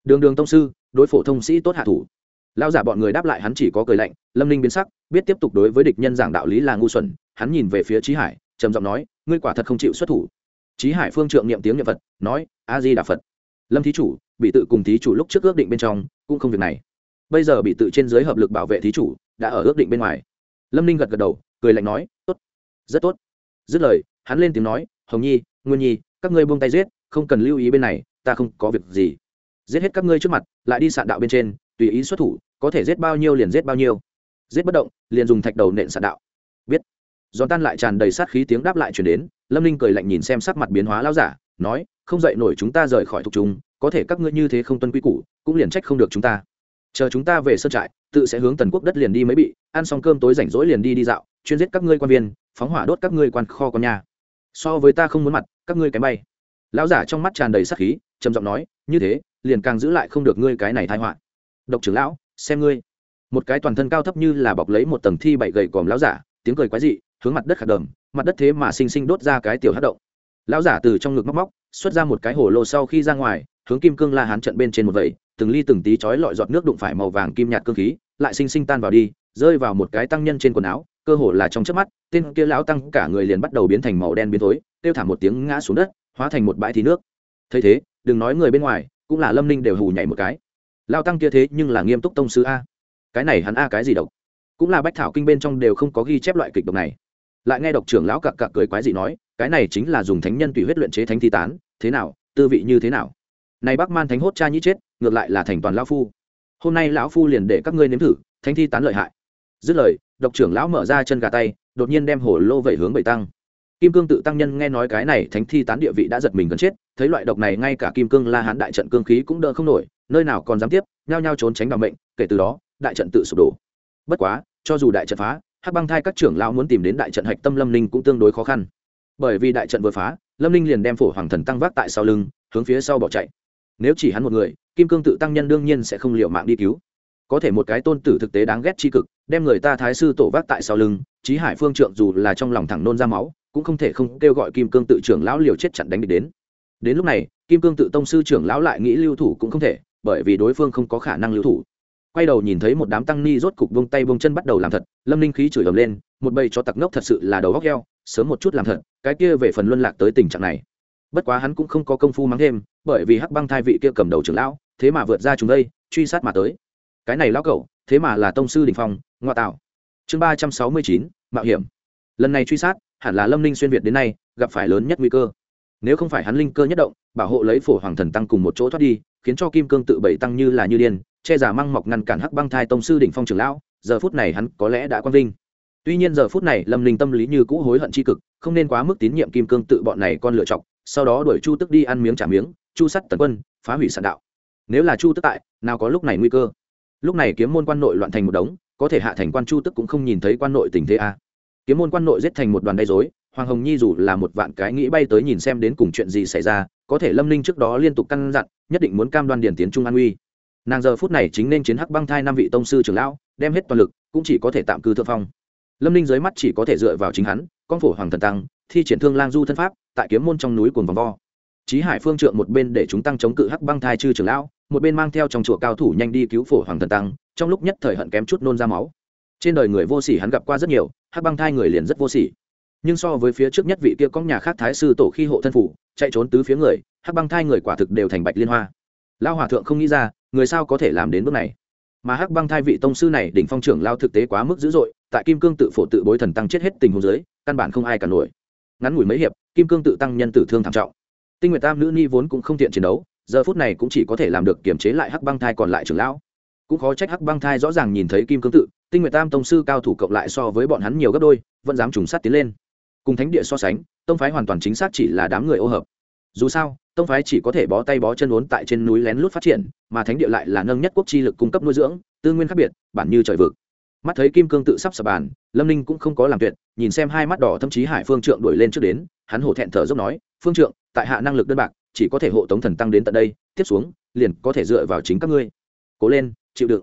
Đường đường tông sư, đối phổ thông sĩ tốt hạ thủ. Lao giả bọn người đáp lại hắn chỉ có cười lạnh, lâm ninh biến sắc, biết tiếp tục đối với địch nhân giảng đạo lý là ngu xuẩn, hắn nhìn về phía trí hải, trầm giọng nói, ngươi quả thật không chịu xuất thủ. Trí hải phương trượng niệm tiếng niệm phật, nói a di đà phật lâm thí chủ, bị tự cùng thí chủ lúc trước ước định bên trong, cũng không việc này. Bây giờ bị tự trên dưới hợp lực bảo vệ thí chủ, đã ở ước định bên ngoài. Lâm ninh gật gật đầu, cười lạnh nói, tốt, rất tốt dứt lời, hắn lên tiếng nói, hồng nhi, nguyên nhi, các ngươi buông tay giết, không cần lưu ý bên này, ta không có việc gì. Giết hết các ngươi trước mặt, lại đi sạn đạo bên trên, tùy ý xuất thủ, có thể giết bao nhiêu liền giết bao nhiêu. Giết bất động, liền dùng thạch đầu nện sạn đạo. Biết. Giòn tan lại tràn đầy sát khí tiếng đáp lại chuyển đến, lâm Linh cười lạnh nhìn xem sắc mặt biến hóa lao giả, nói, không dậy nổi chúng ta rời khỏi thuộc chúng có thể các ngươi như thế không tuân quy củ, cũng liền trách không được chúng ta chờ chúng ta về sơn trại tự sẽ hướng tần quốc đất liền đi mới bị ăn xong cơm tối rảnh rỗi liền đi đi dạo chuyên giết các ngươi quan viên phóng hỏa đốt các ngươi quan kho con nhà. So với ta không muốn mặt các ngươi cái bay. Lão giả trong mắt tràn đầy sắc khí trầm giọng nói như thế liền càng giữ lại không được ngươi cái này thai họa. Độc trưởng lão xem ngươi. Một cái toàn thân cao thấp như là bọc lấy một tầng thi bảy gầy còm lão giả tiếng cười quái dị hướng mặt đất khạc đầm, mặt đất thế mà xinh xinh đốt ra cái tiểu hát động. Lão giả từ trong ngực móc móc xuất ra một cái hồ lô sau khi ra ngoài hướng kim cương la hán trận bên trên một vẩy từng ly từng tí chói lọi giọt nước đụng phải màu vàng kim nhạt cương khí, lại sinh sinh tan vào đi, rơi vào một cái tăng nhân trên quần áo, cơ hồ là trong chớp mắt, tên kia lão tăng cả người liền bắt đầu biến thành màu đen biến tối kêu thảm một tiếng ngã xuống đất, hóa thành một bãi thí nước. Thấy thế, đừng nói người bên ngoài, cũng là lâm ninh đều hù nhảy một cái. Lao tăng kia thế nhưng là nghiêm túc tông sư a. Cái này hắn a cái gì độc? Cũng là bách thảo kinh bên trong đều không có ghi chép loại kịch độc này. Lại nghe độc trưởng lão cặc cặc cười quái gì nói, cái này chính là dùng thánh nhân tùy huyết luyện chế thánh thi tán, thế nào, tư vị như thế nào? Này bác man thánh hốt cha nhĩ chết, ngược lại là thành toàn lão phu. Hôm nay lão phu liền để các ngươi nếm thử, thánh thi tán lợi hại. Dứt lời, độc trưởng lão mở ra chân gà tay, đột nhiên đem hổ lô vẩy hướng bảy tăng. Kim cương tự tăng nhân nghe nói cái này thánh thi tán địa vị đã giật mình gần chết, thấy loại độc này ngay cả kim cương la hán đại trận cương khí cũng đỡ không nổi, nơi nào còn dám tiếp, nhao nhao trốn tránh bằng mệnh, kể từ đó, đại trận tự sụp đổ. Bất quá, cho dù đại trận phá, hắc băng thai các trưởng lão muốn tìm đến đại trận hạch tâm lâm ninh cũng tương đối khó khăn. Bởi vì đại trận vừa phá, lâm ninh liền đem phổ hoàng thần tăng vác tại sau lưng, hướng phía sau bỏ chạy nếu chỉ hắn một người, kim cương tự tăng nhân đương nhiên sẽ không liệu mạng đi cứu. Có thể một cái tôn tử thực tế đáng ghét tri cực, đem người ta thái sư tổ vác tại sau lưng trí hải phương trượng dù là trong lòng thẳng nôn ra máu, cũng không thể không kêu gọi kim cương tự trưởng lão liều chết chặn đánh địch đến. Đến lúc này, kim cương tự tông sư trưởng lão lại nghĩ lưu thủ cũng không thể, bởi vì đối phương không có khả năng lưu thủ. Quay đầu nhìn thấy một đám tăng ni rốt cục vung tay vung chân bắt đầu làm thật, lâm ninh khí chửi ầm lên, một bầy cho tặc ngốc thật sự là đầu góc heo sớm một chút làm thật, cái kia về phần luân lạc tới tình trạng này bất quá hắn cũng không có công phu mắng thêm, bởi vì hắc băng thai vị kia cầm đầu trưởng lão, thế mà vượt ra chúng đây, truy sát mà tới. Cái này lão cậu thế mà là tông sư đình phong ngoại tạo. Chương ba trăm sáu mươi chín, mạo hiểm. Lần này truy sát, hẳn là lâm ninh xuyên việt đến nay, gặp phải lớn nhất nguy cơ. Nếu không phải hắn linh cơ nhất động, bảo hộ lấy phổ hoàng thần tăng cùng một chỗ thoát đi, khiến cho kim cương tự bảy tăng như là như điên, che giả măng mọc ngăn cản hắc băng thai tông sư đỉnh phong trưởng lão, giờ phút này hắn có lẽ đã quang vinh. Tuy nhiên giờ phút này lâm linh tâm lý như cũ hối hận c h i cực, không nên quá mức tín nhiệm kim cương tự bọn này con lựa chọc sau đó đuổi chu tức đi ăn miếng trả miếng, chu sắt tần quân, phá hủy sạn đạo. Nếu là chu tức tại, nào có lúc này nguy cơ? Lúc này kiếm môn quan nội loạn thành một đống, có thể hạ thành quan chu tức cũng không nhìn thấy quan nội tình thế a. Kiếm môn quan nội giết thành một đoàn gây dối hoàng hồng nhi dù là một vạn cái nghĩ bay tới nhìn xem đến cùng chuyện gì xảy ra, có thể lâm ninh trước đó liên tục căn dặn, nhất định muốn cam đoan điển tiến trung an uy nàng giờ phút này chính nên chiến hắc băng thai năm vị tông sư trưởng lão, đem hết toàn lực, cũng chỉ có thể tạm cư thượng phong. Lâm ninh dưới mắt chỉ có thể dựa vào chính hắn, con phổ hoàng thần tăng thi triển thương lang du thân pháp tại kiếm môn trong núi cuồng vòng vo Chí Hải Phương Trượng một bên để chúng tăng chống cự Hắc Băng Thai chư trưởng lão, một bên mang theo trong chùa cao thủ nhanh đi cứu phổ hoàng thần tăng, trong lúc nhất thời hận kém chút nôn ra máu. Trên đời người vô sỉ hắn gặp qua rất nhiều, Hắc Băng Thai người liền rất vô sỉ. Nhưng so với phía trước nhất vị kia cóng nhà khác thái sư tổ khi hộ thân phủ, chạy trốn tứ phía người, Hắc Băng Thai người quả thực đều thành bạch liên hoa. lao hòa thượng không nghĩ ra, người sao có thể làm đến bước này. Mà Hắc Băng Thai vị tông sư này đỉnh phong trưởng lao thực tế quá mức dữ dội, tại Kim Cương tự phổ tự bối thần tăng chết hết tình huống dưới, căn bản không ai cả nổi. Ngắn ngủi mấy hiệp, Kim Cương tự tăng nhân tử thương thảm trọng. Tinh nguyệt tam nữ ni vốn cũng không tiện chiến đấu giờ phút này cũng chỉ có thể làm được kiềm chế lại hắc băng thai còn lại trưởng lão. Cũng khó trách hắc băng thai rõ ràng nhìn thấy kim cương tự tinh nguyệt tam tông sư cao thủ cộng lại so với bọn hắn nhiều gấp đôi vẫn dám trùng sát tiến lên. Cùng thánh địa so sánh tông phái hoàn toàn chính xác chỉ là đám người ô hợp. Dù sao tông phái chỉ có thể bó tay bó chân uốn tại trên núi lén lút phát triển mà thánh địa lại là nâng nhất quốc chi lực cung cấp nuôi dưỡng tư nguyên khác biệt bản như trời vực mắt thấy kim cương tự sắp sập bàn, lâm ninh cũng không có làm tuyệt, nhìn xem hai mắt đỏ thậm chí hải phương trượng đuổi lên trước đến, hắn hổ thẹn thở dốc nói, phương trượng, tại hạ năng lực đơn bạc, chỉ có thể hộ tống thần tăng đến tận đây, tiếp xuống, liền có thể dựa vào chính các ngươi. Cố lên, chịu đựng.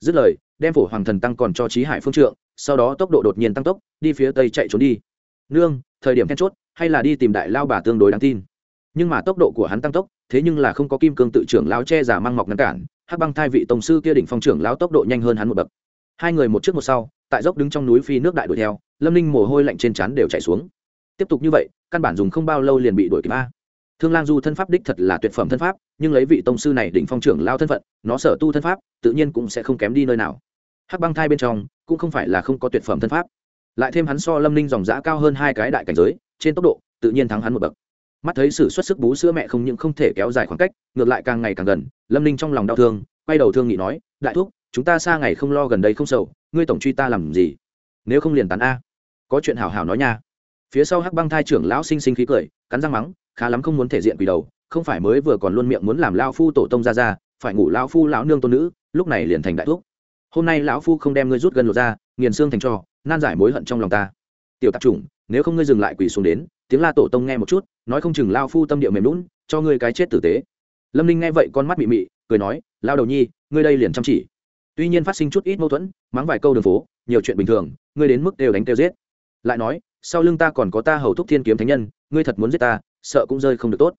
Dứt lời, đem phổ hoàng thần tăng còn cho trí hải phương trượng, sau đó tốc độ đột nhiên tăng tốc, đi phía tây chạy trốn đi. Nương, thời điểm then chốt, hay là đi tìm đại lao bà tương đối đáng tin. Nhưng mà tốc độ của hắn tăng tốc, thế nhưng là không có kim cương tự trưởng lao che giả mang mọc ngăn cản, hắc băng thai vị tổng sư kia đỉnh phong trưởng lao tốc độ nhanh hơn hắn một bậc hai người một trước một sau, tại dốc đứng trong núi phi nước đại đuổi theo, lâm ninh mồ hôi lạnh trên trán đều chạy xuống. Tiếp tục như vậy, căn bản dùng không bao lâu liền bị đuổi kịp a. Thương lang du thân pháp đích thật là tuyệt phẩm thân pháp, nhưng lấy vị tông sư này đỉnh phong trưởng lao thân phận, nó sở tu thân pháp, tự nhiên cũng sẽ không kém đi nơi nào. Hắc băng thai bên trong, cũng không phải là không có tuyệt phẩm thân pháp. Lại thêm hắn so lâm ninh dòng giã cao hơn hai cái đại cảnh giới, trên tốc độ, tự nhiên thắng hắn một bậc. Mắt thấy sự xuất sức bú sữa mẹ không những không thể kéo dài khoảng cách, ngược lại càng ngày càng gần, lâm ninh trong lòng đau thương, quay đầu thương nghị nói, đại thúc chúng ta xa ngày không lo gần đây không sầu ngươi tổng truy ta làm gì? Nếu không liền tán a. Có chuyện hảo hảo nói nha. Phía sau hắc băng thai trưởng lão sinh sinh khí cười cắn răng mắng khá lắm không muốn thể diện quỷ đầu không phải mới vừa còn luôn miệng muốn làm lao phu tổ tông ra ra phải ngủ lao phu lão nương tôn nữ lúc này liền thành đại thuốc hôm nay lão phu không đem ngươi rút gần lột ra nghiền xương thành trò, nan giải mối hận trong lòng ta. Tiểu tạp chủng nếu không ngươi dừng lại quỷ xuống đến tiếng la tổ tông nghe một chút nói không chừng lao phu tâm địa mềm lún cho ngươi cái chết tử tế. Lâm ninh nghe vậy con mắt mị mị cười nói lao đầu nhi ngươi đây liền chăm chỉ tuy nhiên phát sinh chút ít mâu thuẫn, mắng vài câu đường phố, nhiều chuyện bình thường, ngươi đến mức đều đánh tiêu giết. Lại nói, sau lưng ta còn có ta hầu thúc thiên kiếm thánh nhân, ngươi thật muốn giết ta, sợ cũng rơi không được tốt.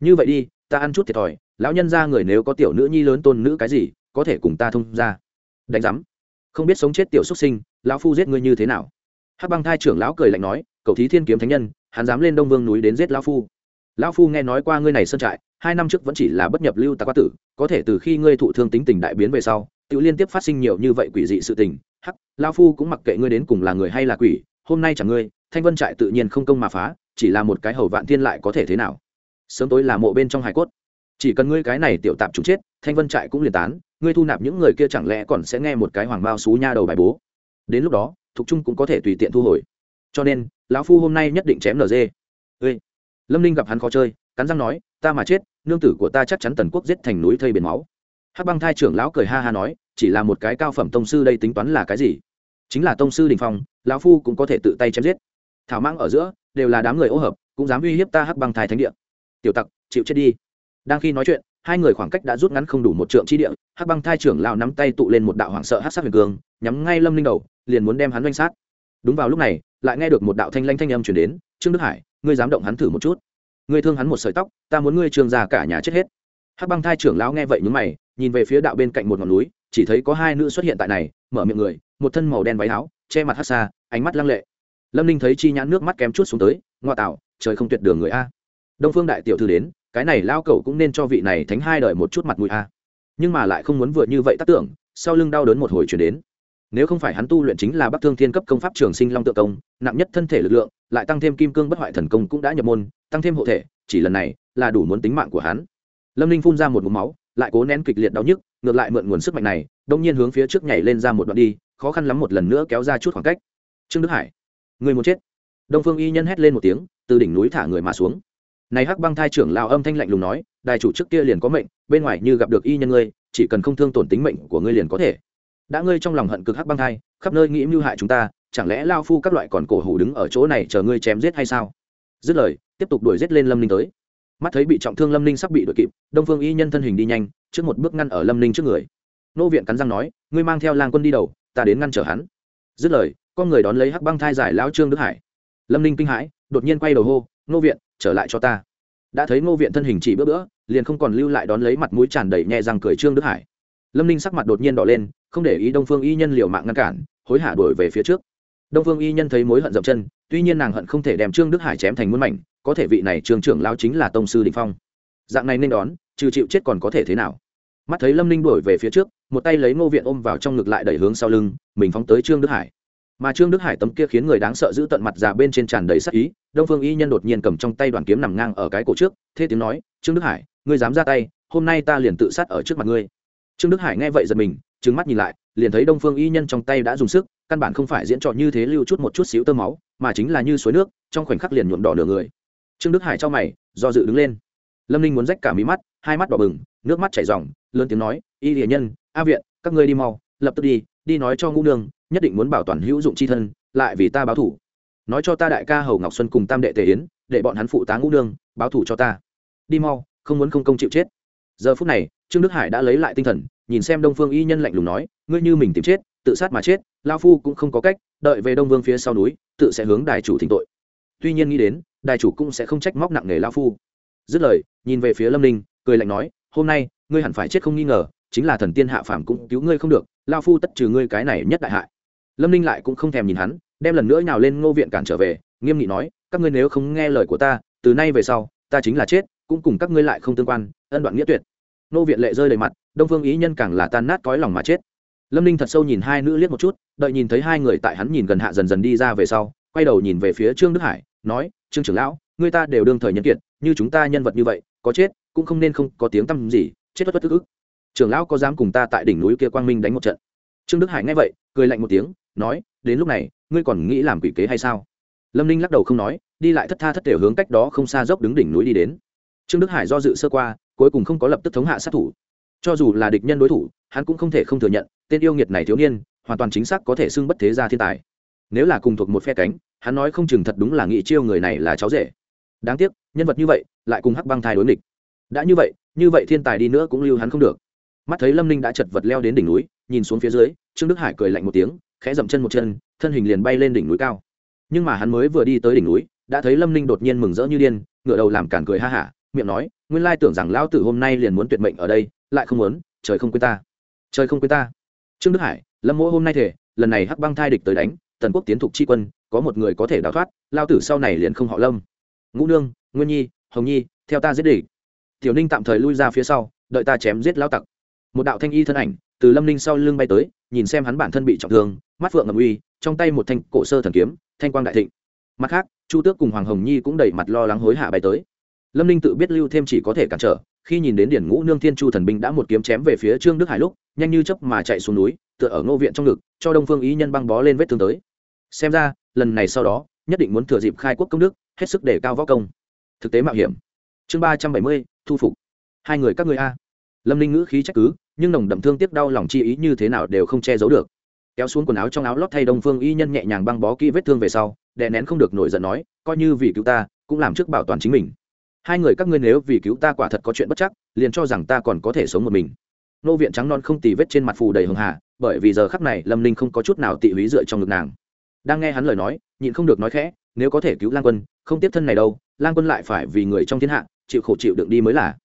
Như vậy đi, ta ăn chút thiệt thòi, lão nhân ra người nếu có tiểu nữ nhi lớn tôn nữ cái gì, có thể cùng ta thông ra. Đánh giám. Không biết sống chết tiểu xuất sinh, lão phu giết ngươi như thế nào? Hắc băng thai trưởng lão cười lạnh nói cậu thí thiên kiếm thánh nhân, hắn dám lên đông vương núi đến giết lão phu. Lão phu nghe nói qua ngươi này sơn trại hai năm trước vẫn chỉ là bất nhập lưu tạc quá tử, có thể từ khi ngươi thụ thương tính tình đại biến về sau, tự liên tiếp phát sinh nhiều như vậy quỷ dị sự tình. Hắc, lão phu cũng mặc kệ ngươi đến cùng là người hay là quỷ, hôm nay chẳng ngươi, thanh vân trại tự nhiên không công mà phá, chỉ là một cái hầu vạn thiên lại có thể thế nào? Sớm tối là mộ bên trong hải cốt. Chỉ cần ngươi cái này tiểu tạp chúng chết, thanh vân trại cũng liền tán, ngươi thu nạp những người kia chẳng lẽ còn sẽ nghe một cái hoàng bao xú nha đầu bài bố? Đến lúc đó, thục trung cũng có thể tùy tiện thu hồi. Cho nên, lão phu hôm nay nhất định chém nd ê! Lâm ninh gặp hắn khó chơi, cắn răng nói ta mà chết, nương tử của ta chắc chắn tần quốc giết thành núi thây biển máu. Hắc băng thai trưởng lão cười ha ha nói, chỉ là một cái cao phẩm tông sư đây tính toán là cái gì? Chính là tông sư đình phong, lão phu cũng có thể tự tay chém giết. Thảo mang ở giữa, đều là đám người ô hợp, cũng dám uy hiếp ta hắc băng thai thánh địa. Tiểu tặc, chịu chết đi. Đang khi nói chuyện, hai người khoảng cách đã rút ngắn không đủ một trượng chi địa, hắc băng thai trưởng lão nắm tay tụ lên một đạo hoảng sợ hát sát huyền cường nhắm ngay lâm linh đầu, liền muốn đem hắn doanh sát. Đúng vào lúc này, lại nghe được một đạo thanh lanh thanh âm chuyển đến, trương đức hải, ngươi dám động hắn thử một chút ngươi thương hắn một sợi tóc, ta muốn ngươi trường già cả nhà chết hết. Hắc băng thai trưởng lão nghe vậy nhúng mày, nhìn về phía đạo bên cạnh một ngọn núi, chỉ thấy có hai nữ xuất hiện tại này, mở miệng người, một thân màu đen váy áo, che mặt hắc xa, ánh mắt lăng lệ. Lâm ninh thấy chi nhãn nước mắt kém chút xuống tới, ngoa tạo, trời không tuyệt đường người a. Đông phương đại tiểu thư đến, cái này lao cậu cũng nên cho vị này thánh hai đời một chút mặt mũi a. Nhưng mà lại không muốn vừa như vậy tác tưởng, sau lưng đau đớn một hồi chuyển đến nếu không phải hắn tu luyện chính là bắc thương thiên cấp công pháp trường sinh long tự công, nặng nhất thân thể lực lượng, lại tăng thêm kim cương bất hoại thần công cũng đã nhập môn, tăng thêm hộ thể, chỉ lần này là đủ muốn tính mạng của hắn. Lâm ninh phun ra một mũ máu, lại cố nén kịch liệt đau nhức, ngược lại mượn nguồn sức mạnh này đông nhiên hướng phía trước nhảy lên ra một đoạn đi, khó khăn lắm một lần nữa kéo ra chút khoảng cách. Trương đức hải, người muốn chết. Đông phương y nhân hét lên một tiếng, từ đỉnh núi thả người mà xuống. Này hắc băng thai trưởng lao âm thanh lạnh lùng nói, đài chủ trước kia liền có mệnh, bên ngoài như gặp được y nhân ngươi, chỉ cần không thương tổn tính mệnh của ngươi liền có thể đã ngươi trong lòng hận cực hắc băng thai khắp nơi nghĩ mưu hại chúng ta, chẳng lẽ lao phu các loại còn cổ hủ đứng ở chỗ này chờ ngươi chém giết hay sao? Dứt lời, tiếp tục đuổi giết lên lâm ninh tới. Mắt thấy bị trọng thương lâm ninh sắp bị đuổi kịp, đông phương y nhân thân hình đi nhanh, trước một bước ngăn ở lâm ninh trước người. Nô viện cắn răng nói, ngươi mang theo lang quân đi đầu, ta đến ngăn trở hắn. Dứt lời, con người đón lấy hắc băng thai giải lão trương đức hải. Lâm ninh kinh hãi, đột nhiên quay đầu hô, nô viện, trở lại cho ta. Đã thấy nô viện thân hình chỉ bữa bữa, liền không còn lưu lại đón lấy mặt mũi tràn đầy nhẹ răng cười trương đức hải. Lâm ninh sắc mặt đột nhiên đỏ lên không để ý đông phương y nhân liều mạng ngăn cản, hối hả đuổi về phía trước. Đông phương y nhân thấy mối hận dậm chân, tuy nhiên nàng hận không thể đem trương đức hải chém thành muôn mảnh, có thể vị này trường trưởng lao chính là tông sư đình phong. Dạng này nên đón, trừ chịu chết còn có thể thế nào? Mắt thấy lâm ninh đuổi về phía trước, một tay lấy ngô viện ôm vào trong ngực lại đẩy hướng sau lưng, mình phóng tới trương đức hải. Mà trương đức hải tấm kia khiến người đáng sợ giữ tận mặt già bên trên tràn đầy sắc ý, đông phương y nhân đột nhiên cầm trong tay đoàn kiếm nằm ngang ở cái cổ trước thế tiếng nói, trương đức hải, ngươi dám ra tay, hôm nay ta liền tự sát ở trước mặt ngươi. Trương đức hải nghe vậy giật mình trừng mắt nhìn lại, liền thấy đông phương y nhân trong tay đã dùng sức, căn bản không phải diễn trò như thế lưu chút một chút xíu tơ máu, mà chính là như suối nước, trong khoảnh khắc liền nhuộm đỏ nửa người. Trương đức hải cho mày, do dự đứng lên. Lâm ninh muốn rách cả mí mắt, hai mắt đỏ bừng, nước mắt chảy r lớn tiếng nói, y hiền nhân, a viện, các ngươi đi mau, lập tức đi đi nói cho ngũ nương, nhất định muốn bảo toàn hữu dụng c h i thân, lại vì ta báo thủ. Nói cho ta đại ca hầu ngọc xuân cùng tam đệ tề yến, để bọn hắn phụ tá ngũ nương, báo thủ cho ta. Đi mau, không muốn không công chịu chết giờ phút này, trương đức hải đã lấy lại tinh thần, nhìn xem đông phương y nhân lạnh lùng nói, ngươi như mình tìm chết, tự sát mà chết lao phu cũng không có cách, đợi về đông vương phía sau núi, tự sẽ hướng đài chủ thỉnh tội. Tuy nhiên nghĩ đến, đài chủ cũng sẽ không trách móc nặng nề lao phu. Dứt lời, nhìn về phía lâm ninh, cười lạnh nói, hôm nay, ngươi hẳn phải chết không nghi ngờ, chính là thần tiên hạ phàm cũng cứu ngươi không được lao phu tất trừ ngươi cái này nhất đại hại. Lâm ninh lại cũng không thèm nhìn hắn, đem lần nữa nhào lên ngô viện cản trở về, nghiêm nghị nói, các ngươi nếu không nghe lời của ta, từ nay về sau, ta chính là chết cũng cùng các ngươi lại không tương quan, ân đoạn nghĩa tuyệt. Nô viện lệ rơi đầy mặt, đông phương ý nhân càng là tan nát cõi lòng mà chết. Lâm ninh thật sâu nhìn hai nữ liếc một chút, đợi nhìn thấy hai người tại hắn nhìn gần hạ dần dần đi ra về sau, quay đầu nhìn về phía trương đức hải, nói, trương trưởng lão, người ta đều đương thời nhân kiệt, như chúng ta nhân vật như vậy, có chết, cũng không nên không có tiếng tăm gì, chết bất bất tức ức. Trưởng lão có dám cùng ta tại đỉnh núi kia quang minh đánh một trận? Trương đức hải nghe vậy, cười lạnh một tiếng, nói, đến lúc này, ngươi còn nghĩ làm quỷ kế hay sao? Lâm ninh lắc đầu không nói, đi lại thất tha thất thể hướng cách đó không xa dốc đứng đỉnh núi đi đến trương đức hải do dự sơ qua, cuối cùng không có lập tức thống hạ sát thủ. Cho dù là địch nhân đối thủ, hắn cũng không thể không thừa nhận, tên yêu nghiệt này thiếu niên, hoàn toàn chính xác có thể xưng bất thế gia thiên tài. Nếu là cùng thuộc một phe cánh, hắn nói không chừng thật đúng là nghĩ chiêu người này là cháu rể. Đáng tiếc, nhân vật như vậy, lại cùng hắc băng thai đối nghịch. Đã như vậy như vậy thiên tài đi nữa cũng lưu hắn không được. Mắt thấy lâm ninh đã chật vật leo đến đỉnh núi, nhìn xuống phía dưới, trương đức hải cười lạnh một tiếng, khẽ dậm chân một chân, thân hình liền bay lên đỉnh núi cao. Nhưng mà hắn mới vừa đi tới đỉnh núi, đã thấy lâm ninh đột nhiên mừng rỡ như điên ngựa đầu làm cản cười ha hả miệng nói, nguyên lai tưởng rằng lão tử hôm nay liền muốn tuyệt mệnh ở đây, lại không muốn, trời không quên ta. Trời không quên ta. Trương đức hải, lâm mỗ hôm nay thể lần này hắc băng thai địch tới đánh, tần quốc tiến thục tri quân, có một người có thể đào thoát lao tử sau này liền không họ lâm. Ngũ nương, nguyên nhi, hồng nhi, theo ta giết địch. Tiểu ninh tạm thời lui ra phía sau, đợi ta chém giết lao tặc. Một đạo thanh y thân ảnh từ lâm ninh sau lưng bay tới, nhìn xem hắn bản thân bị trọng thương, mắt phượng ngầm uy, trong tay một thanh cổ sơ thần kiếm, thanh quang đại thịnh. Mặt khác, chu tước cùng hoàng hồng nhi cũng đẩy mặt lo lắng hối hả bay tới lâm ninh tự biết lưu thêm chỉ có thể cản trở, khi nhìn đến điển ngũ nương thiên chu thần binh đã một kiếm chém về phía trương đức hải lúc, nhanh như chấp mà chạy xuống núi, tựa ở ngô viện trong ngực, cho đông phương ý nhân băng bó lên vết thương tới. Xem ra, lần này sau đó, nhất định muốn thừa dịp khai quốc công đức, hết sức để cao võ công. Thực tế mạo hiểm. Chương ba trăm bảy mươi, thu phục. Hai người các người a. Lâm ninh ngữ khí trách cứ, nhưng nồng đậm thương tiếc đau lòng chi ý như thế nào đều không che giấu được. Kéo xuống quần áo trong áo lót thay đông phương y nhân nhẹ nhàng băng bó kỹ vết thương về sau, đè nén không được nổi giận nói, coi như vì cứu ta, cũng làm trước bảo toàn chính mình hai người các ngươi nếu vì cứu ta quả thật có chuyện bất chắc, liền cho rằng ta còn có thể sống một mình. Nô viện trắng non không tì vết trên mặt phù đầy hường hà, bởi vì giờ khắp này lâm ninh không có chút nào tị húy dựa trong ngực nàng. Đang nghe hắn lời nói, nhịn không được nói khẽ, nếu có thể cứu lan quân, không tiếp thân này đâu lan quân lại phải vì người trong thiên hạ, chịu khổ chịu đựng đi mới là.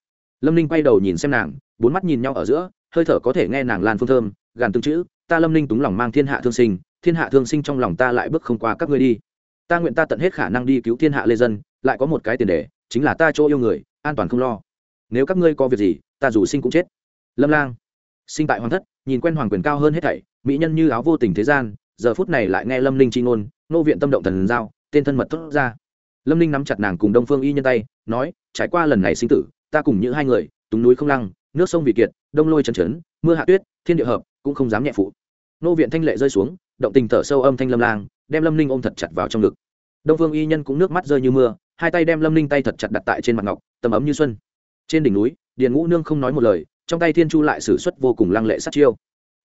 Lâm ninh quay đầu nhìn xem nàng, bốn mắt nhìn nhau ở giữa, hơi thở có thể nghe nàng lan phương thơm, gàn tương chữ, ta lâm ninh túng lòng mang thiên hạ thương sinh, thiên hạ thương sinh trong lòng ta lại bước không qua các ngươi đi. Ta nguyện ta tận hết khả năng đi cứu thiên hạ lê dân, lại có một cái tiền đề chính là ta chỗ yêu người, an toàn không lo. Nếu các ngươi có việc gì, ta dù sinh cũng chết. Lâm lang. Sinh tại hoàng thất, nhìn quen hoàng quyền cao hơn hết thảy, mỹ nhân như áo vô tình thế gian, giờ phút này lại nghe lâm ninh chi ngôn, nô viện tâm động thần giao, tên thân mật thốt ra. Lâm ninh nắm chặt nàng cùng đông phương y nhân tay, nói, trải qua lần này sinh tử, ta cùng những hai người, túng núi không lăng, nước sông vị kiệt, đông lôi chân trấn, mưa hạ tuyết, thiên địa hợp, cũng không dám nhẹ phụ. Nô viện thanh lệ rơi xuống, động tình thở sâu âm thanh lâm lang, đem lâm ninh ôm thật chặt vào trong ngực. Đông phương y nhân cũng nước mắt rơi như mưa hai tay đem lâm ninh tay thật chặt đặt tại trên mặt ngọc, tầm ấm như xuân. Trên đỉnh núi, điền ngũ nương không nói một lời, trong tay thiên chu lại xử suất vô cùng lăng lệ sát chiêu.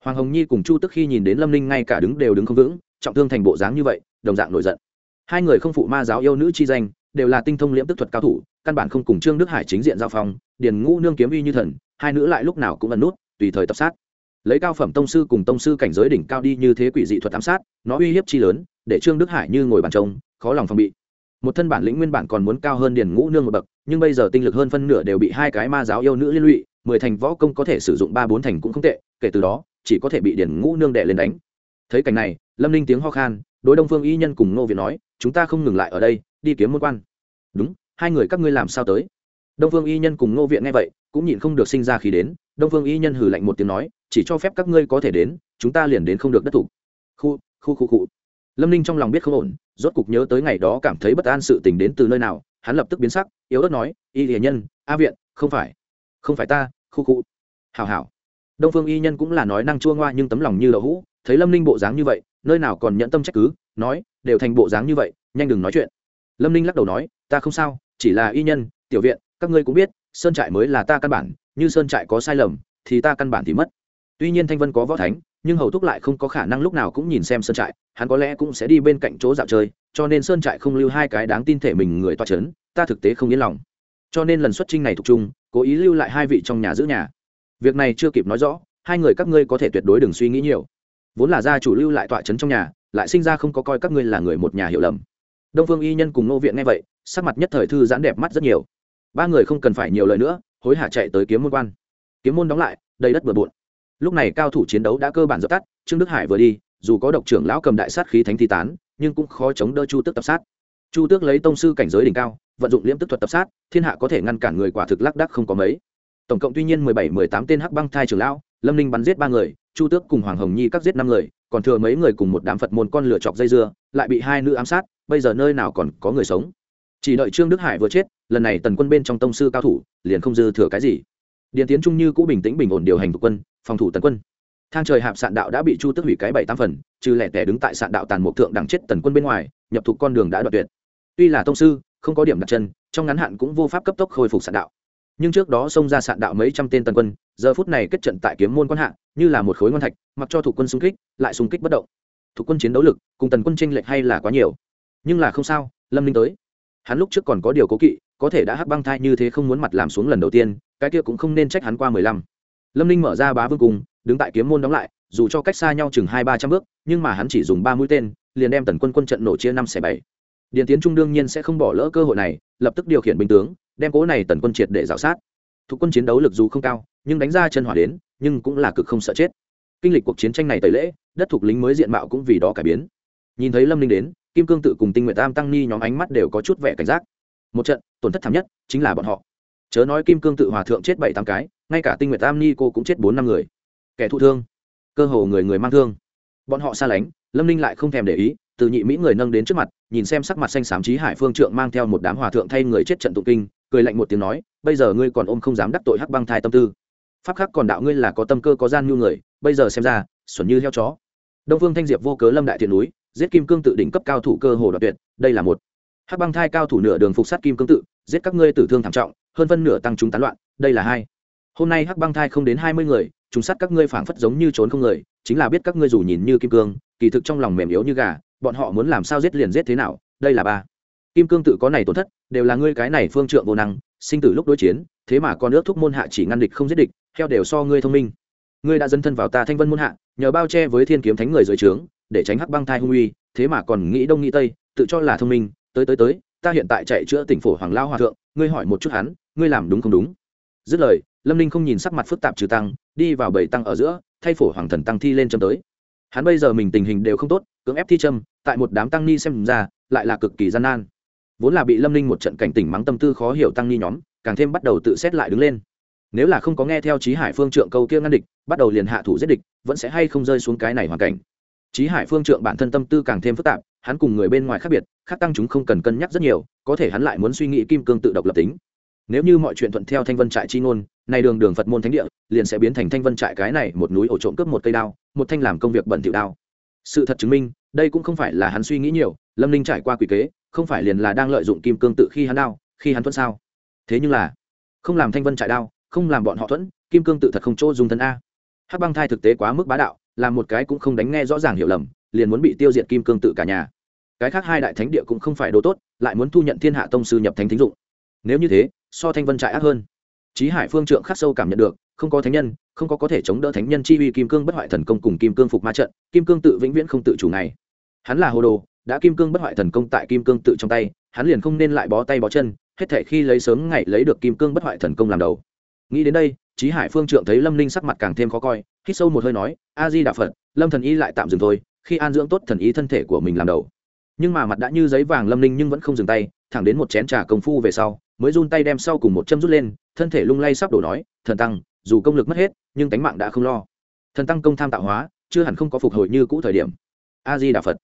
Hoàng hồng nhi cùng chu tức khi nhìn đến lâm ninh ngay cả đứng đều đứng không vững, trọng thương thành bộ dáng như vậy, đồng dạng nổi giận. Hai người không phụ ma giáo yêu nữ chi danh, đều là tinh thông liễm tức thuật cao thủ, căn bản không cùng trương đức hải chính diện giao phong, điền ngũ nương kiếm uy như thần, hai nữ lại lúc nào cũng ẩn nút, tùy thời tập sát. Lấy cao phẩm tông sư cùng tông sư cảnh giới đỉnh cao đi như thế quỷ dị thuật ám sát, nó uy hiếp chi lớn, để trương đức hải như ngồi bàn trông khó lòng phòng bị một thân bản lĩnh nguyên bản còn muốn cao hơn điền ngũ nương một bậc, nhưng bây giờ tinh lực hơn phân nửa đều bị hai cái ma giáo yêu nữ liên lụy, mười thành võ công có thể sử dụng ba bốn thành cũng không tệ, kể từ đó, chỉ có thể bị điền ngũ nương đệ lên đánh. Thấy cảnh này, lâm ninh tiếng ho khan, đối đông phương y nhân cùng ngô việt nói, chúng ta không ngừng lại ở đây, đi kiếm môn quan. Đúng, hai người các ngươi làm sao tới? Đông phương y nhân cùng ngô viện nghe vậy, cũng nhịn không được sinh ra khi đến. Đông phương y nhân hử lạnh một tiếng nói, chỉ cho phép các ngươi có thể đến, chúng ta liền đến không được đất thủ. Khu khu khu khu lâm ninh trong lòng biết không ổn, rốt cục nhớ tới ngày đó cảm thấy bất an sự tình đến từ nơi nào, hắn lập tức biến sắc, yếu ớt nói, y hiền nhân, a viện, không phải không phải ta, khu khu. Hào hào đông phương y nhân cũng là nói năng chua ngoa nhưng tấm lòng như đậu hũ, thấy lâm ninh bộ dáng như vậy, nơi nào còn nhận tâm trách cứ, nói, đều thành bộ dáng như vậy, nhanh đừng nói chuyện. Lâm ninh lắc đầu nói, ta không sao, chỉ là y nhân, tiểu viện, các ngươi cũng biết, sơn trại mới là ta căn bản, như sơn trại có sai lầm, thì ta căn bản thì mất. Tuy nhiên thanh vân có võ thánh nhưng hầu thúc lại không có khả năng lúc nào cũng nhìn xem sơn trại, hắn có lẽ cũng sẽ đi bên cạnh chỗ dạo chơi, cho nên sơn trại không lưu hai cái đáng tin thể mình người toa c h ấ n ta thực tế không yên lòng. Cho nên lần xuất trinh này thuộc chung, cố ý lưu lại hai vị trong nhà giữ nhà. Việc này chưa kịp nói rõ, hai người các ngươi có thể tuyệt đối đừng suy nghĩ nhiều. Vốn là gia chủ lưu lại tọa trấn trong nhà, lại sinh ra không có coi các ngươi là người một nhà hiểu lầm. Đông phương y nhân cùng nô viện nghe vậy, sắc mặt nhất thời thư giãn đẹp mắt rất nhiều. Ba người không cần phải nhiều lời nữa, hối hả chạy tới kiếm môn quan. Kiếm môn đóng lại, đầy đất bừa bộn lúc này cao thủ chiến đấu đã cơ bản dập tắt, trương đức hải vừa đi, dù có độc trưởng lão cầm đại sát khí thánh thi tán, nhưng cũng khó chống đỡ chu tước tập sát. Chu tước lấy tông sư cảnh giới đỉnh cao, vận dụng liễm tức thuật tập sát, thiên hạ có thể ngăn cản người quả thực lác đắc không có mấy. Tổng cộng tuy nhiên mười bảy, mười tám tên hắc băng thai trưởng lão, lâm ninh bắn giết ba người, chu tước cùng hoàng hồng nhi các giết năm người, còn thừa mấy người cùng một đám phật môn con lửa chọc dây dưa, lại bị hai nữ ám sát, bây giờ nơi nào còn có người sống. Chỉ đợi trương đức hải vừa chết, lần này tần quân bên trong tông sư cao thủ, liền không dư thừa cái gì. Điện tiến trung như cũ bình tĩnh bình ổn điều hành thuộc quân phòng thủ tần quân. Thang trời hạp sạn đạo đã bị chu tức hủy cái bảy tam phần, trừ lẻ tẻ đứng tại sạn đạo tàn mộc thượng đằng chết tần quân bên ngoài, nhập thuộc con đường đã đoạt tuyệt. Tuy là tông sư, không có điểm đặt chân, trong ngắn hạn cũng vô pháp cấp tốc khôi phục sạn đạo. Nhưng trước đó xông ra sạn đạo mấy trăm tên tần quân, giờ phút này kết trận tại kiếm môn quan hạ, như là một khối ngon thạch, mặc cho thủ quân xung kích, lại xung kích bất động. Thủ quân chiến đấu lực, cùng tần quân tranh lệch hay là quá nhiều. Nhưng là không sao, lâm ninh tới. Hắn lúc trước còn có điều cố kỵ, có thể đã hắc băng thai như thế không muốn mặt làm xuống lần đầu tiên, cái kia cũng không nên trách hắn qua mười lăm lâm ninh mở ra bá vương cung, đứng tại kiếm môn đóng lại, dù cho cách xa nhau chừng hai ba trăm bước, nhưng mà hắn chỉ dùng ba mũi tên, liền đem tần quân quân trận nổ chia năm xẻ bảy. Điền tiến trung đương nhiên sẽ không bỏ lỡ cơ hội này, lập tức điều khiển binh tướng, đem cố này tần quân triệt để dạo sát. Thuộc quân chiến đấu lực dù không cao, nhưng đánh ra chân hỏa đến, nhưng cũng là cực không sợ chết. Kinh lịch cuộc chiến tranh này tẩy lễ, đất thuộc lính mới diện mạo cũng vì đó cải biến. Nhìn thấy lâm ninh đến, kim cương tự cùng tinh nguyện tam tăng ni nhóm ánh mắt đều có chút vẻ cảnh giác. Một trận, tổn thất thảm nhất chính là bọn họ chớ nói kim cương tự hòa thượng chết bảy tám cái, ngay cả tinh nguyệt tam ni cô cũng chết bốn năm người. Kẻ thụ thương, cơ hồ người người mang thương. Bọn họ xa lánh, lâm ninh lại không thèm để ý, từ nhị mỹ người nâng đến trước mặt, nhìn xem sắc mặt xanh xám trí hải phương trượng mang theo một đám hòa thượng thay người chết trận tụng kinh, cười lạnh một tiếng nói, bây giờ ngươi còn ôm không dám đắc tội hắc băng thai tâm tư. Pháp khắc còn đạo ngươi là có tâm cơ, có gian nhu người, bây giờ xem ra, xuẩn như heo chó. Đông phương thanh diệp vô cớ lâm đại thiện núi, giết kim cương tự đỉnh cấp cao thủ cơ hồ đoạt tuyệt, đây là một. Hắc băng thai cao thủ nửa đường phục sát kim cương tự, giết các ngươi tử thương thảm trọng hơn phân nửa tăng chúng tán loạn, đây là hai. Hôm nay hắc băng thai không đến hai mươi người chúng sát các ngươi phảng phất giống như trốn không người, chính là biết các ngươi dù nhìn như kim cương, kỳ thực trong lòng mềm yếu như gà, bọn họ muốn làm sao giết liền giết thế nào, đây là ba. Kim cương tự có này tổn thất, đều là ngươi cái này phương trượng vô năng, sinh tử lúc đối chiến, thế mà con nước thúc môn hạ chỉ ngăn địch không giết địch theo đều so ngươi thông minh. Ngươi đã dấn thân vào ta thanh vân môn hạ, nhờ bao che với thiên kiếm thánh người dưới trướng, để tránh hắc băng thai hung uy, thế mà còn nghĩ đông nghĩ tây, tự cho là thông minh, tới tới tới, ta hiện tại chạy chữa tỉnh phổ hoàng lao hòa thượng ngươi hỏi một chút hắn, ngươi làm đúng không đúng? Dứt lời, lâm ninh không nhìn sắc mặt phức tạp trừ tăng, đi vào bảy tăng ở giữa, thay phổ hoàng thần tăng thi lên châm tới. Hắn bây giờ mình tình hình đều không tốt, cưỡng ép thi châm, tại một đám tăng ni xem ra, lại là cực kỳ gian nan. Vốn là bị lâm ninh một trận cảnh tỉnh mắng tâm tư khó hiểu tăng ni nhóm, càng thêm bắt đầu tự xét lại đứng lên. Nếu là không có nghe theo trí hải phương trượng câu kia ngăn địch, bắt đầu liền hạ thủ giết địch, vẫn sẽ hay không rơi xuống cái này hoàn cảnh. Trí hải phương trượng bản thân tâm tư càng thêm phức tạp hắn cùng người bên ngoài khác biệt, khác tăng chúng không cần cân nhắc rất nhiều, có thể hắn lại muốn suy nghĩ kim cương tự độc lập tính. Nếu như mọi chuyện thuận theo thanh vân trại chi ngôn nay đường đường phật môn thánh địa, liền sẽ biến thành thanh vân trại cái này một núi ổ trộm cướp một cây đao, một thanh làm công việc bẩn thỉu đao. Sự thật chứng minh, đây cũng không phải là hắn suy nghĩ nhiều, lâm ninh trải qua quỷ kế, không phải liền là đang lợi dụng kim cương tự khi hắn đao, khi hắn thuận sao? Thế nhưng là, không làm thanh vân trại đao, không làm bọn họ thuẫn, kim cương tự thật không chỗ dùng thân a. Hắc băng thai thực tế quá mức bá đạo, làm một cái cũng không đánh nghe rõ ràng hiểu lầm, liền muốn bị tiêu diệt kim cương tự cả nhà cái khác hai đại thánh địa cũng không phải đồ tốt lại muốn thu nhận thiên hạ tông sư nhập thánh thính dụng nếu như thế so thanh vân trại ác hơn Chí Hải Phương Trượng khắc sâu cảm nhận được, không có thánh nhân, không có có thể chống đỡ thánh nhân chi uy kim cương bất hoại thần công cùng kim cương phục ma trận, kim cương tự vĩnh viễn không tự chủ này. Hắn là hồ đồ, đã kim cương bất hoại thần công tại kim cương tự trong tay, hắn liền không nên lại bó tay bó chân, hết thể khi lấy sớm ngày lấy được kim cương bất hoại thần công làm đầu. Nghĩ đến đây, Chí Hải Phương Trượng thấy Lâm Linh sắc mặt càng thêm khó coi, hít sâu một hơi nói, "A Di Đà Phật, Lâm thần y lại tạm dừng thôi, khi an dưỡng tốt thần y thân thể của mình làm đầu." Nhưng mà mặt đã như giấy vàng Lâm Ninh nhưng vẫn không dừng tay, thẳng đến một chén trà công phu về sau, mới run tay đem sau cùng một châm rút lên thân thể lung lay sắp đổ nói thần tăng dù công lực mất hết nhưng tánh mạng đã không lo. Thần tăng công tham tạo hóa chưa hẳn không có phục hồi như cũ thời điểm. A di đà phật.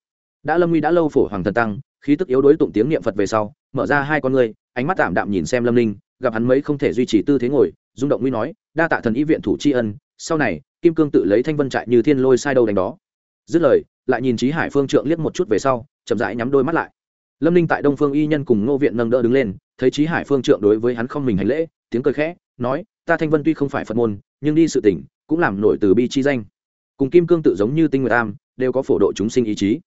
Đã lâm nguy đã lâu phổ hoàng thần tăng khí tức yếu đối tụng tiếng niệm phật về sau mở ra hai con người, ánh mắt tạm đạm nhìn xem lâm ninh gặp hắn mấy không thể duy trì tư thế ngồi rung động nguy nói đa tạ thần ý viện thủ tri ân sau này kim cương tự lấy thanh vân trại như thiên lôi sai đâu đánh đó. Dứt lời lại nhìn trí hải phương trượng liếc một chút về sau chậm rãi nhắm đôi mắt lại. Lâm ninh tại đông phương y nhân cùng ngô viện nâng đỡ đứng lên, thấy trí hải phương trượng đối với hắn không mình hành lễ, tiếng cười khẽ, nói, ta thanh vân tuy không phải phật môn, nhưng đi sự tỉnh, cũng làm nổi từ bi chi danh. Cùng kim cương tự giống như tinh nguyệt tam đều có phổ độ chúng sinh ý chí.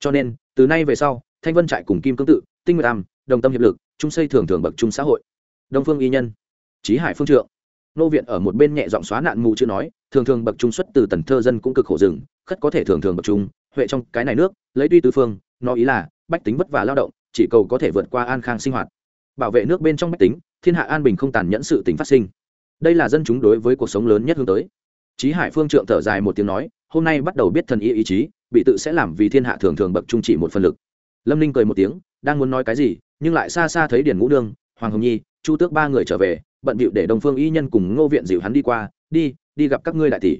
Cho nên, từ nay về sau, thanh vân trại cùng kim cương tự, tinh nguyệt tam đồng tâm hiệp lực, chung xây thường thường bậc chung xã hội. Đông phương y nhân trí hải phương trượng. Nô viện ở một bên nhẹ giọng xóa nạn mù chưa nói, thường thường bậc trung xuất từ tần thơ dân cũng cực khổ rừng, khất có thể thường thường bậc trung huệ trong cái này nước, lấy tuy tư phương nó ý là bách tính vất vả lao động chỉ cầu có thể vượt qua an khang sinh hoạt bảo vệ nước bên trong bách tính thiên hạ an bình không tàn nhẫn sự tính phát sinh đây là dân chúng đối với cuộc sống lớn nhất hướng tới Chí Hải Phương trượng thở dài một tiếng nói, hôm nay bắt đầu biết thần ý ý chí, bị tự sẽ làm vì thiên hạ thường thường bậc trung chỉ một phần lực. Lâm Ninh cười một tiếng, đang muốn nói cái gì, nhưng lại xa xa thấy điển Ngũ đương Hoàng Hồng Nhi, Chu Tước ba người trở về, bận bịu để Đông Phương Y Nhân cùng Ngô Viện dịu hắn đi qua, đi, đi gặp các ngươi đại tỷ.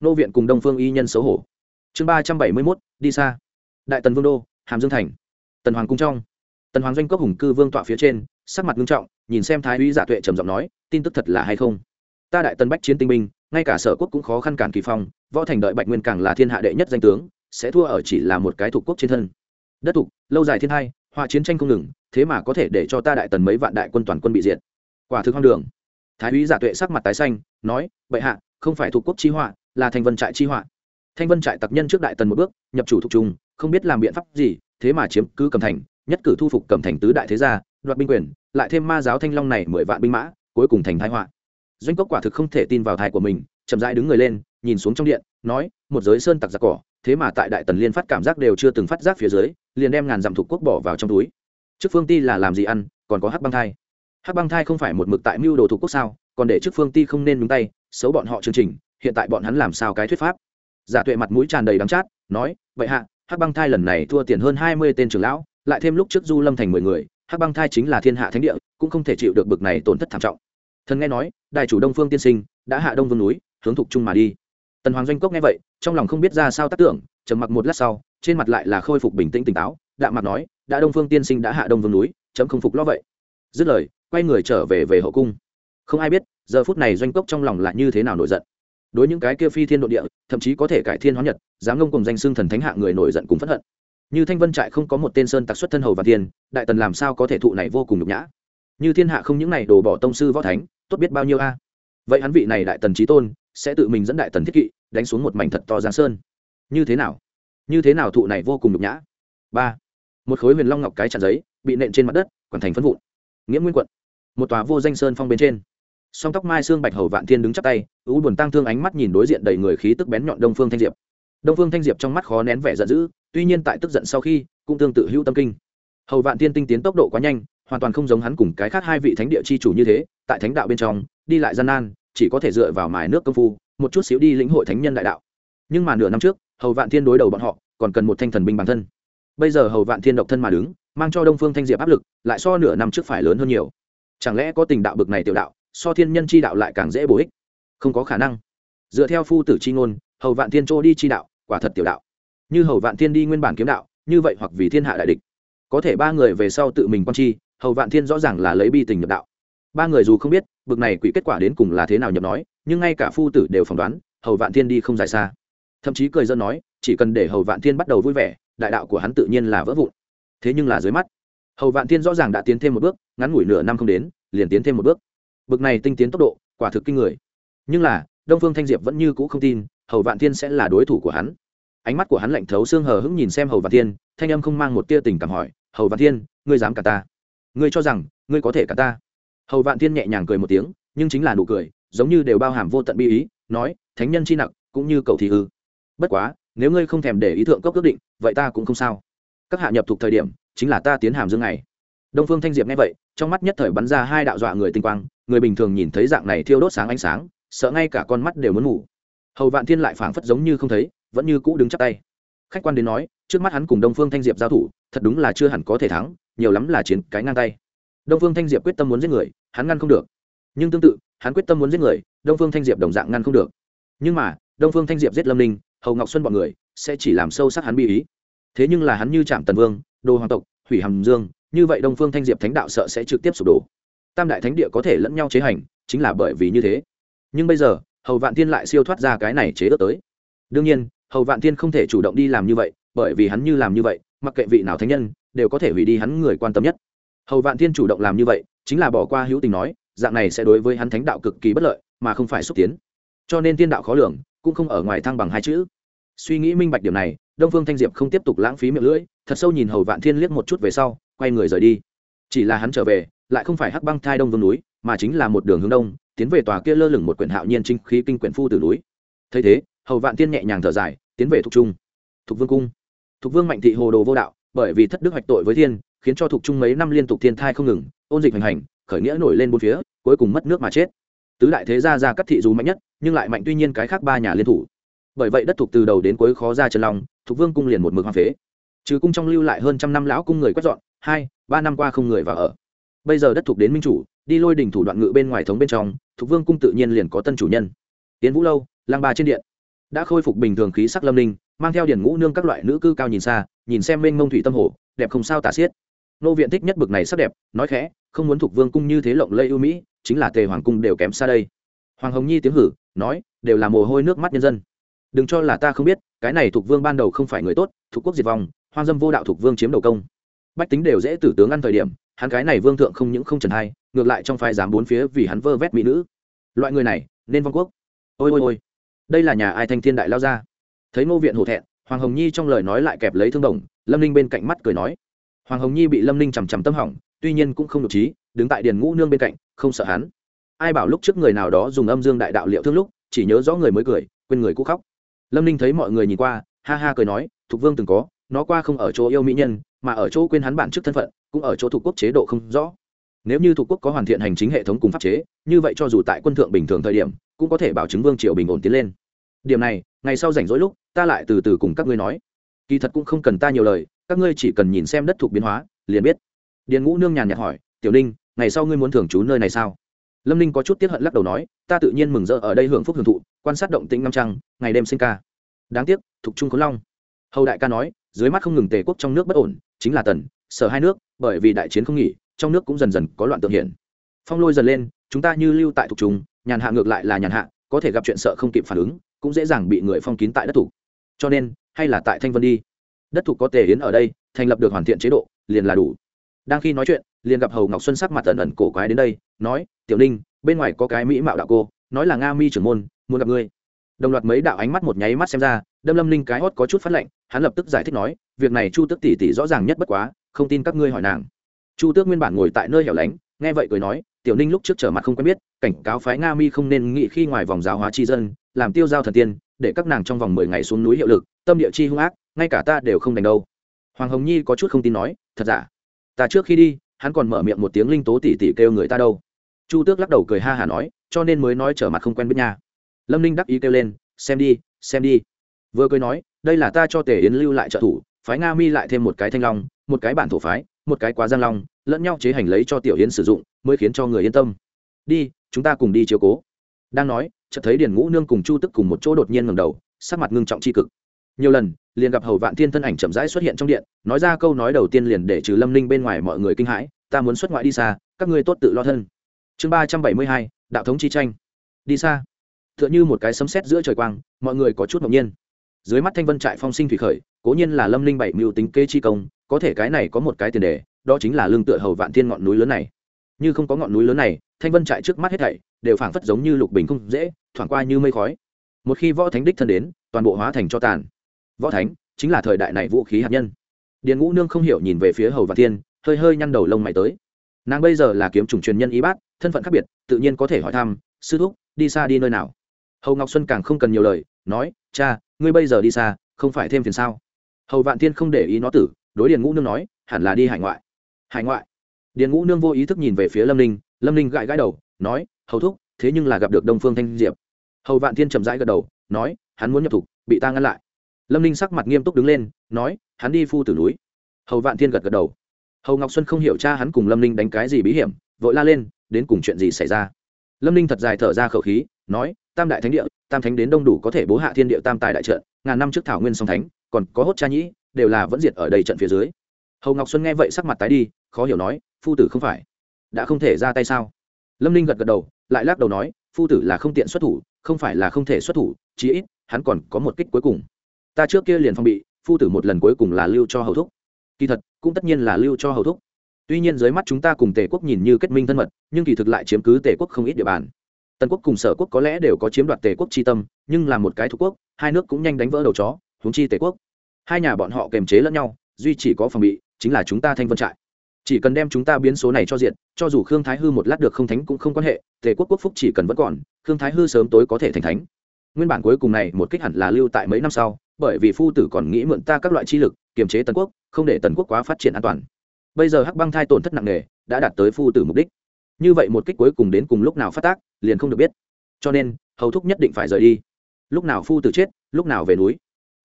Ngô Viện cùng Đông Phương Y Nhân xấu hổ. Chương ba trăm bảy mươi mốt đi xa. Đại Tần Vương đô, Hàm Dương thành. Tần Hoàng cung trong. Tần hoàng doanh cốc hùng cư vương tọa phía trên, sắc mặt nghiêm trọng, nhìn xem thái úy giả tuệ trầm giọng nói, tin tức thật là hay không? Ta đại tân bách chiến tinh binh, ngay cả sở quốc cũng khó khăn cản kỳ phong, võ thành đợi bạch nguyên càng là thiên hạ đệ nhất danh tướng, sẽ thua ở chỉ là một cái thuộc quốc trên thân. Đất thục, lâu dài thiên hai, họa chiến tranh không ngừng, thế mà có thể để cho ta đại tần mấy vạn đại quân toàn quân bị diệt. Quả thực hoang đường. Thái úy giả tuệ sắc mặt tái xanh, nói, bệ hạ, không phải thuộc quốc chi họa, là thành vân trại chi họa thanh vân trại tặc nhân trước đại tần một bước, nhập chủ thuộc trung, không biết làm biện pháp gì, thế mà chiếm cứ cầm thành, nhất cử thu phục cẩm thành tứ đại thế gia, đoạt binh quyền, lại thêm ma giáo thanh long này mười vạn binh mã, cuối cùng thành thái họa. Doanh cốc quả thực không thể tin vào thai của mình, chậm rãi đứng người lên, nhìn xuống trong điện, nói, một giới sơn tặc giặc cỏ, thế mà tại đại tần liên phát cảm giác đều chưa từng phát giác phía dưới, liền đem ngàn dặm thuộc quốc bỏ vào trong túi. Trước phương ti là làm gì ăn, còn có hắc băng thai. Hắc băng thai không phải một mực tại mưu đồ thuộc quốc sao, còn để trước phương ti không nên nhúng tay, xấu bọn họ chương trình, hiện tại bọn hắn làm sao cái thuyết pháp? Giả tuệ mặt mũi tràn đầy đắng chát, nói, vậy hạ, hắc băng thai lần này thua tiền hơn hai mươi tên trưởng lão, lại thêm lúc trước du lâm thành mười người, hắc băng thai chính là thiên hạ thánh địa, cũng không thể chịu được bực này tổn thất thảm trọng. Thần nghe nói, đại chủ đông phương tiên sinh, đã hạ đông vương núi, hướng thục trung mà đi. Tần hoàng doanh cốc nghe vậy, trong lòng không biết ra sao tác tưởng, trầm mặc một lát sau, trên mặt lại là khôi phục bình tĩnh tỉnh táo, đạm mặt nói, đã đông phương tiên sinh đã hạ đông vương núi, chấm không phục lo vậy. Dứt lời, quay người trở về về hậu cung. Không ai biết, giờ phút này doanh cốc trong lòng là như thế nào nổi giận đối những cái kia phi thiên nội địa, thậm chí có thể cải thiên hóa nhật, dám ngông cùng danh xưng thần thánh hạ người nổi giận cùng phẫn hận. Như thanh vân trại không có một tên sơn tặc xuất thân hầu và thiên đại tần làm sao có thể thụ này vô cùng nhục nhã? Như thiên hạ không những này đổ bỏ tông sư võ thánh, tốt biết bao nhiêu a. Vậy hắn vị này đại tần trí tôn, sẽ tự mình dẫn đại tần thiết kỵ, đánh xuống một mảnh thật to giang sơn. Như thế nào? Như thế nào thụ này vô cùng nhục nhã? Ba. Một khối huyền long ngọc cái chặn giấy, bị nện trên mặt đất quản thành phân vụn. Nghĩa nguyên quận. Một tòa vô danh sơn phong bên trên song tóc mai xương bạch hầu vạn thiên đứng chắp tay, ưu buồn tăng thương ánh mắt nhìn đối diện đầy người khí tức bén nhọn đông phương thanh diệp. Đông phương thanh diệp trong mắt khó nén vẻ giận dữ, tuy nhiên tại tức giận sau khi, cũng tương tự hữu tâm kinh. Hầu vạn Thiên tinh tiến tốc độ quá nhanh, hoàn toàn không giống hắn cùng cái khác hai vị thánh địa chi chủ như thế, tại thánh đạo bên trong, đi lại gian nan, chỉ có thể dựa vào mài nước công phu, một chút xíu đi lĩnh hội thánh nhân đại đạo. Nhưng mà nửa năm trước, hầu vạn thiên đối đầu bọn họ, còn cần một thanh thần binh bản thân. Bây giờ hầu vạn thiên độc thân mà đứng, mang cho đông phương thanh diệp áp lực, lại so nửa năm trước phải lớn hơn nhiều. Chẳng lẽ có tình đạo bực này tiểu đạo so thiên nhân chi đạo lại càng dễ bổ ích. Không có khả năng. Dựa theo phu tử chi ngôn, hầu vạn thiên chỗ đi chi đạo, quả thật tiểu đạo. Như hầu vạn thiên đi nguyên bản kiếm đạo, như vậy hoặc vì thiên hạ đại địch. Có thể ba người về sau tự mình quan chi, hầu vạn thiên rõ ràng là lấy bi tình nhập đạo. Ba người dù không biết, bực này quỷ kết quả đến cùng là thế nào nhập nói, nhưng ngay cả phu tử đều phỏng đoán, hầu vạn thiên đi không dài xa. Thậm chí cười dân nói, chỉ cần để hầu vạn thiên bắt đầu vui vẻ, đại đạo của hắn tự nhiên là vỡ vụn. Thế nhưng là dưới mắt, hầu vạn thiên rõ ràng đã tiến thêm một bước, ngắn ngủi nửa năm không đến, liền tiến thêm một bước bực này tinh tiến tốc độ, quả thực kinh người. Nhưng là, đông phương thanh diệp vẫn như cũ không tin, hầu vạn thiên sẽ là đối thủ của hắn. Ánh mắt của hắn lạnh thấu xương hờ hững nhìn xem hầu vạn thiên, thanh âm không mang một tia tình cảm hỏi, hầu vạn thiên, ngươi dám cả ta? Ngươi cho rằng, ngươi có thể cả ta? Hầu vạn thiên nhẹ nhàng cười một tiếng, nhưng chính là nụ cười, giống như đều bao hàm vô tận bi ý, nói, thánh nhân chi nặng cũng như cầu thị ư. Bất quá, nếu ngươi không thèm để ý thượng cốc ước định, vậy ta cũng không sao. Các hạ nhập thuộc thời điểm, chính là ta tiến hàm dương này đông phương thanh diệp nghe vậy, trong mắt nhất thời bắn ra hai đạo dọa người tinh quang người bình thường nhìn thấy dạng này thiêu đốt sáng ánh sáng, sợ ngay cả con mắt đều muốn ngủ hầu vạn thiên lại phảng phất giống như không thấy, vẫn như cũ đứng chắp tay. Khách quan đến nói, trước mắt hắn cùng đông phương thanh diệp giao thủ, thật đúng là chưa hẳn có thể thắng, nhiều lắm là chiến cái ngang tay. Đông phương thanh diệp quyết tâm muốn giết người, hắn ngăn không được. Nhưng tương tự, hắn quyết tâm muốn giết người, đông phương thanh diệp đồng dạng ngăn không được. Nhưng mà, đông phương thanh diệp giết lâm ninh, hầu ngọc xuân b ọ n người sẽ chỉ làm sâu sắc hắn bi ý. Thế nhưng là hắn như trạm tần vương, đồ hoàng tộc, hủy hàm dương, như vậy đông phương thanh diệp thánh đạo sợ sẽ trực tiếp sụp đổ tam đại thánh địa có thể lẫn nhau chế hành, chính là bởi vì như thế. Nhưng bây giờ, hầu vạn thiên lại siêu thoát ra cái này chế ước tới. Đương nhiên, hầu vạn thiên không thể chủ động đi làm như vậy, bởi vì hắn như làm như vậy, mặc kệ vị nào thánh nhân, đều có thể hủy đi hắn người quan tâm nhất. Hầu vạn thiên chủ động làm như vậy, chính là bỏ qua hữu tình nói, dạng này sẽ đối với hắn thánh đạo cực kỳ bất lợi, mà không phải xúc tiến. Cho nên tiên đạo khó lường, cũng không ở ngoài thăng bằng hai chữ. Suy nghĩ minh bạch điểm này, đông phương thanh diệp không tiếp tục lãng phí miệng lưỡi, thật sâu nhìn hầu vạn thiên liếc một chút về sau, quay người rời đi. Chỉ là hắn trở về lại không phải hắc băng thai đông vương núi, mà chính là một đường hướng đông, tiến về tòa kia lơ lửng một quyển hạo nhiên trinh khí kinh quyển phu từ núi. Thấy thế, hầu vạn tiên nhẹ nhàng thở dài, tiến về thục trung. Thục vương cung. Thục vương mạnh thị hồ đồ vô đạo, bởi vì thất đức hoạch tội với thiên, khiến cho thục trung mấy năm liên tục thiên thai không ngừng, ôn dịch hành hành, khởi nghĩa nổi lên bốn phía, cuối cùng mất nước mà chết. Tứ đại thế gia ra cắt thị dù mạnh nhất, nhưng lại mạnh tuy nhiên cái khác ba nhà liên thủ. Bởi vậy đất thuộc từ đầu đến cuối khó ra chân lòng thục vương cung liền một mực hoang phế. Trừ cung trong lưu lại hơn trăm năm lão cung người quét dọn, hai, ba năm qua không người vào ở bây giờ đất thuộc đến minh chủ, đi lôi đỉnh thủ đoạn ngự bên ngoài thống bên trong thục vương cung tự nhiên liền có tân chủ nhân. Tiến vũ lâu, lang ba trên điện. Đã khôi phục bình thường khí sắc lâm ninh mang theo điển ngũ nương các loại nữ cư cao nhìn xa, nhìn xem mênh mông thủy tâm hồ, đẹp không sao tả xiết. Nô viện thích nhất bực này sắc đẹp, nói khẽ, không muốn thuộc vương cung như thế lộng lây ưu mỹ, chính là tề hoàng cung đều kém xa đây. Hoàng hồng nhi tiếng hử, nói, đều là mồ hôi nước mắt nhân dân. Đừng cho là ta không biết, cái này thuộc vương ban đầu không phải người tốt, thuộc quốc diệt vong, hoang dâm vô đạo thuộc vương chiếm đầu công. Bách tính đều dễ tử tướng ăn thời điểm hắn cái này vương thượng không những không trần hay ngược lại trong phái dám bốn phía vì hắn vơ vét mỹ nữ. Loại người này, nên vong quốc. Ôi ôi ôi. Đây là nhà ai thanh thiên đại lao ra? Thấy ngô viện hổ thẹn, hoàng hồng nhi trong lời nói lại kẹp lấy thương đồng, lâm ninh bên cạnh mắt cười nói. Hoàng hồng nhi bị lâm ninh chằm chằm tâm hỏng, tuy nhiên cũng không được trí, đứng tại điền ngũ nương bên cạnh, không sợ hắn. Ai bảo lúc trước người nào đó dùng âm dương đại đạo liệu thương lúc, chỉ nhớ rõ người mới cười, quên người cũ khóc. Lâm ninh thấy mọi người nhìn qua, ha ha cười nói, thục vương từng có, nó qua không ở chỗ yêu mỹ nhân, mà ở chỗ quên hắn bản trước thân phận cũng ở chỗ thuộc quốc chế độ không rõ. Nếu như thuộc quốc có hoàn thiện hành chính hệ thống cùng pháp chế, như vậy cho dù tại quân thượng bình thường thời điểm, cũng có thể bảo chứng vương triều bình ổn tiến lên. Điểm này, ngày sau rảnh rỗi lúc, ta lại từ từ cùng các ngươi nói. Kỳ thật cũng không cần ta nhiều lời, các ngươi chỉ cần nhìn xem đất thuộc biến hóa, liền biết. Điền ngũ nương nhàn nhạt hỏi, tiểu ninh, ngày sau ngươi muốn thường trú nơi này sao? Lâm ninh có chút tiếp hận lắc đầu nói, ta tự nhiên mừng rỡ ở đây hưởng phúc hưởng thụ, quan sát động tĩnh năm trăng, ngày đêm sinh ca. Đáng tiếc, thuộc trung khốn long. Hầu đại ca nói, dưới mắt không ngừng tề quốc trong nước bất ổn, chính là tần, sở hai nước bởi vì đại chiến không nghỉ, trong nước cũng dần dần có loạn tượng hiện. Phong lôi dần lên, chúng ta như lưu tại thuộc trung, nhàn hạ ngược lại là nhàn hạ, có thể gặp chuyện sợ không kịp phản ứng, cũng dễ dàng bị người phong kín tại đất thủ. Cho nên, hay là tại thanh vân đi. Đất thủ có tề yến ở đây, thành lập được hoàn thiện chế độ, liền là đủ. Đang khi nói chuyện, liền gặp hầu ngọc xuân sắc mặt ẩn ẩn cổ quái đến đây, nói, tiểu ninh, bên ngoài có cái mỹ mạo đạo cô, nói là nga mi trưởng môn, muốn gặp ngươi. Đồng loạt mấy đạo ánh mắt một nháy mắt xem ra, đâm lâm ninh cái hót có chút phát lệnh, hắn lập tức giải thích nói, việc này chu tước tỷ tỷ rõ ràng nhất bất quá không tin các ngươi hỏi nàng. Chu tước nguyên bản ngồi tại nơi hẻo lánh, nghe vậy cười nói, tiểu ninh lúc trước trở mặt không quen biết, cảnh cáo phái nga mi không nên nghĩ khi ngoài vòng giáo hóa tri dân, làm tiêu giao thần tiên, để các nàng trong vòng mười ngày xuống núi hiệu lực, tâm địa chi hung ác, ngay cả ta đều không đành đâu. Hoàng hồng nhi có chút không tin nói, thật giả? Ta trước khi đi, hắn còn mở miệng một tiếng linh tố tỉ tỉ kêu người ta đâu. Chu tước lắc đầu cười ha hả nói, cho nên mới nói trở mặt không quen biết nha. Lâm ninh đắc ý kêu lên, xem đi xem đi. Vừa cười nói, đây là ta cho tề yến lưu lại trợ thủ, phái nga mi lại thêm một cái thanh long một cái bản thổ phái, một cái quá giang long, lẫn nhau chế hành lấy cho tiểu yến sử dụng, mới khiến cho người yên tâm. Đi, chúng ta cùng đi chiếu cố. Đang nói, chợt thấy điền ngũ nương cùng chu tức cùng một chỗ đột nhiên ngầm đầu, sắc mặt ngưng trọng c h i cực. Nhiều lần, liền gặp hầu vạn thiên thân ảnh chậm rãi xuất hiện trong điện, nói ra câu nói đầu tiên liền để trừ lâm ninh bên ngoài mọi người kinh hãi, ta muốn xuất ngoại đi xa, các ngươi tốt tự lo thân. Chương ba trăm bảy mươi hai, đạo thống chi tranh. Đi xa. T h ư ợ n h ư một cái sấm sét giữa trời quang, mọi người có chút ngẫu nhiên dưới mắt thanh vân trại phong sinh thủy khởi, cố nhiên là lâm linh bảy mưu tính kê chi công, có thể cái này có một cái tiền đề, đó chính là lương tựa hầu vạn thiên ngọn núi lớn này. Như không có ngọn núi lớn này, thanh vân trại trước mắt hết thảy đều phảng phất giống như lục bình không dễ, thoảng qua như mây khói. Một khi võ thánh đích thân đến, toàn bộ hóa thành cho tàn. Võ thánh chính là thời đại này vũ khí hạt nhân. Điền ngũ nương không hiểu nhìn về phía hầu vạn thiên, hơi hơi nhăn đầu lông mày tới. Nàng bây giờ là kiếm chủng truyền nhân y bát, thân phận khác biệt, tự nhiên có thể hỏi thăm, sư thúc, đi xa đi nơi nào? Hầu ngọc xuân càng không cần nhiều lời, nói, cha ngươi bây giờ đi xa, không phải thêm phiền sao? Hầu vạn thiên không để ý nó tử, đối điền ngũ nương nói, hẳn là đi hải ngoại. Hải ngoại? Điền ngũ nương vô ý thức nhìn về phía lâm ninh lâm ninh gãi gãi đầu, nói, hầu thúc, thế nhưng là gặp được đông phương thanh diệp. Hầu vạn thiên chậm rãi gật đầu, nói, hắn muốn nhập thục, bị ta ngăn lại. Lâm ninh sắc mặt nghiêm túc đứng lên, nói, hắn đi phu tử núi. Hầu vạn thiên gật gật đầu. Hầu ngọc xuân không hiểu cha hắn cùng lâm ninh đánh cái gì bí hiểm, vội la lên, đến cùng chuyện gì xảy ra? Lâm ninh thật dài thở ra khẩu khí, nói tam đại thánh địa, tam thánh đến đông đủ có thể bố hạ thiên địa tam tài đại trận, ngàn năm trước thảo nguyên song thánh, còn có hốt cha nhĩ, đều là vẫn diệt ở đây trận phía dưới. Hầu ngọc xuân nghe vậy sắc mặt tái đi, khó hiểu nói, phu tử không phải, đã không thể ra tay sao? Lâm ninh gật gật đầu, lại lắc đầu nói, phu tử là không tiện xuất thủ, không phải là không thể xuất thủ, chí ít, hắn còn có một kích cuối cùng. Ta trước kia liền phong bị, phu tử một lần cuối cùng là lưu cho hầu thúc. Kỳ thật, cũng tất nhiên là lưu cho hầu thúc. Tuy nhiên dưới mắt chúng ta cùng tề quốc nhìn như kết minh thân mật, nhưng kỳ thực lại chiếm cứ tề quốc không ít địa bàn tần quốc cùng sở quốc có lẽ đều có chiếm đoạt tề quốc tri tâm, nhưng là một cái thuộc quốc, hai nước cũng nhanh đánh vỡ đầu chó húng chi tề quốc. Hai nhà bọn họ kềm chế lẫn nhau, duy chỉ có phòng bị, chính là chúng ta thanh vân trại. Chỉ cần đem chúng ta biến số này cho diện cho dù khương thái hư một lát được không thánh cũng không quan hệ, tề quốc quốc phúc chỉ cần vẫn còn, khương thái hư sớm tối có thể thành thánh. Nguyên bản cuối cùng này một kích hẳn là lưu tại mấy năm sau, bởi vì phu tử còn nghĩ mượn ta các loại chi lực, kiềm chế tần quốc, không để tần quốc quá phát triển an toàn. Bây giờ hắc băng thai tổn thất nặng nề, đã đạt tới phu tử mục đích. Như vậy một kích cuối cùng đến cùng lúc nào phát tác liền không được biết. Cho nên, hầu thúc nhất định phải rời đi. Lúc nào phu tử chết, lúc nào về núi.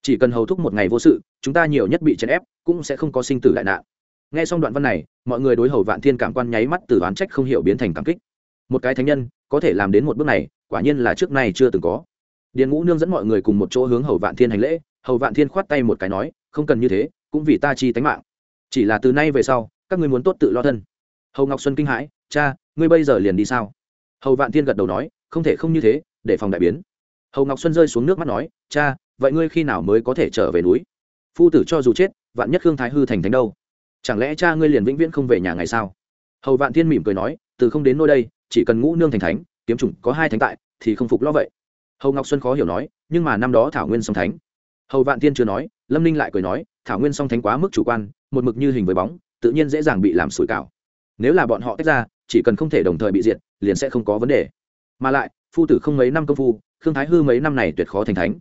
Chỉ cần hầu thúc một ngày vô sự, chúng ta nhiều nhất bị chèn ép, cũng sẽ không có sinh tử đại nạn. Nghe xong đoạn văn này, mọi người đối hầu vạn thiên cảm quan nháy mắt từ oán trách không hiểu biến thành cảm kích. Một cái thánh nhân, có thể làm đến một bước này, quả nhiên là trước nay chưa từng có. Điền ngũ nương dẫn mọi người cùng một chỗ hướng hầu vạn thiên hành lễ, hầu vạn thiên khoát tay một cái nói, không cần như thế, cũng vì ta chi tánh mạng. Chỉ là từ nay về sau, các ngươi muốn tốt tự lo thân. Hầu ngọc xuân kinh hãi, cha, ngươi bây giờ liền đi sao? Hầu vạn thiên gật đầu nói, không thể không như thế, để phòng đại biến. Hầu ngọc xuân rơi xuống nước mắt nói, cha, vậy ngươi khi nào mới có thể trở về núi? Phu tử cho dù chết, vạn nhất khương thái hư thành thánh đâu? Chẳng lẽ cha ngươi liền vĩnh viễn không về nhà ngày sao? Hầu vạn thiên mỉm cười nói, từ không đến nơi đây, chỉ cần ngũ nương thành thánh, kiếm chủng có hai thánh tại, thì không phục lo vậy. Hầu ngọc xuân khó hiểu nói, nhưng mà năm đó thảo nguyên song thánh. Hầu vạn thiên chưa nói, lâm ninh lại cười nói, thảo nguyên song thánh quá mức chủ quan, một mực như hình với bóng, tự nhiên dễ dàng bị làm sủi cảo. Nếu là bọn họ tách ra chỉ cần không thể đồng thời bị diệt, liền sẽ không có vấn đề. Mà lại, phu tử không mấy năm công phu, khương thái hư mấy năm này tuyệt khó thành thánh.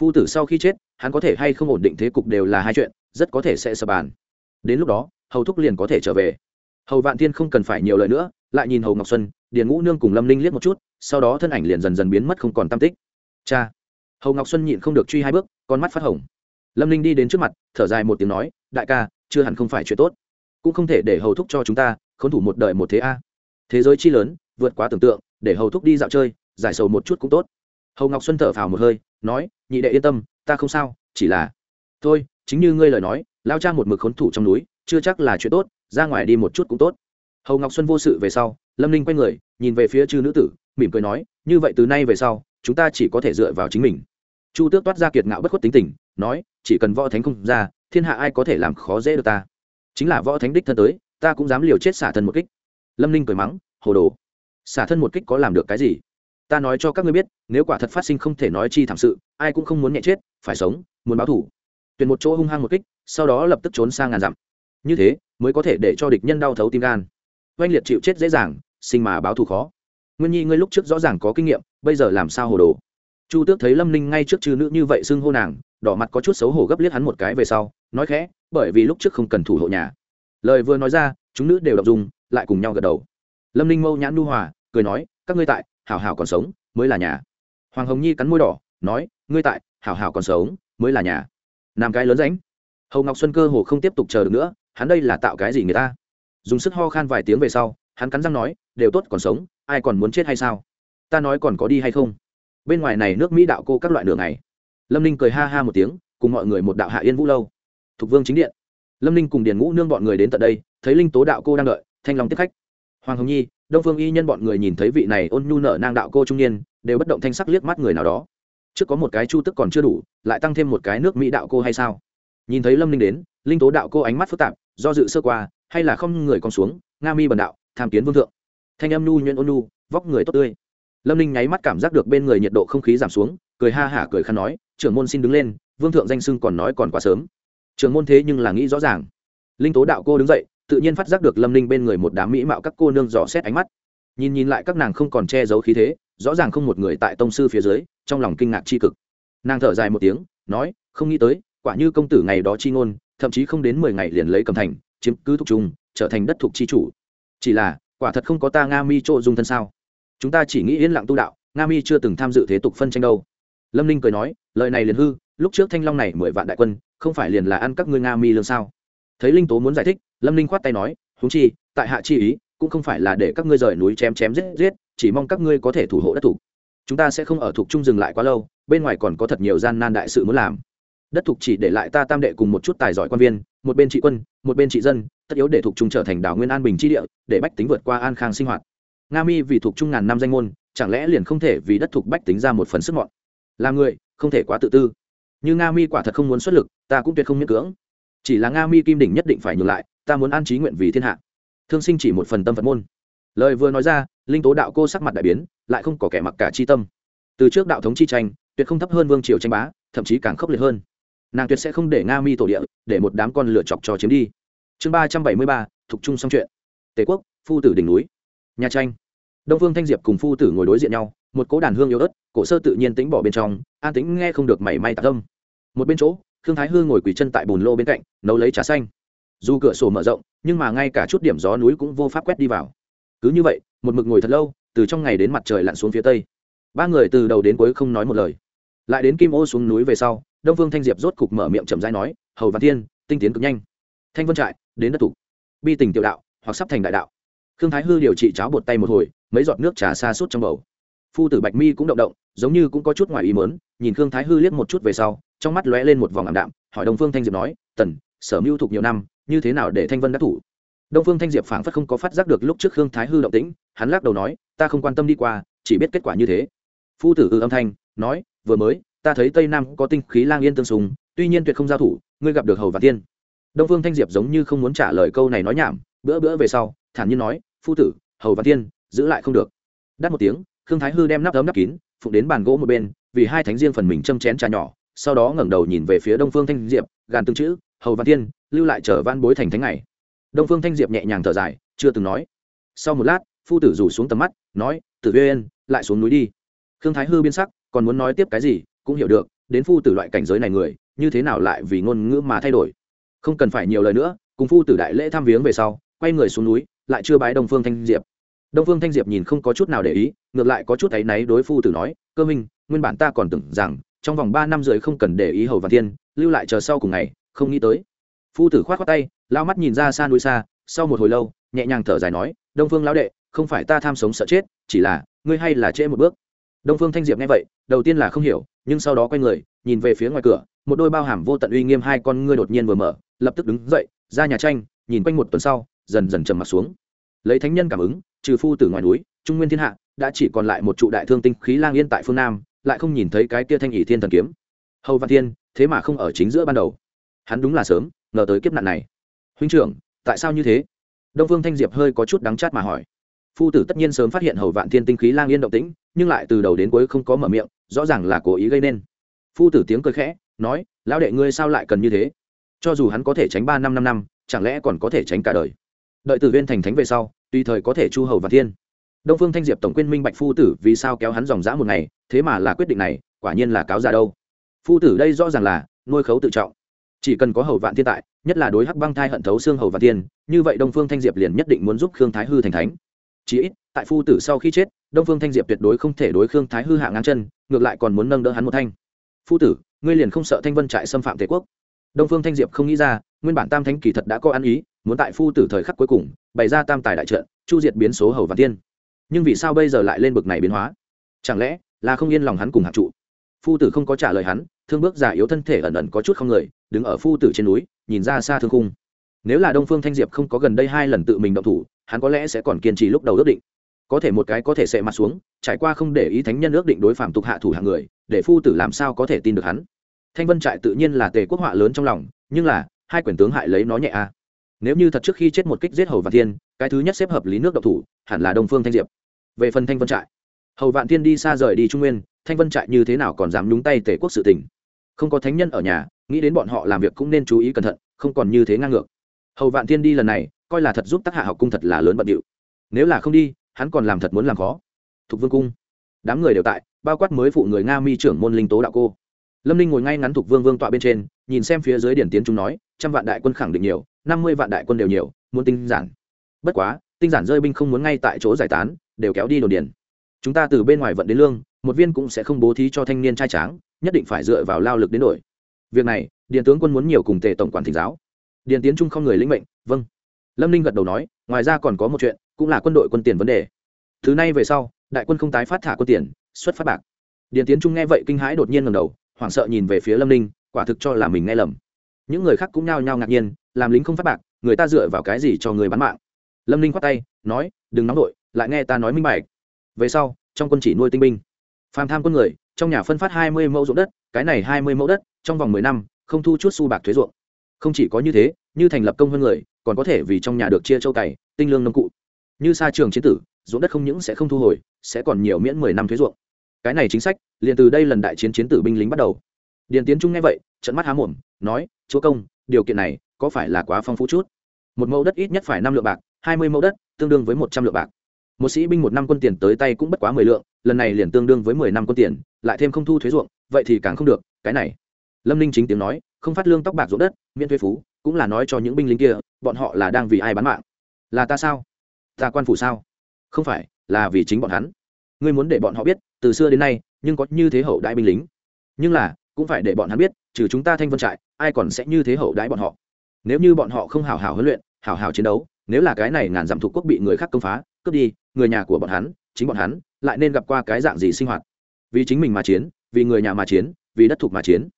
Phu tử sau khi chết, hắn có thể hay không ổn định thế cục đều là hai chuyện, rất có thể sẽ sập bàn. Đến lúc đó, hầu thúc liền có thể trở về. Hầu vạn thiên không cần phải nhiều lời nữa, lại nhìn hầu ngọc xuân, điền ngũ nương cùng lâm ninh liếc một chút, sau đó thân ảnh liền dần dần biến mất không còn tam tích. Cha! Hầu ngọc xuân nhịn không được truy hai bước, con mắt phát hồng. Lâm ninh đi đến trước mặt, thở dài một tiếng nói, đại ca, chưa hẳn không phải chuyện tốt cũng không thể để hầu thúc cho chúng ta k h ố n thủ một đời một thế a. Thế giới chi lớn, vượt quá tưởng tượng, để hầu thúc đi dạo chơi, giải sầu một chút cũng tốt. Hầu ngọc xuân thở phào một hơi, nói, nhị đệ yên tâm, ta không sao, chỉ là thôi, chính như ngươi lời nói, lao cha một mực khốn thủ trong núi, chưa chắc là chuyện tốt, ra ngoài đi một chút cũng tốt. Hầu ngọc xuân vô sự về sau, lâm ninh quay người, nhìn về phía chư nữ tử, mỉm cười nói, như vậy từ nay về sau, chúng ta chỉ có thể dựa vào chính mình. Chu tước toát ra kiệt ngạo bất khuất tính tình, nói, chỉ cần võ thánh không ra, thiên hạ ai có thể làm khó dễ được ta? Chính là võ thánh đích thân tới, ta cũng dám liều chết xả thân một kích. Lâm ninh cười mắng, hồ đồ, xả thân một kích có làm được cái gì? Ta nói cho các ngươi biết, nếu quả thật phát sinh không thể nói chi thảm sự, ai cũng không muốn nhẹ chết, phải sống, muốn báo thủ. Tuyển một chỗ hung hăng một kích, sau đó lập tức trốn sang ngàn dặm. Như thế, mới có thể để cho địch nhân đau thấu tim gan. Oanh liệt chịu chết dễ dàng, sinh mà báo thù khó. Nguyên nhi ngươi lúc trước rõ ràng có kinh nghiệm, bây giờ làm sao hồ đồ? Chu tước thấy lâm ninh ngay trước chư nữ như vậy xưng hô nàng đỏ mặt có chút xấu hổ gấp liếc hắn một cái về sau, nói khẽ, bởi vì lúc trước không cần thủ hộ nhà. Lời vừa nói ra, chúng nữ đều đọc dùng lại cùng nhau gật đầu. Lâm ninh mâu nhãn nu hòa, cười nói, các ngươi tại, hảo hảo còn sống, mới là nhà. Hoàng hồng nhi cắn môi đỏ, nói, ngươi tại, hảo hảo còn sống, mới là nhà. Nam cái lớn ránh hầu ngọc xuân cơ hồ không tiếp tục chờ được nữa, hắn đây là tạo cái gì người ta? Dùng sức ho khan vài tiếng về sau, hắn cắn răng nói, đều tốt còn sống, ai còn muốn chết hay sao? Ta nói còn có đi hay không? Bên ngoài này nước mỹ đạo cô các loại đường này lâm ninh cười ha ha một tiếng, cùng mọi người một đạo hạ yên vũ lâu. Thục vương chính điện. Lâm ninh cùng điền ngũ nương bọn người đến tận đây, thấy linh tố đạo cô đang đợi, thanh long tiếp khách. Hoàng hồng nhi, đông phương y nhân bọn người nhìn thấy vị này ôn nhu nở nang đạo cô trung niên, đều bất động thanh sắc liếc mắt người nào đó. Trước có một cái chu tức còn chưa đủ, lại tăng thêm một cái nước mỹ đạo cô hay sao? Nhìn thấy lâm ninh đến, linh tố đạo cô ánh mắt phức tạp, do dự sơ qua, hay là không người còn xuống, nga mi bần đạo, tham kiến vương thượng. Thanh âm nhu nhuyễn ôn nhu, vóc người tốt tươi. Lâm ninh nháy mắt cảm giác được bên người nhiệt độ không khí giảm xuống cười ha hả cười khăn nói, trưởng môn xin đứng lên, vương thượng danh sưng còn nói còn quá sớm. Trưởng môn thế nhưng là nghĩ rõ ràng. Linh tố đạo cô đứng dậy, tự nhiên phát giác được lâm ninh bên người một đám mỹ mạo các cô nương dò xét ánh mắt. Nhìn nhìn lại các nàng không còn che giấu khí thế, rõ ràng không một người tại tông sư phía dưới, trong lòng kinh ngạc c h i cực. Nàng thở dài một tiếng, nói, không nghĩ tới, quả như công tử ngày đó chi ngôn, thậm chí không đến mười ngày liền lấy cầm thành, chiếm cứ thục trung, trở thành đất thục chi chủ. Chỉ là, quả thật không có ta nga mi chỗ dung thân sao? Chúng ta chỉ nghĩ yên lặng tu đạo, nga mi chưa từng tham dự thế tục phân tranh đâu lâm ninh cười nói, lời này liền hư, lúc trước thanh long này mười vạn đại quân, không phải liền là ăn các ngươi nga mi lương sao? Thấy linh tố muốn giải thích, lâm ninh khoát tay nói húng chi, tại hạ chi ý, cũng không phải là để các ngươi rời núi chém chém giết giết, chỉ mong các ngươi có thể thủ hộ đất thủ chúng ta sẽ không ở thuộc trung dừng lại quá lâu, bên ngoài còn có thật nhiều gian nan đại sự muốn làm. Đất thục chỉ để lại ta tam đệ cùng một chút tài giỏi quan viên, một bên trị quân, một bên trị dân, tất yếu để thuộc trung trở thành đảo nguyên an bình tri địa, để bách tính vượt qua an khang sinh hoạt. Nga mi vì thuộc trung ngàn năm danh môn, chẳng lẽ liền không thể vì đất thục bách tính ra một phần sức mọn? Làm người, không thể quá tự tư. Như nga mi quả thật không muốn xuất lực, ta cũng tuyệt không miễn cưỡng. Chỉ là nga mi kim đỉnh nhất định phải nhường lại, ta muốn an trí nguyện vì thiên hạ. Thương sinh chỉ một phần tâm phật môn. Lời vừa nói ra, linh tố đạo cô sắc mặt đại biến, lại không có kẻ mặc cả chi tâm. Từ trước đạo thống chi tranh, tuyệt không thấp hơn vương triều tranh bá, thậm chí càng khốc liệt hơn. Nàng tuyệt sẽ không để nga mi tổ địa, để một đám con lửa chọc trò chiếm đi. Chương ba trăm bảy mươi ba, thục trung xong chuyện. Tề quốc, phu tử đỉnh núi. Nhà tranh. Đông phương thanh diệp cùng phu tử ngồi đối diện nhau một cỗ đàn hương yếu ớt, cổ sơ tự nhiên tính bỏ bên trong, an tính nghe không được mảy may tạc tâm một bên chỗ thương thái hương ngồi quỳ chân tại bùn lô bên cạnh, nấu lấy trà xanh. Dù cửa sổ mở rộng, nhưng mà ngay cả chút điểm gió núi cũng vô pháp quét đi vào. Cứ như vậy, một mực ngồi thật lâu, từ trong ngày đến mặt trời lặn xuống phía tây. Ba người từ đầu đến cuối không nói một lời. Lại đến kim ô xuống núi về sau, đông phương thanh diệp rốt cục mở miệng chậm rãi nói, hầu văn thiên, tinh tiến cực nhanh. Thanh vân trại, đến đất thủ. Bi tình tiểu đạo, hoặc sắp thành đại đạo. Khương thái hư điều trị cháo bột tay một hồi, mấy giọt nước trà xa suốt trong bầu phu tử bạch mi cũng động động, giống như cũng có chút ngoài ý mớn nhìn khương thái hư liếc một chút về sau, trong mắt lóe lên một vòng ảm đạm, hỏi đông phương thanh diệp nói, tần, sở mưu thục nhiều năm, như thế nào để thanh vân đắc thủ? Đông phương thanh diệp phảng phất không có phát giác được lúc trước khương thái hư động tĩnh, hắn lắc đầu nói, ta không quan tâm đi qua, chỉ biết kết quả như thế. Phu tử ư âm thanh, nói, vừa mới, ta thấy tây nam có tinh khí lang yên tương sùng tuy nhiên tuyệt không giao thủ, ngươi gặp được hầu và tiên đông phương thanh diệp giống như không muốn trả lời câu này nói nhảm, bữa bữa về sau, thản nhiên nói, phu tử, hầu và tiên giữ lại không được. Đắt một tiếng khương thái hư đem nắp ấm nắp kín, phụng đến bàn gỗ một bên, vì hai thánh riêng phần mình châm chén trà nhỏ, sau đó ngẩng đầu nhìn về phía đông phương thanh diệp, gàn tương chữ, hầu văn tiên, lưu lại chờ van bối thành thánh này đông phương thanh diệp nhẹ nhàng thở dài, chưa từng nói. Sau một lát, phu tử rủ xuống tầm mắt, nói, tử viên lại xuống núi đi. Khương thái hư biến sắc, còn muốn nói tiếp cái gì, cũng hiểu được, đến phu tử loại cảnh giới này người, như thế nào lại vì ngôn ngữ mà thay đổi. Không cần phải nhiều lời nữa, cùng phu tử đại lễ thăm viếng về sau, quay người xuống núi, lại chưa bái đông phương thanh diệp đông phương thanh diệp nhìn không có chút nào để ý, ngược lại có chút áy náy đối phu tử nói, cơ minh nguyên bản ta còn tưởng rằng, trong vòng ba năm rưỡi không cần để ý hầu văn thiên, lưu lại chờ sau cùng ngày, không nghĩ tới. Phu tử khoát khoát tay, lao mắt nhìn ra xa núi xa, sau một hồi lâu, nhẹ nhàng thở dài nói, đông phương lão đệ, không phải ta tham sống sợ chết, chỉ là, ngươi hay là trễ một bước. Đông phương thanh diệp nghe vậy, đầu tiên là không hiểu, nhưng sau đó quay người, nhìn về phía ngoài cửa, một đôi bao hàm vô tận uy nghiêm hai con ngươi đột nhiên vừa mở, lập tức đứng dậy, ra nhà tranh, nhìn quanh một tuần sau, dần dần trầm mặt xuống. Lấy thánh nhân cảm ứng trừ phu từ ngoài núi, trung nguyên thiên hạ, đã chỉ còn lại một trụ đại thương tinh khí lang yên tại phương nam, lại không nhìn thấy cái kia thanh ỷ thiên thần kiếm. Hầu văn thiên, thế mà không ở chính giữa ban đầu. Hắn đúng là sớm, ngờ tới kiếp nạn này. Huynh trưởng, tại sao như thế? Đông phương thanh diệp hơi có chút đắng chát mà hỏi. Phu tử tất nhiên sớm phát hiện hầu vạn thiên tinh khí lang yên động tĩnh, nhưng lại từ đầu đến cuối không có mở miệng, rõ ràng là cố ý gây nên. Phu tử tiếng cười khẽ, nói, lão đệ ngươi sao lại cần như thế? Cho dù hắn có thể tránh ba năm năm năm, chẳng lẽ còn có thể tránh cả đời? Đợi từ viên thành thánh về sau tùy thời có thể chu hầu và thiên. Đông phương thanh diệp tổng quyên minh bạch phu tử vì sao kéo hắn dòng dã một ngày, thế mà là quyết định này, quả nhiên là cáo ra đâu. Phu tử đây rõ ràng là nuôi khấu tự trọng. Chỉ cần có hầu vạn thiên tại, nhất là đối hắc băng thai hận thấu xương hầu vạn thiên, như vậy đông phương thanh diệp liền nhất định muốn giúp khương thái hư thành thánh. Chí ít, tại phu tử sau khi chết, đông phương thanh diệp tuyệt đối không thể đối khương thái hư hạ ngang chân, ngược lại còn muốn nâng đỡ hắn một thanh. Phu tử, ngươi liền không sợ thanh vân trại xâm phạm tề quốc. Đông phương thanh diệp không nghĩ ra, nguyên bản tam thánh kỳ thật đã có ăn ý muốn tại phu tử thời khắc cuối cùng bày ra tam tài đại trận, chu diệt biến số hầu và tiên. Nhưng vì sao bây giờ lại lên bực này biến hóa? Chẳng lẽ là không yên lòng hắn cùng hạt trụ? Phu tử không có trả lời hắn, thương bước già yếu thân thể ẩn ẩn có chút không người, đứng ở phu tử trên núi, nhìn ra xa thương khung. Nếu là đông phương thanh diệp không có gần đây hai lần tự mình động thủ, hắn có lẽ sẽ còn kiên trì lúc đầu ước định. Có thể một cái có thể sẽ mặt xuống, trải qua không để ý thánh nhân ước định đối phạm tục hạ thủ hạng người, để phu tử làm sao có thể tin được hắn? Thanh vân trại tự nhiên là tề quốc họa lớn trong lòng, nhưng là, hai quyền tướng hại lấy nó nhẹ a. à nếu như thật trước khi chết một kích giết hầu vạn thiên, cái thứ nhất xếp hợp lý nước độc thủ, hẳn là đông phương thanh diệp. Về phần thanh vân trại, hầu vạn thiên đi xa rời đi trung nguyên, thanh vân trại như thế nào còn dám nhúng tay tể quốc sự tình. Không có thánh nhân ở nhà, nghĩ đến bọn họ làm việc cũng nên chú ý cẩn thận, không còn như thế ngang ngược. Hầu vạn thiên đi lần này, coi là thật giúp tác hạ học cung thật là lớn bận điệu. Nếu là không đi, hắn còn làm thật muốn làm khó. Thục vương cung, đám người đều tại, bao quát mới phụ người nga mi trưởng môn linh tố đạo cô. Lâm ninh ngồi ngay ngắn thục vương vương tọa bên trên, nhìn xem phía dưới điển tiến chúng nói, trăm vạn đại quân khẳng định nhiều năm mươi vạn đại quân đều nhiều, muốn tinh giản. Bất quá, tinh giản rơi binh không muốn ngay tại chỗ giải tán, đều kéo đi đồn điền. Chúng ta từ bên ngoài vận đến lương, một viên cũng sẽ không bố thí cho thanh niên trai tráng, nhất định phải dựa vào lao lực đến đổi. Việc này điện tướng quân muốn nhiều cùng tề tổng quản thỉnh giáo. Điện tiến trung không người lĩnh mệnh vâng. Lâm ninh gật đầu nói, ngoài ra còn có một chuyện, cũng là quân đội quân tiền vấn đề. Thứ này về sau, đại quân không tái phát thả quân tiền, xuất phát bạc. Điện tiến trung nghe vậy kinh hãi đột nhiên ngầm đầu, hoảng sợ nhìn về phía lâm ninh, quả thực cho là mình nghe lầm. Những người khác cũng nhao nhao ngạc nhiên làm lính không phát bạc, người ta dựa vào cái gì cho người bán mạng? Lâm ninh khoát tay, nói, đừng nóng đội lại nghe ta nói minh bạch. Về sau, trong quân chỉ nuôi tinh binh. Phàm tham quân người, trong nhà phân phát hai mươi mẫu ruộng đất, cái này hai mươi mẫu đất, trong vòng mười năm, không thu chút xu bạc thuế ruộng. Không chỉ có như thế, như thành lập công hơn người, còn có thể vì trong nhà được chia châu cày, tinh lương nông cụ. Như xa trường chiến tử, ruộng đất không những sẽ không thu hồi, sẽ còn nhiều miễn mười năm thuế ruộng. Cái này chính sách, liền từ đây lần đại chiến chiến tử binh lính bắt đầu. Điền tiến trung nghe vậy trận mắt há mồm, nói, chúa công điều kiện này có phải là quá phong phú chút? Một mẫu đất ít nhất phải năm lượng bạc, hai mươi mẫu đất tương đương với một trăm lượng bạc. Một sĩ binh một năm quân tiền tới tay cũng bất quá mười lượng, lần này liền tương đương với mười năm quân tiền, lại thêm không thu thuế ruộng, vậy thì càng không được, cái này. Lâm ninh chính tiếng nói, không phát lương tóc bạc ruộng đất, miễn thuế phú, cũng là nói cho những binh lính kia, bọn họ là đang vì ai bán mạng? Là ta sao? Ta quan phủ sao? Không phải, là vì chính bọn hắn. Ngươi muốn để bọn họ biết, từ xưa đến nay, nhưng có như thế hậu đại binh lính. Nhưng là, cũng phải để bọn hắn biết trừ chúng ta thanh vân trại, ai còn sẽ như thế hậu đãi bọn họ? Nếu như bọn họ không hào hào huấn luyện hào hào chiến đấu, nếu là cái này ngàn dặm thuộc quốc bị người khác công phá, cướp đi, người nhà của bọn hắn, chính bọn hắn, lại nên gặp qua cái dạng gì sinh hoạt? Vì chính mình mà chiến, vì người nhà mà chiến, vì đất thuộc mà chiến.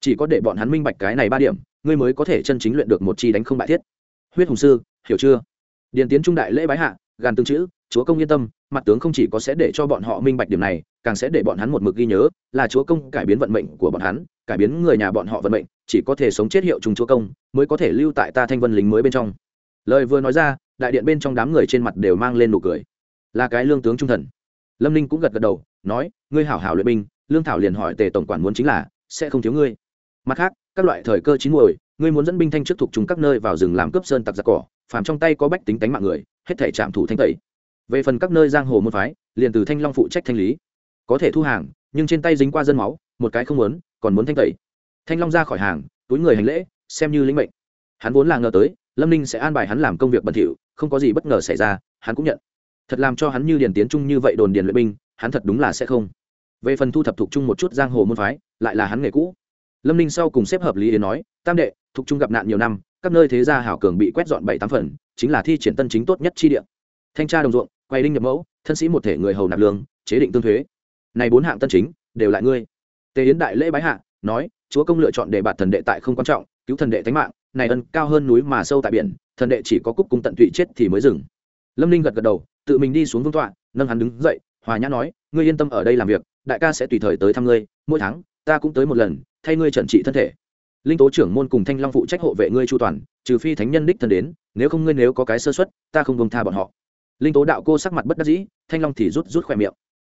Chỉ có để bọn hắn minh bạch cái này ba điểm, ngươi mới có thể chân chính luyện được một chi đánh không bại thiết. Huyết hùng sư, hiểu chưa? Điền tiến trung đại lễ bái hạ, gàn tương chữ, chúa công yên tâm, mặt tướng không chỉ có sẽ để cho bọn họ minh bạch điểm này, càng sẽ để bọn hắn một mực ghi nhớ là chúa công cải biến vận mệnh của bọn hắn cải biến người nhà bọn họ vận mệnh, chỉ có thể sống chết hiệu trùng chúa công, mới có thể lưu tại ta thanh vân lính mới bên trong. Lời vừa nói ra, đại điện bên trong đám người trên mặt đều mang lên nụ cười. Là cái lương tướng trung thần. Lâm ninh cũng gật gật đầu, nói, ngươi hảo hảo luyện binh, lương thảo liền hỏi tề tổng quản muốn chính là, sẽ không thiếu ngươi. Mặt khác, các loại thời cơ chín muồi, ngươi muốn dẫn binh thanh trước thuộc chúng các nơi vào rừng làm cướp sơn tặc giặc cỏ, phàm trong tay có bách tính tánh mạng người, hết thể trạm thủ thanh tẩy. Về phần các nơi giang hồ môn phái, liền từ thanh long phụ trách thanh lý. Có thể thu hàng, nhưng trên tay dính qua dân máu, một cái không muốn còn muốn thanh tẩy. Thanh long ra khỏi hàng, túi người hành lễ, xem như lĩnh mệnh. Hắn vốn là ngờ tới, lâm ninh sẽ an bài hắn làm công việc bẩn thỉu, không có gì bất ngờ xảy ra, hắn cũng nhận. Thật làm cho hắn như điền tiến trung như vậy đồn điền luyện binh, hắn thật đúng là sẽ không. Về phần thu thập thuộc chung một chút giang hồ môn phái, lại là hắn nghề cũ. Lâm ninh sau cùng xếp hợp lý đến nói, tam đệ, thuộc chung gặp nạn nhiều năm, các nơi thế gia hảo cường bị quét dọn bảy tám phần, chính là thi triển tân chính tốt nhất chi địa. Thanh tra đồng ruộng, quay đinh nhập mẫu, thân sĩ một thể người hầu nạp lương, chế định tương thuế. Này bốn hạng tân chính, đều lại ngươi tề yến đại lễ bái hạ, nói, chúa công lựa chọn để bạt thần đệ tại không quan trọng, cứu thần đệ tánh mạng, này ân cao hơn núi mà sâu tại biển, thần đệ chỉ có cúc cung tận tụy chết thì mới dừng. Lâm ninh gật gật đầu, tự mình đi xuống vương tọa, nâng hắn đứng dậy, hòa nhã nói, ngươi yên tâm ở đây làm việc, đại ca sẽ tùy thời tới thăm ngươi, mỗi tháng, ta cũng tới một lần, thay ngươi trần trị thân thể. Linh tố trưởng môn cùng thanh long phụ trách hộ vệ ngươi chu toàn, trừ phi thánh nhân đích thân đến, nếu không ngươi nếu có cái sơ xuất ta không công tha bọn họ. Linh tố đạo cô sắc mặt bất đắc dĩ, thanh long thì rút rút khỏe miệng.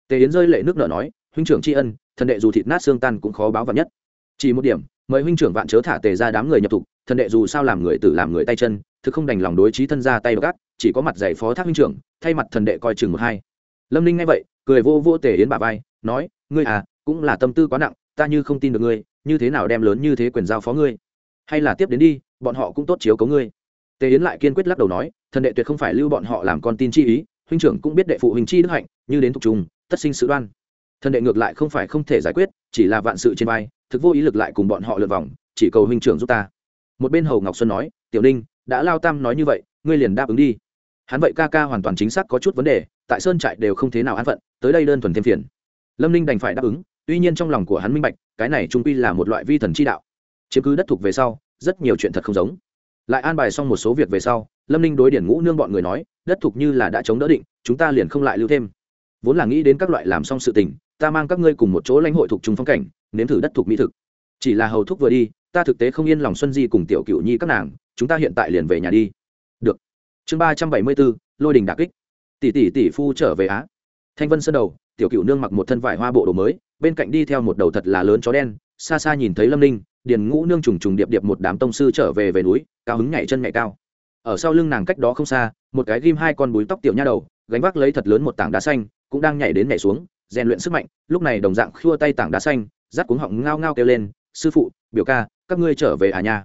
Tề yến rơi lệ nước nở nói, huynh trưởng tri ân thần đệ dù thịt nát xương tan cũng khó báo vạn nhất. Chỉ một điểm, mời huynh trưởng vạn chớ thả tề ra đám người nhập thục, thần đệ dù sao làm người tử làm người tay chân, thực không đành lòng đối trí thân ra tay gác chỉ có mặt giày phó thác huynh trưởng, thay mặt thần đệ coi chừng một hai. Lâm ninh nghe vậy, cười vô vô tề yến bà vai, nói, ngươi à cũng là tâm tư quá nặng, ta như không tin được ngươi, như thế nào đem lớn như thế quyền giao phó ngươi? Hay là tiếp đến đi, bọn họ cũng tốt chiếu cấu ngươi. Tề yến lại kiên quyết lắc đầu nói, thần đệ tuyệt không phải lưu bọn họ làm con tin chi ý, huynh trưởng cũng biết đệ phụ huynh chi đức hạnh, như đến thuộc trùng, tất sinh sự đoan thần đệ ngược lại không phải không thể giải quyết, chỉ là vạn sự trên vai, thực vô ý lực lại cùng bọn họ lượt vòng, chỉ cầu huynh trưởng giúp ta. Một bên hầu ngọc xuân nói, tiểu ninh, đã lao tam nói như vậy, ngươi liền đáp ứng đi. Hắn vậy ca ca hoàn toàn chính xác có chút vấn đề, tại sơn trại đều không thế nào an phận, tới đây đơn thuần thêm phiền. Lâm ninh đành phải đáp ứng, tuy nhiên trong lòng của hắn minh bạch, cái này trung quy là một loại vi thần chi đạo. Chiếm cứ đất thuộc về sau, rất nhiều chuyện thật không giống. Lại an bài xong một số việc về sau, lâm ninh đối điển ngũ nương bọn người nói, đất thuộc như là đã chống đỡ định, chúng ta liền không lại lưu thêm. Vốn là nghĩ đến các loại làm xong sự tình ta mang các ngươi cùng một chỗ lãnh hội thuộc trung phong cảnh, nếm thử đất thuộc mỹ thực. Chỉ là hầu thúc vừa đi, ta thực tế không yên lòng xuân di cùng tiểu cựu nhi các nàng, chúng ta hiện tại liền về nhà đi. Được. Chương ba trăm bảy mươi bốn, lôi đình đà kích. Tỷ tỷ tỷ phu trở về á. Thanh vân sơn đầu, tiểu cựu nương mặc một thân vải hoa bộ đồ mới, bên cạnh đi theo một đầu thật là lớn chó đen, xa xa nhìn thấy lâm ninh, điền ngũ nương trùng trùng điệp điệp một đám tông sư trở về về núi, cao hứng nhảy chân nhảy cao. Ở sau lưng nàng cách đó không xa, một cái ghim hai con búi tóc tiểu nha đầu, gánh vác lấy thật lớn một tảng đá xanh, cũng đang nhảy đến nhảy xuống rèn luyện sức mạnh, lúc này đồng dạng khua tay tảng đá xanh rát cuống họng ngao ngao kêu lên, sư phụ, biểu ca, các ngươi trở về à nha.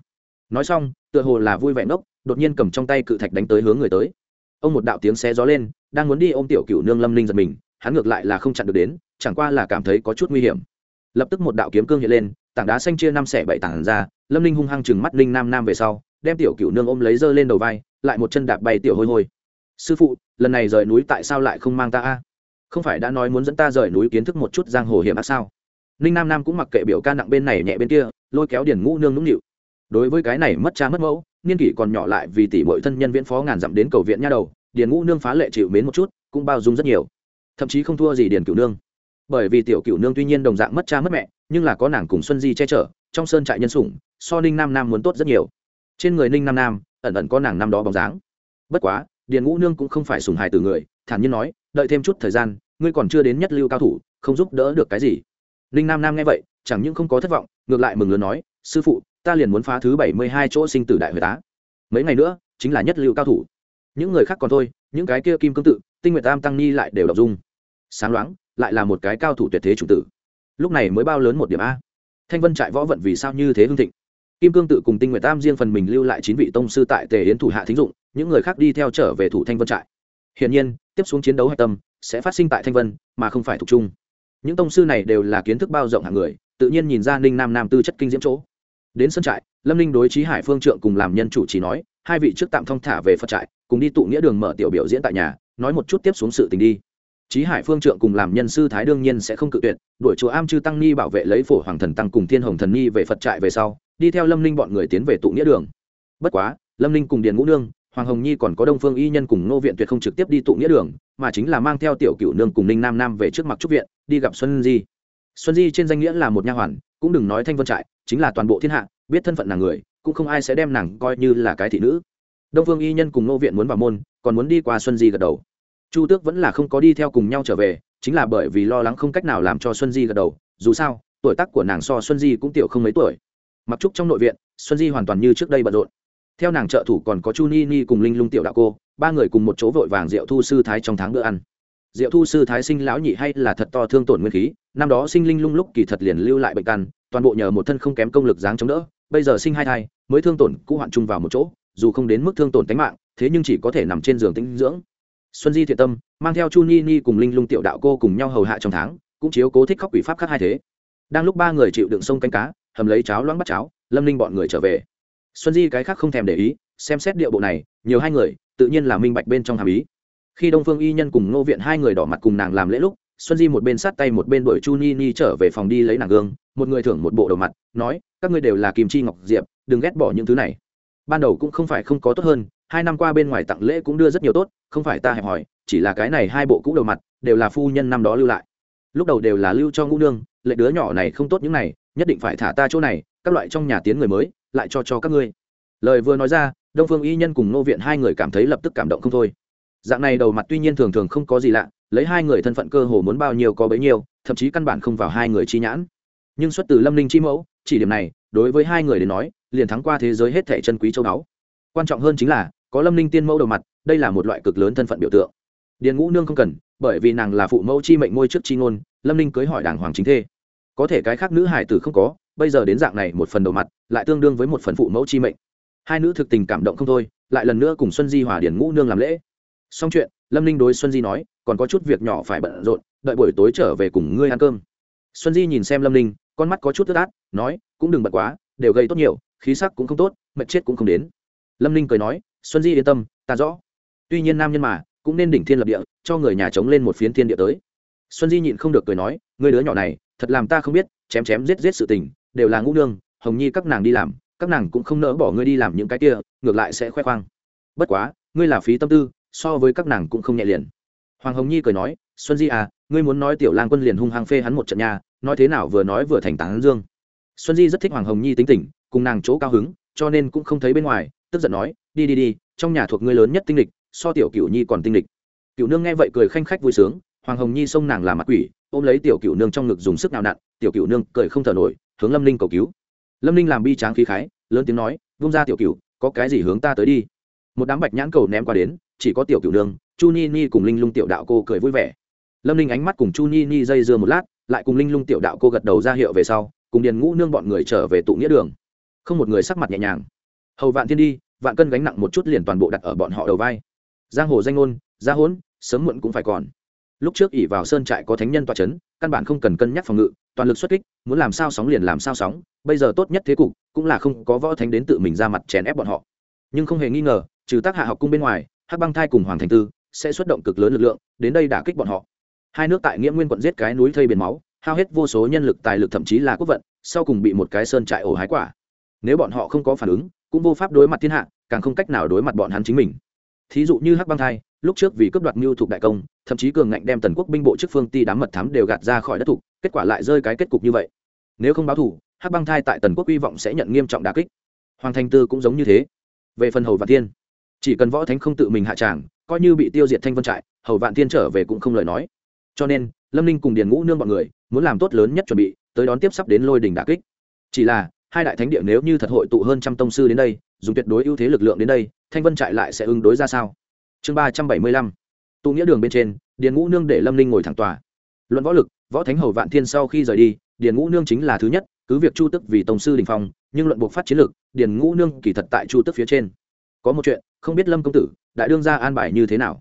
Nói xong, tựa hồ là vui vẻ ngốc, đột nhiên cầm trong tay cự thạch đánh tới hướng người tới. Ông một đạo tiếng xé gió lên, đang muốn đi ôm tiểu cựu nương lâm linh giật mình, hắn ngược lại là không chặn được đến, chẳng qua là cảm thấy có chút nguy hiểm. Lập tức một đạo kiếm cương hiện lên, tảng đá xanh chia năm xẻ bảy tảng ra, lâm linh hung hăng chừng mắt linh nam nam về sau, đem tiểu cựu nương ôm lấy dơ lên đầu vai, lại một chân đạp bay tiểu hôi hôi. Sư phụ, lần này rời núi tại sao lại không mang ta a? Không phải đã nói muốn dẫn ta rời núi kiến thức một chút giang hồ hiểm ác sao? Ninh nam nam cũng mặc kệ biểu ca nặng bên này nhẹ bên kia, lôi kéo điển ngũ nương nũng nịu. Đối với cái này mất cha mất mẫu, niên kỷ còn nhỏ lại vì tỷ mọi thân nhân viễn phó ngàn dặm đến cầu viện nha đầu, điền ngũ nương phá lệ chịu mến một chút, cũng bao dung rất nhiều. Thậm chí không thua gì điền cửu nương. Bởi vì tiểu cửu nương tuy nhiên đồng dạng mất cha mất mẹ, nhưng là có nàng cùng xuân di che chở, trong sơn trại nhân sủng, so ninh nam nam muốn tốt rất nhiều. Trên người ninh nam nam, ẩn ẩn có nàng năm đó bóng dáng. Bất quá, điền ngũ nương cũng không phải sùng hài từ người, thản nhiên nói, đợi thêm chút thời gian ngươi còn chưa đến nhất lưu cao thủ, không giúp đỡ được cái gì. Ninh nam nam nghe vậy, chẳng những không có thất vọng, ngược lại mừng lớn nói, sư phụ, ta liền muốn phá thứ bảy mươi hai chỗ sinh tử đại huệ tá mấy ngày nữa, chính là nhất lưu cao thủ. Những người khác còn thôi, những cái kia kim cương tự, tinh nguyệt tam tăng ni lại đều đọc dung. Sáng loáng, lại là một cái cao thủ tuyệt thế chủ tử. Lúc này mới bao lớn một điểm a. Thanh vân trại võ vận vì sao như thế hương thịnh? Kim cương tự cùng tinh nguyệt tam riêng phần mình lưu lại chín vị tông sư tại tề yến thủ hạ thính dụng, những người khác đi theo trở về thủ thanh vân trại. Hiển nhiên, tiếp xuống chiến đấu hạch tâm sẽ phát sinh tại thanh vân, mà không phải thuộc trung. Những tông sư này đều là kiến thức bao rộng hạng người, tự nhiên nhìn ra ninh nam nam tư chất kinh diễm chỗ. Đến sân trại, lâm ninh đối trí hải phương trượng cùng làm nhân chủ chỉ nói, hai vị trước tạm thong thả về phật trại, cùng đi tụ nghĩa đường mở tiểu biểu diễn tại nhà, nói một chút tiếp xuống sự tình đi. Trí hải phương trượng cùng làm nhân sư thái đương nhiên sẽ không cự tuyệt, đuổi chùa am chư tăng ni bảo vệ lấy phổ hoàng thần tăng cùng thiên hồng thần ni về phật trại về sau, đi theo lâm ninh bọn người tiến về tụ nghĩa đường. Bất quá, lâm ninh cùng điền ngũ nương hoàng hồng nhi còn có đông phương y nhân cùng nô viện tuyệt không trực tiếp đi tụ nghĩa đường, mà chính là mang theo tiểu cựu nương cùng ninh nam nam về trước mặt trúc viện, đi gặp xuân di. Xuân di trên danh nghĩa là một nha hoàn, cũng đừng nói thanh vân trại, chính là toàn bộ thiên hạ, biết thân phận nàng người, cũng không ai sẽ đem nàng coi như là cái thị nữ. Đông phương y nhân cùng nô viện muốn vào môn, còn muốn đi qua xuân di gật đầu. Chu tước vẫn là không có đi theo cùng nhau trở về, chính là bởi vì lo lắng không cách nào làm cho xuân di gật đầu, dù sao, tuổi tác của nàng so xuân di cũng tiểu không mấy tuổi. Mặc trúc trong nội viện, xuân di hoàn toàn như trước đây bận rộn theo nàng trợ thủ còn có chu ni ni cùng linh lung tiểu đạo cô, ba người cùng một chỗ vội vàng rượu thu sư thái trong tháng bữa ăn. Rượu thu sư thái sinh lão nhị hay là thật to thương tổn nguyên khí, năm đó sinh linh lung lúc kỳ thật liền lưu lại bệnh căn, toàn bộ nhờ một thân không kém công lực dáng chống đỡ, bây giờ sinh hai thai, mới thương tổn cũ hoạn chung vào một chỗ, dù không đến mức thương tổn tính mạng, thế nhưng chỉ có thể nằm trên giường tĩnh dưỡng. Xuân di thiện tâm, mang theo chu ni ni cùng linh lung tiểu đạo cô cùng nhau hầu hạ trong tháng, cũng chiếu cố thích khóc quỷ pháp khác hai thế. Đang lúc ba người chịu đựng sông canh cá, hầm lấy cháo loãng bắt cháo, lâm linh bọn người trở về xuân di cái khác không thèm để ý, xem xét điệu bộ này, nhiều hai người, tự nhiên là minh bạch bên trong hàm ý. Khi đông phương y nhân cùng ngô viện hai người đỏ mặt cùng nàng làm lễ lúc, xuân di một bên sát tay một bên đuổi chu ni ni trở về phòng đi lấy nàng gương, một người thưởng một bộ đầu mặt, nói, các ngươi đều là kim chi ngọc diệp, đừng ghét bỏ những thứ này. Ban đầu cũng không phải không có tốt hơn, hai năm qua bên ngoài tặng lễ cũng đưa rất nhiều tốt, không phải ta hẹp hỏi chỉ là cái này hai bộ cũ đầu mặt, đều là phu nhân năm đó lưu lại. Lúc đầu đều là lưu cho ngũ nương, lệ đứa nhỏ này không tốt những này, nhất định phải thả ta chỗ này, các loại trong nhà tiến người mới lại cho cho các ngươi. Lời vừa nói ra, đông phương y nhân cùng nô viện hai người cảm thấy lập tức cảm động không thôi. Dạng này đầu mặt tuy nhiên thường thường không có gì lạ, lấy hai người thân phận cơ hồ muốn bao nhiêu có bấy nhiêu, thậm chí căn bản không vào hai người chi nhãn. Nhưng xuất từ lâm Linh chi mẫu, chỉ điểm này, đối với hai người đến nói, liền thắng qua thế giới hết thẻ chân quý châu báu. Quan trọng hơn chính là, có lâm Linh tiên mẫu đầu mặt, đây là một loại cực lớn thân phận biểu tượng. Điền ngũ nương không cần, bởi vì nàng là phụ mẫu chi mệnh ngôi trước chi ngôn, lâm Linh cưới hỏi đảng hoàng chính thê. Có thể cái khác nữ hải tử không có bây giờ đến dạng này một phần đầu mặt, lại tương đương với một phần phụ mẫu chi mệnh. Hai nữ thực tình cảm động không thôi, lại lần nữa cùng xuân di hòa điển ngũ nương làm lễ. Xong chuyện, lâm ninh đối xuân di nói, còn có chút việc nhỏ phải bận rộn, đợi buổi tối trở về cùng ngươi ăn cơm. Xuân di nhìn xem lâm ninh, con mắt có chút tức át, nói, cũng đừng bận quá, đều gây tốt nhiều, khí sắc cũng không tốt mệt chết cũng không đến. Lâm ninh cười nói, xuân di yên tâm, ta rõ. Tuy nhiên nam nhân mà, cũng nên đỉnh thiên lập địa, cho người nhà chống lên một phiến thiên địa tới. Xuân di nhịn không được cười nói, người đứa nhỏ này, thật làm ta không biết, chém chém giết giết sự tình đều là ngũ nương, hồng nhi các nàng đi làm, các nàng cũng không nỡ bỏ ngươi đi làm những cái kia, ngược lại sẽ khoe khoang. Bất quá, ngươi là phí tâm tư, so với các nàng cũng không nhẹ liền. Hoàng hồng nhi cười nói, xuân di à ngươi muốn nói tiểu lang quân liền hung hăng phê hắn một trận nhà nói thế nào vừa nói vừa thành tán dương. Xuân di rất thích hoàng hồng nhi tính tình, cùng nàng chỗ cao hứng, cho nên cũng không thấy bên ngoài, tức giận nói, đi đi đi, trong nhà thuộc ngươi lớn nhất tinh lịch, so tiểu cựu nhi còn tinh lịch. Cựu nương nghe vậy cười khanh khách vui sướng, hoàng hồng nhi xông nàng làm mặt quỷ, ôm lấy tiểu cựu nương trong ngực dùng sức nào nặn, tiểu cựu nương cười không thở nổi hướng lâm ninh cầu cứu. Lâm ninh làm bi tráng khí khái, lớn tiếng nói, vung ra tiểu cựu có cái gì hướng ta tới đi? Một đám bạch nhãn cầu ném qua đến, chỉ có tiểu cựu nương, chu ni ni cùng linh lung tiểu đạo cô cười vui vẻ. Lâm ninh ánh mắt cùng chu ni ni dây dưa một lát, lại cùng linh lung tiểu đạo cô gật đầu ra hiệu về sau, cùng điền ngũ nương bọn người trở về tụ nghĩa đường. Không một người sắc mặt nhẹ nhàng. Hầu vạn thiên đi, vạn cân gánh nặng một chút liền toàn bộ đặt ở bọn họ đầu vai. Giang hồ danh ngôn, gia hốn, sớm muộn cũng phải còn lúc trước ỉ vào sơn trại có thánh nhân toa c h ấ n căn bản không cần cân nhắc phòng ngự, toàn lực xuất kích, muốn làm sao sóng liền làm sao sóng, bây giờ tốt nhất thế cục, cũng là không có võ thánh đến tự mình ra mặt chèn ép bọn họ. Nhưng không hề nghi ngờ, trừ tác hạ học cung bên ngoài, hắc băng thai cùng hoàng thành tư sẽ xuất động cực lớn lực lượng, đến đây đả kích bọn họ. Hai nước tại nghĩa nguyên quận giết cái núi thây biển máu, hao hết vô số nhân lực tài lực thậm chí là quốc vận, sau cùng bị một cái sơn trại ổ hái quả. Nếu bọn họ không có phản ứng, cũng vô pháp đối mặt thiên hạ, càng không cách nào đối mặt bọn hắn chính mình. Thí dụ như hắc băng thai lúc trước vì cướp đoạt mưu thuộc đại công, thậm chí cường ngạnh đem tần quốc binh bộ chức phương ti đám mật thám đều gạt ra khỏi đất thục kết quả lại rơi cái kết cục như vậy. Nếu không báo thủ, hắc băng thai tại tần quốc hy vọng sẽ nhận nghiêm trọng đà kích. Hoàng thanh tư cũng giống như thế. Về phần hầu vạn thiên, chỉ cần võ thánh không tự mình hạ tràng, coi như bị tiêu diệt thanh vân trại, hầu vạn thiên trở về cũng không lời nói. Cho nên, lâm ninh cùng điền ngũ nương bọn người, muốn làm tốt lớn nhất chuẩn bị, tới đón tiếp sắp đến lôi đình đà kích. Chỉ là, hai đại thánh địa nếu như thật hội tụ hơn trăm tông sư đến đây, dùng tuyệt đối ưu thế lực lượng đến đây, thanh vân trại lại sẽ ứng đối ra sao? Chương ba trăm bảy mươi lăm. Tụ nghĩa đường bên trên, điền ngũ nương để lâm ninh ngồi thẳng tòa. Luận võ lực, võ thánh hầu vạn thiên sau khi rời đi, điền ngũ nương chính là thứ nhất, cứ việc chu tức vì tổng sư đình phong, nhưng luận buộc phát chiến lược điền ngũ nương kỳ thật tại chu tức phía trên. Có một chuyện, không biết lâm công tử, đại đương gia an bài như thế nào?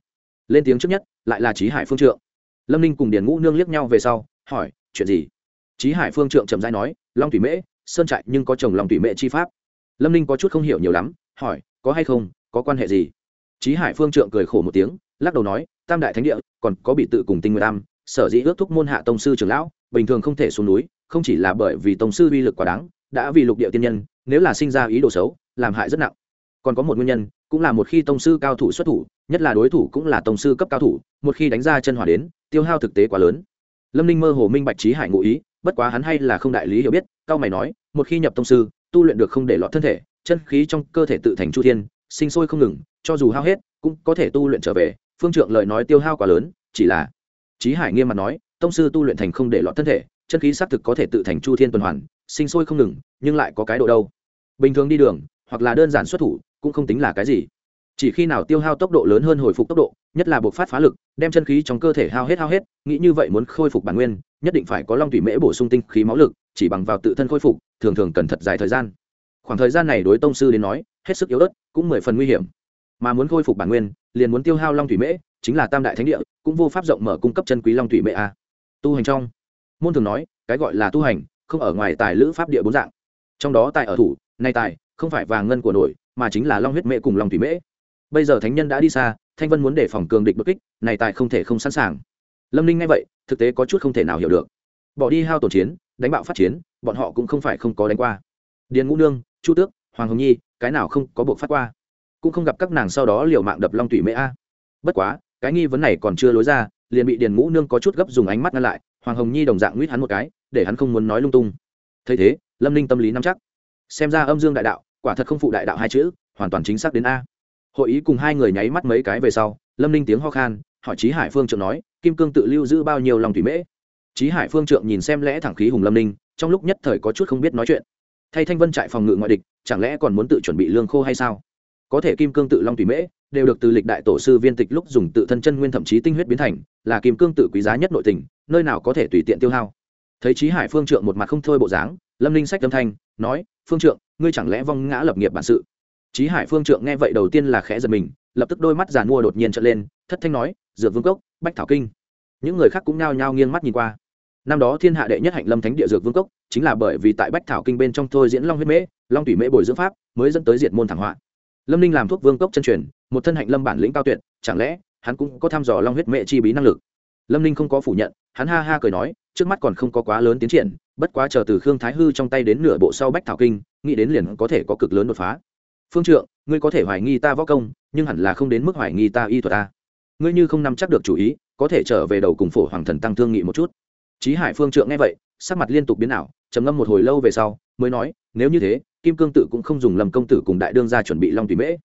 Lên tiếng trước nhất, lại là trí hải phương trượng. Lâm ninh cùng điền ngũ nương liếc nhau về sau, hỏi, chuyện gì? Trí hải phương trượng chậm dai nói, long thủy mễ, sơn trại nhưng có chồng lòng thủy mễ chi pháp. Lâm ninh có chút không hiểu nhiều lắm, hỏi, có hay không, có quan hệ gì? Chí Hải Phương Trượng cười khổ một tiếng, lắc đầu nói, Tam đại thánh địa, còn có bị tự cùng Tinh Nguyên Tam, sở dĩ ước thúc môn hạ tông sư trưởng lão, bình thường không thể xuống núi, không chỉ là bởi vì tông sư uy lực quá đáng, đã vì lục địa tiên nhân, nếu là sinh ra ý đồ xấu, làm hại rất nặng. Còn có một nguyên nhân, cũng là một khi tông sư cao thủ xuất thủ, nhất là đối thủ cũng là tông sư cấp cao thủ, một khi đánh ra chân hỏa đến, tiêu hao thực tế quá lớn. Lâm Ninh mơ hồ minh bạch Chí Hải ngụ ý, bất quá hắn hay là không đại lý hiểu biết, cao mày nói, một khi nhập tông sư, tu luyện được không để lọt thân thể, chân khí trong cơ thể tự thành chu thiên, sinh sôi không ngừng, cho dù hao hết, cũng có thể tu luyện trở về. Phương trượng lời nói tiêu hao quá lớn, chỉ là trí hải nghiêm mặt nói, tông sư tu luyện thành không để lọt thân thể, chân khí xác thực có thể tự thành chu thiên tuần hoàn, sinh sôi không ngừng, nhưng lại có cái độ đâu. Bình thường đi đường, hoặc là đơn giản xuất thủ, cũng không tính là cái gì. Chỉ khi nào tiêu hao tốc độ lớn hơn hồi phục tốc độ, nhất là buộc phát phá lực, đem chân khí trong cơ thể hao hết hao hết, nghĩ như vậy muốn khôi phục bản nguyên, nhất định phải có long thủy mễ bổ sung tinh khí máu lực, chỉ bằng vào tự thân khôi phục, thường thường cần thật dài thời gian. Khoảng thời gian này đối tông sư đến nói, hết sức yếu ớt, cũng mười phần nguy hiểm mà muốn khôi phục bản nguyên, liền muốn tiêu hao long thủy mễ, chính là tam đại thánh địa, cũng vô pháp rộng mở cung cấp chân quý long thủy mễ a. Tu hành trong, môn thường nói, cái gọi là tu hành, không ở ngoài tài lữ pháp địa bốn dạng. Trong đó tài ở thủ, nay tài, không phải vàng ngân của nổi, mà chính là long huyết mễ cùng long thủy mễ. Bây giờ thánh nhân đã đi xa, thanh vân muốn để phòng cường địch bất kích này tài không thể không sẵn sàng. Lâm ninh nghe vậy, thực tế có chút không thể nào hiểu được. Bỏ đi hao tổ chiến, đánh bạo phát chiến, bọn họ cũng không phải không có đánh qua. Điền ngũ nương, chu tước, hoàng hồng nhi, cái nào không có buộc phát qua? Cũng không gặp các nàng sau đó liều mạng đập long tủy mễ a. Bất quá, cái nghi vấn này còn chưa lối ra, liền bị điền ngũ nương có chút gấp dùng ánh mắt ngăn lại, hoàng hồng nhi đồng dạng nguyết hắn một cái, để hắn không muốn nói lung tung. Thấy thế, lâm ninh tâm lý nắm chắc. Xem ra âm dương đại đạo, quả thật không phụ đại đạo hai chữ, hoàn toàn chính xác đến a. Hội ý cùng hai người nháy mắt mấy cái về sau, lâm ninh tiếng ho khan, hỏi chí hải phương trượng nói, kim cương tự lưu giữ bao nhiêu lòng thủy mễ? Chí hải phương trượng nhìn xem lẽ thẳng khí hùng lâm ninh, trong lúc nhất thời có chút không biết nói chuyện. Thay thanh vân trại phòng ngự ngoại địch, chẳng lẽ còn muốn tự chuẩn bị lương khô hay sao? Có thể kim cương tự long tùy mễ, đều được từ lịch đại tổ sư viên tịch lúc dùng tự thân chân nguyên thậm chí tinh huyết biến thành, là kim cương tự quý giá nhất nội tình, nơi nào có thể tùy tiện tiêu hao. Thấy trí hải phương trượng một mặt không thôi bộ dáng, lâm linh sách âm thanh, nói, phương trượng, ngươi chẳng lẽ vong ngã lập nghiệp bản sự? Trí hải phương trượng nghe vậy đầu tiên là khẽ giật mình, lập tức đôi mắt giàn mua đột nhiên trở lên, thất thanh nói, dược vương cốc, bách thảo kinh. Những người khác cũng nao nhao nghiêng mắt nhìn qua. Năm đó thiên hạ đệ nhất hạnh lâm thánh địa dược vương cốc, chính là bởi vì tại bách thảo kinh bên trong thôi diễn long huyết mễ, long thủy mễ bồi dưỡng pháp, mới dẫn tới diệt môn thẳng họa lâm ninh làm thuốc vương cốc chân truyền, một thân hạnh lâm bản lĩnh cao tuyệt, chẳng lẽ hắn cũng có thăm dò long huyết mệ chi bí năng lực? Lâm ninh không có phủ nhận, hắn ha ha cười nói, trước mắt còn không có quá lớn tiến triển, bất quá chờ từ khương thái hư trong tay đến nửa bộ sau bách thảo kinh, nghĩ đến liền có thể có cực lớn đột phá. Phương trượng, ngươi có thể hoài nghi ta võ công, nhưng hẳn là không đến mức hoài nghi ta y thuật ta. Ngươi như không nắm chắc được chủ ý, có thể trở về đầu cùng phổ hoàng thần tăng thương nghị một chút. Chí hải phương trượng nghe vậy, sắc mặt liên tục biến ảo, trầm ngâm một hồi lâu về sau, mới nói, nếu như thế kim cương tự cũng không dùng lầm công tử cùng đại đương ra chuẩn bị long tùy mễ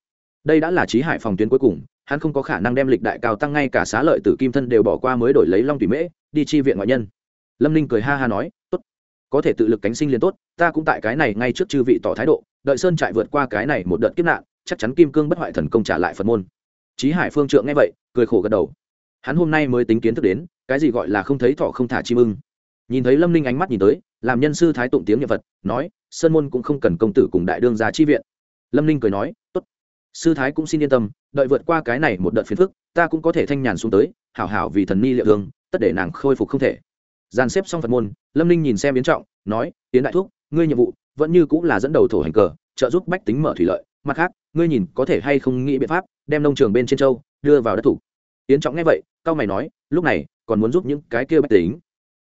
đây đã là trí hải phòng tuyến cuối cùng hắn không có khả năng đem lịch đại cao tăng ngay cả xá lợi tử kim thân đều bỏ qua mới đổi lấy long tùy mễ đi chi viện ngoại nhân lâm ninh cười ha ha nói tốt có thể tự lực cánh sinh liền tốt ta cũng tại cái này ngay trước chư vị tỏ thái độ đợi sơn trại vượt qua cái này một đợt kiếp nạn chắc chắn kim cương bất hoại thần công trả lại phật môn Chí Hải Phương Trượng nghe vậy, cười khổ gật đầu. Hắn hôm nay mới tính kiến thức đến, cái gì gọi là không thấy thọ không thả chim ưng. Nhìn thấy Lâm Ninh ánh mắt nhìn tới, làm nhân sư thái tụng tiếng nhân vật nói, sơn môn cũng không cần công tử cùng đại đương gia chi viện. Lâm Ninh cười nói, tốt. Sư thái cũng xin yên tâm, đợi vượt qua cái này một đợt phiền phức, ta cũng có thể thanh nhàn xuống tới, hảo hảo vì thần ni liệu thương, tất để nàng khôi phục không thể. Gian xếp xong Phật môn, Lâm Ninh nhìn xem biến trọng, nói, tiến đại thúc, ngươi nhiệm vụ vẫn như cũng là dẫn đầu thổ hành cờ, trợ giúp bách tính mở thủy lợi, mặt khác, ngươi nhìn có thể hay không nghĩ biện pháp đem nông trường bên trên châu đưa vào đất thủ yến trọng nghe vậy cao mày nói lúc này còn muốn giúp những cái kia bách tính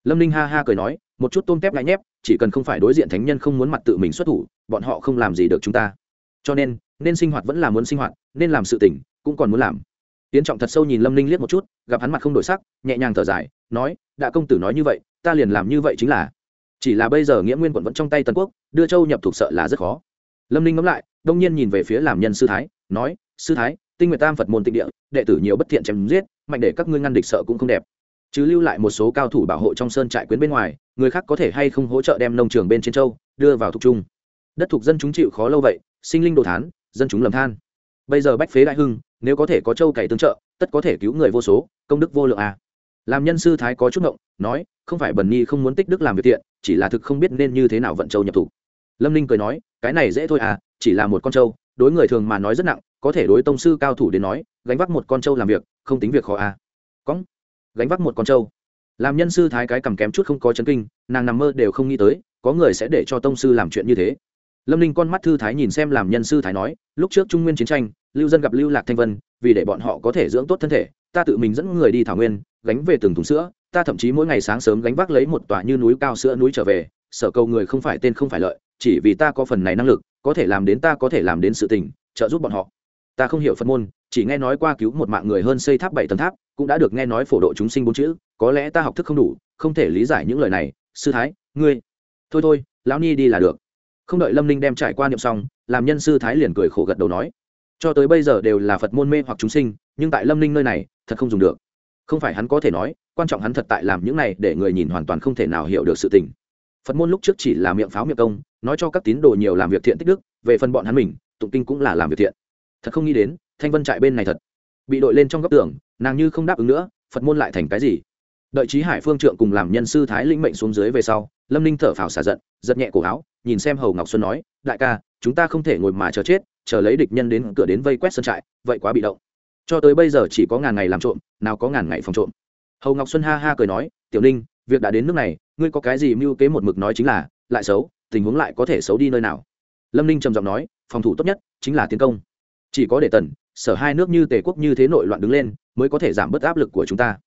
lâm ninh ha ha cười nói, một chút tôm tép ngại nhép, chỉ cần không phải đối diện thánh nhân không muốn mặt tự mình xuất thủ, bọn họ không làm gì được chúng ta. Cho nên nên sinh hoạt vẫn là muốn sinh hoạt, nên làm sự tỉnh cũng còn muốn làm. Tiến trọng thật sâu nhìn lâm ninh liếc một chút, gặp hắn mặt không đổi sắc, nhẹ nhàng thở dài, nói, đã công tử nói như vậy, ta liền làm như vậy chính là. Chỉ là bây giờ nghĩa nguyên quận vẫn trong tay tần quốc, đưa châu nhập thuộc sợ là rất khó. Lâm ninh ngẫm lại, đông nhiên nhìn về phía làm nhân sư thái, nói, sư thái, tinh nguyệt tam phật môn tịnh địa, đệ tử nhiều bất thiện chém giết, mạnh để các ngươi ngăn địch sợ cũng không đẹp chứ lưu lại một số cao thủ bảo hộ trong sơn trại quyến bên ngoài, người khác có thể hay không hỗ trợ đem nông trường bên trên châu, đưa vào thuộc trung. Đất thuộc dân chúng chịu khó lâu vậy, sinh linh đồ thán, dân chúng lầm than. Bây giờ bách phế đại hưng, nếu có thể có châu cày tương trợ, tất có thể cứu người vô số, công đức vô lượng à. làm nhân sư thái có chút ngộng, nói, không phải bần nhi không muốn tích đức làm việc tiện, chỉ là thực không biết nên như thế nào vận châu nhập thủ. Lâm ninh cười nói, cái này dễ thôi à chỉ là một con trâu đối người thường mà nói rất nặng, có thể đối tông sư cao thủ đến nói, gánh vác một con trâu làm việc, không tính việc khó à. Cóng gánh vác một con trâu. Làm nhân sư thái cái cầm kém chút không có chấn kinh, nàng nằm mơ đều không nghĩ tới, có người sẽ để cho tông sư làm chuyện như thế. Lâm ninh con mắt thư thái nhìn xem làm nhân sư thái nói, lúc trước trung nguyên chiến tranh, lưu dân gặp lưu lạc thanh vân, vì để bọn họ có thể dưỡng tốt thân thể, ta tự mình dẫn người đi thảo nguyên, gánh về từng thùng sữa, ta thậm chí mỗi ngày sáng sớm gánh vác lấy một tòa như núi cao sữa núi trở về, sở cầu người không phải tên không phải lợi, chỉ vì ta có phần này năng lực, có thể làm đến ta có thể làm đến sự tình, trợ giúp bọn họ. Ta không hiểu phật môn chỉ nghe nói qua cứu một mạng người hơn xây tháp bảy tầng tháp, cũng đã được nghe nói phổ độ chúng sinh bốn chữ, có lẽ ta học thức không đủ, không thể lý giải những lời này. Sư thái, ngươi, thôi thôi, lão ni đi là được. Không đợi lâm ninh đem trải qua niệm xong, làm nhân sư thái liền cười khổ gật đầu nói, cho tới bây giờ đều là phật môn mê hoặc chúng sinh, nhưng tại lâm ninh nơi này, thật không dùng được. Không phải hắn có thể nói, quan trọng hắn thật tại làm những này để người nhìn hoàn toàn không thể nào hiểu được sự tình. Phật môn lúc trước chỉ là miệng pháo miệng công, nói cho các tín đồ nhiều làm việc thiện tích đức, về phần bọn hắn mình, tụng kinh cũng là làm việc thiện. Thật không nghĩ đến thanh vân trại bên này thật. Bị đội lên trong góc tường, nàng như không đáp ứng nữa, phật môn lại thành cái gì? Đợi trí hải phương trượng cùng làm nhân sư thái lĩnh mệnh xuống dưới về sau, lâm ninh thở phào xả giận, giật nhẹ cổ áo, nhìn xem hầu ngọc xuân nói, đại ca, chúng ta không thể ngồi mà chờ chết, chờ lấy địch nhân đến cửa đến vây quét sân trại, vậy quá bị động. Cho tới bây giờ chỉ có ngàn ngày làm trộm, nào có ngàn ngày phòng trộm. Hầu ngọc xuân ha ha cười nói, tiểu ninh, việc đã đến nước này, ngươi có cái gì mưu kế một mực nói chính là, lại xấu, tình huống lại có thể xấu đi nơi nào? Lâm ninh trầm giọng nói, phòng thủ tốt nhất chính là tiến công chỉ có để tần, sở hai nước như tề quốc như thế nội loạn đứng lên, mới có thể giảm bớt áp lực của chúng ta.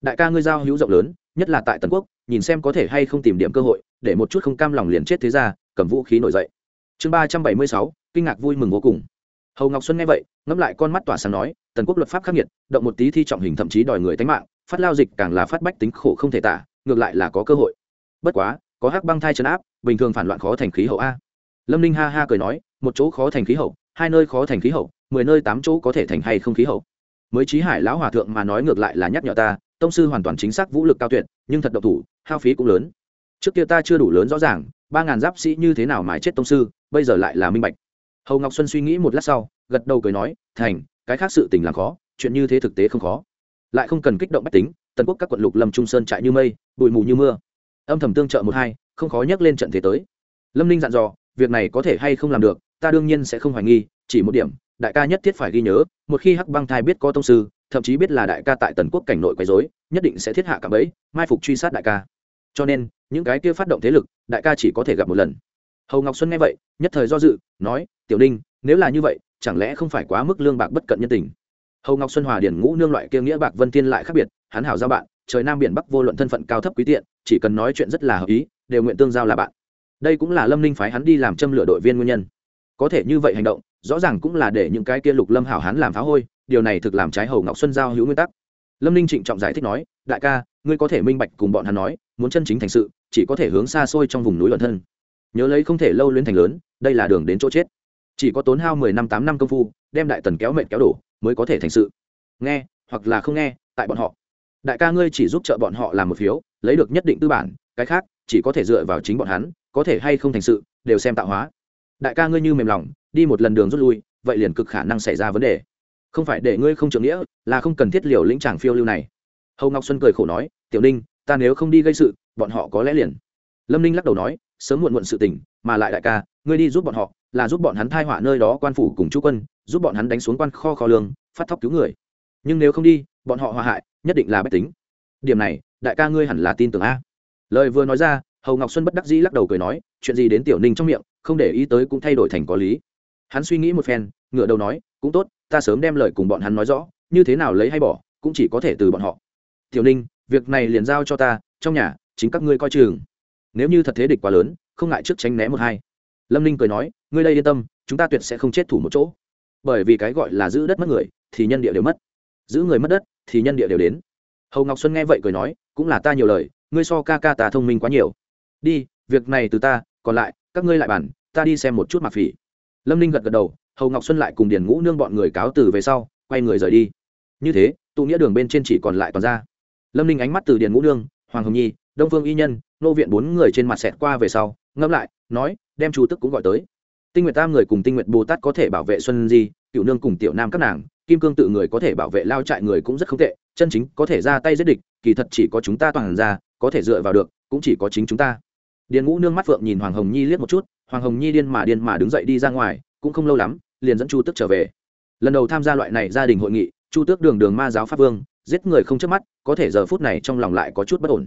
Đại ca ngươi giao hữu rộng lớn, nhất là tại tần quốc, nhìn xem có thể hay không tìm điểm cơ hội, để một chút không cam lòng liền chết thế ra, cầm vũ khí nổi dậy. Chương ba trăm bảy mươi sáu, kinh ngạc vui mừng vô cùng. Hầu ngọc xuân nghe vậy, ngẫm lại con mắt tỏa sáng nói, tần quốc luật pháp khắc nghiệt, động một tí thi trọng hình thậm chí đòi người tánh mạng, phát lao dịch càng là phát bách tính khổ không thể tả, ngược lại là có cơ hội. Bất quá, có hắc băng thai chấn áp, bình thường phản loạn khó thành khí hậu a. Lâm ninh ha ha cười nói, một chỗ khó thành khí hậu hai nơi khó thành khí hậu, mười nơi tám chỗ có thể thành hay không khí hậu. Mới trí hải lão hòa thượng mà nói ngược lại là nhắc nhở ta, tông sư hoàn toàn chính xác vũ lực cao tuyệt, nhưng thật độc thủ, hao phí cũng lớn. Trước kia ta chưa đủ lớn rõ ràng, ba ngàn giáp sĩ như thế nào mà chết tông sư, bây giờ lại là minh bạch. Hầu ngọc xuân suy nghĩ một lát sau, gật đầu cười nói, thành, cái khác sự tình là khó, chuyện như thế thực tế không khó. Lại không cần kích động bách tính, tần quốc các quận lục lâm trung sơn trại như mây, bụi mù như mưa. Âm thầm tương trợ một hai, không khó nhắc lên trận thế tới. Lâm ninh dặn dò, việc này có thể hay không làm được ta đương nhiên sẽ không hoài nghi, chỉ một điểm, đại ca nhất thiết phải ghi nhớ, một khi hắc băng thai biết có tông sư, thậm chí biết là đại ca tại tần quốc cảnh nội quấy dối nhất định sẽ thiết hạ cả bẫy, mai phục truy sát đại ca. Cho nên, những cái kia phát động thế lực, đại ca chỉ có thể gặp một lần. Hầu ngọc xuân nghe vậy, nhất thời do dự, nói, tiểu ninh, nếu là như vậy, chẳng lẽ không phải quá mức lương bạc bất cận nhân tình? Hầu ngọc xuân hòa điển ngũ nương loại kia nghĩa bạc vân tiên lại khác biệt, hắn hảo giao bạn, trời nam biển bắc vô luận thân phận cao thấp quý tiện, chỉ cần nói chuyện rất là hợp ý, đều nguyện tương giao là bạn. Đây cũng là lâm ninh phái hắn đi làm châm lửa đội viên nguyên nhân có thể như vậy hành động, rõ ràng cũng là để những cái kia lục lâm hảo hán làm phá hôi, điều này thực làm trái hầu ngọc xuân giao hữu nguyên tắc. Lâm ninh trịnh trọng giải thích nói, đại ca, ngươi có thể minh bạch cùng bọn hắn nói, muốn chân chính thành sự, chỉ có thể hướng xa xôi trong vùng núi luận thân. Nhớ lấy không thể lâu lên thành lớn, đây là đường đến chỗ chết. Chỉ có tốn hao mười năm tám năm công phu, đem đại tần kéo mệt kéo đổ, mới có thể thành sự. Nghe, hoặc là không nghe, tại bọn họ. Đại ca ngươi chỉ giúp trợ bọn họ làm một phiếu, lấy được nhất định tư bản, cái khác, chỉ có thể dựa vào chính bọn hắn, có thể hay không thành sự, đều xem tạo hóa đại ca ngươi như mềm lòng, đi một lần đường rút lui, vậy liền cực khả năng xảy ra vấn đề. Không phải để ngươi không trưởng nghĩa, là không cần thiết liều lĩnh tràng phiêu lưu này. Hầu ngọc xuân cười khổ nói, tiểu ninh, ta nếu không đi gây sự, bọn họ có lẽ liền. Lâm ninh lắc đầu nói, sớm muộn muộn sự tình, mà lại đại ca, ngươi đi giúp bọn họ, là giúp bọn hắn thai họa nơi đó quan phủ cùng chú quân, giúp bọn hắn đánh xuống quan kho kho lương, phát thóc cứu người. Nhưng nếu không đi, bọn họ hòa hại, nhất định là bách tính. Điểm này, đại ca ngươi hẳn là tin tưởng a. Lời vừa nói ra hầu ngọc xuân bất đắc dĩ lắc đầu cười nói, chuyện gì đến tiểu ninh trong miệng, không để ý tới cũng thay đổi thành có lý. Hắn suy nghĩ một phen ngựa đầu nói, cũng tốt, ta sớm đem lời cùng bọn hắn nói rõ, như thế nào lấy hay bỏ, cũng chỉ có thể từ bọn họ. Tiểu ninh, việc này liền giao cho ta, trong nhà, chính các ngươi coi chừng. Nếu như thật thế địch quá lớn, không ngại trước tránh né một hai. Lâm ninh cười nói, ngươi đây yên tâm, chúng ta tuyệt sẽ không chết thủ một chỗ. Bởi vì cái gọi là giữ đất mất người, thì nhân địa đều mất. Giữ người mất đất, thì nhân địa đều đến. Hầu ngọc xuân nghe vậy cười nói, cũng là ta nhiều lời, ngươi so ca ca ta thông minh quá nhiều đi, việc này từ ta, còn lại, các ngươi lại bàn, ta đi xem một chút mặc phỉ. Lâm ninh gật gật đầu, hầu ngọc xuân lại cùng điền ngũ nương bọn người cáo từ về sau, quay người rời đi. Như thế, tụ nghĩa đường bên trên chỉ còn lại toàn ra. Lâm ninh ánh mắt từ điền ngũ nương, hoàng hồng nhi, đông phương y nhân, nô viện bốn người trên mặt xẹt qua về sau, ngẫm lại, nói, đem chu tức cũng gọi tới. Tinh nguyệt tam người cùng tinh nguyệt bồ tát có thể bảo vệ xuân di, cựu nương cùng tiểu nam các nàng, kim cương tự người có thể bảo vệ lao trại người cũng rất không tệ, chân chính có thể ra tay giết địch, kỳ thật chỉ có chúng ta toàn ra, có thể dựa vào được, cũng chỉ có chính chúng ta điền ngũ nương mắt phượng nhìn hoàng hồng nhi liếc một chút hoàng hồng nhi điên mà điên mà đứng dậy đi ra ngoài cũng không lâu lắm liền dẫn chu tước trở về. Lần đầu tham gia loại này gia đình hội nghị chu tước đường đường ma giáo pháp vương giết người không chớp mắt có thể giờ phút này trong lòng lại có chút bất ổn.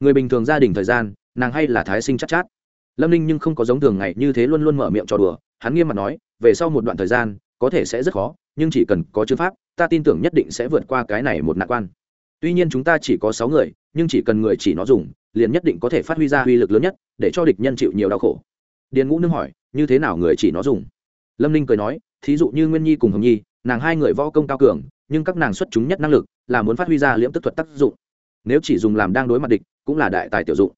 Người bình thường gia đình thời gian nàng hay là thái sinh chắc chát, chát. Lâm ninh nhưng không có giống thường ngày như thế luôn luôn mở miệng trò đùa hắn nghiêm mặt nói về sau một đoạn thời gian có thể sẽ rất khó nhưng chỉ cần có chữ pháp ta tin tưởng nhất định sẽ vượt qua cái này một nạn quan. Tuy nhiên chúng ta chỉ có sáu người nhưng chỉ cần người chỉ nó dùng liền nhất định có thể phát huy ra uy lực lớn nhất, để cho địch nhân chịu nhiều đau khổ. Điền ngũ nương hỏi, như thế nào người chỉ nó dùng? Lâm ninh cười nói, thí dụ như nguyên nhi cùng hồng nhi, nàng hai người võ công cao cường, nhưng các nàng xuất chúng nhất năng lực là muốn phát huy ra liễm tức thuật tác dụng. Nếu chỉ dùng làm đang đối mặt địch, cũng là đại tài tiểu dụng.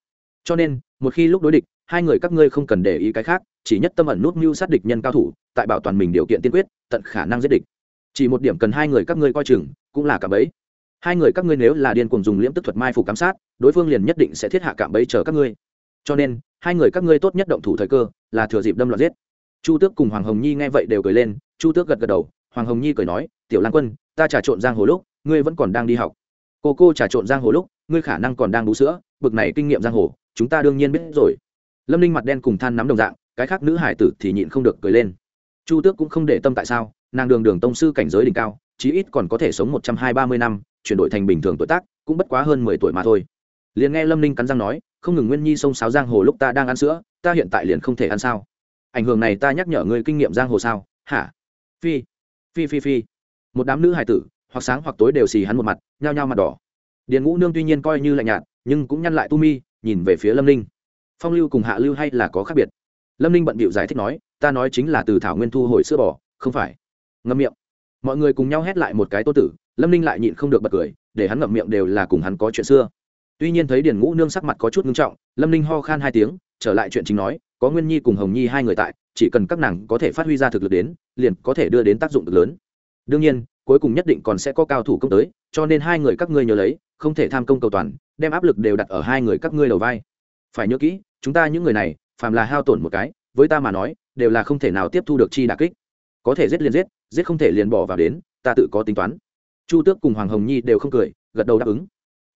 Cho nên, một khi lúc đối địch, hai người các ngươi không cần để ý cái khác, chỉ nhất tâm ẩn nút mưu sát địch nhân cao thủ, tại bảo toàn mình điều kiện tiên quyết, tận khả năng giết địch. Chỉ một điểm cần hai người các ngươi coi chừng, cũng là cả bấy hai người các ngươi nếu là điên cuồng dùng liễm tức thuật mai phục giám sát, đối phương liền nhất định sẽ thiết hạ cạm bẫy chờ các ngươi. Cho nên, hai người các ngươi tốt nhất động thủ thời cơ là thừa dịp đâm loạn giết. Chu tước cùng hoàng hồng nhi nghe vậy đều cười lên, chu tước gật gật đầu, hoàng hồng nhi cười nói, tiểu lan quân, ta trà trộn giang hồ lúc, ngươi vẫn còn đang đi học. Cô cô trà trộn giang hồ lúc, ngươi khả năng còn đang bú sữa, bực này kinh nghiệm giang hồ, chúng ta đương nhiên biết rồi. Lâm ninh mặt đen cùng than nắm đồng dạng, cái khác nữ hải tử thì nhịn không được cười lên. Chu tước cũng không để tâm tại sao, nàng đường đường tông sư cảnh giới đỉnh cao, chí ít còn có thể sống một trăm hai ba mươi năm chuyển đổi thành bình thường tuổi tác, cũng bất quá hơn mười tuổi mà thôi. Liền nghe lâm ninh cắn răng nói, không ngừng nguyên nhi xông sáo giang hồ lúc ta đang ăn sữa, ta hiện tại liền không thể ăn sao? Ảnh hưởng này ta nhắc nhở ngươi kinh nghiệm giang hồ sao? Hả? Phi phi phi phi. Một đám nữ hài tử, hoặc sáng hoặc tối đều xì hắn một mặt, nhao nhao mặt đỏ. Điền ngũ nương tuy nhiên coi như lạnh nhạt, nhưng cũng nhăn lại tu mi, nhìn về phía lâm ninh. Phong lưu cùng hạ lưu hay là có khác biệt? Lâm ninh bận bịu giải thích nói, ta nói chính là từ thảo nguyên thu hồi sữa bò, không phải. Ngâm miệng. Mọi người cùng nhau hét lại một cái tô tử lâm ninh lại nhịn không được bật cười, để hắn ngậm miệng đều là cùng hắn có chuyện xưa. Tuy nhiên thấy điền ngũ nương sắc mặt có chút ngưng trọng, lâm ninh ho khan hai tiếng, trở lại chuyện chính nói, có nguyên nhi cùng hồng nhi hai người tại, chỉ cần các nàng có thể phát huy ra thực lực đến, liền có thể đưa đến tác dụng cực lớn. Đương nhiên, cuối cùng nhất định còn sẽ có cao thủ công tới, cho nên hai người các ngươi nhớ lấy, không thể tham công cầu toàn, đem áp lực đều đặt ở hai người các ngươi đầu vai. Phải nhớ kỹ, chúng ta những người này, phàm là hao tổn một cái, với ta mà nói, đều là không thể nào tiếp thu được chi đà kích. Có thể giết liền giết giết không thể liền bỏ vào đến, ta tự có tính toán chu tước cùng hoàng hồng nhi đều không cười, gật đầu đáp ứng.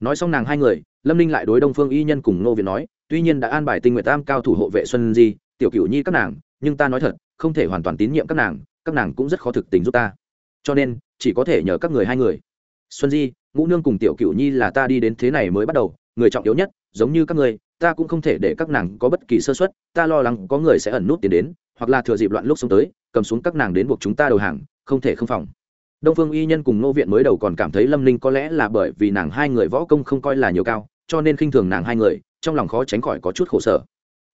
Nói xong nàng hai người, lâm ninh lại đối đông phương y nhân cùng nô việt nói, tuy nhiên đã an bài tinh nguyện tam cao thủ hộ vệ xuân di, tiểu Cựu nhi các nàng, nhưng ta nói thật, không thể hoàn toàn tín nhiệm các nàng các nàng cũng rất khó thực tình giúp ta. Cho nên, chỉ có thể nhờ các người hai người. Xuân di, ngũ nương cùng tiểu Cựu nhi là ta đi đến thế này mới bắt đầu, người trọng yếu nhất, giống như các người ta cũng không thể để các nàng có bất kỳ sơ suất, ta lo lắng có người sẽ ẩn nút tiền đến, hoặc là thừa dịp loạn lúc xuống tới, cầm xuống các nàng đến buộc chúng ta đầu hàng, không thể không phòng đông phương y nhân cùng nô viện mới đầu còn cảm thấy lâm ninh có lẽ là bởi vì nàng hai người võ công không coi là nhiều cao, cho nên khinh thường nàng hai người, trong lòng khó tránh khỏi có chút khổ sở.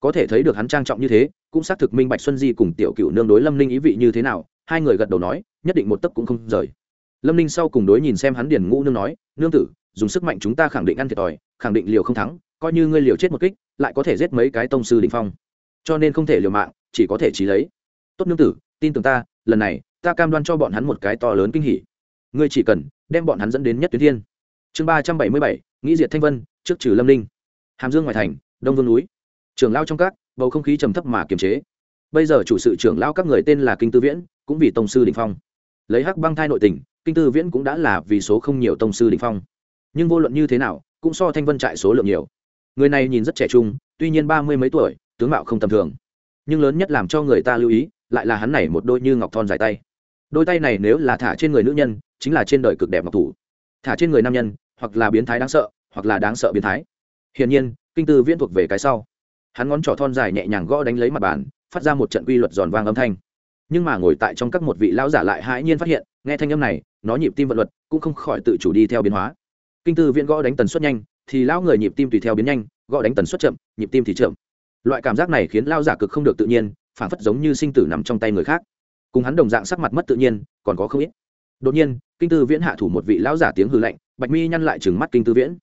Có thể thấy được hắn trang trọng như thế, cũng xác thực minh bạch xuân di cùng tiểu cựu nương đối lâm ninh ý vị như thế nào, hai người gật đầu nói, nhất định một tấc cũng không rời. Lâm ninh sau cùng đối nhìn xem hắn điền ngũ nương nói, nương tử, dùng sức mạnh chúng ta khẳng định ăn thiệt thòi, khẳng định liều không thắng, coi như ngươi liều chết một kích, lại có thể giết mấy cái tông sư đình phong. Cho nên không thể liều mạng, chỉ có thể trí lấy. Tốt nương tử, tin tưởng ta, lần này ta cam đoan cho bọn hắn một cái to lớn kinh hỉ. Ngươi chỉ cần đem bọn hắn dẫn đến nhất tuyến thiên. Chương ba trăm bảy mươi bảy, nghĩ diệt thanh vân, trước trừ lâm ninh. Hàm dương ngoài thành, đông vương núi. Trưởng lao trong các, bầu không khí trầm thấp mà kiềm chế. Bây giờ chủ sự trưởng lao các người tên là kinh tư viễn, cũng vì tông sư đình phong. Lấy hắc băng thai nội tình, kinh tư viễn cũng đã là vì số không nhiều tông sư đình phong. Nhưng vô luận như thế nào, cũng so thanh vân trại số lượng nhiều. Người này nhìn rất trẻ trung, tuy nhiên ba mươi mấy tuổi, tướng mạo không tầm thường. Nhưng lớn nhất làm cho người ta lưu ý, lại là hắn này một đôi như ngọc thon dài tay đôi tay này nếu là thả trên người nữ nhân, chính là trên đời cực đẹp ngọc thủ. Thả trên người nam nhân, hoặc là biến thái đáng sợ, hoặc là đáng sợ biến thái. Hiển nhiên, kinh tư viễn thuộc về cái sau. Hắn ngón trỏ thon dài nhẹ nhàng gõ đánh lấy mặt bàn, phát ra một trận quy luật giòn vang âm thanh. Nhưng mà ngồi tại trong các một vị lão giả lại hãi nhiên phát hiện, nghe thanh âm này, nó nhịp tim vận luật, cũng không khỏi tự chủ đi theo biến hóa. Kinh tư viễn gõ đánh tần suất nhanh, thì lão người nhịp tim tùy theo biến nhanh, gõ đánh tần suất chậm, nhịp tim thì chậm. Loại cảm giác này khiến lao giả cực không được tự nhiên phản phất giống như sinh tử nằm trong tay người khác cùng hắn đồng dạng sắc mặt mất tự nhiên, còn có không ít. Đột nhiên, kinh tư viễn hạ thủ một vị lão giả tiếng hư lạnh, bạch mi nhăn lại chừng mắt kinh tư viễn.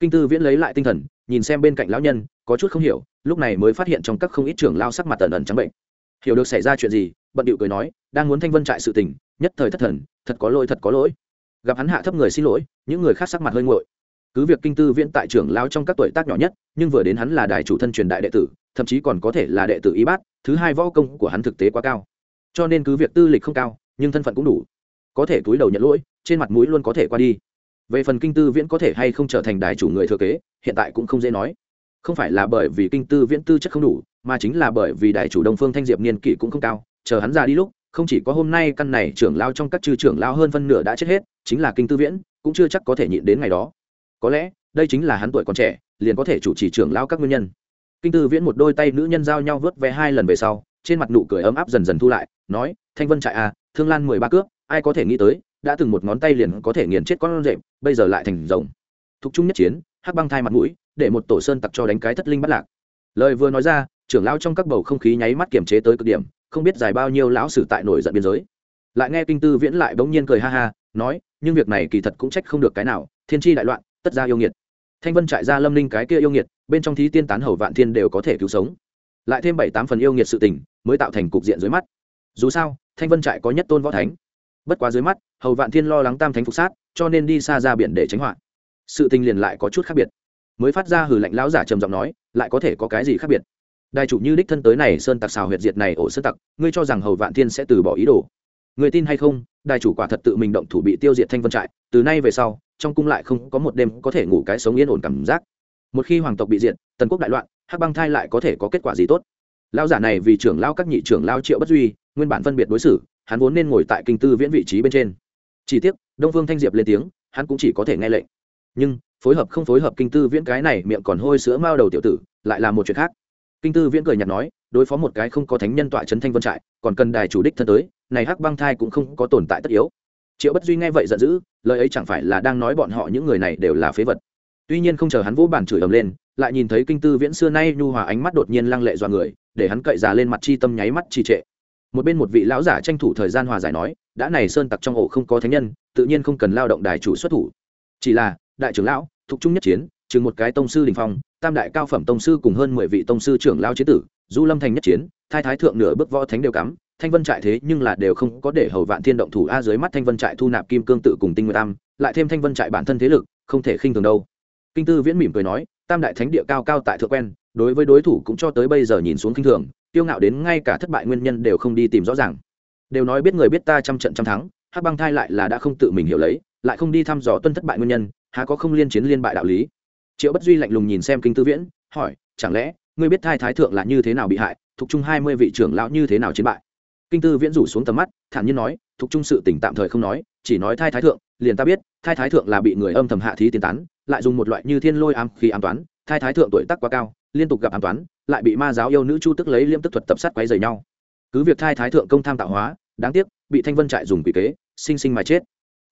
Kinh tư viễn lấy lại tinh thần, nhìn xem bên cạnh lão nhân, có chút không hiểu, lúc này mới phát hiện trong các không ít trưởng lao sắc mặt tần ẩn trắng bệnh. Hiểu được xảy ra chuyện gì, bận điệu cười nói, đang muốn thanh vân trại sự tình, nhất thời thất thần, thật có lỗi, thật có lỗi. Gặp hắn hạ thấp người xin lỗi, những người khác sắc mặt hơi nguội. Cứ việc kinh tư viễn tại trưởng lao trong các tuổi tác nhỏ nhất, nhưng vừa đến hắn là đại chủ thân truyền đại đệ tử, thậm chí còn có thể là đệ tử y bát, thứ hai võ công của hắn thực tế quá cao cho nên cứ việc tư lịch không cao, nhưng thân phận cũng đủ. Có thể túi đầu nhận lỗi, trên mặt mũi luôn có thể qua đi. Về phần kinh tư viễn có thể hay không trở thành đại chủ người thừa kế, hiện tại cũng không dễ nói. Không phải là bởi vì kinh tư viễn tư chất không đủ, mà chính là bởi vì đại chủ đông phương thanh diệp niên kỷ cũng không cao, chờ hắn ra đi lúc, không chỉ có hôm nay căn này trưởng lao trong các chư trưởng lao hơn phân nửa đã chết hết, chính là kinh tư viễn, cũng chưa chắc có thể nhịn đến ngày đó. Có lẽ, đây chính là hắn tuổi còn trẻ, liền có thể chủ trì trưởng lao các nguyên nhân. Kinh tư viễn một đôi tay nữ nhân giao nhau vớt vé hai lần về sau trên mặt nụ cười ấm áp dần dần thu lại, nói, thanh vân trại à thương lan mười ba cướp ai có thể nghĩ tới, đã từng một ngón tay liền có thể nghiền chết con rệm bây giờ lại thành rồng. Thục trung nhất chiến, hắc băng thai mặt mũi, để một tổ sơn tặc cho đánh cái thất linh bắt lạc. Lời vừa nói ra, trưởng lão trong các bầu không khí nháy mắt kiềm chế tới cực điểm, không biết dài bao nhiêu lão sử tại nổi giận biên giới. Lại nghe kinh tư viễn lại bỗng nhiên cười ha ha, nói, nhưng việc này kỳ thật cũng trách không được cái nào, thiên tri đại loạn, tất ra yêu nghiệt. Thanh vân trại ra lâm linh cái kia yêu nghiệt, bên trong thí tiên tán hầu vạn thiên đều có thể cứu sống. Lại thêm bảy tám phần yêu nghiệt sự tình mới tạo thành cục diện dưới mắt. Dù sao, thanh vân trại có nhất tôn võ thánh. Bất quá dưới mắt, hầu vạn thiên lo lắng tam thánh phục sát, cho nên đi xa ra biển để tránh họa. Sự tình liền lại có chút khác biệt. Mới phát ra hử lạnh lão giả trầm giọng nói, lại có thể có cái gì khác biệt? Đại chủ như đích thân tới này, sơn tặc xào huyệt diệt này ổ sơn tặc, ngươi cho rằng hầu vạn thiên sẽ từ bỏ ý đồ? Người tin hay không đại chủ quả thật tự mình động thủ bị tiêu diệt thanh vân trại, từ nay về sau, trong cung lại không có một đêm có thể ngủ cái sống yên ổn cảm giác. Một khi hoàng tộc bị diệt, tần quốc đại loạn, hắc băng thai lại có thể có kết quả gì tốt? Lão giả này vì trưởng lao các nhị trưởng lao triệu bất duy, nguyên bản phân biệt đối xử, hắn vốn nên ngồi tại kinh tư viễn vị trí bên trên. Chỉ tiếc, đông phương thanh diệp lên tiếng, hắn cũng chỉ có thể nghe lệnh. Nhưng, phối hợp không phối hợp kinh tư viễn cái này miệng còn hôi sữa mao đầu tiểu tử, lại là một chuyện khác. Kinh tư viễn cười nhạt nói, đối phó một cái không có thánh nhân tọa trấn thanh vân trại, còn cần đài chủ đích thân tới, này hắc băng thai cũng không có tồn tại tất yếu. Triệu bất duy nghe vậy giận dữ, lời ấy chẳng phải là đang nói bọn họ những người này đều là phế vật. Tuy nhiên không chờ hắn vỗ bàn chửi ầm lên lại nhìn thấy kinh tư viễn xưa nay nhu hòa ánh mắt đột nhiên lăng lệ dọa người, để hắn cậy già lên mặt chi tâm nháy mắt trì trệ. Một bên một vị lão giả tranh thủ thời gian hòa giải nói, đã này sơn tặc trong ổ không có thánh nhân, tự nhiên không cần lao động đài chủ xuất thủ. Chỉ là, đại trưởng lão, thuộc trung nhất chiến, chừng một cái tông sư đình phong, tam đại cao phẩm tông sư cùng hơn mười vị tông sư trưởng lao chế tử, du lâm thành nhất chiến thai thái thượng nửa bước võ thánh đều cắm, thanh vân trại thế nhưng là đều không có để hầu vạn thiên động thủ a dưới mắt thanh vân trại thu nạp kim cương tự cùng tinh nguyệt tam, lại thêm thanh vân trại bản thân thế lực, không thể khinh thường đâu. Kinh tư viễn mỉm cười nói tam đại thánh địa cao cao tại thượng quen, đối với đối thủ cũng cho tới bây giờ nhìn xuống khinh thường tiêu ngạo đến ngay cả thất bại nguyên nhân đều không đi tìm rõ ràng. Đều nói biết người biết ta trăm trận trăm thắng, hắc băng thai lại là đã không tự mình hiểu lấy, lại không đi thăm dò tuân thất bại nguyên nhân, há có không liên chiến liên bại đạo lý? Triệu bất duy lạnh lùng nhìn xem kinh tư viễn, hỏi, chẳng lẽ, ngươi biết thai thái thượng là như thế nào bị hại, thuộc chung hai mươi vị trưởng lão như thế nào chiến bại? Kinh tư viễn rủ xuống tầm mắt, thản nhiên nói, thuộc chung sự tỉnh tạm thời không nói, chỉ nói thai thái thượng, liền ta biết, thai thái thượng là bị người âm thầm hạ thí tiến tán lại dùng một loại như thiên lôi ám khi ám toán, thai thái thượng tuổi tác quá cao, liên tục gặp ám toán, lại bị ma giáo yêu nữ chu tức lấy liêm tức thuật tập sát quấy rầy nhau. Cứ việc thai thái thượng công tham tạo hóa, đáng tiếc, bị thanh vân trại dùng quỷ kế, sinh sinh mà chết.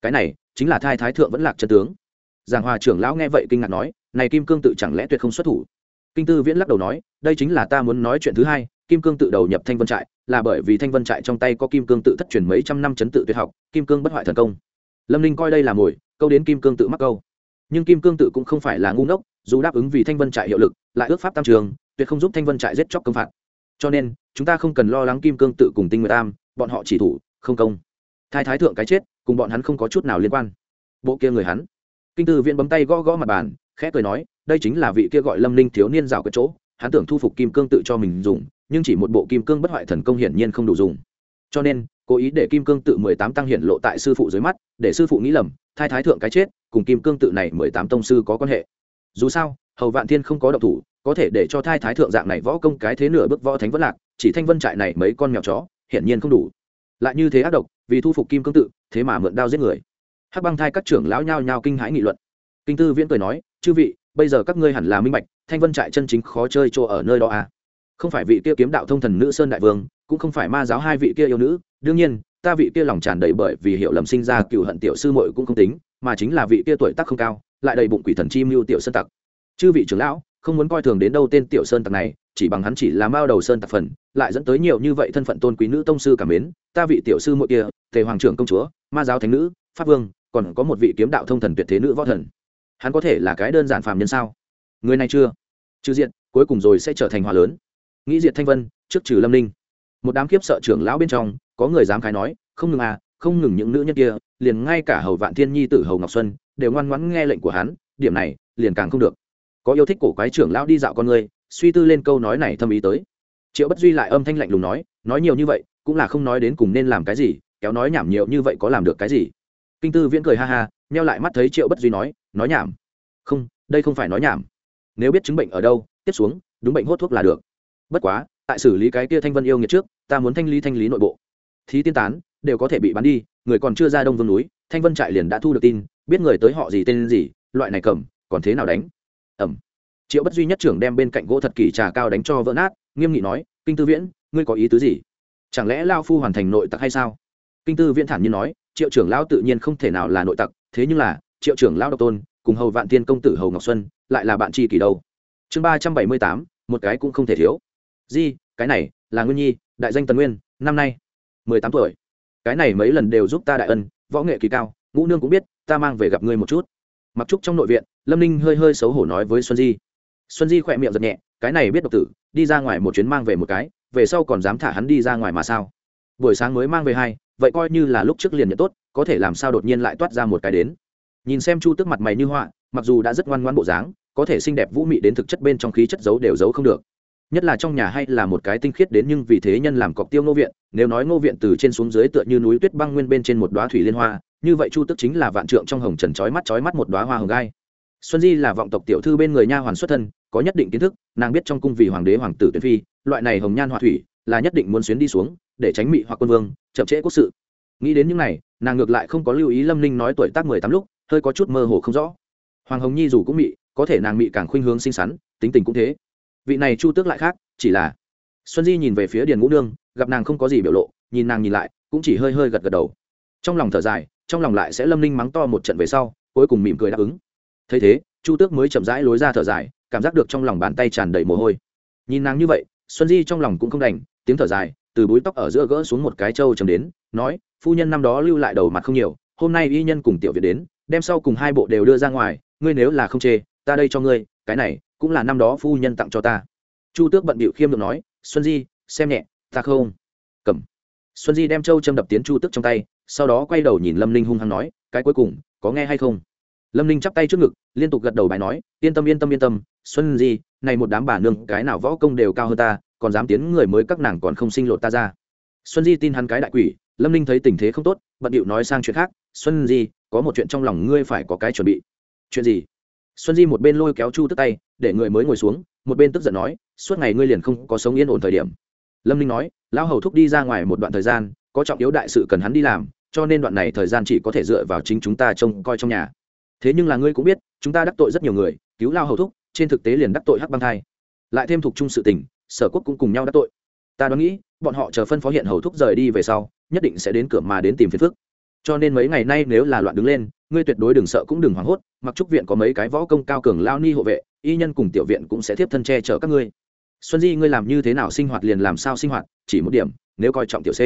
Cái này, chính là thai thái thượng vẫn lạc chân tướng. Giảng hòa trưởng lão nghe vậy kinh ngạc nói, này kim cương tự chẳng lẽ tuyệt không xuất thủ? Kinh tư viễn lắc đầu nói, đây chính là ta muốn nói chuyện thứ hai, kim cương tự đầu nhập thanh vân trại, là bởi vì thanh vân trại trong tay có kim cương tự thất truyền mấy trăm năm chấn tự tuyệt học, kim cương bất hoại thần công. Lâm ninh coi đây là mồi, câu đến kim cương tự mắc câu nhưng kim cương tự cũng không phải là ngu ngốc, dù đáp ứng vì thanh vân trại hiệu lực, lại ước pháp tam trường, tuyệt không giúp thanh vân trại giết chóc công phạt. Cho nên, chúng ta không cần lo lắng kim cương tự cùng tinh nguyệt tam, bọn họ chỉ thủ, không công. Thái thái thượng cái chết, cùng bọn hắn không có chút nào liên quan. Bộ kia người hắn. Kinh tư viện bấm tay gõ gõ mặt bàn, khẽ cười nói, đây chính là vị kia gọi lâm ninh thiếu niên rào cái chỗ, hắn tưởng thu phục kim cương tự cho mình dùng, nhưng chỉ một bộ kim cương bất hoại thần công hiển nhiên không đủ dùng. Cho nên, cố ý để kim cương tự mười tám tăng hiện lộ tại sư phụ dưới mắt để sư phụ nghĩ lầm thai thái thượng cái chết, cùng kim cương tự này mười tám tông sư có quan hệ. Dù sao, hầu vạn thiên không có độc thủ, có thể để cho thai thái thượng dạng này võ công cái thế nửa bước võ thánh vất lạc, chỉ thanh vân trại này mấy con mèo chó, hiển nhiên không đủ. Lại như thế ác độc, vì thu phục kim cương tự, thế mà mượn đao giết người. Hắc băng thai các trưởng lão nhao nhao kinh hãi nghị luận. Kinh tư viễn cười nói, chư vị, bây giờ các ngươi hẳn là minh bạch, thanh vân trại chân chính khó chơi chỗ ở nơi đó à. Không phải vị kia kiếm đạo thông thần nữ sơn đại vương, cũng không phải ma giáo hai vị kia yêu nữ, đương nhiên ta vị kia lòng tràn đầy bởi vì hiểu lầm sinh ra cựu hận tiểu sư muội cũng không tính, mà chính là vị kia tuổi tác không cao, lại đầy bụng quỷ thần chim lưu tiểu sơn tặc. Chư vị trưởng lão, không muốn coi thường đến đâu tên tiểu sơn tặc này, chỉ bằng hắn chỉ là mao đầu sơn tặc phần, lại dẫn tới nhiều như vậy thân phận tôn quý nữ tông sư cảm mến, ta vị tiểu sư muội kia, tề hoàng trưởng công chúa, ma giáo thánh nữ, pháp vương, còn có một vị kiếm đạo thông thần tuyệt thế nữ võ thần. Hắn có thể là cái đơn giản phàm nhân sao? Người này chưa? Trừ diện cuối cùng rồi sẽ trở thành hòa lớn. Nghĩ diệt thanh vân, trước trừ lâm ninh. Một đám kiếp sợ trưởng lão bên trong có người dám khai nói, không ngừng à không ngừng những nữ nhân kia, liền ngay cả hầu vạn thiên nhi tử hầu ngọc xuân đều ngoan ngoãn nghe lệnh của hắn, điểm này, liền càng không được. Có yêu thích cổ quái trưởng lão đi dạo con người, suy tư lên câu nói này thâm ý tới. Triệu bất duy lại âm thanh lạnh lùng nói nói nhiều như vậy, cũng là không nói đến cùng nên làm cái gì, kéo nói nhảm nhiều như vậy có làm được cái gì. Kinh tư viễn cười ha ha neo lại mắt thấy triệu bất duy nói nói nhảm. Không, đây không phải nói nhảm. Nếu biết chứng bệnh ở đâu, tiếp xuống, đúng bệnh hốt thuốc là được. Bất quá, tại xử lý cái kia thanh vân yêu nghiệt trước, ta muốn thanh lý thanh lý nội bộ thí tiên tán, đều có thể bị bắn đi, người còn chưa ra đông vương núi, thanh vân trại liền đã thu được tin, biết người tới họ gì tên gì, loại này cầm, còn thế nào đánh? Ẩm. Triệu bất duy nhất trưởng đem bên cạnh gỗ thật kỳ trà cao đánh cho vỡ nát, nghiêm nghị nói, kinh tư viễn, ngươi có ý tứ gì? Chẳng lẽ lao phu hoàn thành nội tặc hay sao? Kinh tư viễn thản nhiên nói, triệu trưởng lao tự nhiên không thể nào là nội tặc, thế nhưng là, triệu trưởng lao độc tôn, cùng hầu vạn tiên công tử hầu ngọc xuân, lại là bạn tri kỷ đâu? Chương ba trăm bảy mươi tám, một cái cũng không thể thiếu. Di, cái này là nguyên nhi, đại danh tần nguyên, năm nay mười tám tuổi. Cái này mấy lần đều giúp ta đại ân, võ nghệ kỳ cao, ngũ nương cũng biết, ta mang về gặp ngươi một chút. Mặc trúc trong nội viện, lâm ninh hơi hơi xấu hổ nói với xuân di. Xuân di khỏe miệng giật nhẹ, cái này biết độc tử, đi ra ngoài một chuyến mang về một cái, về sau còn dám thả hắn đi ra ngoài mà sao? Buổi sáng mới mang về hai, vậy coi như là lúc trước liền nhận tốt, có thể làm sao đột nhiên lại toát ra một cái đến? Nhìn xem chu tức mặt mày như họa, mặc dù đã rất ngoan ngoan bộ dáng, có thể xinh đẹp vũ mị đến thực chất bên trong khí chất giấu đều giấu không được nhất là trong nhà hay là một cái tinh khiết đến nhưng vì thế nhân làm cọc tiêu ngô viện, nếu nói ngô viện từ trên xuống dưới tựa như núi tuyết băng nguyên bên trên một đoá thủy liên hoa, như vậy chu tức chính là vạn trượng trong hồng trần trói mắt trói mắt một đoá hoa hồng gai. Xuân di là vọng tộc tiểu thư bên người nha hoàn xuất thân, có nhất định kiến thức, nàng biết trong cung vì hoàng đế hoàng tử tuyển phi, loại này hồng nhan họa thủy là nhất định muốn xuyến đi xuống, để tránh mị hoặc quân vương, chậm trễ quốc sự. Nghĩ đến những này, nàng ngược lại không có lưu ý lâm ninh nói tuổi tác mười tám lúc, hơi có chút mơ hồ không rõ. Hoàng hồng nhi dù cũng mị, có thể nàng mị càng khuynh hướng xinh xắn, tính tình cũng thế vị này chu tước lại khác, chỉ là xuân di nhìn về phía điền ngũ nương, gặp nàng không có gì biểu lộ, nhìn nàng nhìn lại, cũng chỉ hơi hơi gật gật đầu. Trong lòng thở dài, trong lòng lại sẽ lâm ninh mắng to một trận về sau, cuối cùng mỉm cười đáp ứng. Thấy thế, chu tước mới chậm rãi lối ra thở dài, cảm giác được trong lòng bàn tay tràn đầy mồ hôi. Nhìn nàng như vậy, xuân di trong lòng cũng không đành, tiếng thở dài, từ búi tóc ở giữa gỡ xuống một cái trâu chấm đến, nói, phu nhân năm đó lưu lại đầu mặt không nhiều, hôm nay y nhân cùng tiểu việt đến, đem sau cùng hai bộ đều đưa ra ngoài, ngươi nếu là không chê, ta đây cho ngươi, cái này cũng là năm đó phu nhân tặng cho ta. Chu tước bận bịu khiêm được nói, xuân di, xem nhẹ, ta không. Cầm. Xuân di đem châu châm đập tiến chu tước trong tay, sau đó quay đầu nhìn lâm ninh hung hăng nói, cái cuối cùng, có nghe hay không? Lâm ninh chắp tay trước ngực, liên tục gật đầu bài nói, yên tâm yên tâm yên tâm, xuân di, này một đám bà nương, cái nào võ công đều cao hơn ta, còn dám tiến người mới các nàng còn không sinh lột ta ra. Xuân di tin hắn cái đại quỷ, lâm ninh thấy tình thế không tốt, bận điệu nói sang chuyện khác, xuân di, có một chuyện trong lòng ngươi phải có cái chuẩn bị. Chuyện gì? Xuân di một bên lôi kéo chu tức tay, để người mới ngồi xuống, một bên tức giận nói, suốt ngày ngươi liền không có sống yên ổn thời điểm. Lâm ninh nói, lão hầu thúc đi ra ngoài một đoạn thời gian, có trọng yếu đại sự cần hắn đi làm, cho nên đoạn này thời gian chỉ có thể dựa vào chính chúng ta trông coi trong nhà. Thế nhưng là ngươi cũng biết, chúng ta đắc tội rất nhiều người, cứu lao hầu thúc, trên thực tế liền đắc tội hắc băng thai. Lại thêm thuộc chung sự tình, sở quốc cũng cùng nhau đắc tội. Ta đoán nghĩ, bọn họ chờ phân phó hiện hầu thúc rời đi về sau, nhất định sẽ đến cửa mà đến tìm phiền phức. Cho nên mấy ngày nay nếu là loạn đứng lên ngươi tuyệt đối đừng sợ cũng đừng hoảng hốt, mặc trúc viện có mấy cái võ công cao cường lao ni hộ vệ, y nhân cùng tiểu viện cũng sẽ tiếp thân che chở các ngươi. Xuân di, ngươi làm như thế nào sinh hoạt liền làm sao sinh hoạt, chỉ một điểm, nếu coi trọng tiểu c.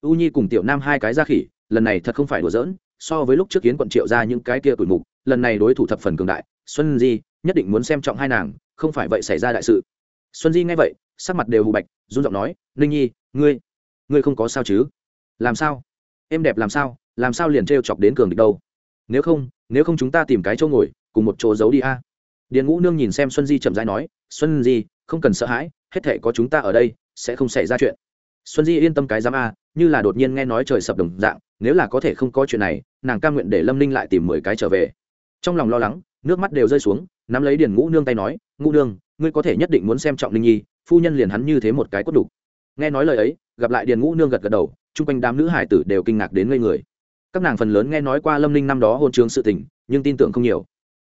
U nhi cùng tiểu nam hai cái ra khỉ, lần này thật không phải đùa giỡn, so với lúc trước kiến quận triệu ra những cái kia tuổi mục, lần này đối thủ thập phần cường đại, xuân di, nhất định muốn xem trọng hai nàng, không phải vậy xảy ra đại sự. Xuân di nghe vậy, sắc mặt đều hù bạch, run giọng nói, ninh nhi, ngươi ngươi không có sao chứ? Làm sao? Em đẹp làm sao? Làm sao liền t chọc đến cường địch đâu? Nếu không nếu không chúng ta tìm cái chỗ ngồi, cùng một chỗ giấu đi a. Điền ngũ nương nhìn xem xuân di chậm rãi nói, xuân di, không cần sợ hãi, hết thể có chúng ta ở đây, sẽ không xảy ra chuyện. Xuân di yên tâm cái giám a, như là đột nhiên nghe nói trời sập đồng dạng, nếu là có thể không có chuyện này, nàng cam nguyện để lâm ninh lại tìm mười cái trở về. Trong lòng lo lắng, nước mắt đều rơi xuống, nắm lấy điền ngũ nương tay nói, ngũ nương, ngươi có thể nhất định muốn xem trọng ninh nhi, phu nhân liền hắn như thế một cái cốt đục nghe nói lời ấy, gặp lại điền ngũ nương gật gật đầu, chung quanh đám nữ hải tử đều kinh ngạc đến ngây người các nàng phần lớn nghe nói qua lâm ninh năm đó hôn trường sự tình, nhưng tin tưởng không nhiều.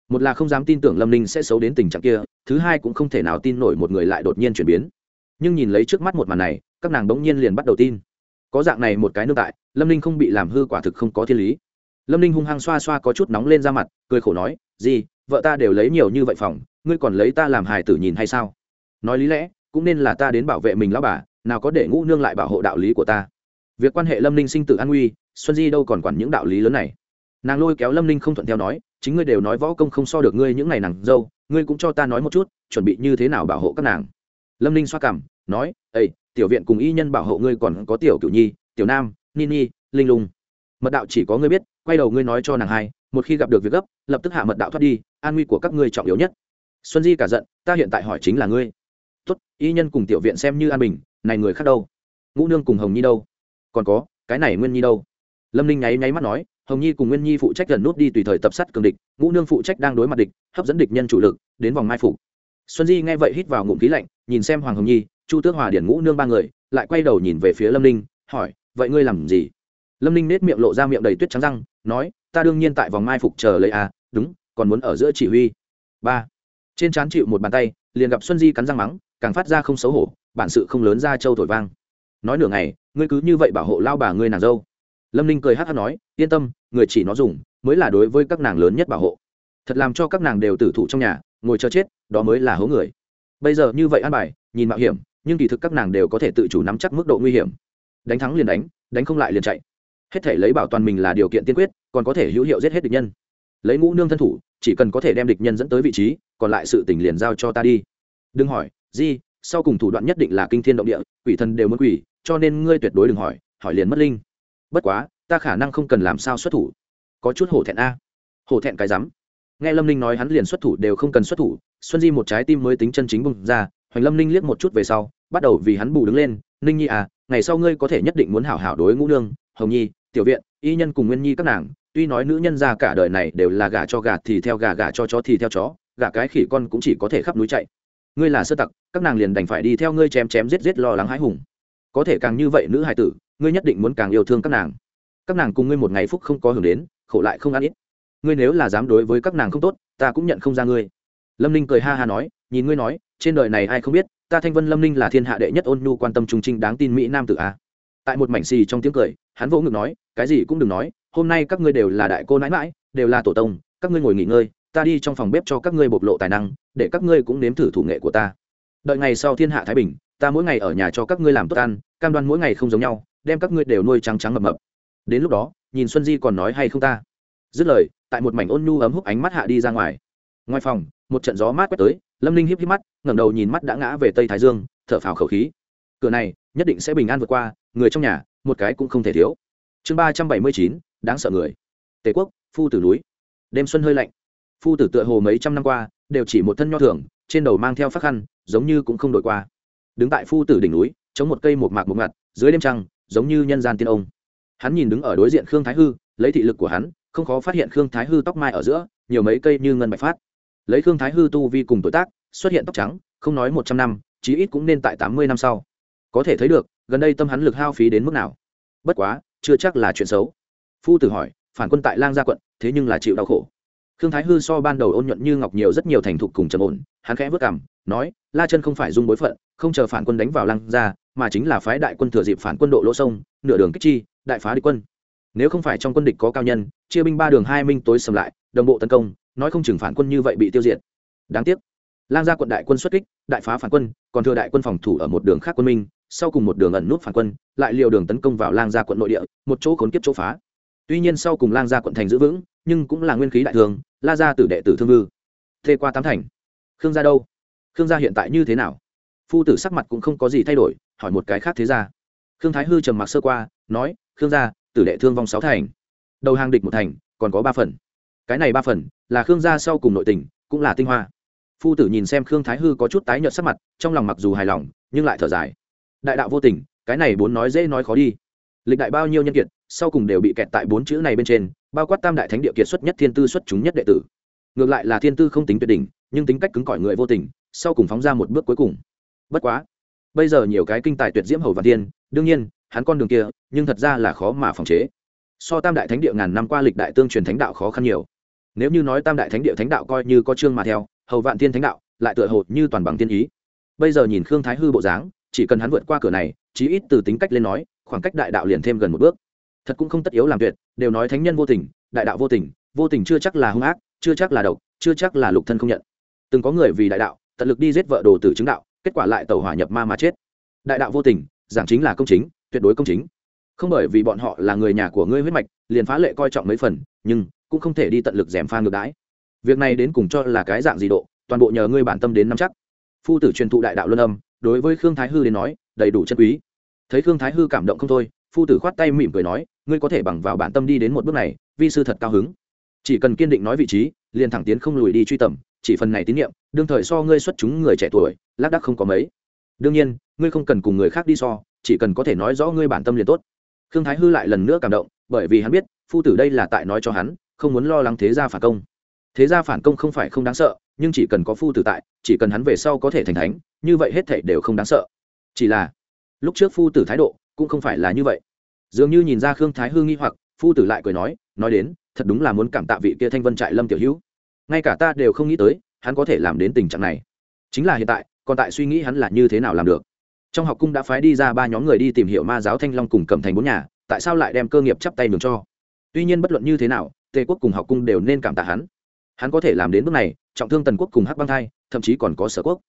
Một là không dám tin tưởng lâm ninh sẽ xấu đến tình trạng kia, thứ hai cũng không thể nào tin nổi một người lại đột nhiên chuyển biến. Nhưng nhìn lấy trước mắt một màn này, các nàng bỗng nhiên liền bắt đầu tin. Có dạng này một cái nương tại, lâm ninh không bị làm hư quả thực không có thiên lý. Lâm ninh hung hăng xoa xoa có chút nóng lên ra mặt, cười khổ nói, gì, vợ ta đều lấy nhiều như vậy phòng, ngươi còn lấy ta làm hài tử nhìn hay sao? Nói lý lẽ, cũng nên là ta đến bảo vệ mình lão bà, nào có để ngũ nương lại bảo hộ đạo lý của ta. Việc quan hệ lâm ninh sinh tử an nguy xuân di đâu còn quản những đạo lý lớn này? Nàng lôi kéo lâm ninh không thuận theo nói chính ngươi đều nói võ công không so được ngươi những ngày nàng dâu ngươi cũng cho ta nói một chút chuẩn bị như thế nào bảo hộ các nàng. Lâm ninh xoa cảm nói ây tiểu viện cùng y nhân bảo hộ ngươi còn có tiểu cửu nhi tiểu nam Ni Ni, linh lung. Mật đạo chỉ có ngươi biết quay đầu ngươi nói cho nàng hai một khi gặp được việc gấp lập tức hạ mật đạo thoát đi an nguy của các ngươi trọng yếu nhất. Xuân di cả giận ta hiện tại hỏi chính là ngươi. Tốt y nhân cùng tiểu viện xem như an bình này người khác đâu? Ngũ nương cùng hồng nhi đâu? Còn có cái này nguyên nhi đâu? Lâm ninh nháy nháy mắt nói, hồng nhi cùng nguyên nhi phụ trách gần nút đi tùy thời tập sát cường địch, ngũ nương phụ trách đang đối mặt địch, hấp dẫn địch nhân chủ lực, đến vòng mai phục xuân di nghe vậy hít vào ngụm khí lạnh, nhìn xem hoàng hồng nhi, chu tước hòa điển ngũ nương ba người, lại quay đầu nhìn về phía lâm ninh, hỏi, vậy ngươi làm gì? Lâm ninh nết miệng lộ ra miệng đầy tuyết trắng răng, nói, ta đương nhiên tại vòng mai phục chờ lấy à đúng, còn muốn ở giữa chỉ huy. Ba. Trên trán chịu một bàn tay, liền gặp xuân di cắn răng mắng, càng phát ra không xấu hổ, bản sự không lớn ra châu thổi vang. Nói nửa ngày, ngươi cứ như vậy bảo hộ lao bà ngươi nàng dâu lâm ninh cười hát hát nói, yên tâm, người chỉ nó dùng mới là đối với các nàng lớn nhất bảo hộ. Thật làm cho các nàng đều tử thủ trong nhà, ngồi chờ chết, đó mới là hố người. Bây giờ như vậy an bài, nhìn mạo hiểm, nhưng kỳ thực các nàng đều có thể tự chủ nắm chắc mức độ nguy hiểm. Đánh thắng liền đánh đánh không lại liền chạy. Hết thể lấy bảo toàn mình là điều kiện tiên quyết, còn có thể hữu hiệu giết hết địch nhân. Lấy ngũ nương thân thủ, chỉ cần có thể đem địch nhân dẫn tới vị trí, còn lại sự tình liền giao cho ta đi. Đừng hỏi, di, sau cùng thủ đoạn nhất định là kinh thiên động địa, quỷ thần đều muốn quỷ, cho nên ngươi tuyệt đối đừng hỏi hỏi liền mất linh bất quá, ta khả năng không cần làm sao xuất thủ. Có chút hổ thẹn a. Hổ thẹn cái rắm. Nghe lâm ninh nói hắn liền xuất thủ đều không cần xuất thủ, xuân di một trái tim mới tính chân chính bùng ra, hoành lâm ninh liếc một chút về sau, bắt đầu vì hắn bù đứng lên, ninh nhi à ngày sau ngươi có thể nhất định muốn hảo hảo đối ngũ nương, hồng nhi, tiểu viện, y nhân cùng nguyên nhi các nàng, tuy nói nữ nhân ra cả đời này đều là gà cho gà thì theo gà gà cho chó thì theo chó gà cái khỉ con cũng chỉ có thể khắp núi chạy. Ngươi là sơ tặc, các nàng liền đành phải đi theo ngươi chém chém giết giết lo lắng hãi hùng. Có thể càng như vậy nữ hài tử ngươi nhất định muốn càng yêu thương các nàng. Các nàng cùng ngươi một ngày phúc không có hưởng đến, khổ lại không ăn ít. Ngươi nếu là dám đối với các nàng không tốt, ta cũng nhận không ra ngươi. Lâm ninh cười ha ha nói, nhìn ngươi nói, trên đời này ai không biết, ta thanh vân lâm ninh là thiên hạ đệ nhất ôn nhu quan tâm trung trinh đáng tin mỹ nam tử a. Tại một mảnh xì trong tiếng cười, hắn vỗ ngực nói, cái gì cũng đừng nói, hôm nay các ngươi đều là đại cô nãi mãi, đều là tổ tông, các ngươi ngồi nghỉ ngơi, ta đi trong phòng bếp cho các ngươi bộc lộ tài năng, để các ngươi cũng nếm thử thủ nghệ của ta. Đợi ngày sau thiên hạ thái bình, ta mỗi ngày ở nhà cho các ngươi làm tốt ăn, cam đoan mỗi ngày không giống nhau đem các ngươi đều nuôi trắng trắng mập mập. Đến lúc đó, nhìn xuân di còn nói hay không ta? Dứt lời, tại một mảnh ôn nhu ấm húc ánh mắt hạ đi ra ngoài. Ngoài phòng, một trận gió mát quét tới, lâm ninh híp híp mắt, ngẩng đầu nhìn mắt đã ngã về tây thái dương, thở phào khẩu khí. Cửa này, nhất định sẽ bình an vượt qua, người trong nhà, một cái cũng không thể thiếu. Chương ba trăm bảy mươi chín, đáng sợ người. Tề quốc, phu tử núi. Đêm xuân hơi lạnh. Phu tử tựa hồ mấy trăm năm qua, đều chỉ một thân nho thường, trên đầu mang theo phát khăn, giống như cũng không đổi qua. Đứng tại phu tử đỉnh núi, chống một cây một mạc một ngặt, dưới đêm trăng giống như nhân gian tiên ông. Hắn nhìn đứng ở đối diện khương thái hư, lấy thị lực của hắn, không khó phát hiện khương thái hư tóc mai ở giữa, nhiều mấy cây như ngân bạch phát. Lấy khương thái hư tu vi cùng tuổi tác, xuất hiện tóc trắng, không nói một trăm năm, chí ít cũng nên tại tám mươi năm sau. Có thể thấy được, gần đây tâm hắn lực hao phí đến mức nào. Bất quá, chưa chắc là chuyện xấu. Phu tử hỏi, phản quân tại lang gia quận, thế nhưng là chịu đau khổ khương thái hư so ban đầu ôn nhuận như ngọc nhiều rất nhiều thành thục cùng trầm ổn, hắn khẽ vất cảm nói, la chân không phải dung bối phận, không chờ phản quân đánh vào lang gia, mà chính là phái đại quân thừa dịp phản quân độ lỗ sông, nửa đường kích chi, đại phá địch quân. Nếu không phải trong quân địch có cao nhân, chia binh ba đường hai minh tối sầm lại, đồng bộ tấn công, nói không chừng phản quân như vậy bị tiêu diệt. Đáng tiếc lang gia quận đại quân xuất kích, đại phá phản quân, còn thừa đại quân phòng thủ ở một đường khác quân minh, sau cùng một đường ẩn nút phản quân, lại liều đường tấn công vào lang gia quận nội địa, một chỗ khốn kiếp chỗ phá. Tuy nhiên sau cùng lang gia quận thành giữ vững, nhưng cũng là nguyên khí đại thường la gia tử đệ tử thương vư thê qua tám thành. Khương gia đâu? Khương gia hiện tại như thế nào? Phu tử sắc mặt cũng không có gì thay đổi, hỏi một cái khác thế ra khương thái hư trầm mặc sơ qua, nói, khương gia, tử đệ thương vong sáu thành. Đầu hàng địch một thành, còn có ba phần. Cái này ba phần là khương gia sau cùng nội tình, cũng là tinh hoa. Phu tử nhìn xem khương thái hư có chút tái nhợt sắc mặt, trong lòng mặc dù hài lòng, nhưng lại thở dài. Đại đạo vô tình, cái này bốn nói dễ nói khó đi. Lịch đại bao nhiêu nhân kiệt, sau cùng đều bị kẹt tại bốn chữ này bên trên bao quát tam đại thánh địa kiệt xuất nhất thiên tư xuất chúng nhất đệ tử. Ngược lại là thiên tư không tính tuyệt đỉnh, nhưng tính cách cứng cỏi người vô tình, sau cùng phóng ra một bước cuối cùng. Bất quá, bây giờ nhiều cái kinh tài tuyệt diễm hầu và thiên, đương nhiên, hắn con đường kia, nhưng thật ra là khó mà phòng chế. So tam đại thánh địa ngàn năm qua lịch đại tương truyền thánh đạo khó khăn nhiều. Nếu như nói tam đại thánh địa thánh đạo coi như có chương mà theo, hầu vạn thiên thánh đạo, lại tựa hồ như toàn bằng thiên ý. Bây giờ nhìn khương thái hư bộ dáng, chỉ cần hắn vượt qua cửa này, chí ít từ tính cách lên nói, khoảng cách đại đạo liền thêm gần một bước thật cũng không tất yếu làm tuyệt, đều nói thánh nhân vô tình, đại đạo vô tình vô tình chưa chắc là hung ác, chưa chắc là độc, chưa chắc là lục thân không nhận. Từng có người vì đại đạo, tận lực đi giết vợ đồ tử chứng đạo, kết quả lại tàu hỏa nhập ma mà chết. Đại đạo vô tình, giảng chính là công chính, tuyệt đối công chính. Không bởi vì bọn họ là người nhà của ngươi huyết mạch, liền phá lệ coi trọng mấy phần, nhưng cũng không thể đi tận lực dèm pha ngược đãi. Việc này đến cùng cho là cái dạng gì độ, toàn bộ nhờ ngươi bản tâm đến nắm chắc. Phu tử truyền thụ đại đạo luân âm, đối với khương thái hư đến nói, đầy đủ chân quý. Thấy khương thái hư cảm động không thôi phu tử khoát tay mỉm cười nói, ngươi có thể bằng vào bản tâm đi đến một bước này, vi sư thật cao hứng. Chỉ cần kiên định nói vị trí, liền thẳng tiến không lùi đi truy tầm, chỉ phần này tín nhiệm đương thời so ngươi xuất chúng người trẻ tuổi, lác đắc không có mấy. Đương nhiên, ngươi không cần cùng người khác đi so, chỉ cần có thể nói rõ ngươi bản tâm liền tốt. Khương thái hư lại lần nữa cảm động, bởi vì hắn biết, phu tử đây là tại nói cho hắn, không muốn lo lắng thế gia phản công. Thế gia phản công không phải không đáng sợ, nhưng chỉ cần có phu tử tại, chỉ cần hắn về sau có thể thành thánh, như vậy hết thể đều không đáng sợ. Chỉ là, lúc trước phu tử thái độ cũng không phải là như vậy dường như nhìn ra khương thái hư nghi hoặc, phu tử lại cười nói nói đến, thật đúng là muốn cảm tạ vị kia thanh vân trại lâm tiểu hữu. Ngay cả ta đều không nghĩ tới, hắn có thể làm đến tình trạng này. Chính là hiện tại, còn tại suy nghĩ hắn là như thế nào làm được. Trong học cung đã phái đi ra ba nhóm người đi tìm hiểu ma giáo thanh long cùng cầm thành bốn nhà, tại sao lại đem cơ nghiệp chắp tay mường cho? Tuy nhiên bất luận như thế nào, tề quốc cùng học cung đều nên cảm tạ hắn. Hắn có thể làm đến bước này, trọng thương tần quốc cùng hắc băng thai, thậm chí còn có sở quốc.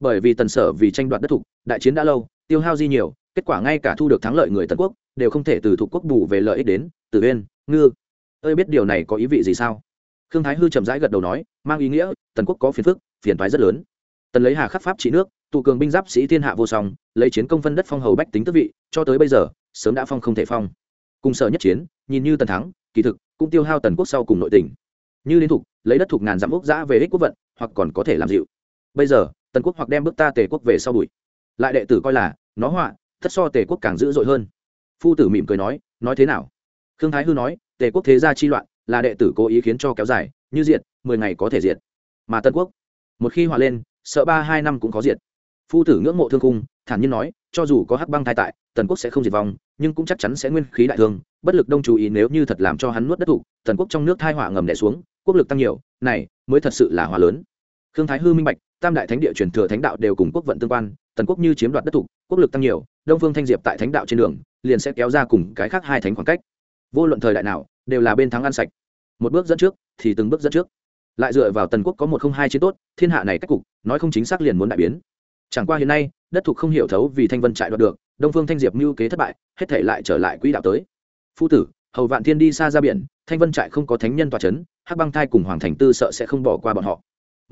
Bởi vì tần sở vì tranh đoạt đất thục đại chiến đã lâu, tiêu hao di nhiều, kết quả ngay cả thu được thắng lợi người tần quốc đều không thể từ thuộc quốc bù về lợi ích đến từ bên ngư, ơi biết điều này có ý vị gì sao? Khương thái hư chậm rãi gật đầu nói, mang ý nghĩa, tần quốc có phiền phức, phiền thoái rất lớn. Tần lấy hà khắc pháp trị nước, tụ cường binh giáp sĩ thiên hạ vô song, lấy chiến công phân đất phong hầu bách tính tức vị, cho tới bây giờ, sớm đã phong không thể phong. Cùng sở nhất chiến, nhìn như tần thắng, kỳ thực, cũng tiêu hao tần quốc sau cùng nội tỉnh như liên thục lấy đất thuộc ngàn dặm quốc giã về ích quốc vận, hoặc còn có thể làm dịu. Bây giờ, tần quốc hoặc đem bước ta tề quốc về sau bụi lại đệ tử coi là, nó họa, thất so tề quốc càng dữ dội hơn phu tử mỉm cười nói nói thế nào? Khương thái hư nói, tề quốc thế gia chi loạn, là đệ tử cố ý khiến cho kéo dài, như diệt, mười ngày có thể diệt. Mà tân quốc, một khi hòa lên, sợ ba hai năm cũng có diệt. Phu tử ngưỡng mộ thương cung thản nhiên nói, cho dù có hắc băng thai tại, tần quốc sẽ không diệt vong, nhưng cũng chắc chắn sẽ nguyên khí đại thương, bất lực đông chú ý nếu như thật làm cho hắn nuốt đất thủ tần quốc trong nước thai họa ngầm đẻ xuống, quốc lực tăng nhiều, này, mới thật sự là hòa lớn. Khương thái hư minh bạch, tam đại thánh địa truyền thừa thánh đạo đều cùng quốc vận tương quan, tần quốc như chiếm đoạt đất thủ quốc lực tăng nhiều, đông phương thanh diệp tại thánh đạo trên đường liền sẽ kéo ra cùng cái khác hai thánh khoảng cách. Vô luận thời đại nào, đều là bên thắng ăn sạch. Một bước dẫn trước, thì từng bước dẫn trước. Lại dựa vào tần quốc có một không hai chiến tốt, thiên hạ này cách cục, nói không chính xác liền muốn đại biến. Chẳng qua hiện nay, đất thuộc không hiểu thấu vì thanh vân trại đoạt được, đông phương thanh diệp mưu kế thất bại, hết thể lại trở lại quỹ đạo tới. Phu tử, hầu vạn thiên đi xa ra biển, thanh vân trại không có thánh nhân tòa c h ấ n hắc băng thai cùng hoàng thành tư sợ sẽ không bỏ qua bọn họ.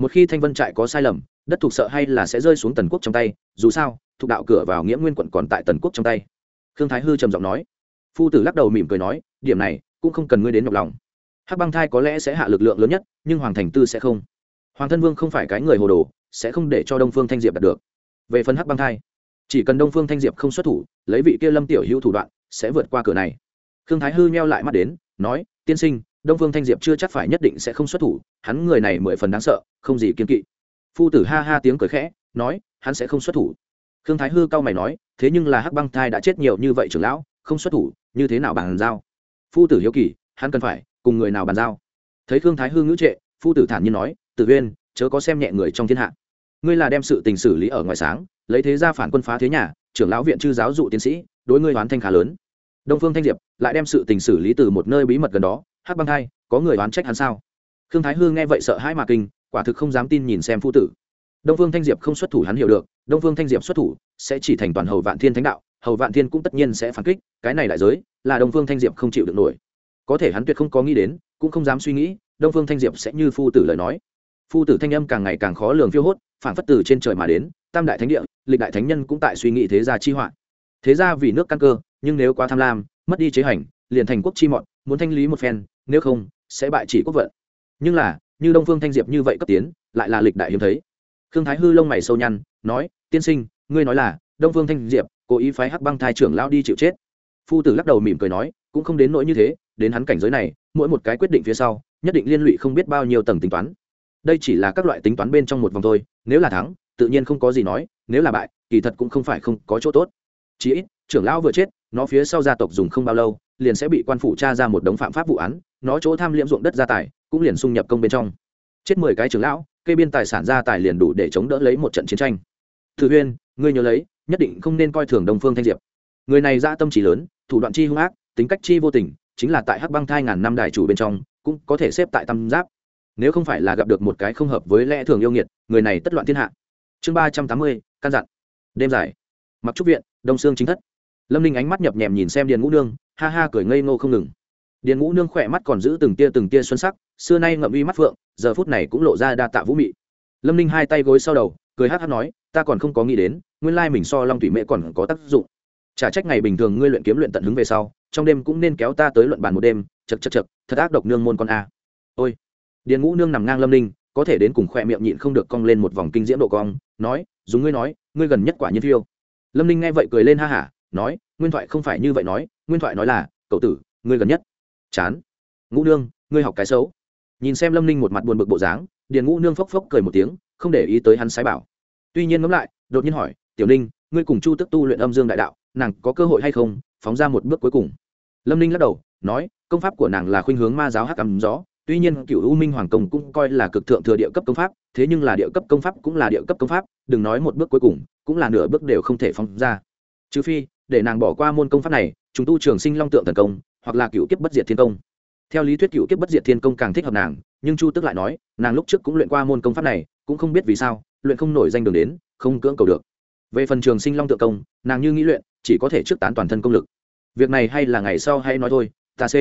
Một khi thanh vân trại có sai lầm, đất thuộc sợ hay là sẽ rơi xuống tần quốc trong tay, dù sao, thuộc đạo cửa vào nghĩa nguyên quận còn tại tần quốc trong tay khương thái hư trầm giọng nói. Phu tử lắc đầu mỉm cười nói, điểm này, cũng không cần ngươi đến nhọc lòng. Hắc băng thai có lẽ sẽ hạ lực lượng lớn nhất, nhưng hoàng thành tư sẽ không. Hoàng thân vương không phải cái người hồ đồ, sẽ không để cho đông phương thanh diệp đạt được. Về phần hắc băng thai, chỉ cần đông phương thanh diệp không xuất thủ, lấy vị kia lâm tiểu hữu thủ đoạn, sẽ vượt qua cửa này. Khương thái hư meo lại mắt đến, nói, tiên sinh, đông phương thanh diệp chưa chắc phải nhất định sẽ không xuất thủ, hắn người này mười phần đáng sợ, không gì kiên kỵ. Phu tử ha ha tiếng cười khẽ, nói, hắn sẽ không xuất thủ khương thái hư cao mày nói, thế nhưng là hắc băng thai đã chết nhiều như vậy trưởng lão, không xuất thủ, như thế nào bàn giao? Phu tử hiếu kỳ, hắn cần phải cùng người nào bàn giao? Thấy khương thái hư ngữ trệ, phu tử thản nhiên nói, tử huyên chớ có xem nhẹ người trong thiên hạ. Ngươi là đem sự tình xử lý ở ngoài sáng, lấy thế ra phản quân phá thế nhà, trưởng lão viện chư giáo dụ tiến sĩ, đối ngươi đoán thanh khá lớn. Đông phương thanh diệp lại đem sự tình xử lý từ một nơi bí mật gần đó, hắc băng thai, có người đoán trách hắn sao? Khương thái Hư nghe vậy sợ hãi mà kinh, quả thực không dám tin nhìn xem phu tử đông phương thanh diệp không xuất thủ hắn hiểu được, đông phương thanh diệp xuất thủ sẽ chỉ thành toàn hầu vạn thiên thánh đạo, hầu vạn thiên cũng tất nhiên sẽ phản kích, cái này đại giới là đông phương thanh diệp không chịu được nổi. Có thể hắn tuyệt không có nghĩ đến, cũng không dám suy nghĩ, đông phương thanh diệp sẽ như phu tử lời nói. Phu tử thanh âm càng ngày càng khó lường phiêu hốt, phản phất từ trên trời mà đến, tam đại thánh địa, lịch đại thánh nhân cũng tại suy nghĩ thế gia chi họa. Thế gia vì nước căn cơ, nhưng nếu quá tham lam, mất đi chế hành, liền thành quốc chi mọn, muốn thanh lý một phen, nếu không, sẽ bại chỉ quốc vận. Nhưng là, như đông phương thanh diệp như vậy cấp tiến, lại là lịch đại hiếm thấy khương thái hư lông mày sâu nhăn, nói, tiên sinh, ngươi nói là, đông phương thanh diệp, cố ý phái hắc băng thai trưởng lao đi chịu chết. Phu tử lắc đầu mỉm cười nói, cũng không đến nỗi như thế, đến hắn cảnh giới này, mỗi một cái quyết định phía sau, nhất định liên lụy không biết bao nhiêu tầng tính toán. Đây chỉ là các loại tính toán bên trong một vòng thôi, nếu là thắng, tự nhiên không có gì nói, nếu là bại, kỳ thật cũng không phải không có chỗ tốt. Chí ít, trưởng lão vừa chết, nó phía sau gia tộc dùng không bao lâu, liền sẽ bị quan phủ tra ra một đống phạm pháp vụ án, nó chỗ tham liễm ruộng đất gia tài, cũng liền xung nhập công bên trong. Chết mười cái trưởng lão kê biên tài sản gia tài liền đủ để chống đỡ lấy một trận chiến tranh. Thử huyên, ngươi nhớ lấy, nhất định không nên coi thường đồng phương thanh diệp. Người này ra tâm trí lớn, thủ đoạn chi hung ác, tính cách chi vô tình, chính là tại hắc băng thai ngàn năm đại chủ bên trong, cũng có thể xếp tại tam giáp. Nếu không phải là gặp được một cái không hợp với lẽ thường yêu nghiệt, người này tất loạn thiên hạ. Chương ba trăm tám mươi căn dặn. Đêm dài. Mặc trúc viện, đông sương chính thất. Lâm ninh ánh mắt nhập nhèm nhìn xem điền ngũ nương, ha ha cười ngây ngô không ngừng điền ngũ nương khỏe mắt còn giữ từng tia từng tia xuân sắc, xưa nay ngậm uy mắt phượng, giờ phút này cũng lộ ra đa tạ vũ mị. Lâm ninh hai tay gối sau đầu, cười hát hát nói, ta còn không có nghĩ đến, nguyên lai mình so long thủy mễ còn có tác dụng. Trả trách ngày bình thường ngươi luyện kiếm luyện tận hứng về sau, trong đêm cũng nên kéo ta tới luận bàn một đêm chật chật chật thật ác độc nương môn con a. Ôi. Điền ngũ nương nằm ngang lâm ninh, có thể đến cùng khoe miệng nhịn không được cong lên một vòng kinh diễm độ cong, nói, dùng ngươi nói, ngươi gần nhất quả nhiên phiêu lâm ninh nghe vậy cười lên ha hả, nói, nguyên thoại không phải như vậy nói, nguyên thoại nói là, cậu tử, ngươi gần nhất chán. Ngũ nương, ngươi học cái xấu. Nhìn xem lâm ninh một mặt buồn bực bộ dáng, điền ngũ nương phốc phốc cười một tiếng, không để ý tới hắn sái bảo. Tuy nhiên ngẫm lại, đột nhiên hỏi, tiểu ninh, ngươi cùng chu tức tu luyện âm dương đại đạo, nàng có cơ hội hay không? Phóng ra một bước cuối cùng. Lâm ninh lắc đầu, nói, công pháp của nàng là khuynh hướng ma giáo hắc ấm gió, tuy nhiên cựu u minh hoàng công cũng coi là cực thượng thừa địa cấp công pháp, thế nhưng là địa cấp công pháp cũng là địa cấp công pháp, đừng nói một bước cuối cùng, cũng là nửa bước đều không thể phóng ra. Trừ phi, để nàng bỏ qua môn công pháp này, chúng tu trường sinh long tượng thần công hoặc là cựu kiếp bất diệt thiên công. Theo lý thuyết cựu kiếp bất diệt thiên công càng thích hợp nàng, nhưng chu tức lại nói, nàng lúc trước cũng luyện qua môn công pháp này, cũng không biết vì sao, luyện không nổi danh đường đến, không cưỡng cầu được. Về phần trường sinh long tự công, nàng như nghĩ luyện, chỉ có thể trước tán toàn thân công lực. Việc này hay là ngày sau hay nói thôi, ta c.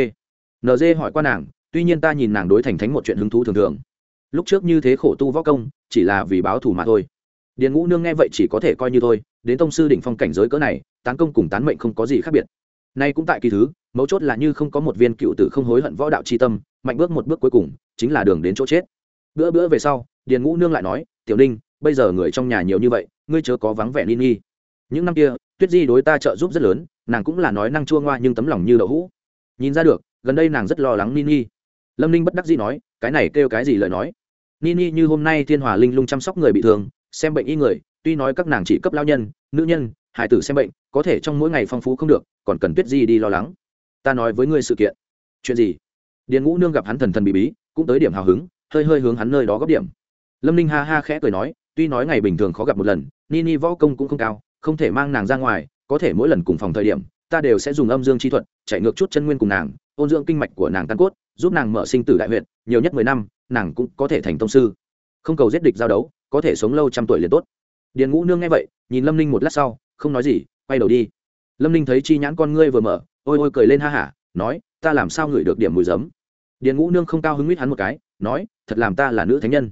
Nd hỏi qua nàng, tuy nhiên ta nhìn nàng đối thành thánh một chuyện hứng thú thường thường. Lúc trước như thế khổ tu võ công, chỉ là vì báo thù mà thôi. Điền ngũ nương nghe vậy chỉ có thể coi như thôi, đến tông sư đỉnh phong cảnh giới cỡ này, tán công cùng tán mệnh không có gì khác biệt nay cũng tại kỳ thứ, mấu chốt là như không có một viên cựu tử không hối hận võ đạo c h i tâm, mạnh bước một bước cuối cùng, chính là đường đến chỗ chết. Bữa bữa về sau, điền ngũ nương lại nói, tiểu ninh, bây giờ người trong nhà nhiều như vậy, ngươi chớ có vắng vẻ ni nghi những năm kia, tuyết di đối ta trợ giúp rất lớn, nàng cũng là nói năng chua ngoa nhưng tấm lòng như đậu hũ. Nhìn ra được, gần đây nàng rất lo lắng ni nghi lâm ninh bất đắc dĩ nói, cái này kêu cái gì lời nói? Ni nghi như hôm nay thiên hòa linh lung chăm sóc người bị thương, xem bệnh y người, tuy nói các nàng chỉ cấp lao nhân, nữ nhân hải tử xem bệnh, có thể trong mỗi ngày phong phú không được, còn cần tuyết di đi lo lắng. Ta nói với ngươi sự kiện. Chuyện gì? Điền ngũ nương gặp hắn thần thần bị bí, cũng tới điểm hào hứng, hơi hơi hướng hắn nơi đó góp điểm. Lâm ninh ha ha khẽ cười nói, tuy nói ngày bình thường khó gặp một lần, ni ni võ công cũng không cao, không thể mang nàng ra ngoài, có thể mỗi lần cùng phòng thời điểm, ta đều sẽ dùng âm dương chi thuật, chạy ngược chút chân nguyên cùng nàng, ôn dưỡng kinh mạch của nàng tan cốt, giúp nàng mở sinh tử đại huyện nhiều nhất mười năm, nàng cũng có thể thành tông sư. Không cầu giết địch giao đấu, có thể sống lâu trăm tuổi liền tốt. Điền ngũ nương nghe vậy, nhìn lâm ninh một lát sau không nói gì quay đầu đi. Lâm ninh thấy chi nhãn con ngươi vừa mở ôi ôi cười lên ha hả nói ta làm sao ngửi được điểm mùi giấm? Điền ngũ nương không cao hứng mít hắn một cái nói thật làm ta là nữ thánh nhân.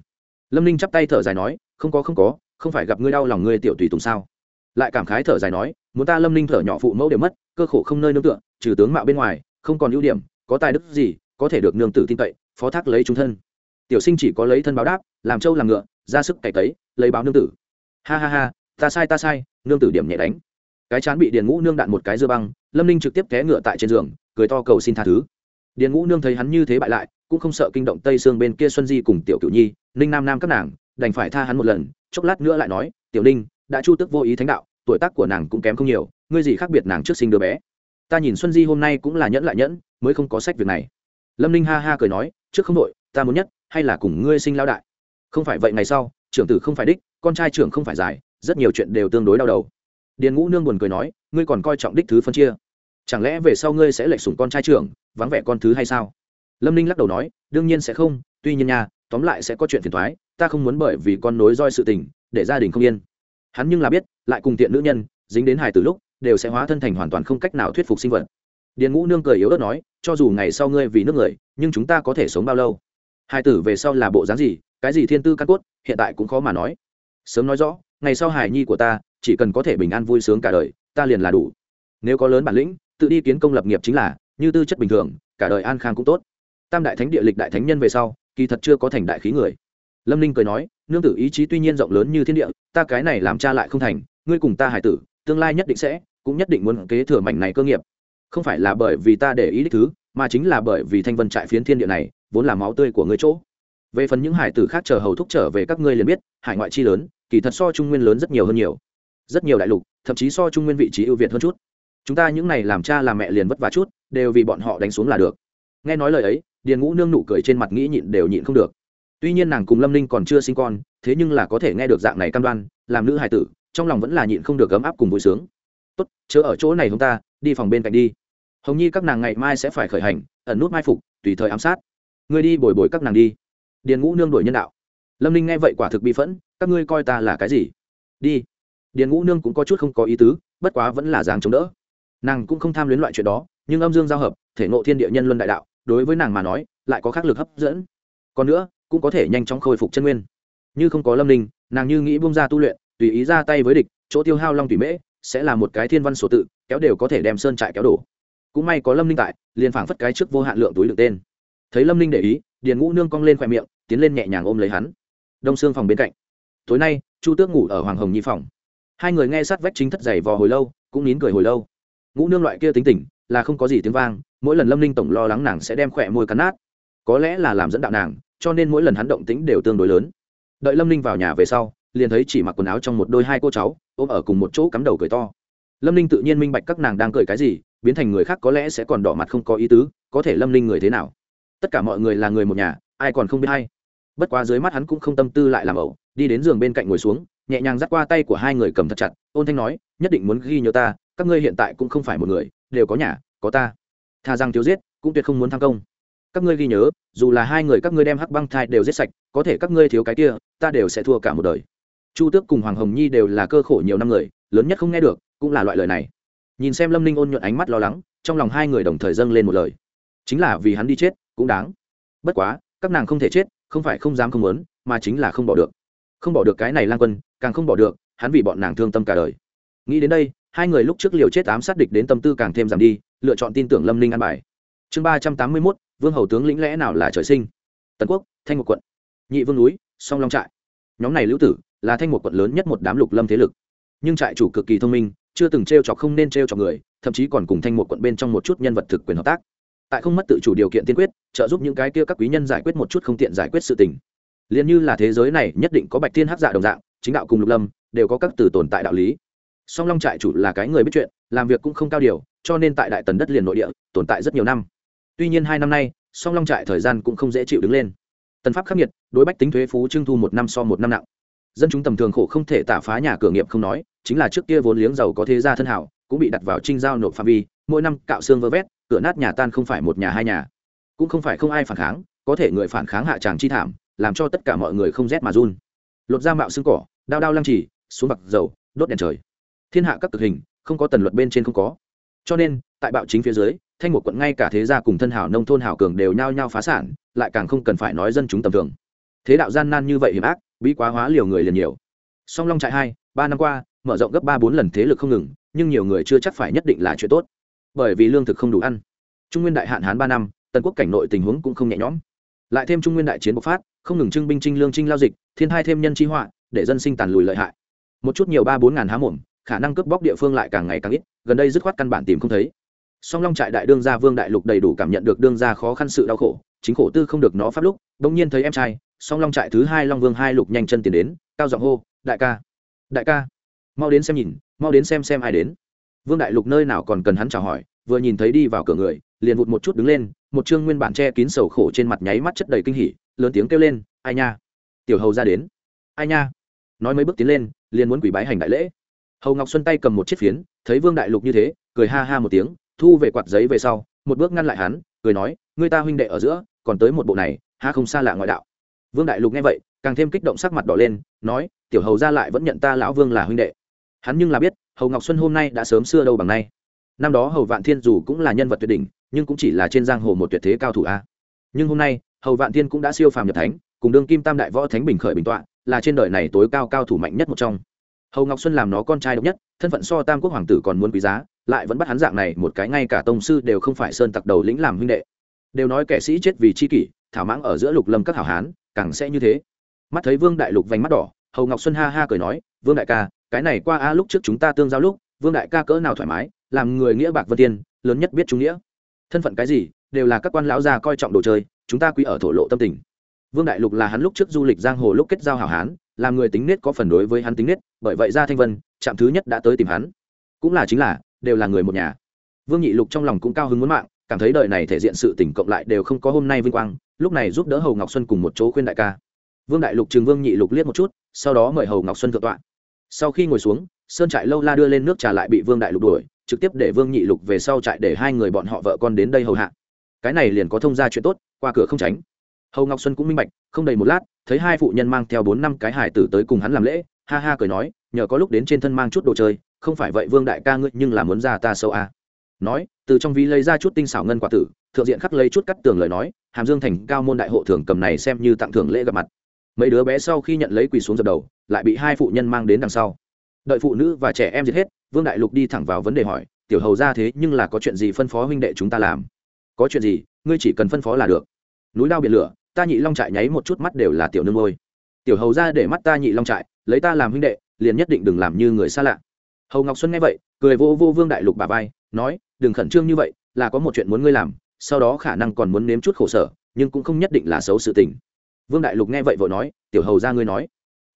Lâm ninh chắp tay thở dài nói không có không có không phải gặp ngươi đau lòng ngươi tiểu tùy tùng sao? Lại cảm khái thở dài nói muốn ta lâm ninh thở nhỏ phụ mẫu đều mất cơ khổ không nơi nương tựa trừ tướng mạo bên ngoài không còn ưu điểm có tài đức gì có thể được nương tử tin cậy phó thác lấy chúng thân. Tiểu sinh chỉ có lấy thân báo đáp làm trâu làm ngựa ra sức cày cấy, lấy báo nương tử. Ha ha ha ta sai ta sai nương tử điểm nhẹ đánh. Cái chán bị điền ngũ nương đạn một cái dưa băng, lâm ninh trực tiếp té ngựa tại trên giường, cười to cầu xin tha thứ. Điền ngũ nương thấy hắn như thế bại lại, cũng không sợ kinh động tây xương bên kia xuân di cùng tiểu cựu nhi, ninh nam nam các nàng, đành phải tha hắn một lần, chốc lát nữa lại nói, tiểu ninh, đã chu tức vô ý thánh đạo, tuổi tác của nàng cũng kém không nhiều, ngươi gì khác biệt nàng trước sinh đứa bé. Ta nhìn xuân di hôm nay cũng là nhẫn lại nhẫn, mới không có sách việc này. Lâm ninh ha ha cười nói, trước không đội ta muốn nhất, hay là cùng ngươi sinh lao đại? Không phải vậy ngày sau, trưởng tử không phải đích, con trai trưởng không phải dài rất nhiều chuyện đều tương đối đau đầu. Điền ngũ nương buồn cười nói, ngươi còn coi trọng đích thứ phân chia. Chẳng lẽ về sau ngươi sẽ lệch sủng con trai trưởng, vắng vẻ con thứ hay sao? Lâm ninh lắc đầu nói, đương nhiên sẽ không, tuy nhiên nha, tóm lại sẽ có chuyện phiền thoái ta không muốn bởi vì con nối roi sự tình, để gia đình không yên. Hắn nhưng là biết, lại cùng tiện nữ nhân, dính đến hài từ lúc, đều sẽ hóa thân thành hoàn toàn không cách nào thuyết phục sinh vật. Điền ngũ nương cười yếu ớt nói, cho dù ngày sau ngươi vì nước người, nhưng chúng ta có thể sống bao lâu? Hai tử về sau là bộ dáng gì, cái gì thiên tư căn cốt, hiện tại cũng khó mà nói. Sớm nói rõ ngày sau hài nhi của ta, chỉ cần có thể bình an vui sướng cả đời, ta liền là đủ. Nếu có lớn bản lĩnh, tự đi kiến công lập nghiệp chính là, như tư chất bình thường, cả đời an khang cũng tốt. Tam đại thánh địa lịch đại thánh nhân về sau, kỳ thật chưa có thành đại khí người. Lâm ninh cười nói, nương tử ý chí tuy nhiên rộng lớn như thiên địa, ta cái này làm cha lại không thành, ngươi cùng ta hải tử, tương lai nhất định sẽ, cũng nhất định muốn kế thừa mảnh này cơ nghiệp. Không phải là bởi vì ta để ý đích thứ, mà chính là bởi vì thanh vân trại phiến thiên địa này, vốn là máu tươi của ngươi chỗ về phần những hải tử khác chờ hầu thúc trở về các ngươi liền biết, hải ngoại chi lớn, kỳ thật so trung nguyên lớn rất nhiều hơn nhiều. Rất nhiều đại lục, thậm chí so trung nguyên vị trí ưu việt hơn chút. Chúng ta những này làm cha làm mẹ liền vất vả chút, đều vì bọn họ đánh xuống là được. Nghe nói lời ấy, điền ngũ nương nụ cười trên mặt nghĩ nhịn đều nhịn không được. Tuy nhiên nàng cùng lâm ninh còn chưa sinh con, thế nhưng là có thể nghe được dạng này cam đoan, làm nữ hài tử, trong lòng vẫn là nhịn không được ấm áp cùng vui sướng. Tốt, chớ ở chỗ này chúng ta, đi phòng bên cạnh đi. Hồng nhi các nàng ngày mai sẽ phải khởi hành, ẩn nút mai phục, tùy thời ám sát. Ngươi đi bồi bồi các nàng đi điền ngũ nương đổi nhân đạo. Lâm ninh nghe vậy quả thực bị phẫn, các ngươi coi ta là cái gì? Đi. Điền ngũ nương cũng có chút không có ý tứ, bất quá vẫn là dáng chống đỡ. Nàng cũng không tham luyến loại chuyện đó, nhưng âm dương giao hợp, thể ngộ thiên địa nhân luân đại đạo, đối với nàng mà nói, lại có khắc lực hấp dẫn. Còn nữa, cũng có thể nhanh chóng khôi phục chân nguyên. Như không có lâm ninh, nàng như nghĩ bung ra tu luyện, tùy ý ra tay với địch, chỗ tiêu hao long tùy mễ, sẽ là một cái thiên văn sổ tự, kéo đều có thể đem sơn trại kéo đổ. Cũng may có lâm ninh tại, liền phảng phất cái trước vô hạn lượng túi lượng tên. Thấy lâm ninh để ý, điền ngũ nương cong lên khoe miệng tiến lên nhẹ nhàng ôm lấy hắn. Đông xương phòng bên cạnh. Tối nay, chu tước ngủ ở hoàng hồng nhi phòng. Hai người nghe sát vách chính thất giày vò hồi lâu, cũng nín cười hồi lâu. Ngũ nương loại kia tính tình, là không có gì tiếng vang, mỗi lần lâm ninh tổng lo lắng nàng sẽ đem khỏe môi cắn nát. Có lẽ là làm dẫn đạo nàng, cho nên mỗi lần hắn động tính đều tương đối lớn. Đợi lâm ninh vào nhà về sau, liền thấy chỉ mặc quần áo trong một đôi hai cô cháu, ôm ở cùng một chỗ cắm đầu cười to. Lâm ninh tự nhiên minh bạch các nàng đang cười cái gì, biến thành người khác có lẽ sẽ còn đỏ mặt không có ý tứ, có thể lâm ninh người thế nào? Tất cả mọi người là người một nhà ai còn không biết hay. Bất quá dưới mắt hắn cũng không tâm tư lại làm ẩu, đi đến giường bên cạnh ngồi xuống, nhẹ nhàng dắt qua tay của hai người cầm thật chặt, ôn thanh nói, nhất định muốn ghi nhớ ta, các ngươi hiện tại cũng không phải một người, đều có nhà, có ta. Tha rằng thiếu giết, cũng tuyệt không muốn tham công. Các ngươi ghi nhớ, dù là hai người các ngươi đem hắc băng thai đều giết sạch, có thể các ngươi thiếu cái kia, ta đều sẽ thua cả một đời. Chu tước cùng hoàng hồng nhi đều là cơ khổ nhiều năm người, lớn nhất không nghe được, cũng là loại lời này. Nhìn xem lâm ninh ôn nhuận ánh mắt lo lắng, trong lòng hai người đồng thời dâng lên một lời. Chính là vì hắn đi chết, cũng đáng. Bất quá các nàng không thể chết, không phải không dám không muốn, mà chính là không bỏ được. Không bỏ được cái này lang quân, càng không bỏ được, hắn vì bọn nàng thương tâm cả đời. Nghĩ đến đây, hai người lúc trước liều chết ám sát địch đến tâm tư càng thêm giảm đi, lựa chọn tin tưởng lâm ninh an bài. Chương ba trăm tám mươi mốt, vương hầu tướng lĩnh lẽ nào là trời sinh? Tần quốc, thanh một quận. Nhị vương núi, song long trại. Nhóm này lữ tử là thanh một quận lớn nhất một đám lục lâm thế lực. Nhưng trại chủ cực kỳ thông minh, chưa từng t r e o chọc không nên t r e o chọc người, thậm chí còn cùng thanh một quận bên trong một chút nhân vật thực quyền hợp tác tại không mất tự chủ điều kiện tiên quyết, trợ giúp những cái kia các quý nhân giải quyết một chút không tiện giải quyết sự tình. Liền như là thế giới này, nhất định có bạch thiên hắc dạ đồng dạng, chính đạo cùng lục lâm, đều có các từ tồn tại đạo lý. Song long trại chủ là cái người biết chuyện, làm việc cũng không cao điều, cho nên tại đại tần đất liền nội địa, tồn tại rất nhiều năm. Tuy nhiên hai năm nay, song long trại thời gian cũng không dễ chịu đứng lên. Tần pháp khắc nghiệt, đối bách tính thuế phú trưng thu một năm so một năm nặng. Dân chúng tầm thường khổ không thể tả phá nhà cửa nghiệp không nói, chính là trước kia vốn liếng giàu có thế gia thân hảo, cũng bị đặt vào trinh giao nộp phạm vi, mỗi năm cạo xương vơ vét cửa nát nhà tan không phải một nhà hai nhà. Cũng không phải không ai phản kháng, có thể người phản kháng hạ tràng chi thảm, làm cho tất cả mọi người không rét mà run. Lột da mạo xương cỏ, đao đao lăng trì, xuống bạc dầu, đốt đèn trời. Thiên hạ các cực hình, không có tần luật bên trên không có. Cho nên, tại bạo chính phía dưới, thanh một quận ngay cả thế gia cùng thân hảo nông thôn hảo cường đều nhao nhao phá sản, lại càng không cần phải nói dân chúng tầm thường. Thế đạo gian nan như vậy hiểm ác, bí quá hóa liều người liền nhiều. Song long trại hai, ba năm qua, mở rộng gấp ba bốn lần thế lực không ngừng, nhưng nhiều người chưa chắc phải nhất định là chuyện tốt bởi vì lương thực không đủ ăn. Trung nguyên đại hạn hán ba năm, tần quốc cảnh nội tình huống cũng không nhẹ nhõm. Lại thêm trung nguyên đại chiến bộc phát, không ngừng trưng binh trinh lương trinh lao dịch, thiên hai thêm nhân chi họa, để dân sinh tàn lùi lợi hại. Một chút nhiều ba bốn ngàn há mồm, khả năng cướp bóc địa phương lại càng ngày càng ít, gần đây dứt khoát căn bản tìm không thấy. Song long trại đại đương gia vương đại lục đầy đủ cảm nhận được đương gia khó khăn sự đau khổ, chính khổ tư không được nó pháp lúc, bỗng nhiên thấy em trai, song long trại thứ hai long vương hai lục nhanh chân tiến đến, cao giọng hô, đại ca đại ca, mau đến xem nhìn, mau đến xem xem ai đến vương đại lục nơi nào còn cần hắn chào hỏi, vừa nhìn thấy đi vào cửa người, liền vụt một chút đứng lên, một chương nguyên bản che kín sầu khổ trên mặt nháy mắt chất đầy kinh hỉ, lớn tiếng kêu lên, ai nha, tiểu hầu ra đến. Ai nha. Nói mấy bước tiến lên, liền muốn quỷ bái hành đại lễ. Hầu ngọc xuân tay cầm một chiếc phiến, thấy vương đại lục như thế, cười ha ha một tiếng, thu về quạt giấy về sau, một bước ngăn lại hắn, cười nói, người ta huynh đệ ở giữa, còn tới một bộ này ha không xa lạ ngoại đạo. Vương đại lục nghe vậy, càng thêm kích động sắc mặt đỏ lên, nói, tiểu hầu ra lại vẫn nhận ta lão vương là huynh đệ hắn nhưng là biết, hầu ngọc xuân hôm nay đã sớm xưa đâu bằng nay. Năm đó hầu vạn thiên dù cũng là nhân vật tuyệt đỉnh, nhưng cũng chỉ là trên giang hồ một tuyệt thế cao thủ a. Nhưng hôm nay, hầu vạn thiên cũng đã siêu phàm nhập thánh, cùng đương kim tam đại võ thánh bình khởi bình tọa, là trên đời này tối cao cao thủ mạnh nhất một trong. Hầu ngọc xuân làm nó con trai độc nhất, thân phận so tam quốc hoàng tử còn muốn quý giá, lại vẫn bắt hắn dạng này một cái ngay cả tông sư đều không phải sơn tặc đầu lĩnh làm huynh đệ. Đều nói kẻ sĩ chết vì chi kỷ, thảo mãng ở giữa lục lâm các hảo hán, càng sẽ như thế. Mắt thấy vương đại lục vành mắt đỏ, hầu ngọc xuân ha ha cười nói, vương đại ca cái này qua a lúc trước chúng ta tương giao lúc, vương đại ca cỡ nào thoải mái, làm người nghĩa bạc vân tiên, lớn nhất biết trung nghĩa. Thân phận cái gì, đều là các quan lão già coi trọng đồ chơi, chúng ta quý ở thổ lộ tâm tình. Vương đại lục là hắn lúc trước du lịch giang hồ lúc kết giao hảo hán, làm người tính nết có phần đối với hắn tính nết, bởi vậy ra thanh vân, trạm thứ nhất đã tới tìm hắn. Cũng là chính là, đều là người một nhà. Vương nhị lục trong lòng cũng cao hứng muốn mạng, cảm thấy đời này thể diện sự tỉnh cộng lại đều không có hôm nay vinh quang, lúc này giúp đỡ hầu ngọc xuân cùng một chỗ khuyên đại ca. Vương đại lục trường vương nhị lục liếc một chút, sau đó mời hầu ngọc xuân thượng tọa sau khi ngồi xuống, sơn trại lâu la đưa lên nước trà lại bị vương đại lục đuổi, trực tiếp để vương nhị lục về sau trại để hai người bọn họ vợ con đến đây hầu hạ. Cái này liền có thông ra chuyện tốt, qua cửa không tránh. Hầu ngọc xuân cũng minh bạch, không đầy một lát, thấy hai phụ nhân mang theo bốn năm cái hải tử tới cùng hắn làm lễ, ha ha cười nói, nhờ có lúc đến trên thân mang chút đồ chơi, không phải vậy vương đại ca ngươi nhưng là muốn ra ta sâu à. nói, từ trong ví lấy ra chút tinh xảo ngân quả tử, thượng diện khắc lấy chút cắt tường lời nói, hàm dương thành cao môn đại hộ thưởng cầm này xem như tặng thưởng lễ gặp mặt. Mấy đứa bé sau khi nhận lấy quỳ xuống dập đầu lại bị hai phụ nhân mang đến đằng sau. Đợi phụ nữ và trẻ em giết hết, vương đại lục đi thẳng vào vấn đề hỏi, tiểu hầu ra thế nhưng là có chuyện gì phân phó huynh đệ chúng ta làm? Có chuyện gì, ngươi chỉ cần phân phó là được. Núi đao biển lửa, ta nhị long trại nháy một chút mắt đều là tiểu nương ngôi tiểu hầu ra để mắt ta nhị long trại, lấy ta làm huynh đệ, liền nhất định đừng làm như người xa lạ. Hầu ngọc xuân nghe vậy, cười vô vô vương đại lục bà vai, nói, đừng khẩn trương như vậy, là có một chuyện muốn ngươi làm, sau đó khả năng còn muốn nếm chút khổ sở, nhưng cũng không nhất định là xấu sự tình. Vương đại lục nghe vậy vội nói, tiểu hầu ra ngươi nói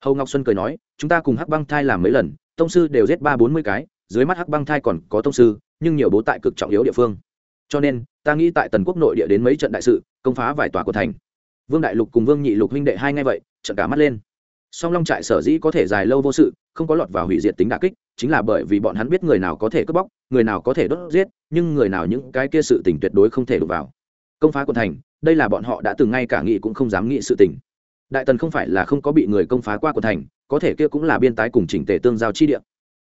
hầu ngọc xuân cười nói chúng ta cùng hắc băng thai làm mấy lần tông sư đều giết ba bốn mươi cái dưới mắt hắc băng thai còn có tông sư nhưng nhiều bố tại cực trọng yếu địa phương cho nên ta nghĩ tại tần quốc nội địa đến mấy trận đại sự công phá vài tòa của thành vương đại lục cùng vương nhị lục huynh đệ hai ngay vậy trận cả mắt lên song long trại sở dĩ có thể dài lâu vô sự không có lọt vào hủy diệt tính đà kích chính là bởi vì bọn hắn biết người nào có thể cướp bóc người nào có thể đốt giết nhưng người nào những cái kia sự tình tuyệt đối không thể đụng vào công phá quận thành đây là bọn họ đã từng ngay cả nghị cũng không dám nghĩ sự tình đại tần không phải là không có bị người công phá qua quận thành, có thể kia cũng là biên tái cùng chỉnh tề tương giao chi địa.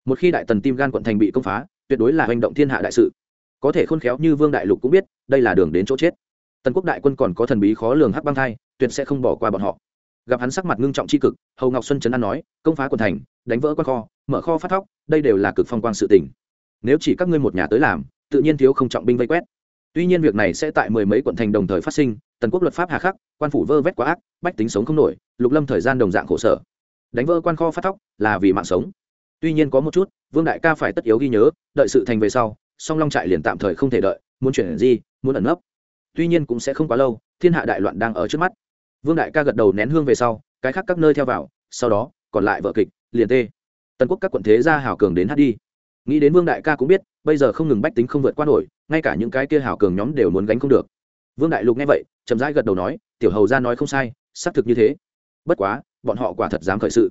Một khi đại tần tim gan quận thành bị công phá, tuyệt đối là hành động thiên hạ đại sự. Có thể khôn khéo như vương đại lục cũng biết, đây là đường đến chỗ chết. Tần quốc đại quân còn có thần bí khó lường hắc băng thai, tuyệt sẽ không bỏ qua bọn họ. Gặp hắn sắc mặt ngưng trọng c h i cực, hầu ngọc xuân trấn an nói, công phá quần thành, đánh vỡ con kho, mở kho phát thóc, đây đều là cực phong quang sự tình. Nếu chỉ các ngươi một nhà tới làm, tự nhiên thiếu không trọng binh vây quét. Tuy nhiên việc này sẽ tại mười mấy quận thành đồng thời phát sinh tần quốc luật pháp hà khắc, quan phủ vơ vét quá ác, bách tính sống không nổi, lục lâm thời gian đồng dạng khổ sở. Đánh vỡ quan kho phát thóc là vì mạng sống. Tuy nhiên có một chút, vương đại ca phải tất yếu ghi nhớ, đợi sự thành về sau, song long trại liền tạm thời không thể đợi, muốn chuyển gì muốn ẩn nấp. Tuy nhiên cũng sẽ không quá lâu, thiên hạ đại loạn đang ở trước mắt. Vương đại ca gật đầu nén hương về sau, cái khác các nơi theo vào, sau đó, còn lại vợ kịch, liền tê. Tần quốc các quận thế gia hảo cường đến hát đi. Nghĩ đến vương đại ca cũng biết, bây giờ không ngừng bách tính không vượt qua nổi, ngay cả những cái kia hảo cường nhóm đều muốn gánh không được vương đại lục nghe vậy, chậm rãi gật đầu nói, tiểu hầu ra nói không sai, xác thực như thế. Bất quá, bọn họ quả thật dám khởi sự.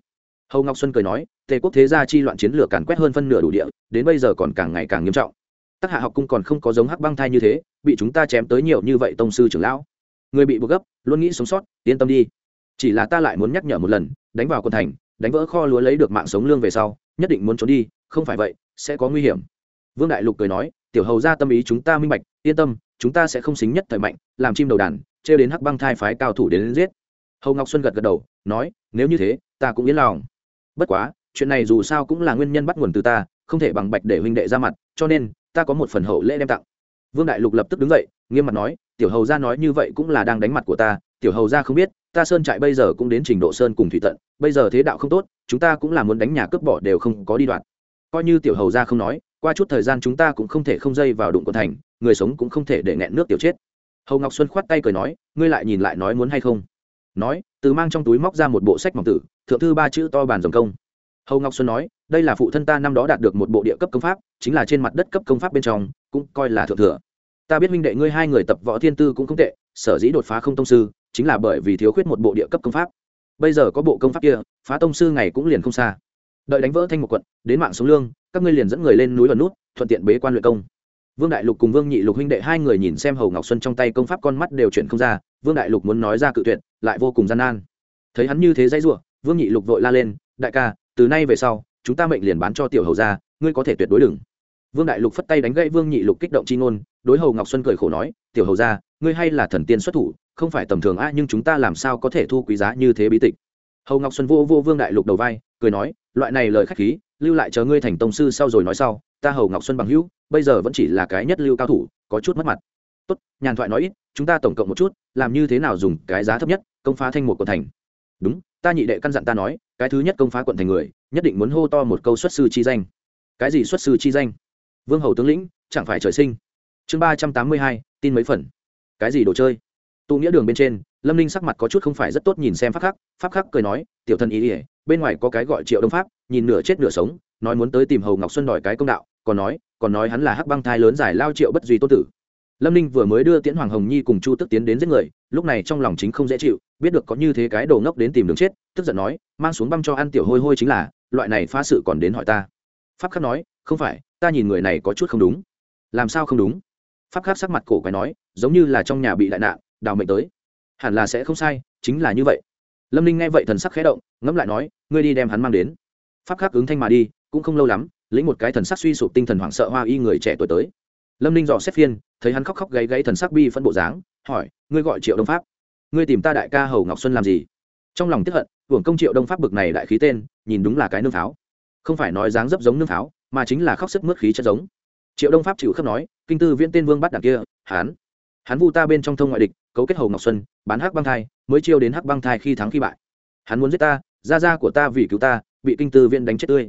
Hầu ngọc xuân cười nói, tề quốc thế gia chi loạn chiến lược càn quét hơn phân nửa đủ địa, đến bây giờ còn càng ngày càng nghiêm trọng. Tác hạ học cung còn không có giống hắc băng thai như thế, bị chúng ta chém tới nhiều như vậy tông sư trưởng lão. Người bị buộc gấp, luôn nghĩ sống sót, yên tâm đi. Chỉ là ta lại muốn nhắc nhở một lần, đánh vào quân thành, đánh vỡ kho lúa lấy được mạng sống lương về sau, nhất định muốn trốn đi, không phải vậy, sẽ có nguy hiểm. Vương đại lục cười nói, tiểu hầu ra tâm ý chúng ta minh bạch, yên tâm chúng ta sẽ không xính nhất thời mạnh làm chim đầu đàn trêu đến hắc băng thai phái cao thủ đến, đến giết. Hầu ngọc xuân gật gật đầu nói nếu như thế ta cũng yên lòng. Bất quá chuyện này dù sao cũng là nguyên nhân bắt nguồn từ ta không thể bằng bạch để huynh đệ ra mặt cho nên ta có một phần hậu lễ đem tặng. Vương đại lục lập tức đứng dậy nghiêm mặt nói tiểu hầu ra nói như vậy cũng là đang đánh mặt của ta tiểu hầu ra không biết ta sơn trại bây giờ cũng đến trình độ sơn cùng thủy tận bây giờ thế đạo không tốt chúng ta cũng là muốn đánh nhà cướp bỏ đều không có đi đoạn. Coi như tiểu hầu ra không nói qua chút thời gian chúng ta cũng không thể không dây vào đụng quận thành người sống cũng không thể để nghẹn nước tiểu chết. Hầu ngọc xuân khoát tay cười nói, ngươi lại nhìn lại nói muốn hay không? Nói, từ mang trong túi móc ra một bộ sách mỏng tử, thượng thư ba chữ to bàn dòng công. Hầu ngọc xuân nói, đây là phụ thân ta năm đó đạt được một bộ địa cấp công pháp, chính là trên mặt đất cấp công pháp bên trong, cũng coi là thượng thừa. Ta biết minh đệ ngươi hai người tập võ thiên tư cũng không tệ, sở dĩ đột phá không tông sư, chính là bởi vì thiếu khuyết một bộ địa cấp công pháp. Bây giờ có bộ công pháp kia, phá tông sư ngày cũng liền không xa. Đợi đánh vỡ thanh một quận, đến mạng sống lương, các ngươi liền dẫn người lên núi và nút, thuận tiện bế quan luyện công vương đại lục cùng vương nhị lục huynh đệ hai người nhìn xem hầu ngọc xuân trong tay công pháp con mắt đều chuyển không ra, vương đại lục muốn nói ra cự tuyệt, lại vô cùng gian nan. Thấy hắn như thế dãy rủa, vương nhị lục vội la lên, đại ca, từ nay về sau, chúng ta mệnh liền bán cho tiểu hầu ra ngươi có thể tuyệt đối đừng. Vương đại lục phất tay đánh gãy vương nhị lục kích động chi ngôn, đối hầu ngọc xuân cười khổ nói, tiểu hầu ra ngươi hay là thần tiên xuất thủ, không phải tầm thường a, nhưng chúng ta làm sao có thể thu quý giá như thế bí tịch? Hầu ngọc xuân vô vô vương đại lục đầu vai cười nói, loại này lời khách khí, lưu lại chờ ngươi thành tông sư sau rồi nói sau, ta hầu ngọc xuân bằng hữu, bây giờ vẫn chỉ là cái nhất lưu cao thủ, có chút mất mặt. Tốt, nhàn thoại nói ít, chúng ta tổng cộng một chút, làm như thế nào dùng cái giá thấp nhất, công phá thanh một quận thành? Đúng, ta nhị đệ căn dặn ta nói, cái thứ nhất công phá quận thành người, nhất định muốn hô to một câu xuất sư chi danh. Cái gì xuất sư chi danh? Vương hầu tướng lĩnh, chẳng phải trời sinh. Chương ba trăm tám mươi hai, tin mấy phần. Cái gì đồ chơi? Tụ nghĩa đường bên trên, lâm ninh sắc mặt có chút không phải rất tốt nhìn xem pháp khắc pháp khắc cười nói, tiểu thân ý ỉa bên ngoài có cái gọi triệu đông pháp, nhìn nửa chết nửa sống, nói muốn tới tìm hầu ngọc xuân đòi cái công đạo, còn nói còn nói hắn là hắc băng thai lớn giải lao triệu bất duy tô tử. Lâm ninh vừa mới đưa tiễn hoàng hồng nhi cùng chu tức tiến đến giết người, lúc này trong lòng chính không dễ chịu, biết được có như thế cái đồ ngốc đến tìm đường chết, tức giận nói, mang xuống băng cho ăn tiểu hôi hôi chính là, loại này phá sự còn đến hỏi ta. Pháp khắc nói, không phải, ta nhìn người này có chút không đúng. Làm sao không đúng? Pháp khắc sắc mặt cổ quái nói, giống như là trong nhà bị đại nạn, đào mệnh tới. Hẳn là sẽ không sai, chính là như vậy lâm ninh nghe vậy thần sắc khẽ động, ngẫm lại nói, ngươi đi đem hắn mang đến. Pháp khắc ứng thanh mà đi, cũng không lâu lắm, lĩnh một cái thần sắc suy sụp tinh thần hoảng sợ hoa y người trẻ tuổi tới. Lâm ninh dò xét phiên, thấy hắn khóc khóc gáy gáy thần sắc bi phân bộ dáng, hỏi, ngươi gọi triệu đông pháp? Ngươi tìm ta đại ca hầu ngọc xuân làm gì? Trong lòng tiếp hận, hưởng công triệu đông pháp bực này đại khí tên, nhìn đúng là cái nương pháo. Không phải nói dáng dấp giống nương pháo, mà chính là khóc sức mướt khí chất giống. Triệu đông pháp chịu khắp nói, kinh tư viễn tên vương bắt đằng kia hán hắn vu ta bên trong thông ngoại địch, cấu kết hầu ngọc xuân, bán hắc băng thai, mới chiêu đến hắc băng thai khi thắng khi bại. Hắn muốn giết ta, gia gia của ta vì cứu ta, bị kinh tư viễn đánh chết tươi.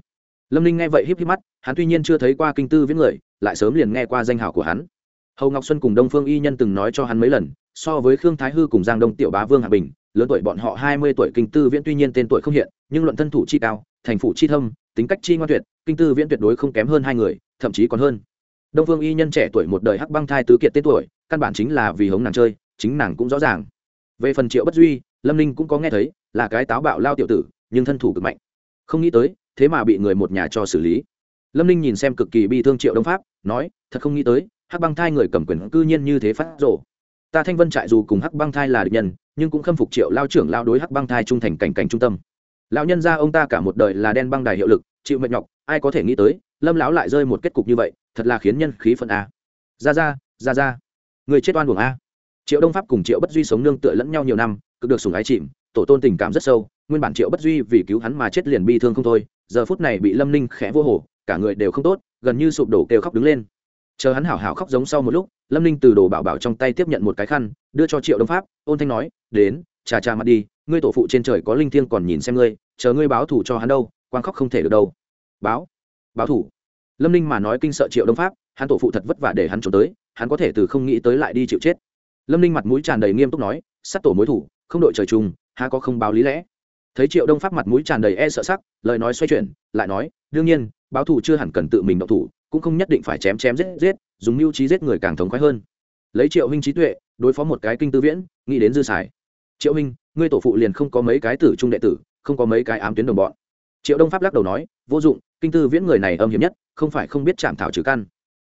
Lâm ninh nghe vậy híp híp mắt, hắn tuy nhiên chưa thấy qua kinh tư viễn người, lại sớm liền nghe qua danh hào của hắn. Hầu ngọc xuân cùng đông phương y nhân từng nói cho hắn mấy lần, so với khương thái hư cùng giang đông tiểu bá vương hạ bình, lớn tuổi bọn họ hai mươi tuổi kinh tư viễn tuy nhiên tên tuổi không hiện, nhưng luận thân thủ chi cao, thành phủ chi thâm, tính cách chi ngoan tuyệt, kinh tư viễn tuyệt đối không kém hơn hai người, thậm chí còn hơn đông phương y nhân trẻ tuổi một đời hắc băng thai tứ kiệt tên tuổi, căn bản chính là vì hống nàng chơi, chính nàng cũng rõ ràng. Về phần triệu bất duy, lâm ninh cũng có nghe thấy, là cái táo bạo lao tiểu tử, nhưng thân thủ cực mạnh. Không nghĩ tới, thế mà bị người một nhà cho xử lý. Lâm ninh nhìn xem cực kỳ bi thương triệu đông pháp, nói, thật không nghĩ tới, hắc băng thai người cầm quyền cư nhiên như thế phát rộ ta thanh vân trại dù cùng hắc băng thai là địch nhân, nhưng cũng khâm phục triệu lao trưởng lao đối hắc băng thai trung thành cảnh cảnh trung tâm lão nhân ra ông ta cả một đời là đen băng đài hiệu lực, chịu mệt nhọc, ai có thể nghĩ tới, lâm lão lại rơi một kết cục như vậy, thật là khiến nhân khí phận a. Ra ra ra ra người chết oan buồng a. Triệu đông pháp cùng triệu bất duy sống nương tựa lẫn nhau nhiều năm cực được sùng ái chìm, tổ tôn tình cảm rất sâu, nguyên bản triệu bất duy vì cứu hắn mà chết liền bi thương không thôi, giờ phút này bị lâm ninh khẽ vô hồ cả người đều không tốt, gần như sụp đổ kêu khóc đứng lên. Chờ hắn hảo hảo khóc giống sau một lúc, lâm ninh từ đồ bảo bảo trong tay tiếp nhận một cái khăn, đưa cho triệu đông pháp, ôn thanh nói, đến chà chà mặt đi, ngươi tổ phụ trên trời có linh thiêng còn nhìn xem ngươi, chờ ngươi báo thủ cho hắn đâu, quang khóc không thể được đâu. Báo báo thủ lâm ninh mà nói kinh sợ triệu đông pháp, hắn tổ phụ thật vất vả để hắn trốn tới, hắn có thể từ không nghĩ tới lại đi chịu chết. Lâm ninh mặt mũi tràn đầy nghiêm túc nói, sát tổ mối thủ, không đội trời chung, há có không báo lý lẽ? Thấy triệu đông pháp mặt mũi tràn đầy e sợ sắc, lời nói xoay chuyển, lại nói, đương nhiên, báo thủ chưa hẳn cần tự mình động thủ, cũng không nhất định phải chém chém giết giết, dùng mưu trí giết người càng thống khoái hơn. Lấy triệu huynh trí tuệ, đối phó một cái kinh tư viễn, nghĩ đến dư xài triệu huynh, ngươi tổ phụ liền không có mấy cái tử trung đệ tử, không có mấy cái ám tuyến đồng bọn. Triệu đông pháp lắc đầu nói, vô dụng, kinh tư viễn người này âm hiểm nhất, không phải không biết chạm thảo trừ căn.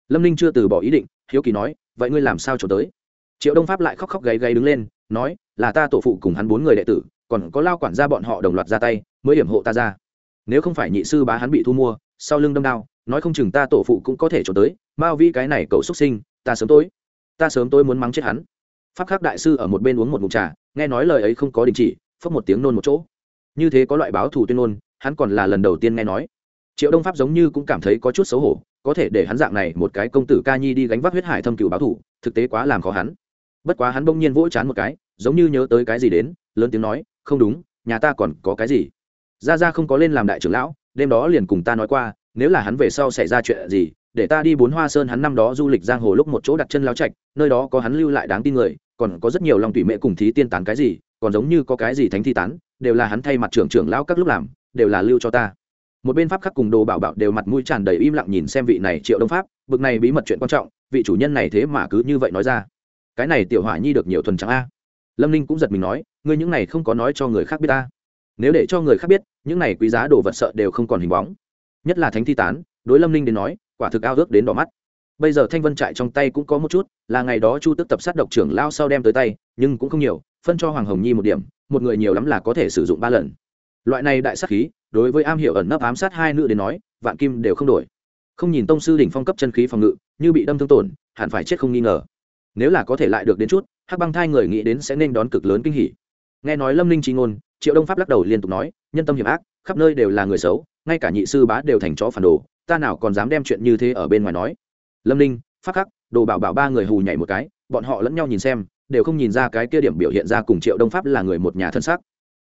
Lâm ninh chưa từ bỏ ý định, hiếu kỳ nói, vậy ngươi làm sao trốn tới? Triệu đông pháp lại khóc khóc gáy gáy đứng lên, nói, là ta tổ phụ cùng hắn bốn người đệ tử, còn có lao quản gia bọn họ đồng loạt ra tay, mới hiểm hộ ta ra. Nếu không phải nhị sư bá hắn bị thu mua, sau lưng đâm đao, nói không chừng ta tổ phụ cũng có thể trốn tới, mao vi cái này cậu xuất sinh, ta sớm tối, ta sớm tối muốn mắng chết hắn pháp khắc đại sư ở một bên uống một mụn trà nghe nói lời ấy không có đình chỉ phốc một tiếng nôn một chỗ. Như thế có loại báo thù tuyên nôn, hắn còn là lần đầu tiên nghe nói. Triệu đông pháp giống như cũng cảm thấy có chút xấu hổ có thể để hắn dạng này một cái công tử ca nhi đi gánh vác huyết hải thâm cựu báo thù thực tế quá làm khó hắn. Bất quá hắn bỗng nhiên vỗ chán một cái giống như nhớ tới cái gì đến lớn tiếng nói không đúng nhà ta còn có cái gì? Ra ra không có lên làm đại trưởng lão đêm đó liền cùng ta nói qua nếu là hắn về sau xảy ra chuyện gì để ta đi bốn hoa sơn hắn năm đó du lịch giang hồ lúc một chỗ đặt chân lao trạch, nơi đó có hắn lưu lại đáng tin người, còn có rất nhiều lòng tùy mệ cùng thí tiên tán cái gì, còn giống như có cái gì thánh thi tán, đều là hắn thay mặt trưởng trưởng lão các lúc làm, đều là lưu cho ta. Một bên pháp khắc cùng đồ bảo bảo đều mặt mũi tràn đầy im lặng nhìn xem vị này triệu đông pháp, bực này bí mật chuyện quan trọng, vị chủ nhân này thế mà cứ như vậy nói ra. Cái này tiểu hỏa nhi được nhiều thuần trắng a. Lâm ninh cũng giật mình nói, ngươi những này không có nói cho người khác biết ta. Nếu để cho người khác biết, những này quý giá đồ vật sợ đều không còn hình bóng. Nhất là thánh thi tán, đối lâm ninh đến nói quả thực ao ước đến đỏ mắt. Bây giờ thanh vân trại trong tay cũng có một chút, là ngày đó chu tức tập sát độc trưởng lao sau đem tới tay, nhưng cũng không nhiều, phân cho hoàng hồng nhi một điểm, một người nhiều lắm là có thể sử dụng ba lần. Loại này đại sát khí, đối với am hiểu ẩn nấp ám sát hai nữ đến nói, vạn kim đều không đổi. Không nhìn tông sư đỉnh phong cấp chân khí phòng ngự, như bị đâm thương tổn, hẳn phải chết không nghi ngờ. Nếu là có thể lại được đến chút, hắc băng thai người nghĩ đến sẽ nên đón cực lớn kinh hỉ. Nghe nói lâm ninh tri ngôn, triệu đông pháp lắc đầu liên tục nói, nhân tâm hiểm ác, khắp nơi đều là người xấu, ngay cả nhị sư bá đều thành chó phản đồ ta nào còn dám đem chuyện như thế ở bên ngoài nói. Lâm ninh, phát khắc, đồ bảo bảo ba người hù nhảy một cái, bọn họ lẫn nhau nhìn xem, đều không nhìn ra cái kia điểm biểu hiện ra cùng triệu đông pháp là người một nhà thân sắc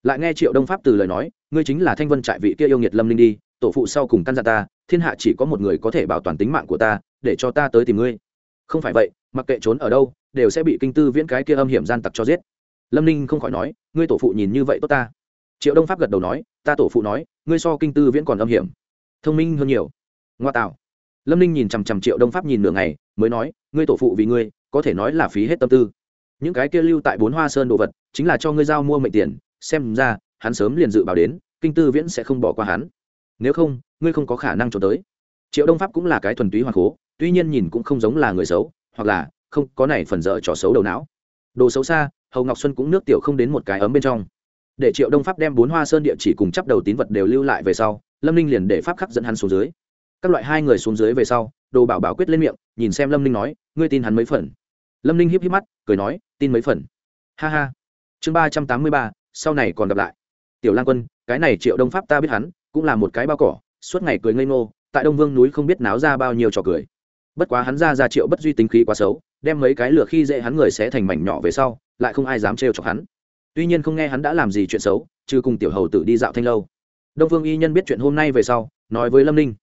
lại nghe triệu đông pháp từ lời nói, ngươi chính là thanh vân trại vị kia yêu nghiệt lâm linh đi, tổ phụ sau cùng căn dặn ta, thiên hạ chỉ có một người có thể bảo toàn tính mạng của ta, để cho ta tới tìm ngươi. Không phải vậy, mặc kệ trốn ở đâu, đều sẽ bị kinh tư viễn cái kia âm hiểm gian tặc cho giết. Lâm ninh không khỏi nói, ngươi tổ phụ nhìn như vậy tốt ta. Triệu đông pháp gật đầu nói, ta tổ phụ nói, ngươi so kinh tư viễn còn âm hiểm, thông minh hơn nhiều ngoa tạo lâm ninh nhìn chằm chằm triệu đông pháp nhìn nửa ngày, mới nói, ngươi tổ phụ vì ngươi, có thể nói là phí hết tâm tư. Những cái kia lưu tại bốn hoa sơn đồ vật, chính là cho ngươi giao mua mệnh tiền, xem ra, hắn sớm liền dự báo đến, kinh tư viễn sẽ không bỏ qua hắn. Nếu không, ngươi không có khả năng trốn tới. Triệu đông pháp cũng là cái thuần túy hoàng cố, tuy nhiên nhìn cũng không giống là người xấu, hoặc là không có này phần dở trò xấu đầu não. Đồ xấu xa, hầu ngọc xuân cũng nước tiểu không đến một cái ấm bên trong. Để triệu đông pháp đem bốn hoa sơn địa chỉ cùng chấp đầu tín vật đều lưu lại về sau, lâm ninh liền để pháp khắc dẫn hắn xuống dưới các loại hai người xuống dưới về sau, đồ bảo bảo quyết lên miệng, nhìn xem lâm ninh nói, ngươi tin hắn mấy phần? Lâm ninh híp híp mắt, cười nói, tin mấy phần? Ha ha. Chương ba trăm tám mươi ba, sau này còn gặp lại. Tiểu lan quân, cái này triệu đông pháp ta biết hắn, cũng là một cái bao cỏ, suốt ngày cười ngây ngô, tại đông vương núi không biết náo ra bao nhiêu trò cười. Bất quá hắn ra ra triệu bất duy tính khí quá xấu, đem mấy cái lửa khi dễ hắn người sẽ thành mảnh nhỏ về sau, lại không ai dám trêu chọc hắn. Tuy nhiên không nghe hắn đã làm gì chuyện xấu chứ cùng tiểu hầu tử đi dạo thanh lâu. Đông Vương y nhân biết chuyện hôm nay về sau, nói với lâm ninh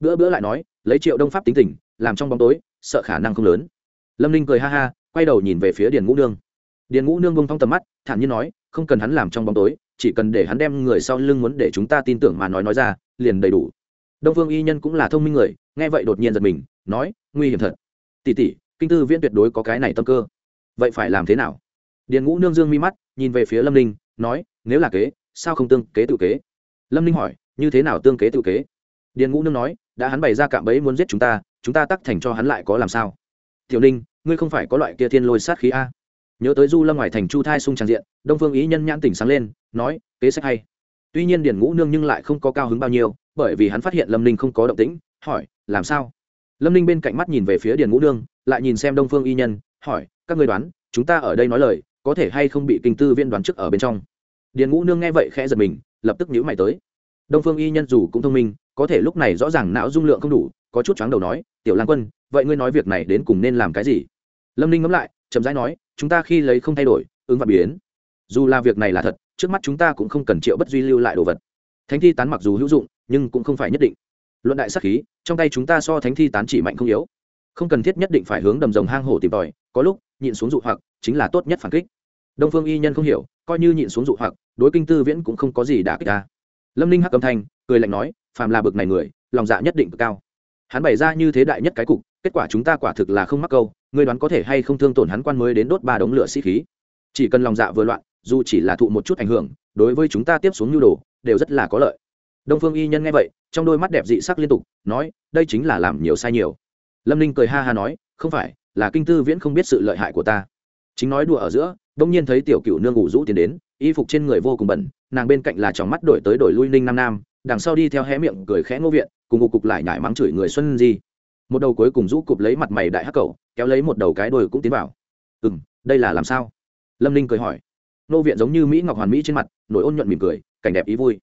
bữa bữa lại nói, lấy triệu đông pháp tính tình, làm trong bóng tối, sợ khả năng không lớn. Lâm ninh cười ha ha, quay đầu nhìn về phía điền ngũ nương. Điền ngũ nương bông thong tầm mắt, thản nhiên nói, không cần hắn làm trong bóng tối, chỉ cần để hắn đem người sau lưng muốn để chúng ta tin tưởng mà nói nói ra, liền đầy đủ. Đông phương y nhân cũng là thông minh người, nghe vậy đột nhiên giật mình, nói, nguy hiểm thật. Tỷ tỷ, kinh tư viễn tuyệt đối có cái này tâm cơ. Vậy phải làm thế nào? Điền ngũ nương dương mi mắt, nhìn về phía lâm ninh, nói, nếu là kế, sao không tương kế tự kế? Lâm ninh hỏi, như thế nào tương kế tự kế? Điền ngũ nương nói đã hắn bày ra cạm bẫy muốn giết chúng ta chúng ta tắc thành cho hắn lại có làm sao? Tiểu ninh, ngươi không phải có loại kia thiên lôi sát khí a? Nhớ tới du lâm ngoài thành chu thai sung tràn diện, đông phương ý nhân nhãn tỉnh sáng lên, nói, kế sách hay. Tuy nhiên điền ngũ nương nhưng lại không có cao hứng bao nhiêu, bởi vì hắn phát hiện lâm ninh không có động tĩnh, hỏi, làm sao? Lâm ninh bên cạnh mắt nhìn về phía điền ngũ nương, lại nhìn xem đông phương y nhân, hỏi, các người đoán, chúng ta ở đây nói lời, có thể hay không bị kinh tư viên đoán trước ở bên trong? Điền ngũ nương nghe vậy khẽ giật mình, lập tức nhữ mày tới. Đông phương y nhân dù cũng thông minh có thể lúc này rõ ràng não dung lượng không đủ, có chút chóng đầu nói, tiểu lan quân, vậy ngươi nói việc này đến cùng nên làm cái gì? Lâm ninh ngẫm lại, chậm rãi nói, chúng ta khi lấy không thay đổi, ứng và biến. Dù là việc này là thật, trước mắt chúng ta cũng không cần triệu bất duy lưu lại đồ vật. Thánh thi tán mặc dù hữu dụng, nhưng cũng không phải nhất định. Luận đại sắc khí, trong tay chúng ta so thánh thi tán chỉ mạnh không yếu. Không cần thiết nhất định phải hướng đầm rồng hang hổ tìm tòi, có lúc, nhịn xuống dụ hoặc, chính là tốt nhất phản kích. Đông phương y nhân không hiểu, coi như nhịn xuống dụ hoặc, đối kinh tư viễn cũng không có gì đã kích ta. Lâm ninh hắc âm thanh, cười lạnh nói phàm là bực này người, lòng dạ nhất định cực cao. Hắn bày ra như thế đại nhất cái cục, kết quả chúng ta quả thực là không mắc câu, ngươi đoán có thể hay không thương tổn hắn quan mới đến đốt ba đống lửa sĩ khí. Chỉ cần lòng dạ vừa loạn, dù chỉ là thụ một chút ảnh hưởng, đối với chúng ta tiếp xuống nhu đồ, đều rất là có lợi. Đông phương y nhân nghe vậy, trong đôi mắt đẹp dị sắc liên tục, nói, đây chính là làm nhiều sai nhiều. Lâm ninh cười ha ha nói, không phải, là kinh tư viễn không biết sự lợi hại của ta. Chính nói đùa ở giữa, đông nhiên thấy tiểu cựu nương ngủ rũ tiến đến, y phục trên người vô cùng bẩn, nàng bên cạnh là tròng mắt đổi tới đổi lui ninh nam nam đằng sau đi theo hé miệng cười khẽ ngô viện, cùng ngục cục lại nhải mắng chửi người xuân di. Một đầu cuối cùng rũ cụp lấy mặt mày đại hắc cầu kéo lấy một đầu cái đồi cũng tiến vào. Ừ m đây là làm sao? Lâm ninh cười hỏi. Nô viện giống như mỹ ngọc hoàn mỹ trên mặt nổi ôn nhuận mỉm cười, cảnh đẹp ý vui.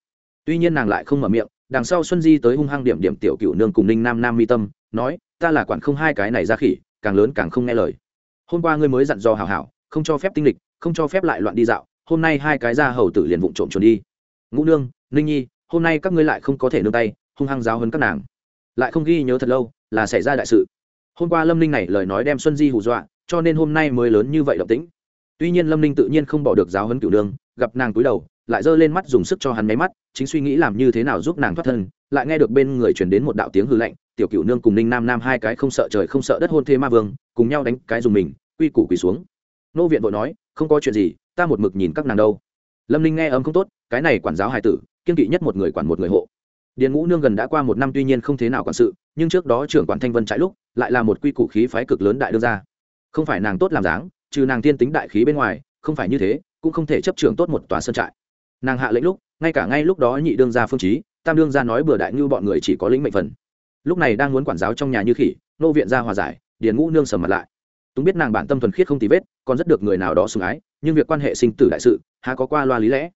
Tuy nhiên nàng lại không mở miệng, đằng sau xuân di tới hung hăng điểm điểm tiểu cựu nương cùng ninh nam nam mi tâm, nói, ta là quản không hai cái này ra khỉ, càng lớn càng không nghe lời. Hôm qua ngươi mới dặn dò hảo hảo, không cho phép tinh lịch, không cho phép lại loạn đi dạo, hôm nay hai cái ra hầu tử liền vụng trộm trốn đi. Ngũ nương, ninh nhi hôm nay các ngươi lại không có thể nương tay hung hăng giáo hấn các nàng. Lại không ghi nhớ thật lâu là xảy ra đại sự. Hôm qua lâm ninh này lời nói đem xuân di hù dọa cho nên hôm nay mới lớn như vậy động tĩnh. Tuy nhiên lâm ninh tự nhiên không bỏ được giáo hấn cửu Đường, gặp nàng cúi đầu lại giơ lên mắt dùng sức cho hắn máy mắt chính suy nghĩ làm như thế nào giúp nàng thoát thân lại nghe được bên người truyền đến một đạo tiếng hư lạnh tiểu cửu nương cùng ninh nam nam hai cái không sợ trời không sợ đất hôn thê ma vương cùng nhau đánh cái dùng mình quy củ quỳ xuống. Nô viện vội nói không có chuyện gì ta một mực nhìn các nàng đâu. Lâm ninh nghe ấm không tốt cái này quản giáo hài tử kiên kỵ nhất một người quản một người hộ. Điền ngũ nương gần đã qua một năm tuy nhiên không thế nào quản sự, nhưng trước đó trưởng quản thanh vân trại lúc, lại là một quy củ khí phái cực lớn đại đương gia. Không phải nàng tốt làm dáng, trừ nàng tiên tính đại khí bên ngoài, không phải như thế, cũng không thể chấp trưởng tốt một tòa sơn trại. Nàng hạ lệnh lúc, ngay cả ngay lúc đó nhị đương gia phương trí tam đương gia nói bừa đại như bọn người chỉ có lĩnh mệnh phần. Lúc này đang muốn quản giáo trong nhà như khỉ, nô viện ra hòa giải, điền ngũ nương sầm mặt lại. Túng biết nàng bản tâm thuần khiết không tì vết, còn rất được người nào đó sủng ái, nhưng việc quan hệ sinh tử đại sự, há có qua loa lý lẽ.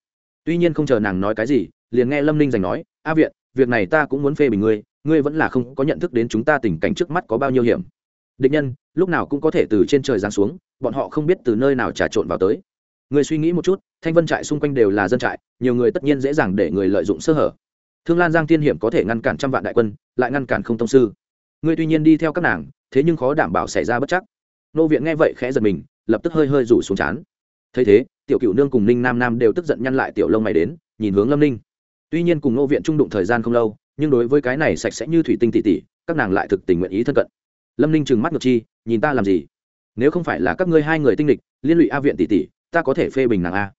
Tuy nhiên không chờ nàng nói cái gì liền nghe lâm ninh giành nói, a viện, việc này ta cũng muốn phê bình ngươi ngươi vẫn là không có nhận thức đến chúng ta tình cảnh trước mắt có bao nhiêu hiểm. Định nhân, lúc nào cũng có thể từ trên trời giáng xuống, bọn họ không biết từ nơi nào trà trộn vào tới. Người suy nghĩ một chút, thanh vân trại xung quanh đều là dân trại, nhiều người tất nhiên dễ dàng để người lợi dụng sơ hở. Thương lan giang thiên hiểm có thể ngăn cản trăm vạn đại quân, lại ngăn cản không thông sư. Ngươi tuy nhiên đi theo các nàng, thế nhưng khó đảm bảo xảy ra bất chắc. Nô viện nghe vậy khẽ giật mình, lập tức hơi hơi rủ xuống chán. Thấy thế, tiểu cựu nương cùng ninh nam nam đều tức giận nhăn lại tiểu lông mày đến, nhìn hướng lâm ninh tuy nhiên cùng nô viện trung đụng thời gian không lâu, nhưng đối với cái này sạch sẽ như thủy tinh tỉ tỉ, các nàng lại thực tình nguyện ý thân cận. Lâm ninh trừng mắt ngược chi, nhìn ta làm gì? Nếu không phải là các ngươi hai người tinh lịch liên lụy a viện tỷ tỷ ta có thể phê bình nàng a.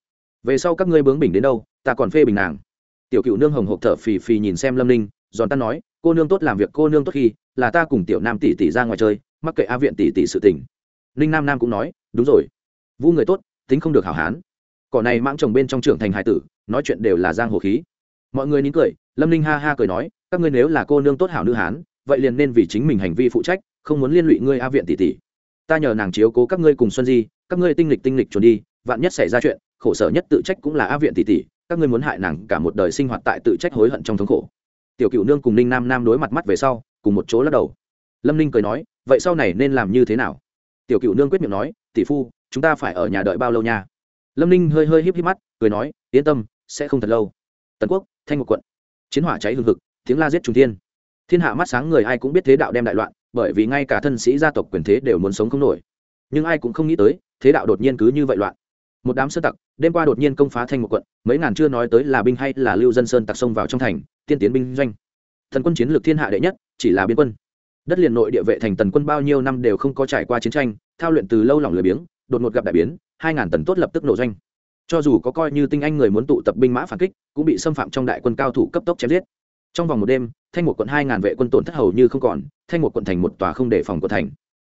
Về sau các ngươi bướng bình đến đâu, ta còn phê bình nàng. Tiểu cựu nương hồng hộp thở phì phì nhìn xem lâm ninh, giòn ta nói, cô nương tốt làm việc, cô nương tốt khi, là ta cùng tiểu nam tỷ tỷ ra ngoài chơi, mắc kệ a viện tỷ tỷ sự tình. Ninh nam nam cũng nói, đúng rồi. Vu người tốt, tính không được hảo hán. Cỏ này mãng chồng bên trong trưởng thành hải tử, nói chuyện đều là giang hồ khí mọi người nín cười, lâm ninh ha ha cười nói, các ngươi nếu là cô nương tốt hảo nữ hán, vậy liền nên vì chính mình hành vi phụ trách, không muốn liên lụy ngươi a viện tỷ tỷ. Ta nhờ nàng chiếu cố các ngươi cùng xuân di, các ngươi tinh lịch tinh lịch trốn đi, vạn nhất xảy ra chuyện, khổ sở nhất tự trách cũng là a viện tỷ tỷ, các ngươi muốn hại nàng cả một đời sinh hoạt tại tự trách hối hận trong thống khổ. Tiểu cựu nương cùng ninh nam nam đối mặt mắt về sau, cùng một chỗ lắc đầu. Lâm ninh cười nói, vậy sau này nên làm như thế nào? Tiểu cựu nương quyết miệng nói, tỷ phu, chúng ta phải ở nhà đợi bao lâu nha? Lâm ninh hơi hơi híp híp mắt, cười nói, yên tâm, sẽ không thật lâu. Tần quốc thanh một quận. Chiến hỏa cháy hừng hực, tiếng la giết trung thiên. Thiên hạ mắt sáng người ai cũng biết thế đạo đem đại loạn, bởi vì ngay cả thân sĩ gia tộc quyền thế đều muốn sống không nổi. Nhưng ai cũng không nghĩ tới, thế đạo đột nhiên cứ như vậy loạn. Một đám sơn tặc, đêm qua đột nhiên công phá thanh một quận, mấy ngàn chưa nói tới là binh hay là lưu dân sơn tặc xông vào trong thành, tiên tiến binh doanh. Thần quân chiến lược thiên hạ đệ nhất, chỉ là biên quân. Đất liền nội địa vệ thành tần quân bao nhiêu năm đều không có trải qua chiến tranh, thao luyện từ lâu lỏng lười biếng, đột ngột gặp đại biến, hai ngàn tần tốt lập tức nổ doanh cho dù có coi như tinh anh người muốn tụ tập binh mã phản kích, cũng bị xâm phạm trong đại quân cao thủ cấp tốc chém giết. Trong vòng một đêm, thanh một quận hai ngàn vệ quân tổn thất hầu như không còn, thanh một quận thành một tòa không để phòng của thành.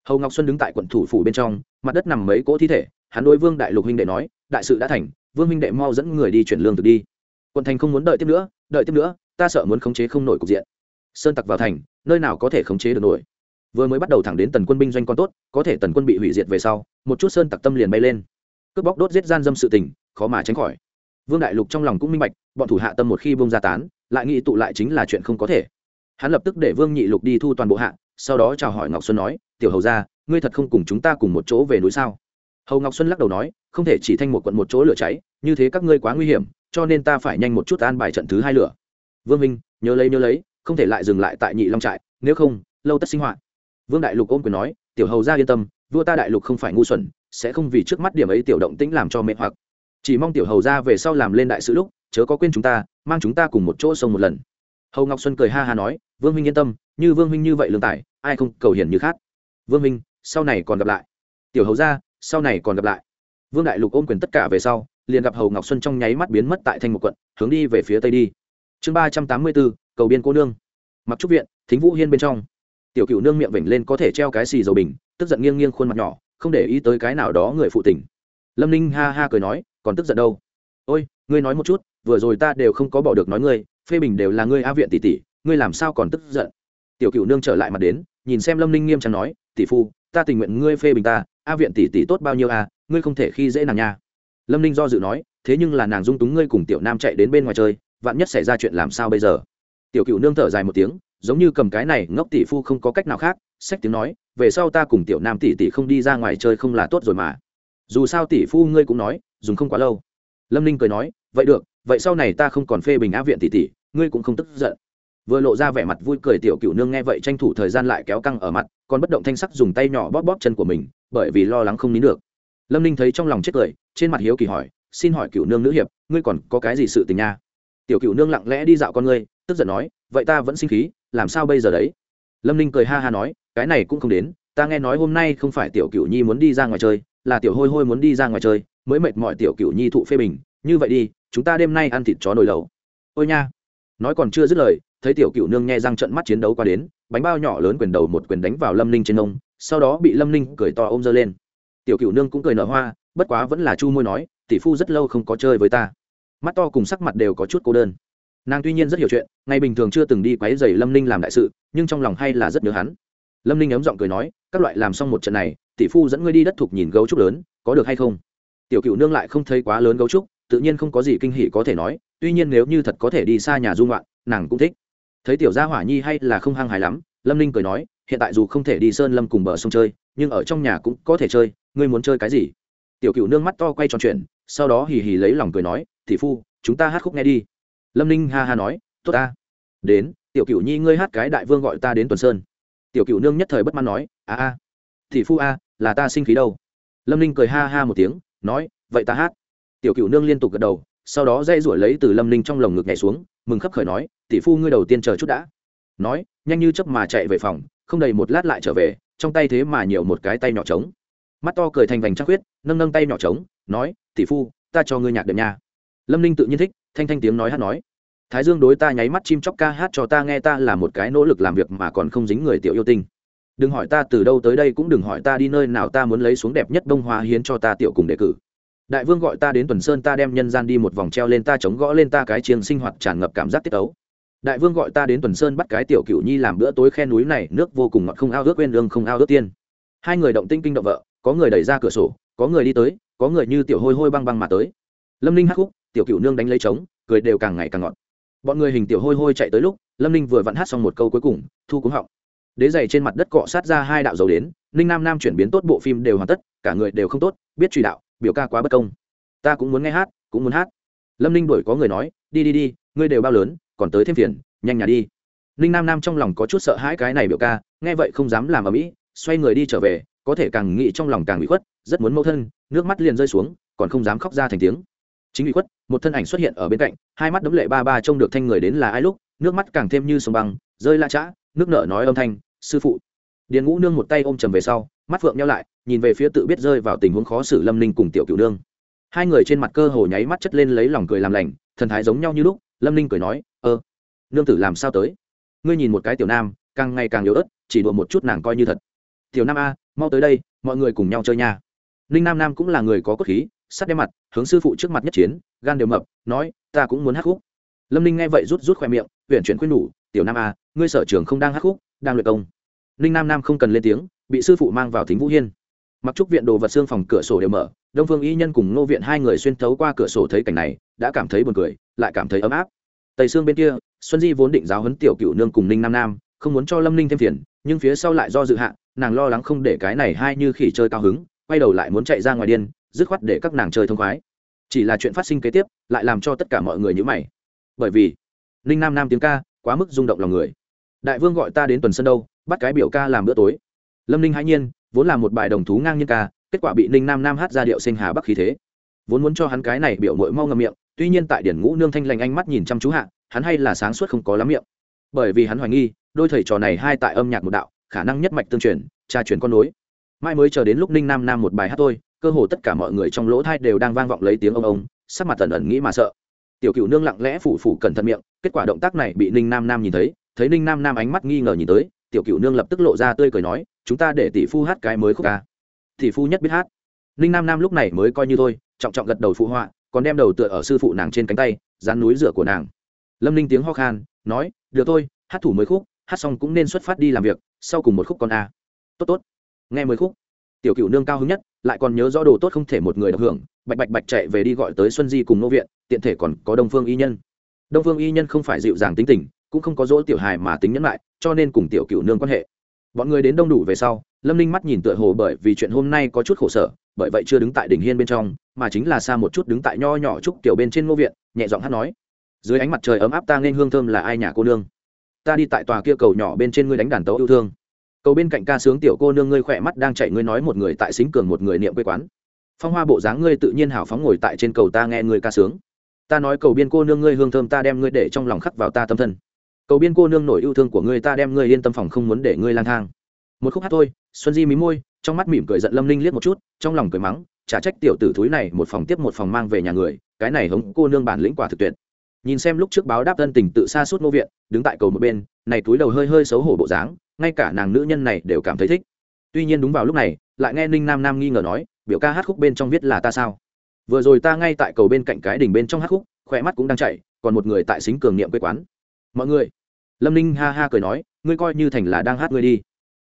Hầu ngọc xuân đứng tại quận thủ phủ bên trong, mặt đất nằm mấy cỗ thi thể, hắn đối vương đại lục huynh đệ nói, đại sự đã thành, vương huynh đệ mau dẫn người đi chuyển lương thực đi. Quận thành không muốn đợi tiếp nữa, đợi tiếp nữa, ta sợ muốn khống chế không nổi cục diện. Sơn tặc vào thành, nơi nào có thể khống chế được nổi? Vừa mới bắt đầu thẳng đến tần quân binh doanh con tốt, có thể tần quân bị hủy diệt về sau, một chút sơn tặc tâm liền bay lên cướp bóc đốt giết gian dâm sự tình, khó mà tránh khỏi. Vương đại lục trong lòng cũng minh bạch, bọn thủ hạ tâm một khi bông ra tán, lại nghĩ tụ lại chính là chuyện không có thể. Hắn lập tức để vương nhị lục đi thu toàn bộ hạ, sau đó chào hỏi ngọc xuân nói, tiểu hầu ra ngươi thật không cùng chúng ta cùng một chỗ về núi sao? Hầu ngọc xuân lắc đầu nói, không thể chỉ thanh một quận một chỗ lửa cháy, như thế các ngươi quá nguy hiểm, cho nên ta phải nhanh một chút an bài trận thứ hai lửa. Vương minh, nhớ lấy nhớ lấy, không thể lại dừng lại tại nhị long trại, nếu không, lâu tất sinh hoạt. Vương đại lục ôm quyền nói, tiểu hầu ra yên tâm vua ta đại lục không phải ngu xuẩn, sẽ không vì trước mắt điểm ấy tiểu động tĩnh làm cho mệt hoặc. Chỉ mong tiểu hầu ra về sau làm lên đại sự lúc, chớ có quên chúng ta, mang chúng ta cùng một chỗ sông một lần. Hầu ngọc xuân cười ha ha nói, vương minh yên tâm, như vương minh như vậy lương tài, ai không cầu hiển như khác. Vương minh sau này còn gặp lại. Tiểu hầu ra, sau này còn gặp lại. Vương đại lục ôm quyền tất cả về sau, liền gặp hầu ngọc xuân trong nháy mắt biến mất tại thanh một quận, hướng đi về phía tây đi. Chương ba trăm tám mươi bốn, cầu biên cô nương. Mặc trúc viện, thính vũ hiên bên trong. Tiểu cựu nương miệng vểnh lên có thể treo cái xì dầu bình tức giận nghiêng nghiêng khuôn mặt nhỏ, không để ý tới cái nào đó người phụ tình. Lâm ninh ha ha cười nói, còn tức giận đâu? Ôi, ngươi nói một chút, vừa rồi ta đều không có bỏ được nói ngươi, phê bình đều là ngươi a viện tỷ tỷ, ngươi làm sao còn tức giận? Tiểu cựu nương trở lại mặt đến, nhìn xem lâm ninh nghiêm trang nói, tỷ phu, ta tình nguyện ngươi phê bình ta, a viện tỷ tỷ tốt bao nhiêu a, ngươi không thể khi dễ nàng nha. Lâm ninh do dự nói, thế nhưng là nàng dung túng ngươi cùng tiểu nam chạy đến bên ngoài chơi, vạn nhất xảy ra chuyện làm sao bây giờ? Tiểu cựu nương thở dài một tiếng, giống như cầm cái này, ngốc tỷ phu không có cách nào khác sách tiếng nói về sau ta cùng tiểu nam tỷ tỷ không đi ra ngoài chơi không là tốt rồi mà. Dù sao tỷ phu ngươi cũng nói, dùng không quá lâu. Lâm ninh cười nói, vậy được, vậy sau này ta không còn phê bình á viện tỷ tỷ, ngươi cũng không tức giận. Vừa lộ ra vẻ mặt vui cười tiểu cựu nương nghe vậy tranh thủ thời gian lại kéo căng ở mặt, còn bất động thanh sắc dùng tay nhỏ bóp bóp chân của mình, bởi vì lo lắng không nín được. Lâm ninh thấy trong lòng chết cười, trên mặt hiếu kỳ hỏi, xin hỏi cựu nương nữ hiệp, ngươi còn có cái gì sự tình nha? Tiểu cựu nương lặng lẽ đi dạo con ngươi, tức giận nói, vậy ta vẫn sinh khí, làm sao bây giờ đấy? Lâm ninh cười ha ha nói cái này cũng không đến ta nghe nói hôm nay không phải tiểu cựu nhi muốn đi ra ngoài chơi là tiểu hôi hôi muốn đi ra ngoài chơi mới mệt mọi tiểu cựu nhi thụ phê bình như vậy đi chúng ta đêm nay ăn thịt chó nồi lẩu. Ôi nha. Nói còn chưa dứt lời thấy tiểu cựu nương nghe răng trận mắt chiến đấu qua đến bánh bao nhỏ lớn quyền đầu một quyền đánh vào lâm ninh trên ông, sau đó bị lâm ninh cười to ôm dơ lên. Tiểu cựu nương cũng cười nở hoa bất quá vẫn là chu môi nói tỷ phu rất lâu không có chơi với ta. Mắt to cùng sắc mặt đều có chút cô đơn. Nàng tuy nhiên rất hiểu chuyện ngày bình thường chưa từng đi quấy dày lâm ninh làm đại sự nhưng trong lòng hay là rất nhớ hắn lâm ninh ấm giọng cười nói, các loại làm xong một trận này, tỷ phu dẫn ngươi đi đất thục nhìn gấu trúc lớn, có được hay không? Tiểu cựu nương lại không thấy quá lớn gấu trúc, tự nhiên không có gì kinh hỉ có thể nói, tuy nhiên nếu như thật có thể đi xa nhà dung loạn nàng cũng thích. Thấy tiểu gia hỏa nhi hay là không hăng hài lắm, lâm ninh cười nói, hiện tại dù không thể đi sơn lâm cùng bờ sông chơi, nhưng ở trong nhà cũng có thể chơi, ngươi muốn chơi cái gì? Tiểu cựu nương mắt to quay tròn chuyện, sau đó hì hì lấy lòng cười nói thị phu, chúng ta hát khúc nghe đi. Lâm ninh ha ha nói, tốt ta. Đến, tiểu cựu nhi ngươi hát cái đại vương gọi ta đến tuần sơn tiểu cựu nương nhất thời bất mãn nói, a a thì phu a, là ta sinh khí đâu? Lâm ninh cười ha ha một tiếng, nói, vậy ta hát. Tiểu cựu nương liên tục gật đầu, sau đó dây rủi lấy từ lâm ninh trong lồng ngực nhảy xuống, mừng khấp khởi nói, tỷ phu ngươi đầu tiên chờ chút đã. Nói, nhanh như chớp mà chạy về phòng, không đầy một lát lại trở về, trong tay thế mà nhiều một cái tay nhỏ trống. Mắt to cười thành vành trắc huyết nâng nâng tay nhỏ trống, nói, tỷ phu, ta cho ngươi nhạc đệm nha. Lâm ninh tự nhiên thích, thanh thanh tiếng nói hát nói thái dương đối ta nháy mắt chim chóc ca hát cho ta nghe, ta là một cái nỗ lực làm việc mà còn không dính người tiểu yêu tinh. Đừng hỏi ta từ đâu tới đây, cũng đừng hỏi ta đi nơi nào, ta muốn lấy xuống đẹp nhất đông hoa hiến cho ta tiểu cùng đề cử. Đại vương gọi ta đến tuần sơn, ta đem nhân gian đi một vòng treo lên, ta chống gõ lên ta cái chiêng sinh hoạt tràn ngập cảm giác tiết ấu. Đại vương gọi ta đến tuần sơn bắt cái tiểu cựu nhi làm bữa tối khe núi này, nước vô cùng ngọt, không ao ước quên lương, không ao ước tiên. Hai người động tinh kinh động vợ, có người đẩy ra cửa sổ, có người đi tới, có người như tiểu hôi hôi băng băng mà tới. Lâm ninh hắc khúc tiểu cựu nương đánh lấy trống, cười đều càng ngày càng ngọt bọn người hình tiểu hôi hôi chạy tới lúc, lâm ninh vừa vặn hát xong một câu cuối cùng, thu cúng họng. Đế dày trên mặt đất cọ sát ra hai đạo dầu đến, ninh nam nam chuyển biến tốt bộ phim đều hoàn tất, cả người đều không tốt, biết truy đạo, biểu ca quá bất công. Ta cũng muốn nghe hát, cũng muốn hát. Lâm ninh đuổi có người nói, đi đi đi, ngươi đều bao lớn, còn tới thêm phiền, nhanh nhà đi. Ninh nam nam trong lòng có chút sợ hãi cái này biểu ca, nghe vậy không dám làm ở mỹ xoay người đi trở về, có thể càng nghĩ trong lòng càng bị khuất, rất muốn mâu thân, nước mắt liền rơi xuống, còn không dám khóc ra thành tiếng chính bị khuất, một thân ảnh xuất hiện ở bên cạnh, hai mắt đấm lệ ba ba trông được thanh người đến là ai lúc, nước mắt càng thêm như sông băng, rơi la chã nước nở nói âm thanh, sư phụ. Điền ngũ nương một tay ôm trầm về sau, mắt phượng nhau lại, nhìn về phía tự biết rơi vào tình huống khó xử lâm ninh cùng tiểu cựu nương. Hai người trên mặt cơ hồ nháy mắt chất lên lấy lòng cười làm lành, thần thái giống nhau như lúc, lâm ninh cười nói, ơ, nương tử làm sao tới? Ngươi nhìn một cái tiểu nam, càng ngày càng yếu ớt, chỉ đùa một chút nàng coi như thật. Tiểu nam a, mau tới đây, mọi người cùng nhau chơi nha. Ninh nam nam cũng là người có cốt khí sắt đem mặt, hướng sư phụ trước mặt nhất chiến, gan đều mập, nói, ta cũng muốn hát khúc. Lâm ninh nghe vậy rút rút khoe miệng huyện chuyển khuyên nhủ, tiểu nam a ngươi sở trường không đang hát khúc, đang luyện công. Ninh nam nam không cần lên tiếng, bị sư phụ mang vào thính vũ hiên. Mặc trúc viện đồ vật xương phòng cửa sổ đều mở, đông phương y nhân cùng ngô viện hai người xuyên thấu qua cửa sổ thấy cảnh này, đã cảm thấy buồn cười, lại cảm thấy ấm áp. Tây xương bên kia, xuân di vốn định giáo huấn tiểu cựu nương cùng ninh nam nam, không muốn cho lâm ninh thêm phiền, nhưng phía sau lại do dự hạ, nàng lo lắng không để cái này hai như khỉ chơi cao hứng, quay đầu lại muốn chạy ra ngoài điên dứt khoát để các nàng chơi thông khoái. Chỉ là chuyện phát sinh kế tiếp, lại làm cho tất cả mọi người nhữ mày. Bởi vì, ninh nam nam tiếng ca quá mức rung động lòng người. Đại vương gọi ta đến tuần sân đâu, bắt cái biểu ca làm bữa tối. Lâm ninh hãi nhiên, vốn là một bài đồng thú ngang nhiên ca, kết quả bị ninh nam nam hát ra điệu sinh hà bắc khí thế. Vốn muốn cho hắn cái này biểu mội mau ngầm miệng, tuy nhiên tại điển ngũ nương thanh lành ánh mắt nhìn chăm chú hạ, hắn hay là sáng suốt không có lắm miệng. Bởi vì hắn hoài nghi, đôi thầy trò này hai tại âm nhạc một đạo, khả năng nhất mạch tương truyền, tra truyền con nối. Mai mới chờ đến lúc ninh nam nam một bài hát thôi cơ hồ tất cả mọi người trong lỗ thai đều đang vang vọng lấy tiếng ông ông, sắc mặt tần ẩn nghĩ mà sợ. Tiểu cựu nương lặng lẽ phủ phủ cẩn thận miệng, kết quả động tác này bị ninh nam nam nhìn thấy thấy ninh nam nam ánh mắt nghi ngờ nhìn tới, tiểu cựu nương lập tức lộ ra tươi cười nói, chúng ta để tỷ phu hát cái mới khúc ca. Tỷ phu nhất biết hát. Ninh nam nam lúc này mới coi như thôi, trọng trọng gật đầu phụ họa, còn đem đầu tựa ở sư phụ nàng trên cánh tay, dán núi rửa của nàng. Lâm ninh tiếng ho khan, nói, được thôi, hát thủ mới khúc, hát xong cũng nên xuất phát đi làm việc, sau cùng một khúc con a. Tốt tốt, nghe mới khúc. Tiểu cựu nương cao hứng nhất lại còn nhớ rõ đồ tốt không thể một người được hưởng, bạch bạch bạch chạy về đi gọi tới xuân di cùng nô viện, tiện thể còn có đông phương y nhân. Đông phương y nhân không phải dịu dàng tính tình, cũng không có dỗ tiểu hài mà tính nhẫn lại, cho nên cùng tiểu cựu nương quan hệ. Bọn người đến đông đủ về sau, lâm ninh mắt nhìn tựa hồ bởi vì chuyện hôm nay có chút khổ sở, bởi vậy chưa đứng tại đỉnh hiên bên trong, mà chính là xa một chút đứng tại nho nhỏ trúc tiểu bên trên ngô viện, nhẹ giọng hát nói, dưới ánh mặt trời ấm áp ta nên hương thơm là ai nhà cô nương? Ta đi tại tòa kia cầu nhỏ bên trên ngươi đánh đàn tấu yêu thương cầu bên cạnh ca sướng tiểu cô nương ngươi khỏe mắt đang chạy ngươi nói một người tại xính cường một người niệm quê quán. Phong hoa bộ dáng ngươi tự nhiên hào phóng ngồi tại trên cầu ta nghe ngươi ca sướng. Ta nói cầu biên cô nương ngươi hương thơm ta đem ngươi để trong lòng khắc vào ta tâm thân. Cầu biên cô nương nổi yêu thương của ngươi ta đem ngươi yên tâm phòng không muốn để ngươi lang thang. Một khúc hát thôi, xuân di mí môi, trong mắt mỉm cười giận lâm linh liếc một chút, trong lòng cười mắng trả trách tiểu tử thúi này một phòng tiếp một phòng mang về nhà người, cái này hống cô nương bản lĩnh quả thực tuyệt. Nhìn xem lúc trước báo đáp thân tình tự xa suốt nô viện, đứng tại cầu một bên, này túi đầu hơi hơi xấu hổ bộ dáng ngay cả nàng nữ nhân này đều cảm thấy thích. Tuy nhiên đúng vào lúc này, lại nghe ninh nam nam nghi ngờ nói, biểu ca hát khúc bên trong viết là ta sao? Vừa rồi ta ngay tại cầu bên cạnh cái đỉnh bên trong hát khúc, khỏe mắt cũng đang chạy còn một người tại xính cường niệm quê quán. Mọi người. Lâm ninh ha ha cười nói, ngươi coi như thành là đang hát ngươi đi.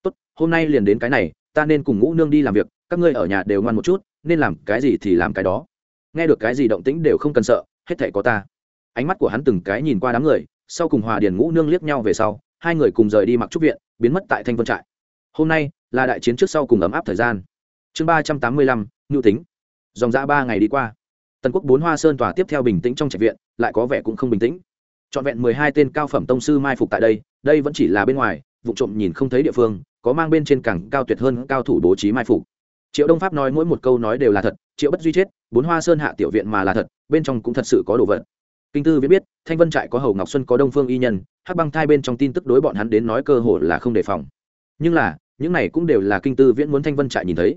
Tốt, hôm nay liền đến cái này, ta nên cùng ngũ nương đi làm việc, các ngươi ở nhà đều ngoan một chút, nên làm cái gì thì làm cái đó. Nghe được cái gì động tĩnh đều không cần sợ, hết thể có ta. Ánh mắt của hắn từng cái nhìn qua đám người, sau cùng hòa điền ngũ nương liếc nhau về sau, hai người cùng rời đi mặc trúc viện biến mất tại thanh vân trại. Hôm nay là đại chiến trước sau cùng ấm áp thời gian. Chương ba trăm tám mươi lăm ngưu tính. Dòng dã ba ngày đi qua. Tần quốc bốn hoa sơn tòa tiếp theo bình tĩnh trong trạch viện, lại có vẻ cũng không bình tĩnh. Trọn vẹn mười hai tên cao phẩm tông sư mai phục tại đây đây vẫn chỉ là bên ngoài, vụ trộm nhìn không thấy địa phương, có mang bên trên cảng cao tuyệt hơn cao thủ bố trí mai phục. Triệu đông pháp nói mỗi một câu nói đều là thật, triệu bất duy chết, bốn hoa sơn hạ tiểu viện mà là thật, bên trong cũng thật sự có đồ vật. Kinh tư viết biết thanh vân trại có hầu ngọc xuân, có đông phương y nhân, hắc băng thai bên trong tin tức đối bọn hắn đến nói cơ hội là không đề phòng. Nhưng là, những này cũng đều là kinh tư viễn muốn thanh vân trại nhìn thấy.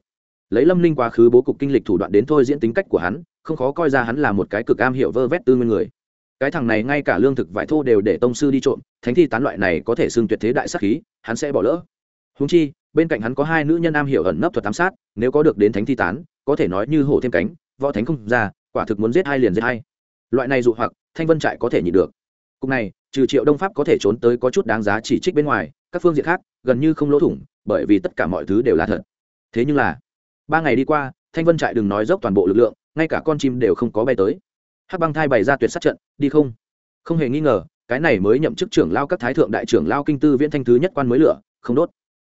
Lấy lâm linh quá khứ bố cục kinh lịch thủ đoạn đến thôi diễn tính cách của hắn, không khó coi ra hắn là một cái cực am hiểu vơ vét tư nguyên người. Cái thằng này ngay cả lương thực vải thô đều để tông sư đi trộm, thánh thi tán loại này có thể xưng tuyệt thế đại sắc khí, hắn sẽ bỏ lỡ. Húng chi, bên cạnh hắn có hai nữ nhân am hiểu ẩn nấp thuật ám sát, nếu có được đến thánh thi tán, có thể nói như hổ thêm cánh, võ thánh không ra, quả thực muốn giết hai liền giết hai loại này dụ hoặc, thanh vân trại có thể nhịn được. Cục này, trừ triệu đông pháp có thể trốn tới có chút đáng giá chỉ trích bên ngoài, các phương diện khác, gần như không lỗ thủng, bởi vì tất cả mọi thứ đều là thật. Thế nhưng là, ba ngày đi qua, thanh vân trại đừng nói dốc toàn bộ lực lượng, ngay cả con chim đều không có bay tới. Hắc băng thai bày ra tuyệt sát trận, đi không? Không hề nghi ngờ, cái này mới nhậm chức trưởng lao các thái thượng đại trưởng lao kinh tư viễn thanh thứ nhất quan mới lửa, không đốt.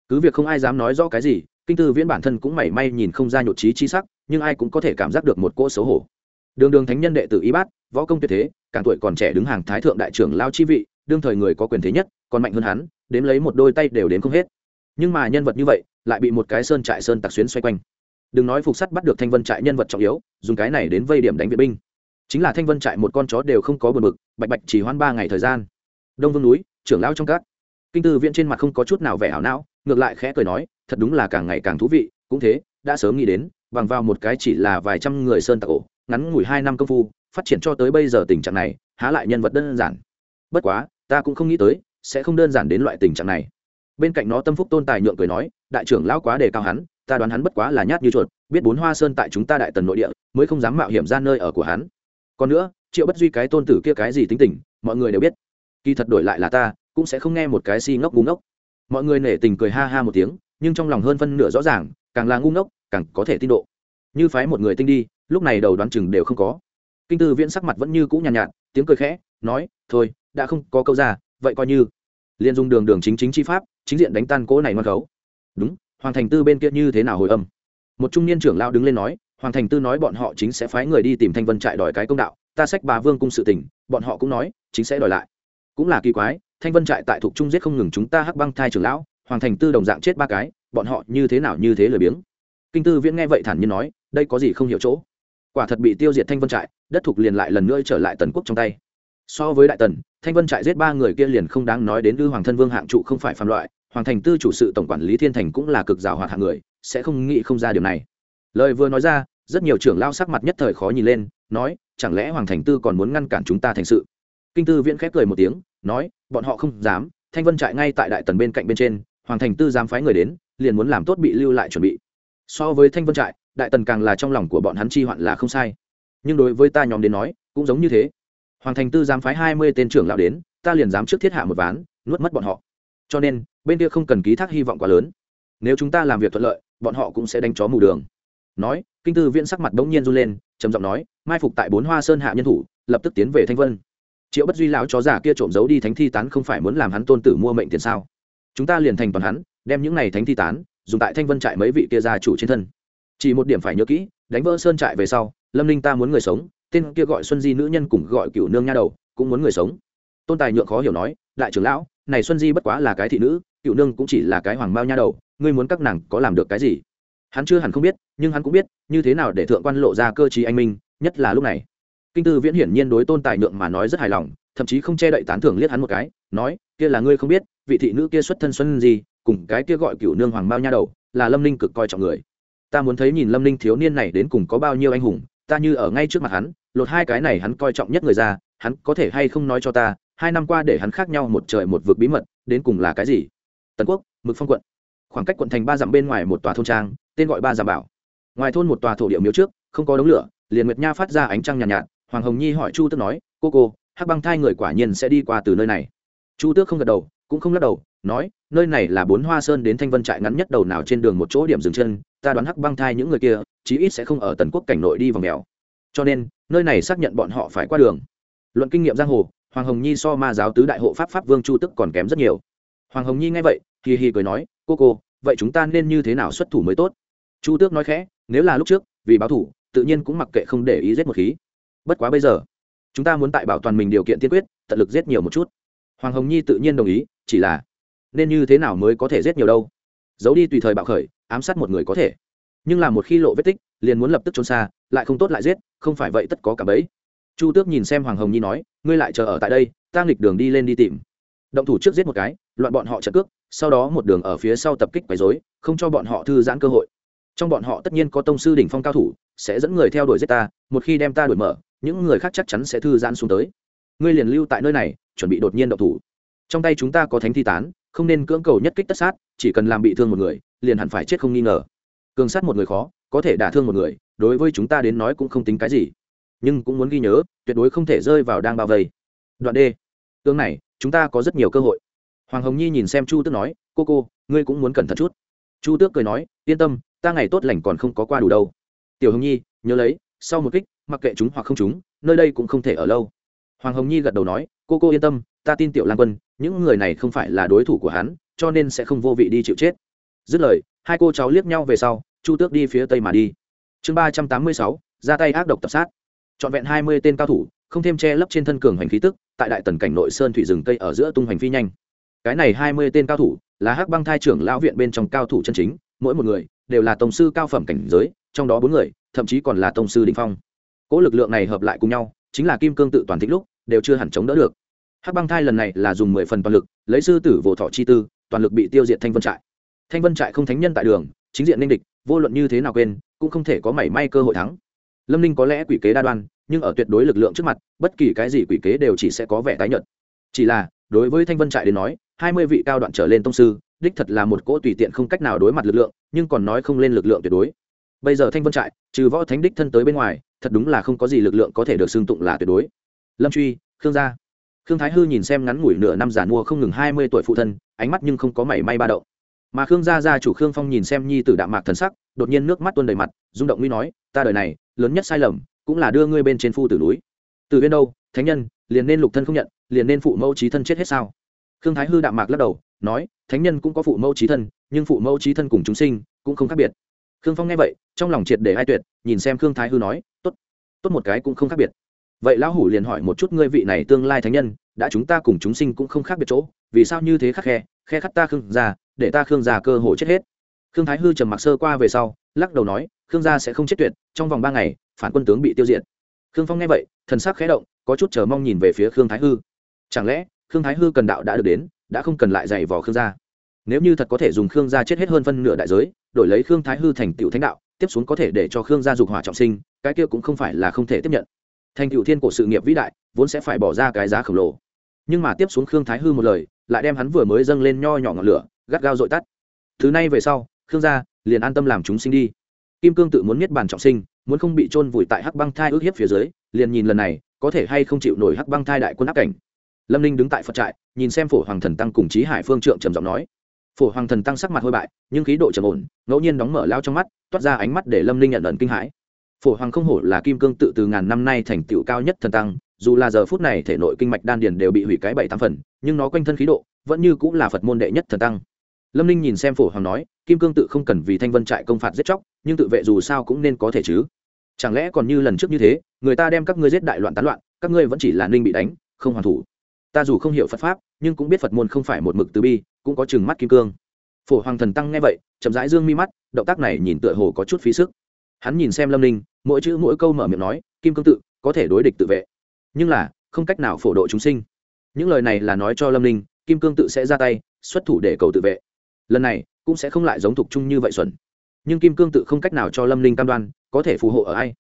Cứ việc không ai dám nói rõ cái gì, kinh tư viễn bản thân cũng mảy may nhìn không ra nhột trí chi sắc, nhưng ai cũng có thể cảm giác được một cỗ xấu hổ đường đường thánh nhân đệ tử y bát, võ công tuyệt thế, càng tuổi còn trẻ đứng hàng thái thượng đại trưởng lao chi vị, đương thời người có quyền thế nhất, còn mạnh hơn hắn, đếm lấy một đôi tay đều đến không hết. Nhưng mà nhân vật như vậy, lại bị một cái sơn trại sơn tặc xuyến xoay quanh. Đừng nói phục sắt bắt được thanh vân trại nhân vật trọng yếu, dùng cái này đến vây điểm đánh viện binh. Chính là thanh vân trại một con chó đều không có bờ mực bạch bạch chỉ hoan ba ngày thời gian. Đông vương núi, trưởng lão trong các. Kinh tư viện trên mặt không có chút nào vẻ ảo não, ngược lại khẽ cười nói, thật đúng là càng ngày càng thú vị, cũng thế, đã sớm nghĩ đến, bằng vào một cái chỉ là vài trăm người sơn tặc ổ ngắn ngủi hai năm công phu, phát triển cho tới bây giờ tình trạng này, há lại nhân vật đơn giản. Bất quá, ta cũng không nghĩ tới, sẽ không đơn giản đến loại tình trạng này. Bên cạnh nó tâm phúc tôn tài nhượng cười nói, đại trưởng lão quá đề cao hắn, ta đoán hắn bất quá là nhát như chuột, biết bốn hoa sơn tại chúng ta đại tần nội địa, mới không dám mạo hiểm ra nơi ở của hắn. Còn nữa, triệu bất duy cái tôn tử kia cái gì tính tình, mọi người đều biết. Kỳ thật đổi lại là ta, cũng sẽ không nghe một cái si ngốc ngu ngốc. Mọi người nể tình cười ha ha một tiếng, nhưng trong lòng hơn phân nửa rõ ràng, càng là ngu ngốc, càng có thể tin độ. Như phái một người tinh đi lúc này đầu đoán chừng đều không có. Kinh tư viễn sắc mặt vẫn như cũ nhàn nhạt, nhạt tiếng cười khẽ nói thôi đã không có câu ra vậy coi như. Liên dung đường đường chính chính chi pháp chính diện đánh tan cỗ này ngoan khấu đúng hoàng thành tư bên kia như thế nào hồi âm? Một trung niên trưởng lao đứng lên nói hoàng thành tư nói bọn họ chính sẽ phái người đi tìm thanh vân trại đòi cái công đạo ta sách bà vương cung sự tình bọn họ cũng nói chính sẽ đòi lại. Cũng là kỳ quái thanh vân trại tại thuộc trung giết không ngừng chúng ta hắc băng thai trưởng lão hoàng thành tư đồng dạng chết ba cái bọn họ như thế nào như thế lười biếng. Kinh tư viễn nghe vậy thản nhiên nói đây có gì không hiểu chỗ? Quả thật bị tiêu diệt thanh vân trại, đất thục liền lại lần nữa trở lại tần quốc trong tay. So với đại tần, thanh vân trại giết ba người kia liền không đáng nói đến lư hoàng thân vương hạng trụ không phải phạm loại, hoàng thành tư chủ sự tổng quản lý thiên thành cũng là cực rào hoạt hạng người, sẽ không nghĩ không ra điều này. Lời vừa nói ra, rất nhiều trưởng lao sắc mặt nhất thời khó nhìn lên, nói, chẳng lẽ hoàng thành tư còn muốn ngăn cản chúng ta thành sự? Kinh tư viễn khép cười một tiếng, nói, bọn họ không dám, thanh vân trại ngay tại đại tần bên cạnh bên trên, hoàng thành tư dám phái người đến, liền muốn làm tốt bị lưu lại chuẩn bị. So với thanh vân trại đại tần càng là trong lòng của bọn hắn chi hoạn là không sai. Nhưng đối với ta nhóm đến nói, cũng giống như thế. Hoàng thành tư dám phái hai mươi tên trưởng lão đến, ta liền dám trước thiết hạ một ván, nuốt mất bọn họ. Cho nên, bên kia không cần ký thác hy vọng quá lớn. Nếu chúng ta làm việc thuận lợi, bọn họ cũng sẽ đánh chó mù đường. Nói, kinh tư viễn sắc mặt bỗng nhiên run lên, trầm giọng nói, mai phục tại bốn hoa sơn hạ nhân thủ, lập tức tiến về thanh vân. Triệu bất duy lão chó giả kia trộm giấu đi thánh thi tán không phải muốn làm hắn tôn tử mua mệnh tiền sao? Chúng ta liền thành toàn hắn, đem những này thánh thi tán dùng tại thanh vân trại mấy vị kia gia chủ trên thân chỉ một điểm phải nhớ kỹ, đánh vỡ sơn trại về sau, lâm ninh ta muốn người sống, tên kia gọi xuân di nữ nhân cùng gọi cựu nương nha đầu, cũng muốn người sống. Tôn tài nhượng khó hiểu nói, đại trưởng lão, này xuân di bất quá là cái thị nữ cựu nương cũng chỉ là cái hoàng mao nha đầu, ngươi muốn các nàng có làm được cái gì? Hắn chưa hẳn không biết, nhưng hắn cũng biết, như thế nào để thượng quan lộ ra cơ chí anh minh, nhất là lúc này. Kinh tư viễn hiển nhiên đối tôn tài nhượng mà nói rất hài lòng, thậm chí không che đậy tán thưởng liếc hắn một cái, nói, kia là ngươi không biết, vị thị nữ kia xuất thân xuân gì cùng cái kia gọi cựu nương hoàng mao nha đầu, là lâm ninh cực coi trọng người ta muốn thấy nhìn lâm ninh thiếu niên này đến cùng có bao nhiêu anh hùng ta như ở ngay trước mặt hắn lột hai cái này hắn coi trọng nhất người ra hắn có thể hay không nói cho ta hai năm qua để hắn khác nhau một trời một vực bí mật đến cùng là cái gì? Tần quốc mực phong quận. Khoảng cách quận thành ba dặm bên ngoài một tòa thôn trang tên gọi ba dặm bảo. Ngoài thôn một tòa thổ địa miếu trước không có đống lửa liền nguyệt nha phát ra ánh trăng nhàn nhạt, nhạt hoàng hồng nhi hỏi chu tước nói cô cô hắc băng thai người quả nhiên sẽ đi qua từ nơi này. Chu tước không gật đầu cũng không lắc đầu nói nơi này là bốn hoa sơn đến thanh vân trại ngắn nhất đầu nào trên đường một chỗ điểm dừng chân ta đoán hắc băng thai những người kia, chí ít sẽ không ở tần quốc cảnh nội đi vào mèo. Cho nên, nơi này xác nhận bọn họ phải qua đường. Luận kinh nghiệm giang hồ, hoàng hồng nhi so ma giáo tứ đại hộ pháp pháp vương chu tức còn kém rất nhiều. Hoàng hồng nhi nghe vậy, hì hì cười nói, cô cô, vậy chúng ta nên như thế nào xuất thủ mới tốt? Chu tước nói khẽ, nếu là lúc trước, vì báo thủ, tự nhiên cũng mặc kệ không để ý giết một khí. Bất quá bây giờ, chúng ta muốn tại bảo toàn mình điều kiện tiên quyết, tận lực giết nhiều một chút. Hoàng hồng nhi tự nhiên đồng ý, chỉ là, nên như thế nào mới có thể giết nhiều đâu? Giấu đi tùy thời bạo khởi ám sát một người có thể. Nhưng là một khi lộ vết tích, liền muốn lập tức trốn xa, lại không tốt lại giết, không phải vậy tất có cả bấy chu tước nhìn xem hoàng hồng nhi nói, ngươi lại chờ ở tại đây, ta nghịch đường đi lên đi tìm. Động thủ trước giết một cái, loạn bọn họ trợ cước, sau đó một đường ở phía sau tập kích quấy dối không cho bọn họ thư giãn cơ hội. Trong bọn họ tất nhiên có tông sư đỉnh phong cao thủ, sẽ dẫn người theo đuổi giết ta, một khi đem ta đuổi mở, những người khác chắc chắn sẽ thư giãn xuống tới. Ngươi liền lưu tại nơi này, chuẩn bị đột nhiên động thủ. Trong tay chúng ta có thánh thi tán, không nên cưỡng cầu nhất kích tất sát, chỉ cần làm bị thương một người liền hẳn phải chết không nghi ngờ. Cường sát một người khó, có thể đả thương một người, đối với chúng ta đến nói cũng không tính cái gì. Nhưng cũng muốn ghi nhớ, tuyệt đối không thể rơi vào đang bao vây. Đoạn d. Tương này, chúng ta có rất nhiều cơ hội. Hoàng hồng nhi nhìn xem chu tước nói, cô cô, ngươi cũng muốn cẩn thận chút. Chu tước cười nói, yên tâm, ta ngày tốt lành còn không có qua đủ đâu. Tiểu hồng nhi, nhớ lấy, sau một kích, mặc kệ chúng hoặc không chúng, nơi đây cũng không thể ở lâu. Hoàng hồng nhi gật đầu nói, cô cô yên tâm, ta tin tiểu lan quân, những người này không phải là đối thủ của hắn, cho nên sẽ không vô vị đi chịu chết dứt lời, hai cô cháu liếc nhau về sau, chu tước đi phía tây mà đi. Chương ba trăm tám mươi sáu, ra tay ác độc tập sát. Trọn vẹn hai mươi tên cao thủ, không thêm che lấp trên thân cường hành khí tức, tại đại tần cảnh nội sơn thủy rừng cây ở giữa tung hành phi nhanh. Cái này hai mươi tên cao thủ, là hắc băng thai trưởng lão viện bên trong cao thủ chân chính, mỗi một người đều là tổng sư cao phẩm cảnh giới, trong đó bốn người, thậm chí còn là tổng sư đình phong. Cỗ lực lượng này hợp lại cùng nhau, chính là kim cương tự toàn thích lúc, đều chưa hẳn chống đỡ được. Hắc băng thai lần này là dùng mười phần toàn lực, lấy sư tử vỗ thọ chi tư, toàn lực bị tiêu diệt thanh vân trại thanh vân trại không thánh nhân tại đường, chính diện ninh địch, vô luận như thế nào quên, cũng không thể có mảy may cơ hội thắng. Lâm ninh có lẽ quỷ kế đa đoan, nhưng ở tuyệt đối lực lượng trước mặt, bất kỳ cái gì quỷ kế đều chỉ sẽ có vẻ tái nhợt. Chỉ là, đối với thanh vân trại đến nói, hai mươi vị cao đoạn trở lên tông sư, đích thật là một cỗ tùy tiện không cách nào đối mặt lực lượng, nhưng còn nói không lên lực lượng tuyệt đối. Bây giờ thanh vân trại, trừ võ thánh đích thân tới bên ngoài, thật đúng là không có gì lực lượng có thể được xưng tụng là tuyệt đối. Lâm truy, khương gia. Khương thái hư nhìn xem ngắn ngủi nửa năm giàn mua không ngừng hai mươi tuổi phụ thân, ánh mắt nhưng không có mảy may ba đậu mà khương gia gia chủ khương phong nhìn xem nhi t ử đạm mạc thần sắc, đột nhiên nước mắt tuôn đầy mặt, rung động nguy nói, ta đời này, lớn nhất sai lầm, cũng là đưa ngươi bên trên phu tử núi. Từ bên đâu, thánh nhân, liền nên lục thân không nhận, liền nên phụ mẫu trí thân chết hết sao? Khương thái hư đạm mạc lắc đầu, nói, thánh nhân cũng có phụ mẫu trí thân, nhưng phụ mẫu trí thân cùng chúng sinh cũng không khác biệt. Khương phong nghe vậy, trong lòng triệt để ai tuyệt, nhìn xem khương thái hư nói, tốt tốt một cái cũng không khác biệt. Vậy lão hủ liền hỏi một chút ngươi vị này tương lai thánh nhân, đã chúng ta cùng chúng sinh cũng không khác biệt chỗ, vì sao như thế khắc khe khe khắc ta khương gia để ta khương gia cơ hội chết hết. Khương thái hư trầm mặc sơ qua về sau, lắc đầu nói, khương gia sẽ không chết tuyệt, trong vòng ba ngày, phản quân tướng bị tiêu diệt. Khương phong nghe vậy, thần sắc khẽ động, có chút chờ mong nhìn về phía khương thái hư. Chẳng lẽ, khương thái hư cần đạo đã được đến, đã không cần lại giày vò khương gia? Nếu như thật có thể dùng khương gia chết hết hơn phân nửa đại giới, đổi lấy khương thái hư thành tựu thánh đạo, tiếp xuống có thể để cho khương gia dục hỏa trọng sinh, cái kia cũng không phải là không thể tiếp nhận. Thành tựu thiên cổ sự nghiệp vĩ đại, vốn sẽ phải bỏ ra cái giá khổng lồ. Nhưng mà tiếp xuống khương thái hư một lời, lại đem hắn vừa mới dâng lên nho nhỏ ngọn lửa gắt gao dội tắt. Thứ này về sau, khương gia liền an tâm làm chúng sinh đi. Kim cương tự muốn miết bàn trọng sinh, muốn không bị trôn vùi tại hắc băng thai ước hiếp phía dưới, liền nhìn lần này, có thể hay không chịu nổi hắc băng thai đại quân áp cảnh. Lâm ninh đứng tại phật trại, nhìn xem phổ hoàng thần tăng cùng chí hải phương trượng trầm giọng nói. Phổ hoàng thần tăng sắc mặt hôi bại, nhưng khí độ trầm ổn, ngẫu nhiên đóng mở lao trong mắt, toát ra ánh mắt để lâm ninh nhận ẩn kinh hãi. Phổ hoàng không hổ là kim cương tự từ ngàn năm nay thành tựu cao nhất thần tăng, dù là giờ phút này thể nội kinh mạch đan điền đều bị hủy cái bảy tám phần, nhưng nó quanh thân khí độ vẫn như cũng là phật môn đệ nhất thần tăng lâm ninh nhìn xem phổ hoàng nói, kim cương tự không cần vì thanh vân trại công phạt giết chóc, nhưng tự vệ dù sao cũng nên có thể chứ. Chẳng lẽ còn như lần trước như thế, người ta đem các ngươi giết đại loạn tán loạn, các ngươi vẫn chỉ là ninh bị đánh, không hoàn thủ. Ta dù không hiểu phật pháp, nhưng cũng biết phật môn không phải một mực từ bi, cũng có chừng mắt kim cương. Phổ hoàng thần tăng nghe vậy, chậm rãi dương mi mắt, động tác này nhìn tựa hồ có chút phí sức. Hắn nhìn xem lâm ninh, mỗi chữ mỗi câu mở miệng nói, kim cương tự có thể đối địch tự vệ. Nhưng là, không cách nào phổ độ chúng sinh. Những lời này là nói cho lâm ninh, kim cương tự sẽ ra tay, xuất thủ để cầu tự vệ lần này cũng sẽ không lại giống thục chung như vậy xuẩn. Nhưng kim cương tự không cách nào cho lâm linh cam đoan, có thể phù hộ ở ai.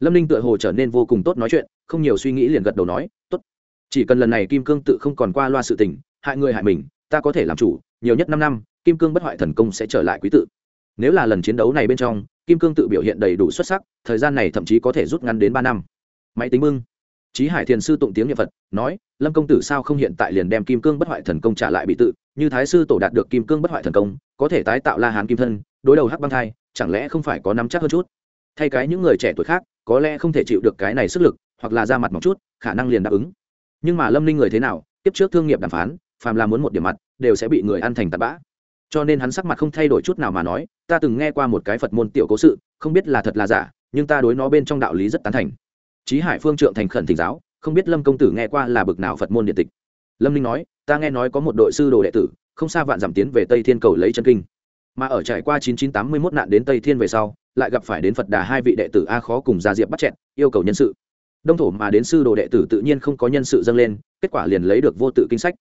Lâm linh tựa hồ trở nên vô cùng tốt nói chuyện, không nhiều suy nghĩ liền gật đầu nói, tốt. Chỉ cần lần này kim cương tự không còn qua loa sự tình, hại người hại mình, ta có thể làm chủ, nhiều nhất năm năm, kim cương bất hoại thần công sẽ trở lại quý tự. Nếu là lần chiến đấu này bên trong, kim cương tự biểu hiện đầy đủ xuất sắc, thời gian này thậm chí có thể rút ngắn đến ba năm. Máy tính mưng. Chí Hải Thiền sư tụng tiếng niệm Phật, nói: "Lâm công tử sao không hiện tại liền đem Kim Cương Bất Hoại Thần Công trả lại bị tự, như Thái sư tổ đạt được Kim Cương Bất Hoại Thần Công, có thể tái tạo La Hán kim thân, đối đầu Hắc Băng Thai, chẳng lẽ không phải có nắm chắc hơn chút?" Thay cái những người trẻ tuổi khác, có lẽ không thể chịu được cái này sức lực, hoặc là ra mặt một chút, khả năng liền đáp ứng. Nhưng mà Lâm Linh người thế nào, tiếp trước thương nghiệp đàm phán, phàm là muốn một điểm mặt, đều sẽ bị người ăn thành tạt bã. Cho nên hắn sắc mặt không thay đổi chút nào mà nói, ta từng nghe qua một cái Phật môn tiểu cố sự, không biết là thật là giả, nhưng ta đối nó bên trong đạo lý rất tán thành Chí hải phương trượng thành khẩn thỉnh giáo, không biết lâm công tử nghe qua là bực nào phật môn điện tịch. Lâm ninh nói, ta nghe nói có một đội sư đồ đệ tử, không xa vạn giảm tiến về tây thiên cầu lấy chân kinh. Mà ở trải qua 9981 nạn đến tây thiên về sau, lại gặp phải đến phật đà hai vị đệ tử a khó cùng gia diệp bắt chẹn yêu cầu nhân sự. Đông thổ mà đến sư đồ đệ tử tự nhiên không có nhân sự dâng lên, kết quả liền lấy được vô tự kinh sách.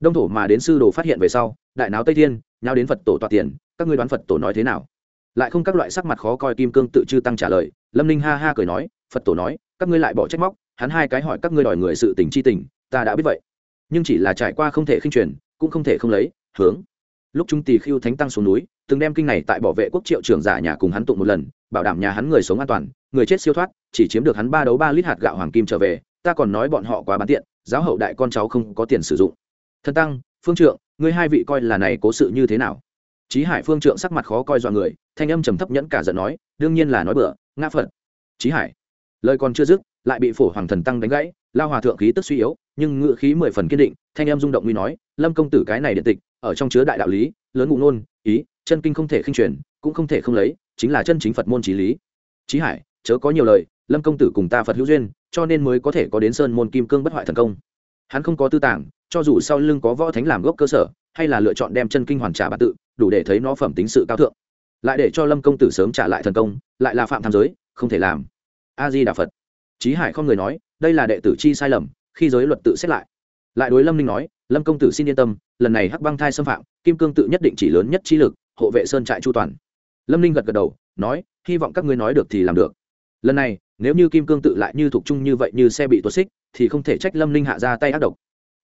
Đông thổ mà đến sư đồ phát hiện về sau, đại náo tây thiên nhau đến phật tổ tọa tiền, các ngươi đoán phật tổ nói thế nào? Lại không các loại sắc mặt khó coi kim cương tự chư tăng trả lời, lâm ninh ha ha cười nói, phật tổ nói các ngươi lại bỏ trách móc hắn hai cái hỏi các ngươi đòi người sự tình chi tình ta đã biết vậy. Nhưng chỉ là trải qua không thể khinh truyền cũng không thể không lấy hướng. Lúc chúng tỳ khiêu thánh tăng xuống núi từng đem kinh này tại bảo vệ quốc triệu trưởng giả nhà cùng hắn tụng một lần bảo đảm nhà hắn người sống an toàn người chết siêu thoát chỉ chiếm được hắn ba đấu ba lít hạt gạo hoàng kim trở về ta còn nói bọn họ quá bán tiện giáo hậu đại con cháu không có tiền sử dụng. Thân tăng phương trượng ngươi hai vị coi là này cố sự như thế nào? Chí Hải Phương Trượng sắc mặt khó coi dọa người, thanh âm trầm thấp nhẫn cả giận nói, đương nhiên là nói bừa, ngã phật. Chí Hải, lời còn chưa dứt, lại bị Phổ Hoàng Thần Tăng đánh gãy, Lao Hòa thượng khí tức suy yếu, nhưng ngựa khí mười phần kiên định, thanh em rung động nguy nói, Lâm công tử cái này điện tịch, ở trong chứa đại đạo lý, lớn ngụ nôn ý, chân kinh không thể khinh truyền, cũng không thể không lấy, chính là chân chính Phật môn trí lý. trí Hải, chớ có nhiều lời, Lâm công tử cùng ta Phật hữu duyên, cho nên mới có thể có đến sơn môn kim cương bất hoại thần công. Hắn không có tư tảng cho dù sau lưng có võ thánh làm gốc cơ sở, hay là lựa chọn đem chân kinh hoàn trả bản tự, đủ để thấy nó phẩm tính sự cao thượng lại để cho lâm công tử sớm trả lại thần công lại là phạm tham giới không thể làm a di đà phật. Trí hải không người nói, đây là đệ tử chi sai lầm, khi giới luật tự xét lại. Lại đối lâm ninh nói, lâm công tử xin yên tâm, lần này hắc băng thai xâm phạm, kim cương tự nhất định chỉ lớn nhất chi lực, hộ vệ sơn trại chu toàn. Lâm ninh gật gật đầu, nói, hy vọng các ngươi nói được thì làm được. Lần này, nếu như kim cương tự lại như thuộc chung như vậy như xe bị tuột xích, thì không thể trách lâm ninh hạ ra tay ác độc.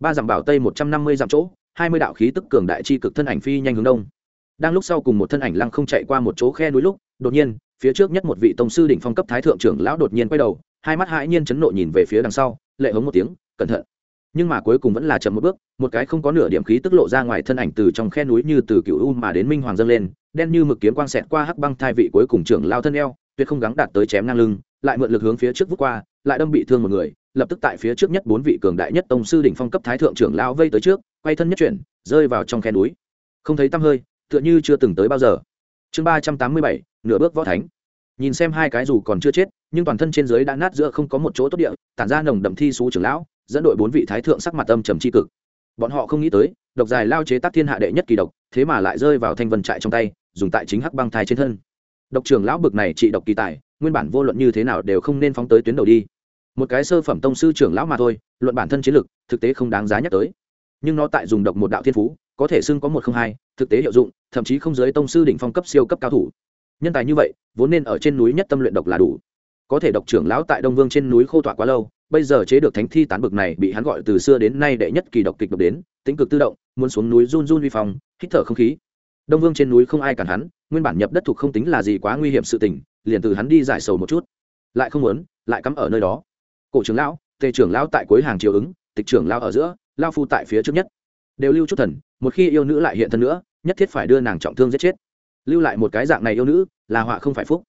Ba dặm bảo tây một trăm năm mươi dặm chỗ, hai mươi đạo khí tức cường đại chi cực thân ảnh phi nhanh hướng đông. Đang lúc sau cùng một thân ảnh lăng không chạy qua một chỗ khe núi lúc, đột nhiên phía trước nhất một vị tông sư đỉnh phong cấp thái thượng trưởng lão đột nhiên quay đầu, hai mắt hãi nhiên chấn nộ nhìn về phía đằng sau, lệ hống một tiếng, cẩn thận. Nhưng mà cuối cùng vẫn là chậm một bước, một cái không có nửa điểm khí tức lộ ra ngoài thân ảnh từ trong khe núi như từ cựu u mà đến minh hoàng dâng lên, đen như mực kiếm quang xẹt qua hắc băng thai vị cuối cùng trưởng lao thân eo, tuyệt không gắng đạt tới chém ngang lưng, lại mượn lực hướng phía trước vút qua, lại đâm bị thương một người, lập tức tại phía trước nhất bốn vị cường đại nhất tông sư đỉnh phong cấp thái thượng trưởng lao vây tới trước, quay thân nhất chuyển, rơi vào trong khe núi. Không thấy tăm hơi, tựa như chưa từng tới bao giờ. Chương ba trăm tám mươi bảy, nửa bước võ thánh nhìn xem hai cái dù còn chưa chết, nhưng toàn thân trên dưới đã nát giữa không có một chỗ tốt địa, tản ra nồng đậm thi xú trưởng lão, dẫn đội bốn vị thái thượng sắc mặt âm trầm c cực. Bọn họ không nghĩ tới, độc dài lao chế tác thiên hạ đệ nhất kỳ độc, thế mà lại rơi vào thanh vân trại trong tay, dùng tại chính hắc băng thai trên thân. Độc trưởng lão bực này trị độc kỳ tài, nguyên bản vô luận như thế nào đều không nên phóng tới tuyến đầu đi. Một cái sơ phẩm tông sư trưởng lão mà thôi, luận bản thân chiến lực, thực tế không đáng giá nhắc tới. Nhưng nó tại dùng độc một đạo thiên phú, có thể xưng có một không hai, thực tế hiệu dụng, thậm chí không giới tông sư đỉnh phong cấp siêu cấp cao thủ nhân tài như vậy, vốn nên ở trên núi nhất tâm luyện độc là đủ. Có thể độc trưởng lão tại đông vương trên núi khô tọa quá lâu, bây giờ chế được thánh thi tán bực này bị hắn gọi từ xưa đến nay đệ nhất kỳ độc kịch độc đến, tính cực tự động, muốn xuống núi run run vi phong, hít thở không khí. Đông vương trên núi không ai cản hắn, nguyên bản nhập đất thuộc không tính là gì quá nguy hiểm sự tình, liền từ hắn đi giải sầu một chút. Lại không muốn, lại cắm ở nơi đó. Cổ trưởng lão, tề trưởng lão tại cuối hàng chiều ứng, tịch trưởng lão ở giữa, lao phu tại phía trước nhất. Đều lưu chút thần, một khi yêu nữ lại hiện thân nữa, nhất thiết phải đưa nàng trọng thương giết chết lưu lại một cái dạng này yêu nữ, là họa không phải phúc.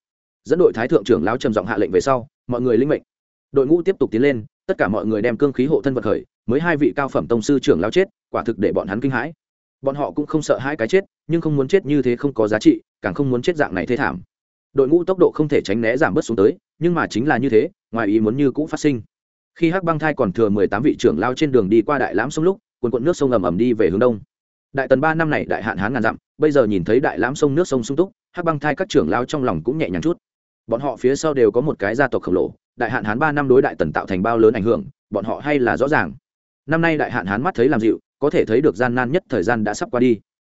Dẫn đội thái thượng trưởng lão trầm giọng hạ lệnh về sau, mọi người linh mệnh. Đội ngũ tiếp tục tiến lên, tất cả mọi người đem cương khí hộ thân vật khởi, mới hai vị cao phẩm tông sư trưởng lão chết, quả thực để bọn hắn kinh hãi. Bọn họ cũng không sợ hai cái chết, nhưng không muốn chết như thế không có giá trị, càng không muốn chết dạng này thế thảm. Đội ngũ tốc độ không thể tránh né giảm bớt xuống tới, nhưng mà chính là như thế, ngoài ý muốn như cũng phát sinh. Khi hắc băng thai còn thừa mười tám vị trưởng lao trên đường đi qua đại lãm sông lúc quần quận nước sông ầm ầm đi về hướng đông đại tần ba năm này đại hạn hán ngàn dặm, bây giờ nhìn thấy đại lãm sông nước sông sung túc, hắc băng thai các trưởng lao trong lòng cũng nhẹ nhàng chút. Bọn họ phía sau đều có một cái gia tộc khổng lồ, đại hạn hán ba năm đối đại tần tạo thành bao lớn ảnh hưởng, bọn họ hay là rõ ràng. Năm nay đại hạn hán mắt thấy làm dịu, có thể thấy được gian nan nhất thời gian đã sắp qua đi.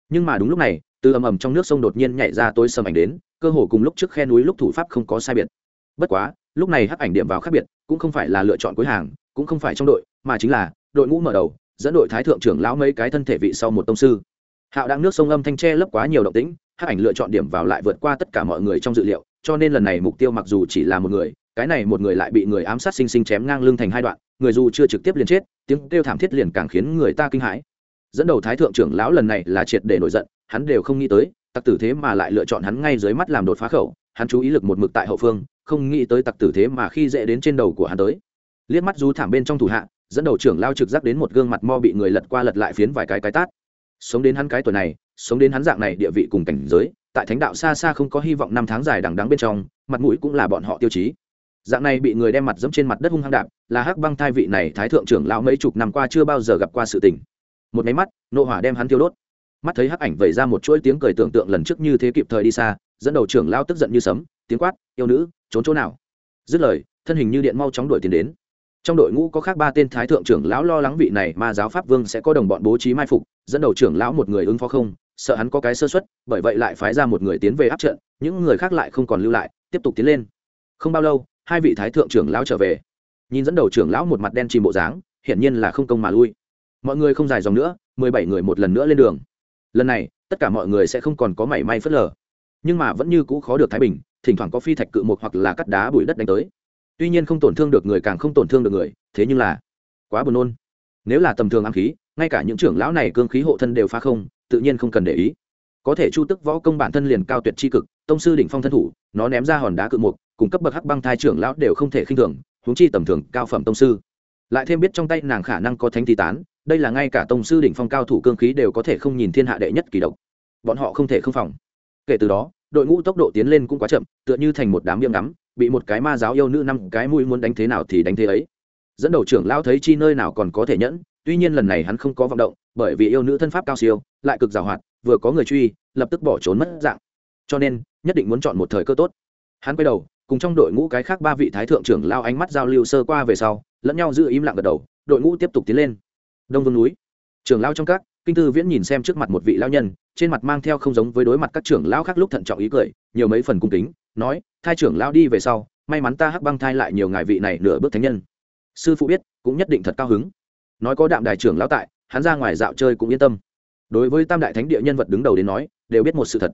Nhưng mà đúng lúc này, từ ầm ầm trong nước sông đột nhiên nhảy ra tối sầm ảnh đến, cơ hồ cùng lúc trước khe núi lúc thủ pháp không có sai biệt. Bất quá, lúc này hắc ảnh điểm vào khác biệt, cũng không phải là lựa chọn cuối hàng, cũng không phải trong đội, mà chính là đội ngũ mở đầu dẫn đội thái thượng trưởng lão mấy cái thân thể vị sau một tông sư. Hạo đang nước sông âm thanh tre lấp quá nhiều động tĩnh hát ảnh lựa chọn điểm vào lại vượt qua tất cả mọi người trong dự liệu, cho nên lần này mục tiêu mặc dù chỉ là một người, cái này một người lại bị người ám sát sinh sinh chém ngang lưng thành hai đoạn, người dù chưa trực tiếp liền chết, tiếng kêu thảm thiết liền càng khiến người ta kinh hãi. Dẫn đầu thái thượng trưởng lão lần này là triệt để nổi giận, hắn đều không nghĩ tới, tặc tử thế mà lại lựa chọn hắn ngay dưới mắt làm đột phá khẩu, hắn chú ý lực một mực tại hậu phương, không nghĩ tới tặc tử thế mà khi dễ đến trên đầu của hắn tới. Liếc mắt rú thảm bên trong thủ hạ dẫn đầu trưởng lao trực giác đến một gương mặt mo bị người lật qua lật lại phiến vài cái cái tát. Sống đến hắn cái tuổi này, sống đến hắn dạng này địa vị cùng cảnh giới, tại thánh đạo xa xa không có hy vọng năm tháng dài đằng đắng bên trong, mặt mũi cũng là bọn họ tiêu chí. Dạng này bị người đem mặt dẫm trên mặt đất hung hăng đạp, là hắc băng thai vị này thái thượng trưởng lão mấy chục năm qua chưa bao giờ gặp qua sự tình. Một máy mắt, nộ hỏa đem hắn tiêu đốt. Mắt thấy hắc ảnh vẩy ra một chuỗi tiếng cười tưởng tượng lần trước như thế kịp thời đi xa, dẫn đầu trưởng lao tức giận như sấm, tiếng quát, yêu nữ, trốn chỗ nào? Dứt lời, thân hình như điện mau chóng đuổi tiến đến trong đội ngũ có khác ba tên thái thượng trưởng lão lo lắng vị này mà giáo pháp vương sẽ có đồng bọn bố trí mai phục, dẫn đầu trưởng lão một người ứng phó không, sợ hắn có cái sơ xuất bởi vậy lại phái ra một người tiến về áp trận, những người khác lại không còn lưu lại, tiếp tục tiến lên. Không bao lâu, hai vị thái thượng trưởng lão trở về. Nhìn dẫn đầu trưởng lão một mặt đen chìm bộ dáng, hiển nhiên là không công mà lui. Mọi người không dài dòng nữa, mười bảy người một lần nữa lên đường. Lần này, tất cả mọi người sẽ không còn có mảy may phớt lờ. Nhưng mà vẫn như cũ khó được thái bình, thỉnh thoảng có phi thạch cự một hoặc là cắt đá bụi đất đánh tới tuy nhiên không tổn thương được người càng không tổn thương được người, thế nhưng là quá buồn nôn. Nếu là tầm thường ám khí, ngay cả những trưởng lão này cương khí hộ thân đều phá không, tự nhiên không cần để ý. Có thể chu tức võ công bản thân liền cao tuyệt c cực, tông sư đỉnh phong thân thủ, nó ném ra hòn đá cự mục, cùng cấp bậc hắc băng thai trưởng lão đều không thể khinh thường, huống chi tầm thường cao phẩm tông sư. Lại thêm biết trong tay nàng khả năng có thánh thi tán, đây là ngay cả tông sư đỉnh phong cao thủ cương khí đều có thể không nhìn thiên hạ đệ nhất kỳ độc. Bọn họ không thể không phòng. Kể từ đó, đội ngũ tốc độ tiến lên cũng quá chậm, tựa như thành một đám viêm ngắm bị một cái ma giáo yêu nữ năm cái mũi muốn đánh thế nào thì đánh thế ấy. Dẫn đầu trưởng lão thấy chi nơi nào còn có thể nhẫn, tuy nhiên lần này hắn không có vọng động, bởi vì yêu nữ thân pháp cao siêu, lại cực giàu hoạt, vừa có người truy, lập tức bỏ trốn mất dạng. Cho nên, nhất định muốn chọn một thời cơ tốt. Hắn quay đầu, cùng trong đội ngũ cái khác ba vị thái thượng trưởng lao ánh mắt giao lưu sơ qua về sau, lẫn nhau giữ im lặng gật đầu, đội ngũ tiếp tục tiến lên. Đông vương núi. Trưởng lao trong các kinh tư viễn nhìn xem trước mặt một vị lao nhân, trên mặt mang theo không giống với đối mặt các trưởng lao khác lúc thận trọng ý cười, nhiều mấy phần cung kính, nói, thai trưởng lao đi về sau, may mắn ta hắc băng thai lại nhiều ngài vị này nửa bước thánh nhân. Sư phụ biết, cũng nhất định thật cao hứng. Nói có đạm đại trưởng lão tại, hắn ra ngoài dạo chơi cũng yên tâm. Đối với tam đại thánh địa nhân vật đứng đầu đến nói, đều biết một sự thật.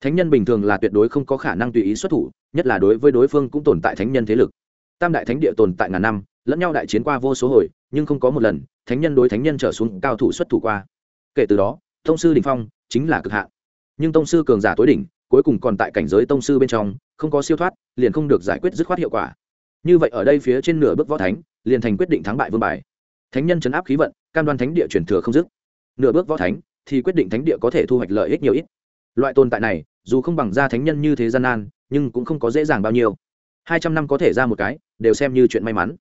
Thánh nhân bình thường là tuyệt đối không có khả năng tùy ý xuất thủ, nhất là đối với đối phương cũng tồn tại thánh nhân thế lực. Tam đại thánh địa tồn tại ngàn năm, lẫn nhau đại chiến qua vô số hồi, nhưng không có một lần, thánh nhân đối thánh nhân trở xuống cao thủ xuất thủ qua kể từ đó, tông sư đình phong chính là cực hạn. Nhưng tông sư cường giả tối đỉnh, cuối cùng còn tại cảnh giới tông sư bên trong, không có siêu thoát, liền không được giải quyết dứt khoát hiệu quả. Như vậy ở đây phía trên nửa bước võ thánh, liền thành quyết định thắng bại vương bài. Thánh nhân chấn áp khí vận, cam đoan thánh địa truyền thừa không dứt. Nửa bước võ thánh, thì quyết định thánh địa có thể thu hoạch lợi ích nhiều ít. Loại tồn tại này, dù không bằng ra thánh nhân như thế gian nan, nhưng cũng không có dễ dàng bao nhiêu. Hai trăm năm có thể ra một cái, đều xem như chuyện may mắn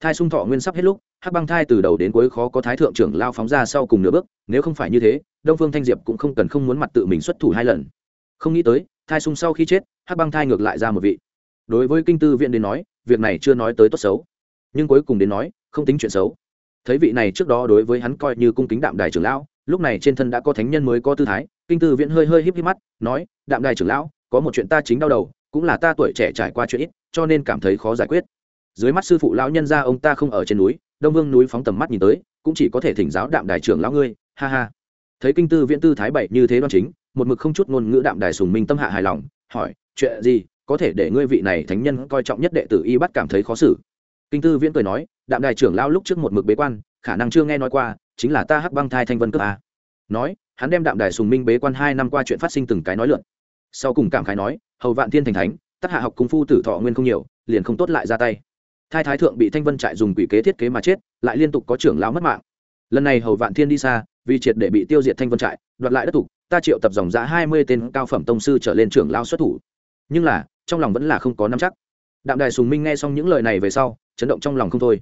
thai sung thọ nguyên sắp hết lúc, hắc băng thai từ đầu đến cuối khó có thái thượng trưởng lao phóng ra sau cùng nửa bước, nếu không phải như thế, đông phương thanh diệp cũng không cần không muốn mặt tự mình xuất thủ hai lần. Không nghĩ tới, thai sung sau khi chết, hắc băng thai ngược lại ra một vị. Đối với kinh tư viện đến nói, việc này chưa nói tới tốt xấu. Nhưng cuối cùng đến nói, không tính chuyện xấu. Thấy vị này trước đó đối với hắn coi như cung kính đạm đài trưởng lão, lúc này trên thân đã có thánh nhân mới có tư thái, kinh tư viện hơi hơi híp híp mắt, nói, đạm đài trưởng lão, có một chuyện ta chính đau đầu, cũng là ta tuổi trẻ trải qua chuyện ít, cho nên cảm thấy khó giải quyết dưới mắt sư phụ lão nhân ra ông ta không ở trên núi, đông vương núi phóng tầm mắt nhìn tới, cũng chỉ có thể thỉnh giáo đạm đài trưởng lão ngươi, ha ha. Thấy kinh tư viễn tư thái bảy như thế đoan chính, một mực không chút ngôn ngữ đạm đài sùng minh tâm hạ hài lòng, hỏi, chuyện gì, có thể để ngươi vị này thánh nhân coi trọng nhất đệ tử y bắt cảm thấy khó xử? Kinh tư viễn cười nói, đạm đài trưởng lão lúc trước một mực bế quan, khả năng chưa nghe nói qua, chính là ta hắc băng thai thanh vân cướp a. Nói, hắn đem đạm đài sùng minh bế quan hai năm qua chuyện phát sinh từng cái nói lượn. Sau cùng cảm khái nói, hầu vạn thiên thành thánh, tất hạ học cung phu tử thọ nguyên không nhiều, liền không tốt lại ra tay. Thái thái thượng bị thanh vân trại dùng quỷ kế thiết kế mà chết, lại liên tục có trưởng lão mất mạng. Lần này hầu vạn thiên đi xa, vì triệt để bị tiêu diệt thanh vân trại, đoạt lại đất thủ, ta triệu tập dòng giã hai mươi tên cao phẩm tông sư trở lên trưởng lao xuất thủ. Nhưng là, trong lòng vẫn là không có nắm chắc. Đạm đài sùng minh nghe xong những lời này về sau, chấn động trong lòng không thôi.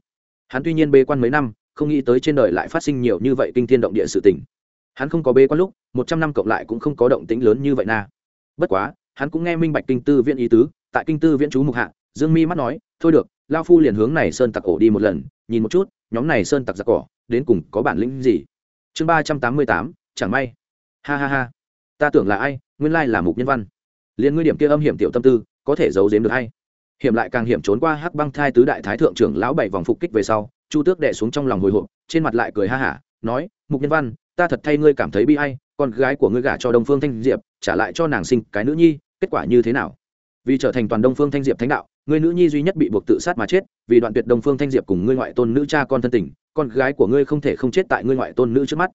Hắn tuy nhiên bê quan mấy năm, không nghĩ tới trên đời lại phát sinh nhiều như vậy kinh thiên động địa sự tình. Hắn không có bê quan lúc, một trăm năm cộng lại cũng không có động tĩnh lớn như vậy na. Bất quá, hắn cũng nghe minh bạch kinh tư viễn ý tứ, tại kinh tư viễn chú mục hạ, dương mi mắt nói, thôi được lao phu liền hướng này sơn tặc ổ đi một lần, nhìn một chút, nhóm này sơn tặc giặc cỏ, đến cùng có bản lĩnh gì? Chương ba trăm tám mươi tám, chẳng may. Ha ha ha. Ta tưởng là ai, nguyên lai là mục nhân văn. Liền ngươi điểm kia âm hiểm tiểu tâm tư, có thể giấu giếm được hay? Hiểm lại càng hiểm trốn qua hắc băng thai tứ đại thái thượng trưởng lão bảy vòng phục kích về sau, chu tước đệ xuống trong lòng hồi hộp, trên mặt lại cười ha hả, nói, mục nhân văn, ta thật thay ngươi cảm thấy bi hay con gái của ngươi gả cho đông phương thanh diệp, trả lại cho nàng sinh cái nữ nhi, kết quả như thế nào? Vì trở thành toàn đông phương thanh diệp thánh đạo ngươi nữ nhi duy nhất bị buộc tự sát mà chết, vì đoạn tuyệt đồng phương thanh diệp cùng ngươi ngoại tôn nữ cha con thân tình, con gái của ngươi không thể không chết tại ngươi ngoại tôn nữ trước mắt.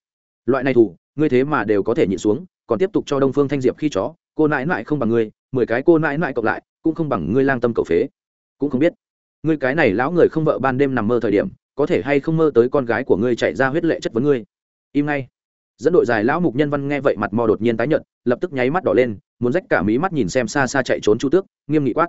Loại này thủ, ngươi thế mà đều có thể nhịn xuống, còn tiếp tục cho đông phương thanh diệp khi chó, cô nãi nãi không bằng ngươi, mười cái cô nãi nãi cộng lại, cũng không bằng ngươi lang tâm cầu phế. Cũng không biết, ngươi cái này lão người không vợ ban đêm nằm mơ thời điểm, có thể hay không mơ tới con gái của ngươi chạy ra huyết lệ chất vấn ngươi. Im ngay. Dẫn đội dài lão mục nhân văn nghe vậy mặt mò đột nhiên tái nhợt, lập tức nháy mắt đỏ lên, muốn rách cả mí mắt nhìn xem xa xa chạy trốn chu tước, nghiêm nghị quát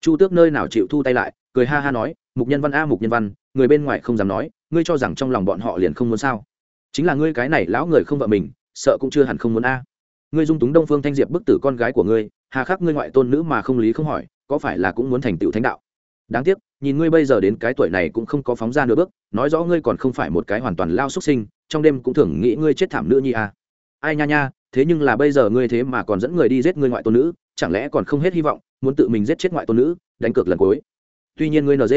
chu tước nơi nào chịu thu tay lại, cười ha ha nói, mục nhân văn a, mục nhân văn, người bên ngoài không dám nói, ngươi cho rằng trong lòng bọn họ liền không muốn sao? Chính là ngươi cái này lão người không vợ mình, sợ cũng chưa hẳn không muốn a. Ngươi dung túng đông phương thanh diệp bức tử con gái của ngươi, hà khắc ngươi ngoại tôn nữ mà không lý không hỏi, có phải là cũng muốn thành tựu thánh đạo? Đáng tiếc, nhìn ngươi bây giờ đến cái tuổi này cũng không có phóng ra nửa bước, nói rõ ngươi còn không phải một cái hoàn toàn lao xuất sinh, trong đêm cũng thường nghĩ ngươi chết thảm nữ nhi à. ai nha nha thế nhưng là bây giờ ngươi thế mà còn dẫn người đi giết ngươi ngoại tôn nữ, chẳng lẽ còn không hết hy vọng, muốn tự mình giết chết ngoại tôn nữ, đánh cược lần cuối? Tuy nhiên ngươi nd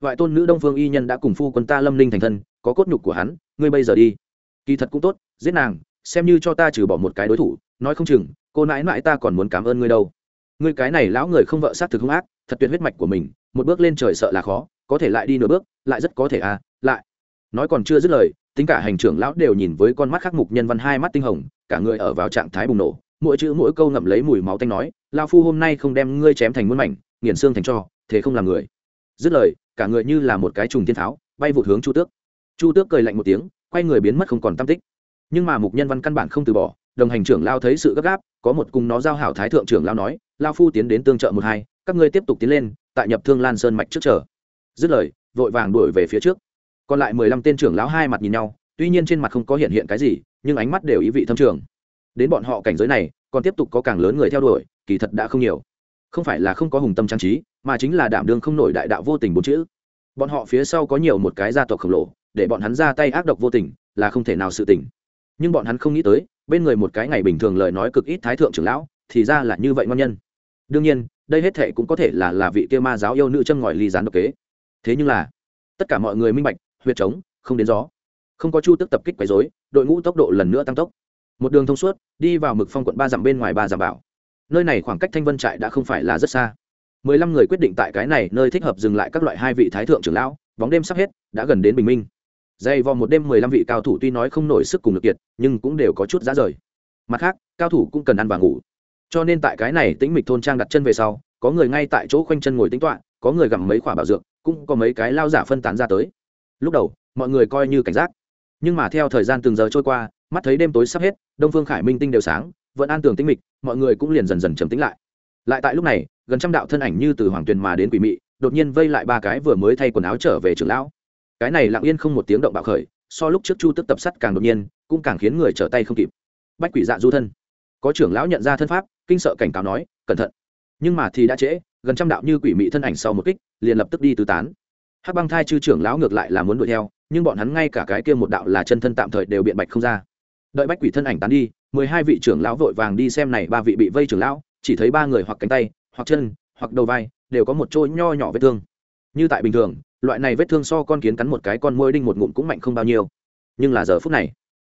ngoại tôn nữ đông phương y nhân đã cùng phu quân ta lâm ninh thành thân, có cốt nhục của hắn, ngươi bây giờ đi. Kỳ thật cũng tốt, giết nàng, xem như cho ta trừ bỏ một cái đối thủ, nói không chừng, cô nãi nãi ta còn muốn cảm ơn ngươi đâu. Ngươi cái này lão người không vợ sát thực hung ác, thật tuyệt huyết mạch của mình, một bước lên trời sợ là khó, có thể lại đi nửa bước, lại rất có thể à lại. Nói còn chưa dứt lời, tính cả hành trưởng lão đều nhìn với con mắt khắc mục nhân văn hai mắt tinh hồng cả người ở vào trạng thái bùng nổ, mỗi chữ mỗi câu ngậm lấy mùi máu tanh nói, lao phu hôm nay không đem ngươi chém thành muôn mảnh, nghiền xương thành cho, thế không làm người. Dứt lời, cả người như là một cái trùng thiên tháo bay vụt hướng chu tước. Chu tước cười lạnh một tiếng, quay người biến mất không còn tam tích. Nhưng mà mục nhân văn căn bản không từ bỏ, đồng hành trưởng lao thấy sự gấp gáp, có một cùng nó giao hảo thái thượng trưởng lao nói, lao phu tiến đến tương trợ một hai, các ngươi tiếp tục tiến lên, tại nhập thương lan sơn mạch trước chờ. Dứt lời, vội vàng đuổi về phía trước. Còn lại mười lăm tên trưởng lão hai mặt nhìn nhau, tuy nhiên trên mặt không có hiện hiện cái gì nhưng ánh mắt đều ý vị thâm trường. Đến bọn họ cảnh giới này, còn tiếp tục có càng lớn người theo đuổi, kỳ thật đã không nhiều. Không phải là không có hùng tâm trang trí, mà chính là đảm đương không nổi đại đạo vô tình bốn chữ. Bọn họ phía sau có nhiều một cái gia tộc khổng lồ, để bọn hắn ra tay ác độc vô tình, là không thể nào sự tình. Nhưng bọn hắn không nghĩ tới, bên người một cái ngày bình thường lời nói cực ít thái thượng trưởng lão, thì ra là như vậy ngon nhân. Đương nhiên, đây hết thệ cũng có thể là là vị kia ma giáo yêu nữ châm ngòi ly gián độc kế. Thế nhưng là, tất cả mọi người minh bạch huyệt trống, không đến gió không có chu tức tập kích quấy dối đội ngũ tốc độ lần nữa tăng tốc. Một đường thông suốt, đi vào mực phong quận ba dặm bên ngoài ba dặm bảo. Nơi này khoảng cách thanh vân trại đã không phải là rất xa. Mười lăm người quyết định tại cái này nơi thích hợp dừng lại các loại hai vị thái thượng trưởng lão, bóng đêm sắp hết, đã gần đến bình minh. Dày vò một đêm mười lăm vị cao thủ tuy nói không nổi sức cùng lực kiệt, nhưng cũng đều có chút giá rời. Mặt khác, cao thủ cũng cần ăn và ngủ. Cho nên tại cái này tĩnh mịch thôn trang đặt chân về sau, có người ngay tại chỗ khoanh chân ngồi tính toạ có người gặm mấy quả bảo dược, cũng có mấy cái lao giả phân tán ra tới. Lúc đầu, mọi người coi như cảnh giác nhưng mà theo thời gian từng giờ trôi qua, mắt thấy đêm tối sắp hết, đông phương khải minh tinh đều sáng, vẫn an tường tĩnh mịch, mọi người cũng liền dần dần trầm tĩnh lại. Lại tại lúc này, gần trăm đạo thân ảnh như từ hoàng tuyền mà đến quỷ mị, đột nhiên vây lại ba cái vừa mới thay quần áo trở về trường lão. Cái này lặng yên không một tiếng động bạo khởi, so lúc trước chu tức tập sắt càng đột nhiên, cũng càng khiến người trở tay không kịp. Bách quỷ dạ du thân. Có trưởng lão nhận ra thân pháp, kinh sợ cảnh cáo nói, cẩn thận. Nhưng mà thì đã trễ, gần trăm đạo như quỷ mị thân ảnh sau một kích, liền lập tức đi tứ tán. Hắc băng thai chư trưởng lão ngược lại là muốn đuổi theo nhưng bọn hắn ngay cả cái kia một đạo là chân thân tạm thời đều biện bạch không ra. Đợi bách quỷ thân ảnh tán đi, mười hai vị trưởng lão vội vàng đi xem này ba vị bị vây trưởng lão, chỉ thấy ba người hoặc cánh tay, hoặc chân, hoặc đầu vai, đều có một chỗ nho nhỏ vết thương. Như tại bình thường, loại này vết thương so con kiến cắn một cái con môi đinh một ngụm cũng mạnh không bao nhiêu. Nhưng là giờ phút này,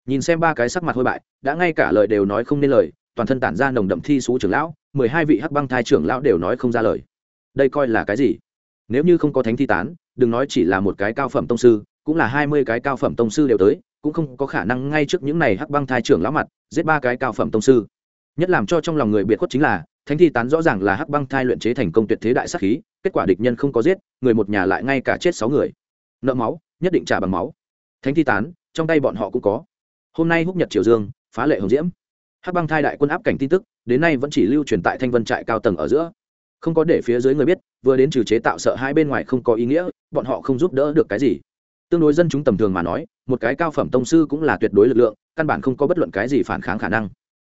nhìn xem ba cái sắc mặt hôi bại, đã ngay cả lời đều nói không nên lời, toàn thân tản ra nồng đậm thi xú trưởng lão, mười hai vị hắc băng thai trưởng lão đều nói không ra lời. Đây coi là cái gì? Nếu như không có thánh thi tán, đừng nói chỉ là một cái cao phẩm tông sư cũng là hai mươi cái cao phẩm tông sư đều tới, cũng không có khả năng ngay trước những này hắc băng thai trưởng lão mặt, giết ba cái cao phẩm tông sư. Nhất làm cho trong lòng người biệt khuất chính là, thánh thi tán rõ ràng là hắc băng thai luyện chế thành công tuyệt thế đại sắc khí, kết quả địch nhân không có giết, người một nhà lại ngay cả chết sáu người. Nợ máu, nhất định trả bằng máu. Thánh thi tán, trong tay bọn họ cũng có. Hôm nay húc nhật triều dương, phá lệ hồng diễm. Hắc băng thai đại quân áp cảnh tin tức, đến nay vẫn chỉ lưu truyền tại thanh vân trại cao tầng ở giữa. Không có để phía dưới người biết, vừa đến trừ chế tạo sợ hai bên ngoài không có ý nghĩa, bọn họ không giúp đỡ được cái gì tương đối dân chúng tầm thường mà nói, một cái cao phẩm tông sư cũng là tuyệt đối lực lượng, căn bản không có bất luận cái gì phản kháng khả năng.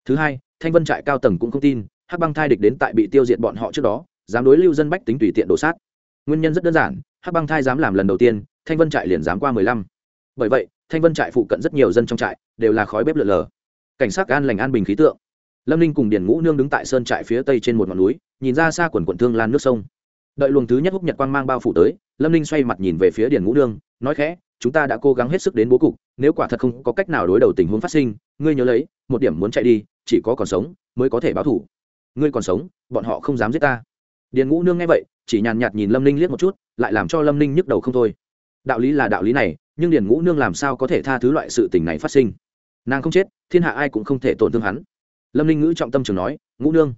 Thứ hai, thanh vân trại cao tầng cũng không tin, hắc băng thai địch đến tại bị tiêu diệt bọn họ trước đó, dám đối lưu dân bách tính tùy tiện đổ sát. Nguyên nhân rất đơn giản, hắc băng thai dám làm lần đầu tiên, thanh vân trại liền dám qua mười lăm. Bởi vậy, thanh vân trại phụ cận rất nhiều dân trong trại đều là khói bếp lợn lờ. Cảnh sát an lành an bình khí tượng. Lâm ninh cùng Điền ngũ nương đứng tại sơn trại phía tây trên một ngọn núi, nhìn ra xa quần quận thương lan nước sông. Đợi luồng thứ nhất húc nhật quang mang bao phủ tới, lâm ninh xoay mặt nhìn về phía Điền ngũ nương nói khẽ, chúng ta đã cố gắng hết sức đến bố cục, nếu quả thật không có cách nào đối đầu tình huống phát sinh, ngươi nhớ lấy, một điểm muốn chạy đi, chỉ có còn sống mới có thể báo thủ. Ngươi còn sống, bọn họ không dám giết ta. Điền ngũ nương nghe vậy, chỉ nhàn nhạt nhìn lâm ninh liếc một chút, lại làm cho lâm ninh nhức đầu không thôi. Đạo lý là đạo lý này, nhưng điền ngũ nương làm sao có thể tha thứ loại sự tình này phát sinh? Nàng không chết, thiên hạ ai cũng không thể tổn thương hắn. Lâm ninh ngữ trọng tâm trường nói, ngũ nương.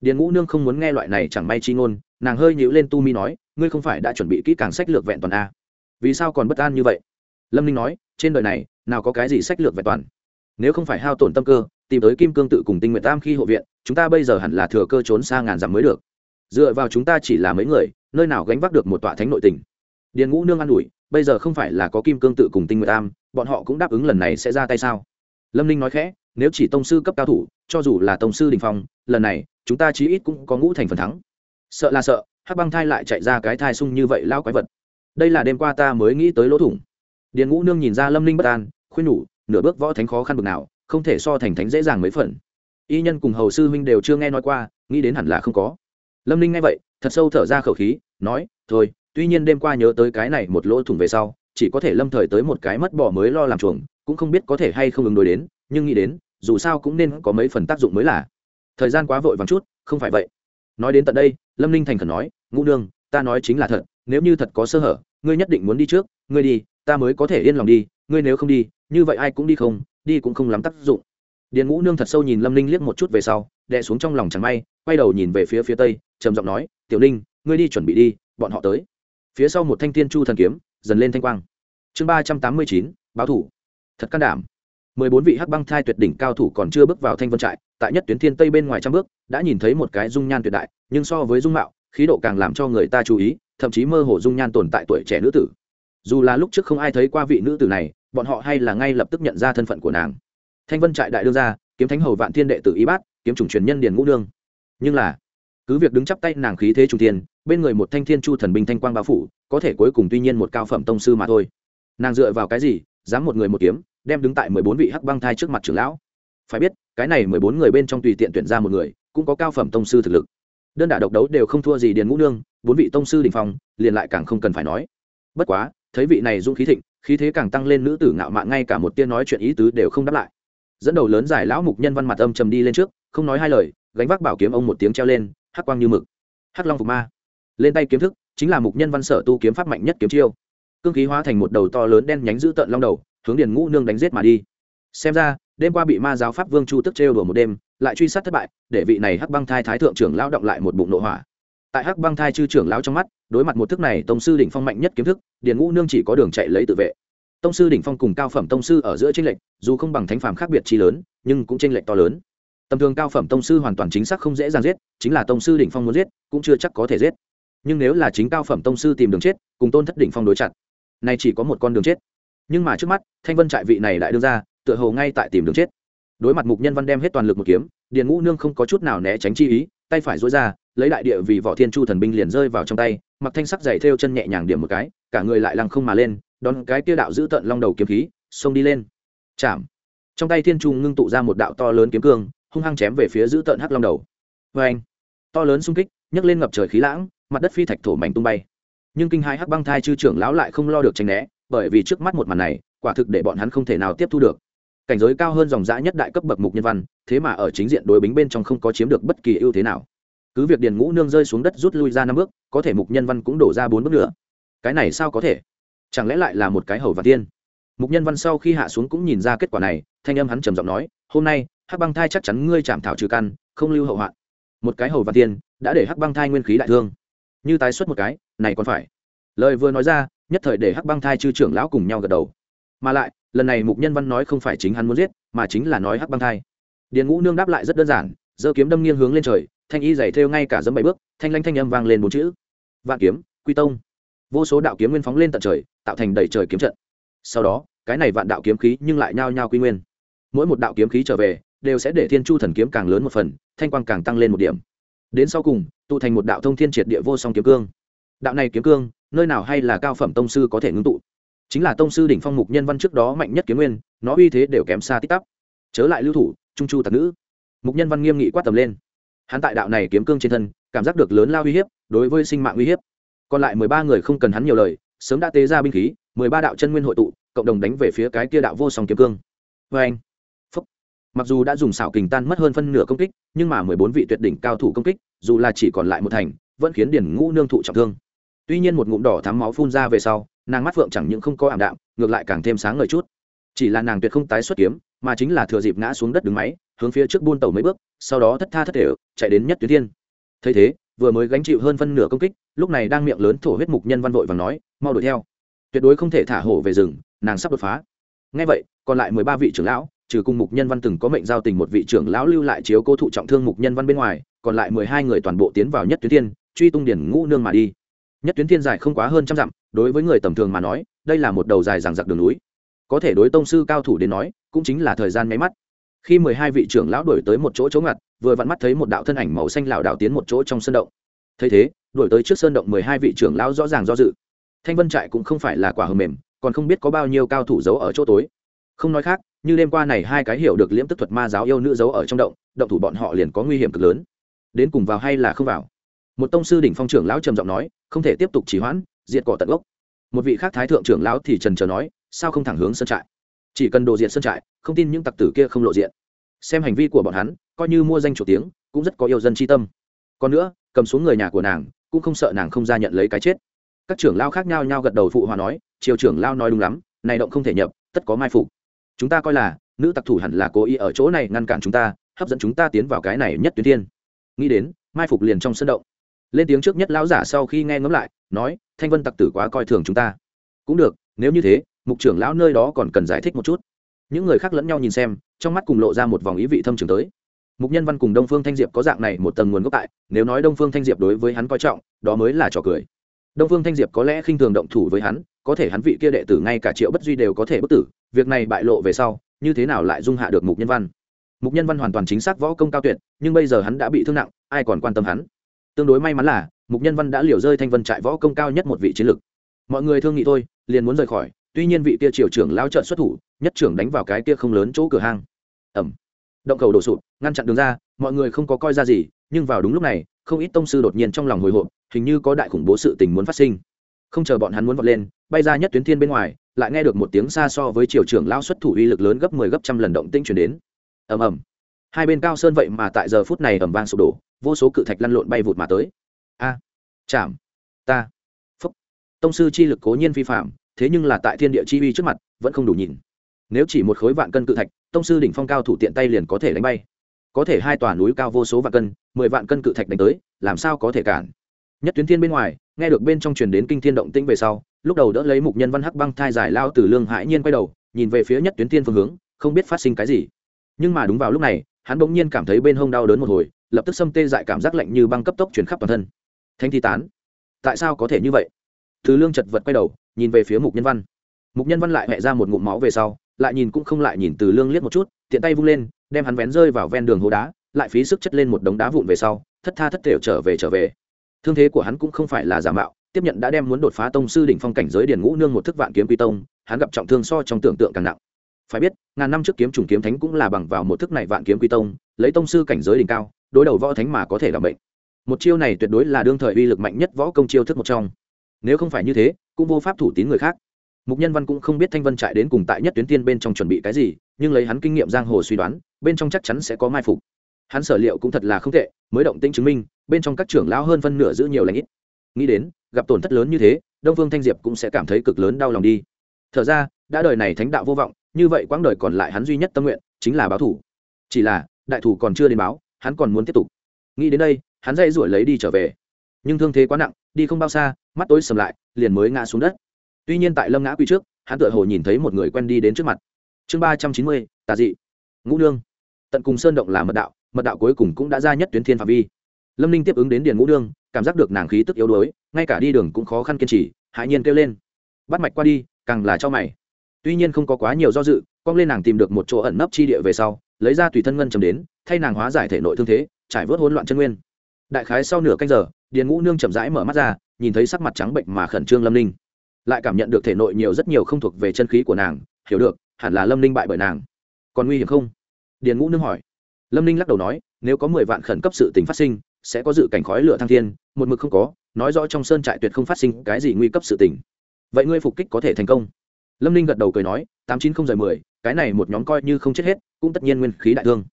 Điền ngũ nương không muốn nghe loại này chẳng may chi ngôn, nàng hơi nhíu lên tu mi nói, ngươi không phải đã chuẩn bị kỹ càng sách lược vẹn toàn a? Vì sao còn bất an như vậy? Lâm ninh nói, trên đời này, nào có cái gì sách lược vẹn toàn. Nếu không phải hao tổn tâm cơ, tìm tới kim cương tự cùng tinh nguyện tam khi hộ viện, chúng ta bây giờ hẳn là thừa cơ trốn xa ngàn dặm mới được. Dựa vào chúng ta chỉ là mấy người, nơi nào gánh vác được một tọa thánh nội tình? Điền ngũ nương an ủi, bây giờ không phải là có kim cương tự cùng tinh nguyện tam, bọn họ cũng đáp ứng lần này sẽ ra tay sao? Lâm ninh nói khẽ, nếu chỉ tông sư cấp cao thủ, cho dù là tông sư đình phong, lần này, chúng ta chí ít cũng có ngũ thành phần thắng. Sợ là sợ, hắc băng thai lại chạy ra cái thai sung như vậy lao quái vật đây là đêm qua ta mới nghĩ tới lỗ thủng. Điền ngũ nương nhìn ra lâm ninh bất an, khuyên nhủ, nửa bước võ thánh khó khăn bực nào, không thể so thành thánh dễ dàng mấy phần. Y nhân cùng hầu sư huynh đều chưa nghe nói qua, nghĩ đến hẳn là không có. Lâm ninh nghe vậy, thật sâu thở ra khẩu khí, nói, thôi, tuy nhiên đêm qua nhớ tới cái này một lỗ thủng về sau, chỉ có thể lâm thời tới một cái mất bỏ mới lo làm chuồng, cũng không biết có thể hay không ứng đối đến, nhưng nghĩ đến, dù sao cũng nên có mấy phần tác dụng mới là. Thời gian quá vội vàng chút, không phải vậy. Nói đến tận đây, lâm ninh thành khẩn nói, ngũ nương, ta nói chính là thật nếu như thật có sơ hở, ngươi nhất định muốn đi trước, ngươi đi, ta mới có thể yên lòng đi, ngươi nếu không đi, như vậy ai cũng đi không, đi cũng không lắm tác dụng. Điền ngũ nương thật sâu nhìn lâm ninh liếc một chút về sau, đè xuống trong lòng chẳng may, quay đầu nhìn về phía phía tây, trầm giọng nói, tiểu ninh, ngươi đi chuẩn bị đi, bọn họ tới. Phía sau một thanh thiên chu thần kiếm, dần lên thanh quang. Chương ba trăm tám mươi chín, báo thủ. Thật can đảm. Mười bốn vị hắc băng thai tuyệt đỉnh cao thủ còn chưa bước vào thanh vân trại, tại nhất tuyến thiên tây bên ngoài trăm bước, đã nhìn thấy một cái dung nhan tuyệt đại, nhưng so với dung mạo, khí độ càng làm cho người ta chú ý thậm chí mơ hồ dung nhan tồn tại tuổi trẻ nữ tử. Dù là lúc trước không ai thấy qua vị nữ tử này, bọn họ hay là ngay lập tức nhận ra thân phận của nàng. Thanh vân trại đại đương gia, kiếm thánh hầu vạn thiên đệ tử y bát, kiếm chủng truyền nhân điền ngũ đương nhưng là, cứ việc đứng chắp tay nàng khí thế trung tiên bên người một thanh thiên chu thần binh thanh quang bao phủ, có thể cuối cùng tuy nhiên một cao phẩm tông sư mà thôi. Nàng dựa vào cái gì, dám một người một kiếm, đem đứng tại mười bốn vị hắc băng thai trước mặt trưởng lão? Phải biết, cái này mười bốn người bên trong tùy tiện tuyển ra một người, cũng có cao phẩm tông sư thực lực. Đơn đả độc đấu đều không thua gì điền ngũ nương bốn vị tông sư đình phong, liền lại càng không cần phải nói. Bất quá, thấy vị này dung khí thịnh, khí thế càng tăng lên nữ tử ngạo mạn ngay cả một tiên nói chuyện ý tứ đều không đáp lại. Dẫn đầu lớn giải lão mục nhân văn mặt âm trầm đi lên trước, không nói hai lời, gánh vác bảo kiếm ông một tiếng treo lên, hắc quang như mực. Hắc long phục ma. Lên tay kiếm thức, chính là mục nhân văn sở tu kiếm pháp mạnh nhất kiếm chiêu. Cương khí hóa thành một đầu to lớn đen nhánh giữ tận long đầu, hướng điền ngũ nương đánh giết mà đi. Xem ra, đêm qua bị ma giáo pháp vương chu tức trêu đùa một đêm, lại truy sát thất bại, để vị này hắc băng thai thái thượng trưởng lao động lại một bụng nội hỏa tại hắc băng thai chư trưởng lão trong mắt, đối mặt một thức này, tông sư đỉnh phong mạnh nhất kiếm thức, điền ngũ nương chỉ có đường chạy lấy tự vệ. Tông sư đỉnh phong cùng cao phẩm tông sư ở giữa tranh lệch, dù không bằng thánh phàm khác biệt chi lớn, nhưng cũng tranh lệch to lớn. Tầm thường cao phẩm tông sư hoàn toàn chính xác không dễ dàng giết, chính là tông sư đỉnh phong muốn giết, cũng chưa chắc có thể giết. Nhưng nếu là chính cao phẩm tông sư tìm đường chết, cùng tôn thất đỉnh phong đối chặt này chỉ có một con đường chết. Nhưng mà trước mắt, thanh vân trại vị này lại đưa ra tựa hồ ngay tại tìm đường chết. Đối mặt mục nhân văn đem hết toàn lực một kiếm, điền ngũ nương không có chút nào né tránh chi ý, tay phải dối ra lấy đại địa vì vỏ thiên chu thần binh liền rơi vào trong tay, mặc thanh sắc dày theo chân nhẹ nhàng điểm một cái, cả người lại lăng không mà lên, đón cái tia đạo giữ tận long đầu kiếm khí, xông đi lên. Chạm. Trong tay thiên trung ngưng tụ ra một đạo to lớn kiếm cương, hung hăng chém về phía giữ tận hắc long đầu. Vê anh to lớn xung kích, nhấc lên ngập trời khí lãng, mặt đất phi thạch thổ mảnh tung bay. Nhưng kinh hai hắc băng thai chư trưởng lão lại không lo được tranh né, bởi vì trước mắt một màn này, quả thực để bọn hắn không thể nào tiếp thu được. Cảnh giới cao hơn dòng dã nhất đại cấp bậc mục nhân văn, thế mà ở chính diện đối bính bên trong không có chiếm được bất kỳ ưu thế nào cứ việc điền ngũ nương rơi xuống đất rút lui ra năm bước, có thể mục nhân văn cũng đổ ra bốn bước nữa. Cái này sao có thể? Chẳng lẽ lại là một cái hầu và tiên? Mục nhân văn sau khi hạ xuống cũng nhìn ra kết quả này, thanh âm hắn trầm giọng nói, hôm nay, hắc băng thai chắc chắn ngươi chạm thảo trừ căn, không lưu hậu hoạn. Một cái hầu và tiên đã để hắc băng thai nguyên khí đại thương. Như tái xuất một cái, này còn phải. Lời vừa nói ra, nhất thời để hắc băng thai chư trưởng lão cùng nhau gật đầu. Mà lại, lần này mục nhân văn nói không phải chính hắn muốn giết, mà chính là nói hắc băng thai. Điền ngũ nương đáp lại rất đơn giản, giơ kiếm đâm nghiêng hướng lên trời thanh y giày thêu ngay cả dấm bảy bước, thanh lanh thanh âm vang lên bốn chữ. Vạn kiếm, quy tông. Vô số đạo kiếm nguyên phóng lên tận trời, tạo thành đầy trời kiếm trận. Sau đó, cái này vạn đạo kiếm khí nhưng lại nhao nhao quy nguyên. Mỗi một đạo kiếm khí trở về, đều sẽ để thiên chu thần kiếm càng lớn một phần, thanh quang càng tăng lên một điểm. Đến sau cùng, tụ thành một đạo thông thiên triệt địa vô song kiếm cương. Đạo này kiếm cương, nơi nào hay là cao phẩm tông sư có thể ngưng tụ? Chính là tông sư đỉnh phong mục nhân văn trước đó mạnh nhất kiếm nguyên, nó uy thế đều kém xa tích tắp chớ lại lưu thủ, trung chu tạc nữ. Mục nhân văn nghiêm nghị quát tầm lên hắn tại đạo này kiếm cương trên thân, cảm giác được lớn lao uy hiếp, đối với sinh mạng uy hiếp. Còn lại mười ba người không cần hắn nhiều lời, sớm đã tế ra binh khí, mười ba đạo chân nguyên hội tụ, cộng đồng đánh về phía cái kia đạo vô song kiếm cương. Vê anh. Phúc. mặc dù đã dùng xảo kình tan mất hơn phân nửa công kích, nhưng mà mười bốn vị tuyệt đỉnh cao thủ công kích, dù là chỉ còn lại một thành, vẫn khiến điển ngũ nương thụ trọng thương. Tuy nhiên một ngụm đỏ thắm máu phun ra về sau, nàng mắt phượng chẳng những không có ảm đạm, ngược lại càng thêm sáng ngời chút. Chỉ là nàng tuyệt không tái xuất kiếm, mà chính là thừa dịp ngã xuống đất đứng máy hướng phía trước buôn tàu mấy bước, sau đó thất tha thất thể, chạy đến nhất tuyến thiên. Thấy thế, vừa mới gánh chịu hơn phân nửa công kích, lúc này đang miệng lớn thổ huyết mục nhân văn vội và nói, mau đuổi theo. Tuyệt đối không thể thả hổ về rừng, nàng sắp đột phá. Ngay vậy, còn lại mười ba vị trưởng lão, trừ cùng mục nhân văn từng có mệnh giao tình một vị trưởng lão lưu lại chiếu cố thụ trọng thương mục nhân văn bên ngoài, còn lại mười hai người toàn bộ tiến vào nhất tuyến thiên, truy tung điển ngũ nương mà đi. Nhất tuyến thiên dài không quá hơn trăm dặm, đối với người tầm thường mà nói, đây là một đầu dài rằng giặc đường núi. Có thể đối tông sư cao thủ đến nói, cũng chính là thời gian máy mắt khi mười hai vị trưởng lão đổi tới một chỗ chỗ ngặt, vừa vặn mắt thấy một đạo thân ảnh màu xanh lảo đảo tiến một chỗ trong sân động. Thấy thế, đổi tới trước sơn động mười hai vị trưởng lão rõ ràng do dự. Thanh vân trại cũng không phải là quả hờ mềm, còn không biết có bao nhiêu cao thủ giấu ở chỗ tối. Không nói khác, như đêm qua này hai cái hiểu được liễm tức thuật ma giáo yêu nữ giấu ở trong động động thủ bọn họ liền có nguy hiểm cực lớn. Đến cùng vào hay là không vào? Một tông sư đỉnh phong trưởng lão trầm giọng nói, không thể tiếp tục trì hoãn, diệt cỏ tận gốc. Một vị khác thái thượng trưởng lão thì trần trờ nói, sao không thẳng hướng sơn trại? Chỉ cần đồ diện sơn trại, không tin những tặc tử kia không lộ diện. Xem hành vi của bọn hắn, coi như mua danh chủ tiếng, cũng rất có yêu dân tri tâm. Còn nữa, cầm xuống người nhà của nàng, cũng không sợ nàng không ra nhận lấy cái chết. Các trưởng lao khác nhau nhau gật đầu phụ hòa nói, triều trưởng lao nói đúng lắm, này động không thể nhập, tất có mai phục. Chúng ta coi là, nữ tặc thủ hẳn là cố ý ở chỗ này ngăn cản chúng ta, hấp dẫn chúng ta tiến vào cái này nhất tuyến thiên. Nghĩ đến, mai phục liền trong sân động. Lên tiếng trước nhất lão giả sau khi nghe ngẫm lại, nói, thanh vân tặc tử quá coi thường chúng ta. Cũng được, nếu như thế mục trưởng lão nơi đó còn cần giải thích một chút. Những người khác lẫn nhau nhìn xem, trong mắt cùng lộ ra một vòng ý vị thâm trường tới. Mục nhân văn cùng đông phương thanh diệp có dạng này một tầng nguồn gốc tại, nếu nói đông phương thanh diệp đối với hắn coi trọng, đó mới là trò cười. Đông phương thanh diệp có lẽ khinh thường động thủ với hắn, có thể hắn vị kia đệ tử ngay cả triệu bất duy đều có thể bất tử, việc này bại lộ về sau, như thế nào lại dung hạ được mục nhân văn? Mục nhân văn hoàn toàn chính xác võ công cao tuyệt, nhưng bây giờ hắn đã bị thương nặng, ai còn quan tâm hắn? Tương đối may mắn là, mục nhân văn đã liều rơi thanh vân trại võ công cao nhất một vị chiến lực mọi người thương nghị thôi, liền muốn rời khỏi tuy nhiên vị kia triều trưởng lao trợn xuất thủ, nhất trưởng đánh vào cái kia không lớn chỗ cửa hang. Ẩm động cầu đổ sụp, ngăn chặn đường ra, mọi người không có coi ra gì, nhưng vào đúng lúc này, không ít tông sư đột nhiên trong lòng hồi hộp, hình như có đại khủng bố sự tình muốn phát sinh. Không chờ bọn hắn muốn vọt lên, bay ra nhất tuyến thiên bên ngoài, lại nghe được một tiếng xa so với triều trưởng lao xuất thủ uy lực lớn gấp mười 10 gấp trăm lần động tinh chuyển đến. Ầm ầm. Hai bên cao sơn vậy mà tại giờ phút này ầm vang sụp đổ, vô số cự thạch lăn lộn bay vụt mà tới. A. Chạm. Ta. Phúc. Tông sư chi lực cố nhiên vi phạm thế nhưng là tại thiên địa chi uy trước mặt, vẫn không đủ nhìn. Nếu chỉ một khối vạn cân cự thạch, tông sư đỉnh phong cao thủ tiện tay liền có thể đánh bay. Có thể hai tòa núi cao vô số vạn cân, mười vạn cân cự thạch đánh tới, làm sao có thể cản? Nhất tuyến thiên bên ngoài, nghe được bên trong truyền đến kinh thiên động tĩnh về sau, lúc đầu đỡ lấy mục nhân văn hắc băng thai giải lao từ lương hãi nhiên quay đầu, nhìn về phía nhất tuyến thiên phương hướng, không biết phát sinh cái gì. Nhưng mà đúng vào lúc này, hắn bỗng nhiên cảm thấy bên hông đau đớn một hồi, lập tức xâm tê dại cảm giác lạnh như băng cấp tốc chuyển khắp toàn thân. Thanh thi tán. Tại sao có thể như vậy? Thứ lương chật vật quay đầu nhìn về phía mục nhân văn. Mục nhân văn lại hẹ ra một ngụm máu về sau, lại nhìn cũng không lại nhìn từ lương liếc một chút, tiện tay vung lên, đem hắn vén rơi vào ven đường hố đá, lại phí sức chất lên một đống đá vụn về sau, thất tha thất thể trở về trở về. Thương thế của hắn cũng không phải là giả mạo, tiếp nhận đã đem muốn đột phá tông sư đỉnh phong cảnh giới điển ngũ nương một thức vạn kiếm quy tông, hắn gặp trọng thương so trong tưởng tượng càng nặng. Phải biết, ngàn năm trước kiếm trùng kiếm thánh cũng là bằng vào một thức này vạn kiếm quy tông, lấy tông sư cảnh giới đỉnh cao, đối đầu võ thánh mà có thể làm bệnh một chiêu này tuyệt đối là đương thời uy lực mạnh nhất võ công chiêu thức một trong. Nếu không phải như thế cũng vô pháp thủ tín người khác. Mục nhân văn cũng không biết thanh vân trại đến cùng tại nhất tuyến tiên bên trong chuẩn bị cái gì, nhưng lấy hắn kinh nghiệm giang hồ suy đoán, bên trong chắc chắn sẽ có mai phục. Hắn sở liệu cũng thật là không tệ, mới động tĩnh chứng minh, bên trong các trưởng lão hơn phân nửa giữ nhiều lãnh ít. Nghĩ đến, gặp tổn thất lớn như thế, đông phương thanh diệp cũng sẽ cảm thấy cực lớn đau lòng đi. Thở ra, đã đời này thánh đạo vô vọng, như vậy quãng đời còn lại hắn duy nhất tâm nguyện, chính là báo thủ. Chỉ là, đại thủ còn chưa đến báo, hắn còn muốn tiếp tục. Nghĩ đến đây, hắn dây ruổi lấy đi trở về nhưng thương thế quá nặng, đi không bao xa, mắt tối sầm lại, liền mới ngã xuống đất. Tuy nhiên tại lâm ngã quy trước, hắn tựa hồ nhìn thấy một người quen đi đến trước mặt. Chương ba trăm chín mươi, tà dị. Ngũ nương. Tận cùng sơn động là mật đạo mật đạo cuối cùng cũng đã ra nhất tuyến thiên phạm vi. Lâm ninh tiếp ứng đến điền ngũ nương, cảm giác được nàng khí tức yếu đuối, ngay cả đi đường cũng khó khăn kiên trì hại nhiên kêu lên. Bắt mạch qua đi, càng là cho mày. Tuy nhiên không có quá nhiều do dự, cong lên nàng tìm được một chỗ ẩn nấp chi địa về sau, lấy ra tùy thân ngân chầm đến, thay nàng hóa giải thể nội thương thế, trải vớt hỗn loạn chân nguyên. Đại khái sau nửa canh giờ điền ngũ nương chậm rãi mở mắt ra, nhìn thấy sắc mặt trắng bệnh mà khẩn trương lâm ninh. Lại cảm nhận được thể nội nhiều rất nhiều không thuộc về chân khí của nàng, hiểu được, hẳn là lâm ninh bại bởi nàng. Còn nguy hiểm không? Điền ngũ nương hỏi. Lâm ninh lắc đầu nói, nếu có mười vạn khẩn cấp sự tình phát sinh, sẽ có dự cảnh khói lửa thăng thiên, một mực không có, nói rõ trong sơn trại tuyệt không phát sinh cái gì nguy cấp sự tình. Vậy ngươi phục kích có thể thành công? Lâm ninh gật đầu cười nói, tám chín không giờ mười, cái này một nhóm coi như không chết hết, cũng tất nhiên nguyên khí đại thương.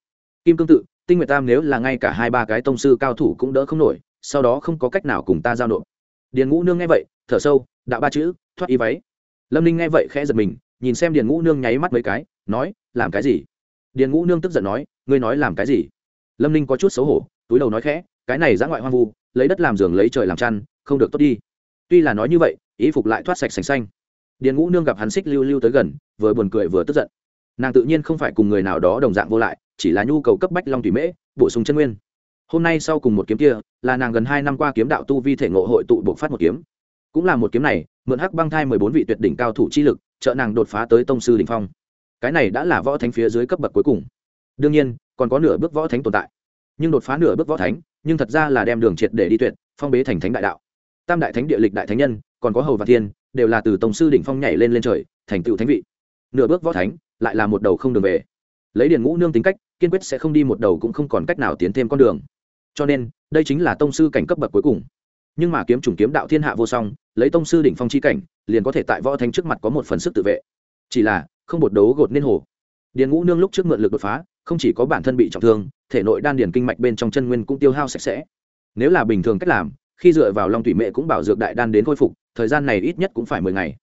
Kim cương tự, tinh nguyệt tam nếu là ngay cả hai ba cái tông sư cao thủ cũng đỡ không nổi sau đó không có cách nào cùng ta giao nộp. Điền ngũ nương nghe vậy, thở sâu đạo ba chữ, thoát y váy. Lâm ninh nghe vậy khẽ giật mình, nhìn xem điền ngũ nương nháy mắt mấy cái, nói, làm cái gì? Điền ngũ nương tức giận nói, ngươi nói làm cái gì? Lâm ninh có chút xấu hổ, túi đầu nói khẽ, cái này giã ngoại hoang vu, lấy đất làm giường, lấy trời làm chăn, không được tốt đi. Tuy là nói như vậy, ý phục lại thoát sạch sành xanh. Điền ngũ nương gặp hắn xích lưu lưu tới gần, vừa buồn cười vừa tức giận. Nàng tự nhiên không phải cùng người nào đó đồng dạng vô lại, chỉ là nhu cầu cấp bách long thủy mễ, bổ sung chân nguyên hôm nay sau cùng một kiếm kia, là nàng gần hai năm qua kiếm đạo tu vi thể ngộ hội tụ buộc phát một kiếm. Cũng là một kiếm này, mượn hắc băng thai mười bốn vị tuyệt đỉnh cao thủ chi lực, trợ nàng đột phá tới tông sư đình phong. Cái này đã là võ thánh phía dưới cấp bậc cuối cùng. Đương nhiên, còn có nửa bước võ thánh tồn tại. Nhưng đột phá nửa bước võ thánh, nhưng thật ra là đem đường triệt để đi tuyệt, phong bế thành thánh đại đạo. Tam đại thánh địa lịch đại thánh nhân, còn có hầu và thiên, đều là từ tông sư đỉnh phong nhảy lên lên trời, thành tựu thánh vị. Nửa bước võ thánh, lại là một đầu không đường về. Lấy điền ngũ nương tính cách, kiên quyết sẽ không đi một đầu cũng không còn cách nào tiến thêm con đường cho nên, đây chính là tông sư cảnh cấp bậc cuối cùng. Nhưng mà kiếm chủng kiếm đạo thiên hạ vô song, lấy tông sư đỉnh phong chi cảnh, liền có thể tại võ thánh trước mặt có một phần sức tự vệ. Chỉ là, không bột đấu gột nên hồ. Điền ngũ nương lúc trước mượn lực đột phá, không chỉ có bản thân bị trọng thương, thể nội đan điền kinh mạch bên trong chân nguyên cũng tiêu hao sạch sẽ. Nếu là bình thường cách làm, khi dựa vào long thủy mệ cũng bảo dược đại đan đến khôi phục, thời gian này ít nhất cũng phải mười ngày.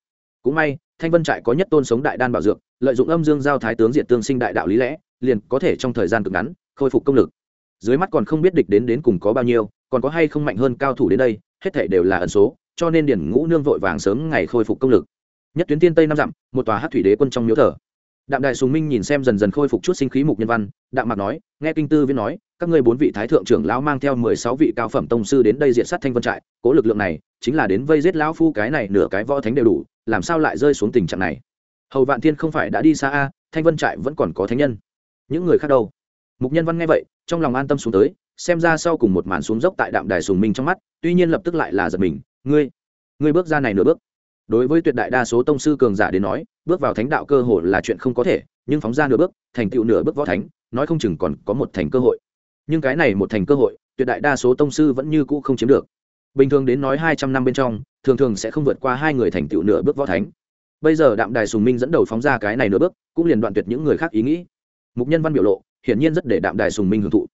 Cũng may, thanh vân trại có nhất tôn sống đại đan bảo dược, lợi dụng âm dương giao thái tướng diện tương sinh đại đạo lý lẽ, liền có thể trong thời gian cực ngắn, khôi phục công lực dưới mắt còn không biết địch đến đến cùng có bao nhiêu, còn có hay không mạnh hơn cao thủ đến đây, hết thể đều là ẩn số, cho nên điển ngũ nương vội vàng sớm ngày khôi phục công lực. Nhất tuyến tiên tây năm dặm, một tòa hát thủy đế quân trong miếu thờ. Đạm đại sùng minh nhìn xem dần dần khôi phục chút sinh khí mục nhân văn, đạm mạc nói, nghe kinh tư viên nói, các ngươi bốn vị thái thượng trưởng lão mang theo mười sáu vị cao phẩm tông sư đến đây diện sát thanh vân trại, cố lực lượng này, chính là đến vây giết lão phu cái này nửa cái võ thánh đều đủ, làm sao lại rơi xuống tình trạng này? Hầu vạn thiên không phải đã đi xa a, thanh vân trại vẫn còn có thánh nhân. Những người khác đâu? Mục nhân văn nghe vậy, trong lòng an tâm xuống tới, xem ra sau cùng một màn xuống dốc tại đạm đài sùng minh trong mắt, tuy nhiên lập tức lại là giật mình, ngươi ngươi bước ra này nửa bước. Đối với tuyệt đại đa số tông sư cường giả đến nói, bước vào thánh đạo cơ hội là chuyện không có thể, nhưng phóng ra nửa bước, thành tựu nửa bước võ thánh, nói không chừng còn có một thành cơ hội. Nhưng cái này một thành cơ hội, tuyệt đại đa số tông sư vẫn như cũ không chiếm được. Bình thường đến nói hai trăm năm bên trong, thường thường sẽ không vượt qua hai người thành tựu nửa bước võ thánh. Bây giờ đạm đài sùng minh dẫn đầu phóng ra cái này nửa bước, cũng liền đoạn tuyệt những người khác ý nghĩ. Mục nhân văn biểu lộ hiển nhiên rất để đạm đài sùng minh hưởng thụ.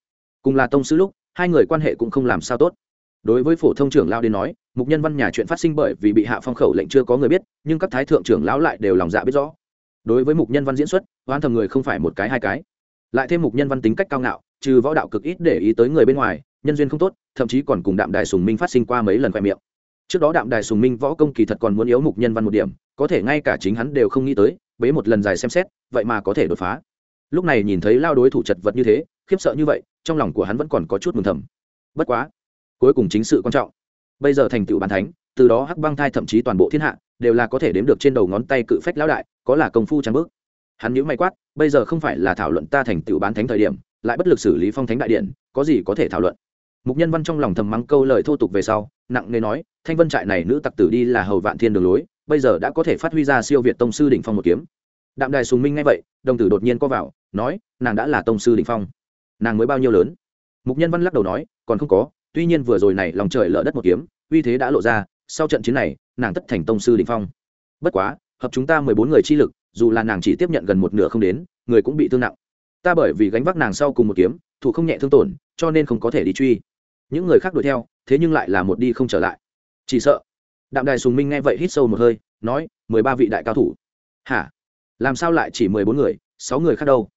Cùng là tông sư lúc, hai người quan hệ cũng không làm sao tốt. Đối với phổ thông trưởng lao đến nói, mục nhân văn nhà chuyện phát sinh bởi vì bị hạ phong khẩu lệnh chưa có người biết, nhưng các thái thượng trưởng lão lại đều lòng dạ biết rõ. Đối với mục nhân văn diễn xuất oan thầm người không phải một cái hai cái. Lại thêm mục nhân văn tính cách cao ngạo, trừ võ đạo cực ít để ý tới người bên ngoài, nhân duyên không tốt, thậm chí còn cùng đạm đài sùng minh phát sinh qua mấy lần khoe miệng. Trước đó đạm đài sùng minh võ công kỳ thật còn muốn yếu mục nhân văn một điểm, có thể ngay cả chính hắn đều không nghĩ tới, bế một lần dài xem xét, vậy mà có thể đột phá lúc này nhìn thấy lao đối thủ chật vật như thế, khiếp sợ như vậy, trong lòng của hắn vẫn còn có chút mừng thầm. Bất quá, cuối cùng chính sự quan trọng. Bây giờ thành tựu bàn thánh, từ đó hắc băng thai thậm chí toàn bộ thiên hạ, đều là có thể đếm được trên đầu ngón tay cự phách lão đại, có là công phu trang bước. Hắn nhữ may quát, bây giờ không phải là thảo luận ta thành tựu bán thánh thời điểm, lại bất lực xử lý phong thánh đại điện, có gì có thể thảo luận? Mục nhân văn trong lòng thầm mắng câu lời thô tục về sau, nặng nề nói, thanh vân trại này nữ tặc tử đi là hầu vạn thiên đường lối, bây giờ đã có thể phát huy ra siêu việt tông sư đỉnh phong một kiếm đạm đài sùng minh ngay vậy, đồng tử đột nhiên có vào, nói, nàng đã là tông sư đỉnh phong. Nàng mới bao nhiêu lớn? Mục nhân văn lắc đầu nói, còn không có, tuy nhiên vừa rồi này lòng trời lỡ đất một kiếm, uy thế đã lộ ra, sau trận chiến này, nàng tất thành tông sư đỉnh phong. Bất quá, hợp chúng ta mười bốn người chi lực, dù là nàng chỉ tiếp nhận gần một nửa không đến, người cũng bị thương nặng. Ta bởi vì gánh vác nàng sau cùng một kiếm, thủ không nhẹ thương tổn, cho nên không có thể đi truy. Những người khác đuổi theo, thế nhưng lại là một đi không trở lại. Chỉ sợ. Đạm đài sùng minh nghe vậy hít sâu một hơi, nói, mười ba vị đại cao thủ. Hả? Làm sao lại chỉ mười bốn người, sáu người khác đâu?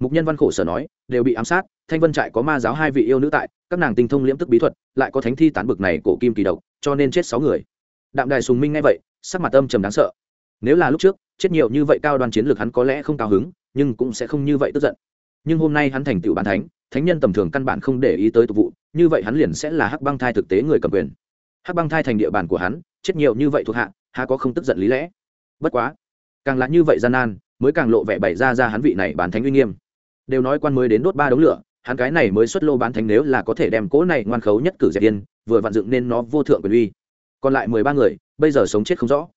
Mục nhân văn khổ sở nói, đều bị ám sát, thanh vân trại có ma giáo hai vị yêu nữ tại, các nàng tinh thông liễm tức bí thuật, lại có thánh thi tán bực này cổ kim kỳ độc, cho nên chết sáu người. Đạm đài sùng minh nghe vậy, sắc mặt âm trầm đáng sợ. Nếu là lúc trước, chết nhiều như vậy cao đoàn chiến lược hắn có lẽ không cao hứng, nhưng cũng sẽ không như vậy tức giận. Nhưng hôm nay hắn thành tựu bán thánh thánh nhân tầm thường căn bản không để ý tới tục vụ, như vậy hắn liền sẽ là hắc băng thai thực tế người cầm quyền. Hắc băng thai thành địa bàn của hắn, chết nhiều như vậy thuộc hạ, há có không tức giận lý lẽ? Bất quá càng là như vậy gian nan, mới càng lộ vẻ bày ra ra hắn vị này bán thánh uy nghiêm. Đều nói quan mới đến đốt ba đống lửa, hắn cái này mới xuất lô bán thánh nếu là có thể đem cỗ này ngoan khấu nhất cử dẹp yên vừa vặn dựng nên nó vô thượng quyền uy. Còn lại mười ba người, bây giờ sống chết không rõ.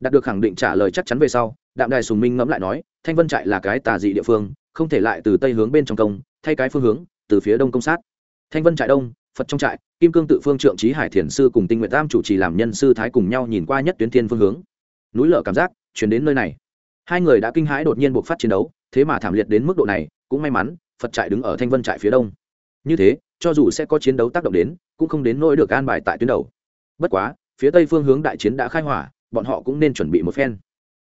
Đạt được khẳng định trả lời chắc chắn về sau, đạm đài sùng minh ngẫm lại nói, thanh vân trại là cái tà dị địa phương, không thể lại từ tây hướng bên trong công, thay cái phương hướng, từ phía đông công sát. Thanh vân trại đông, phật trong trại, kim cương tự phương trượng trí hải thiền sư cùng tinh nguyện tam chủ trì làm nhân sư thái cùng nhau nhìn qua nhất tuyến thiên phương hướng. Núi lở cảm giác chuyển đến nơi này. Hai người đã kinh hãi đột nhiên buộc phát chiến đấu, thế mà thảm liệt đến mức độ này, cũng may mắn, phật trại đứng ở thanh vân trại phía đông. Như thế, cho dù sẽ có chiến đấu tác động đến, cũng không đến nỗi được an bài tại tuyến đầu. Bất quá, phía tây phương hướng đại chiến đã khai hỏa, bọn họ cũng nên chuẩn bị một phen.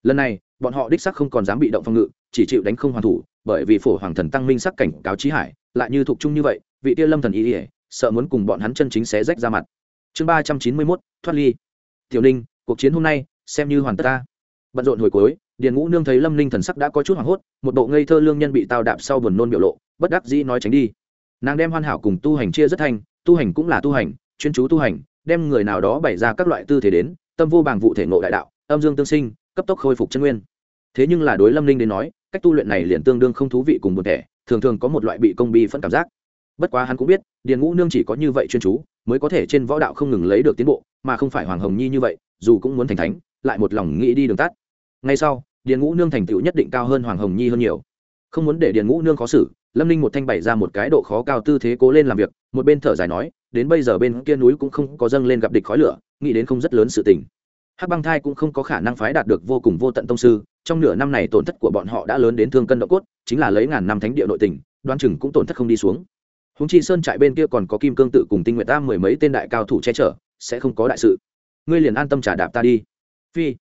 Lần này, bọn họ đích sắc không còn dám bị động phòng ngự, chỉ chịu đánh không hoàn thủ, bởi vì phổ hoàng thần tăng minh sắc cảnh cáo trí hải, lại như thuộc chung như vậy, vị Tia lâm thần ý ỉa sợ muốn cùng bọn hắn chân chính xé rách ra mặt. Chương ba trăm chín mươi mốt, thoát ly. Tiểu ninh, cuộc chiến hôm nay, xem như hoàn tất ta bận rộn hồi cuối, điền ngũ nương thấy lâm ninh thần sắc đã có chút hoảng hốt, một bộ ngây thơ lương nhân bị tao đạp sau buồn nôn biểu lộ, bất đắc dĩ nói tránh đi. Nàng đem hoàn hảo cùng tu hành chia rất thanh tu hành cũng là tu hành, chuyên chú tu hành, đem người nào đó bày ra các loại tư thế đến, tâm vô bàng vụ thể ngộ đại đạo, âm dương tương sinh, cấp tốc khôi phục chân nguyên. Thế nhưng là đối lâm ninh đến nói, cách tu luyện này liền tương đương không thú vị cùng một thể thường thường có một loại bị công bi phẫn cảm giác. Bất quá hắn cũng biết, điền ngũ nương chỉ có như vậy chuyên chú, mới có thể trên võ đạo không ngừng lấy được tiến bộ, mà không phải hoàng hồng nhi như vậy, dù cũng muốn thành thánh lại một lòng nghĩ đi đường tắt. Ngay sau, điền ngũ nương thành tựu nhất định cao hơn hoàng hồng nhi hơn nhiều. Không muốn để điền ngũ nương khó xử, lâm ninh một thanh bày ra một cái độ khó cao tư thế cố lên làm việc, một bên thở dài nói, đến bây giờ bên kia núi cũng không có dâng lên gặp địch khói lửa, nghĩ đến không rất lớn sự tình. Hắc băng thai cũng không có khả năng phái đạt được vô cùng vô tận tông sư, trong nửa năm này tổn thất của bọn họ đã lớn đến thương cân độ cốt, chính là lấy ngàn năm thánh địa nội tình đoan chừng cũng tổn thất không đi xuống. Húng chi sơn trại bên kia còn có kim cương tự cùng tinh nguyện tam mười mấy tên đại cao thủ che chở, sẽ không có đại sự. Ngươi liền an tâm trả đạp ta đi phi.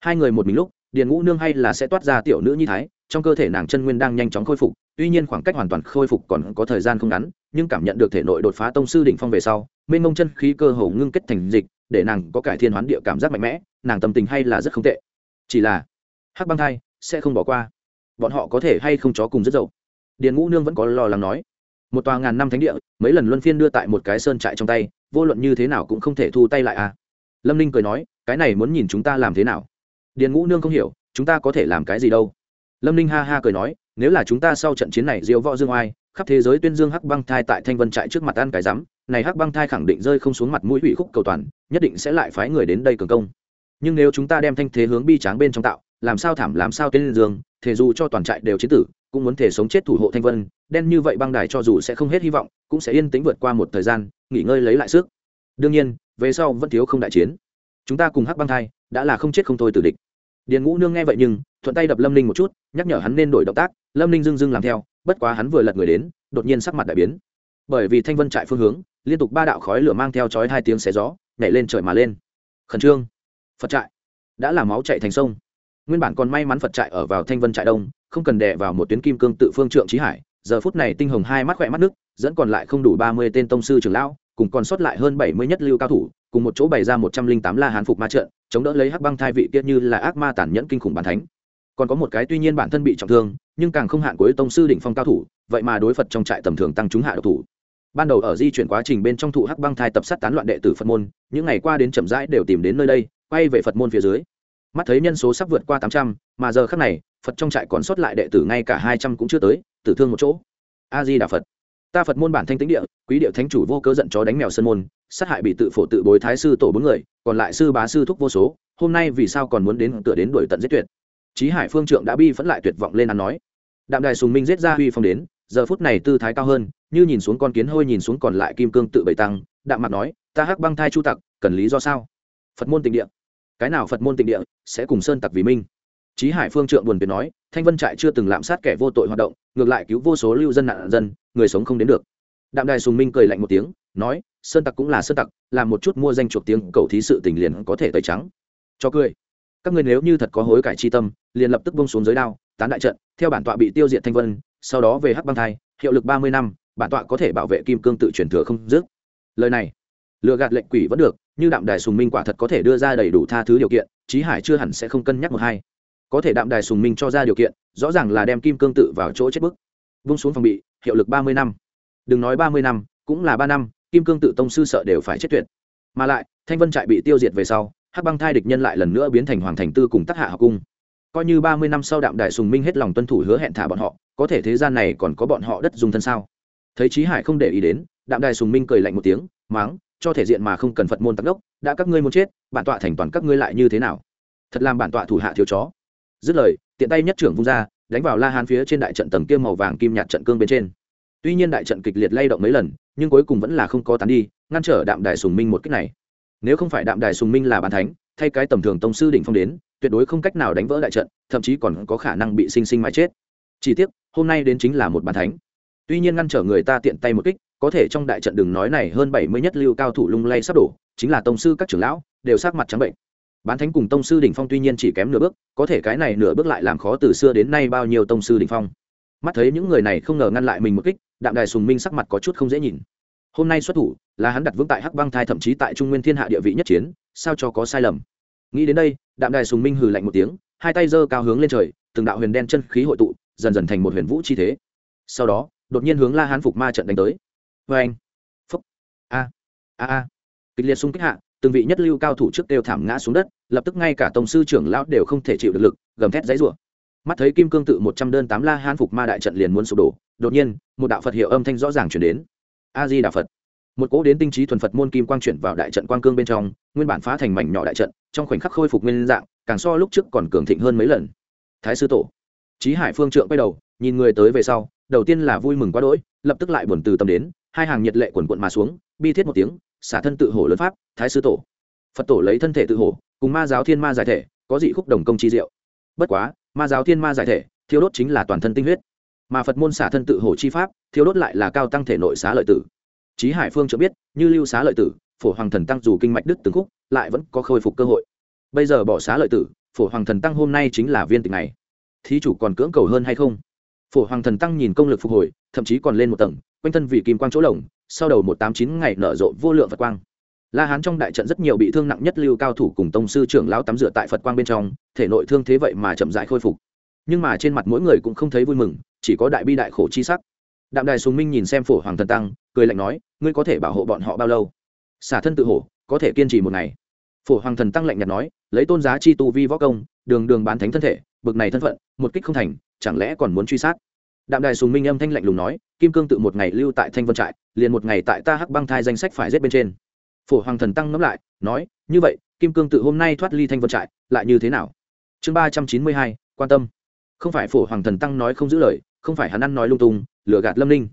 Hai người một mình lúc, điền ngũ nương hay là sẽ toát ra tiểu nữ nhi thái, trong cơ thể nàng chân nguyên đang nhanh chóng khôi phục, tuy nhiên khoảng cách hoàn toàn khôi phục còn có thời gian không ngắn, nhưng cảm nhận được thể nội đột phá tông sư đỉnh phong về sau, mênh mông chân khí cơ hồ ngưng kết thành dịch, để nàng có cải thiên hoán địa cảm giác mạnh mẽ, nàng tâm tình hay là rất không tệ. Chỉ là, hắc băng thai sẽ không bỏ qua. Bọn họ có thể hay không chó cùng rất dậu? Điền ngũ nương vẫn có lo lắng nói. Một tòa ngàn năm thánh địa, mấy lần luân phiên đưa tại một cái sơn trại trong tay, vô luận như thế nào cũng không thể thu tay lại à. Lâm ninh cười nói cái này muốn nhìn chúng ta làm thế nào? Điền ngũ nương không hiểu, chúng ta có thể làm cái gì đâu? Lâm ninh ha ha cười nói, nếu là chúng ta sau trận chiến này diễu võ dương oai, khắp thế giới tuyên dương hắc băng thai tại thanh vân trại trước mặt ăn cái rắm, này hắc băng thai khẳng định rơi không xuống mặt mũi hủy khúc cầu toàn, nhất định sẽ lại phái người đến đây cường công. Nhưng nếu chúng ta đem thanh thế hướng bi tráng bên trong tạo, làm sao thảm, làm sao tên dương thể dù cho toàn trại đều chế tử, cũng muốn thể sống chết thủ hộ thanh vân, đen như vậy băng đài cho dù sẽ không hết hy vọng, cũng sẽ yên tĩnh vượt qua một thời gian, nghỉ ngơi lấy lại sức. Đương nhiên, về sau vẫn thiếu không đại chiến chúng ta cùng hắc băng thai, đã là không chết không thôi tử địch. Điền ngũ nương nghe vậy nhưng, thuận tay đập lâm ninh một chút, nhắc nhở hắn nên đổi động tác, lâm ninh dưng dưng làm theo, bất quá hắn vừa lật người đến, đột nhiên sắc mặt đại biến. Bởi vì thanh vân trại phương hướng, liên tục ba đạo khói lửa mang theo chói hai tiếng xé gió, nhảy lên trời mà lên. Khẩn trương. Phật trại. Đã làm máu chạy thành sông. Nguyên bản còn may mắn phật trại ở vào thanh vân trại đông, không cần đè vào một tuyến kim cương tự phương trượng trí hải, giờ phút này tinh hồng hai mắt khỏe mắt nước, dẫn còn lại không đủ ba mươi tên tông sư trưởng lão cùng còn sót lại hơn bảy mươi nhất lưu cao thủ, cùng một chỗ bày ra một trăm linh tám la hán phục ma trận, chống đỡ lấy hắc băng thai vị kia như là ác ma tàn nhẫn kinh khủng bản thánh. Còn có một cái tuy nhiên bản thân bị trọng thương, nhưng càng không hạn cuối tông sư đỉnh phong cao thủ, vậy mà đối phật trong trại tầm thường tăng chúng hạ độc thủ. Ban đầu ở di chuyển quá trình bên trong thụ hắc băng thai tập sát tán loạn đệ tử phật môn, những ngày qua đến chậm rãi đều tìm đến nơi đây, quay về phật môn phía dưới. Mắt thấy nhân số sắp vượt qua tám trăm, mà giờ khắc này, phật trong trại còn sót lại đệ tử ngay cả hai trăm cũng chưa tới, tử thương một chỗ. A di đà phật ta phật môn bản thanh tĩnh địa quý địa thánh chủ vô cơ giận chó đánh mèo sân môn sát hại bị tự phổ tự bối thái sư tổ bốn người còn lại sư bá sư thúc vô số hôm nay vì sao còn muốn đến tựa đến đuổi tận giết tuyệt Chí Hải Phương Trượng đã bi phẫn lại tuyệt vọng lên ăn nói. Đạm Đài Sùng Minh giết ra huy phong đến, giờ phút này tư thái cao hơn, như nhìn xuống con kiến hôi nhìn xuống còn lại kim cương tự bày tăng, đạm mặt nói, ta hắc băng thai chu tặc, cần lý do sao? Phật môn tịnh địa. Cái nào Phật môn tịnh địa sẽ cùng sơn tặc vì minh? Chí Hải Phương Trượng buồn bã nói, Thanh Vân trại chưa từng lạm sát kẻ vô tội hoạt động, ngược lại cứu vô số lưu dân nạn dân, người sống không đến được. Đạm Đài Sùng Minh cười lạnh một tiếng, nói, sơn tặc cũng là sơn tặc, làm một chút mua danh chuộc tiếng cầu thí sự tình liền có thể tẩy trắng. Cho cười các ngươi nếu như thật có hối cải chi tâm liền lập tức bông xuống giới đao tán đại trận theo bản tọa bị tiêu diệt thanh vân sau đó về hắc băng thai hiệu lực ba mươi năm bản tọa có thể bảo vệ kim cương tự truyền thừa không dứt lời này lừa gạt lệnh quỷ vẫn được như đạm đài sùng minh quả thật có thể đưa ra đầy đủ tha thứ điều kiện trí hải chưa hẳn sẽ không cân nhắc một hai có thể đạm đài sùng minh cho ra điều kiện rõ ràng là đem kim cương tự vào chỗ chết bức vung xuống phòng bị hiệu lực ba mươi năm. Đừng nói ba mươi năm, cũng là ba năm, kim cương tự tông sư sợ đều phải chết tuyệt. Mà lại, thanh vân trại bị tiêu diệt về sau, hắc băng thai địch nhân lại lần nữa biến thành hoàng thành tư cùng tác hạ học cung. Coi như ba mươi năm sau đạm đại sùng minh hết lòng tuân thủ hứa hẹn thả bọn họ, có thể thế gian này còn có bọn họ đất dùng thân sao? Thấy trí hải không để ý đến, đạm đại sùng minh cười lạnh một tiếng, máng, cho thể diện mà không cần phật môn tắc đốc, đã các ngươi muốn chết, bản tọa thành toàn các ngươi lại như thế nào? Thật làm bản tọa thủ hạ thiếu chó. Dứt lời, tiện tay nhất trưởng vung ra đánh vào la hán phía trên đại trận tầng kia màu vàng kim nhạt trận cương bên trên. Tuy nhiên đại trận kịch liệt lay động mấy lần, nhưng cuối cùng vẫn là không có tán đi, ngăn trở đạm đài sùng minh một cách này. Nếu không phải đạm đài sùng minh là bàn thánh, thay cái tầm thường tông sư đỉnh phong đến, tuyệt đối không cách nào đánh vỡ đại trận, thậm chí còn có khả năng bị sinh sinh mãi chết. Chỉ tiếc, hôm nay đến chính là một bàn thánh. Tuy nhiên ngăn trở người ta tiện tay một kích, có thể trong đại trận đường nói này hơn bảy mươi nhất lưu cao thủ lung lay sắp đổ, chính là tông sư các trưởng lão, đều sát mặt trắng bệnh bán thánh cùng tông sư đỉnh phong tuy nhiên chỉ kém nửa bước, có thể cái này nửa bước lại làm khó từ xưa đến nay bao nhiêu tông sư đỉnh phong. Mắt thấy những người này không ngờ ngăn lại mình một kích, đạm đài sùng minh sắc mặt có chút không dễ nhìn. Hôm nay xuất thủ, là hắn đặt vững tại hắc băng thai thậm chí tại trung nguyên thiên hạ địa vị nhất chiến, sao cho có sai lầm? Nghĩ đến đây, đạm đài sùng minh hừ lạnh một tiếng, hai tay giơ cao hướng lên trời, từng đạo huyền đen chân khí hội tụ, dần dần thành một huyền vũ chi thế. Sau đó, đột nhiên hướng la hán phục ma trận đánh tới. Vê anh phúc. A. A. A. Kịch liệt xung kích hạ từng vị nhất lưu cao thủ trước đều thảm ngã xuống đất, lập tức ngay cả tổng sư trưởng lão đều không thể chịu được lực, gầm thét dãy rủa mắt thấy kim cương tự một trăm đơn tám la hán phục ma đại trận liền muốn sụp đổ, đột nhiên, một đạo phật hiệu âm thanh rõ ràng chuyển đến. A di đà phật. Một cỗ đến tinh trí thuần phật môn kim quang chuyển vào đại trận quang cương bên trong, nguyên bản phá thành mảnh nhỏ đại trận, trong khoảnh khắc khôi phục nguyên dạng, càng so lúc trước còn cường thịnh hơn mấy lần. Thái sư tổ. Trí hải phương trượng quay đầu, nhìn người tới về sau, đầu tiên là vui mừng quá đỗi lập tức lại buồn từ tâm đến, hai hàng nhiệt lệ quần quận mà xuống, bi thiết một tiếng, xả thân tự hổ lớn pháp, thái sư tổ. Phật tổ lấy thân thể tự hổ, cùng ma giáo thiên ma giải thể, có dị khúc đồng công chi diệu. Bất quá, ma giáo thiên ma giải thể thiếu đốt chính là toàn thân tinh huyết. Mà phật môn xả thân tự hổ chi pháp thiếu đốt lại là cao tăng thể nội xá lợi tử. Chí hải phương cho biết, như lưu xá lợi tử, phổ hoàng thần tăng dù kinh mạch đứt từng khúc, lại vẫn có khôi phục cơ hội. Bây giờ bỏ xá lợi tử, phổ hoàng thần tăng hôm nay chính là viên tịch này. Thí chủ còn cưỡng cầu hơn hay không? Phổ hoàng thần tăng nhìn công lực phục hồi, thậm chí còn lên một tầng, quanh thân vì kim quang chỗ lồng, sau đầu một tám chín ngày nở rộ vô lượng phật quang. La hán trong đại trận rất nhiều bị thương nặng nhất lưu cao thủ cùng tông sư trưởng lão tắm rửa tại phật quang bên trong, thể nội thương thế vậy mà chậm rãi khôi phục. Nhưng mà trên mặt mỗi người cũng không thấy vui mừng, chỉ có đại bi đại khổ chi sắc. Đạm đài sùng minh nhìn xem phổ hoàng thần tăng, cười lạnh nói, ngươi có thể bảo hộ bọn họ bao lâu? Xả thân tự hổ, có thể kiên trì một ngày. Phổ hoàng thần tăng lạnh nhạt nói, lấy tôn giá chi tu vi võ công, đường đường bán thánh thân thể, bực này thân phận, một kích không thành chẳng lẽ còn muốn truy sát? Đạm đài sùng minh âm thanh lạnh lùng nói, kim cương tự một ngày lưu tại thanh vân trại, liền một ngày tại ta hắc băng thai danh sách phải giết bên trên. Phổ hoàng thần tăng ngẫm lại, nói, như vậy, kim cương tự hôm nay thoát ly thanh vân trại, lại như thế nào? Chương ba trăm chín mươi hai, quan tâm. Không phải phổ hoàng thần tăng nói không giữ lời, không phải hắn ăn nói lung tung, lừa gạt lâm ninh.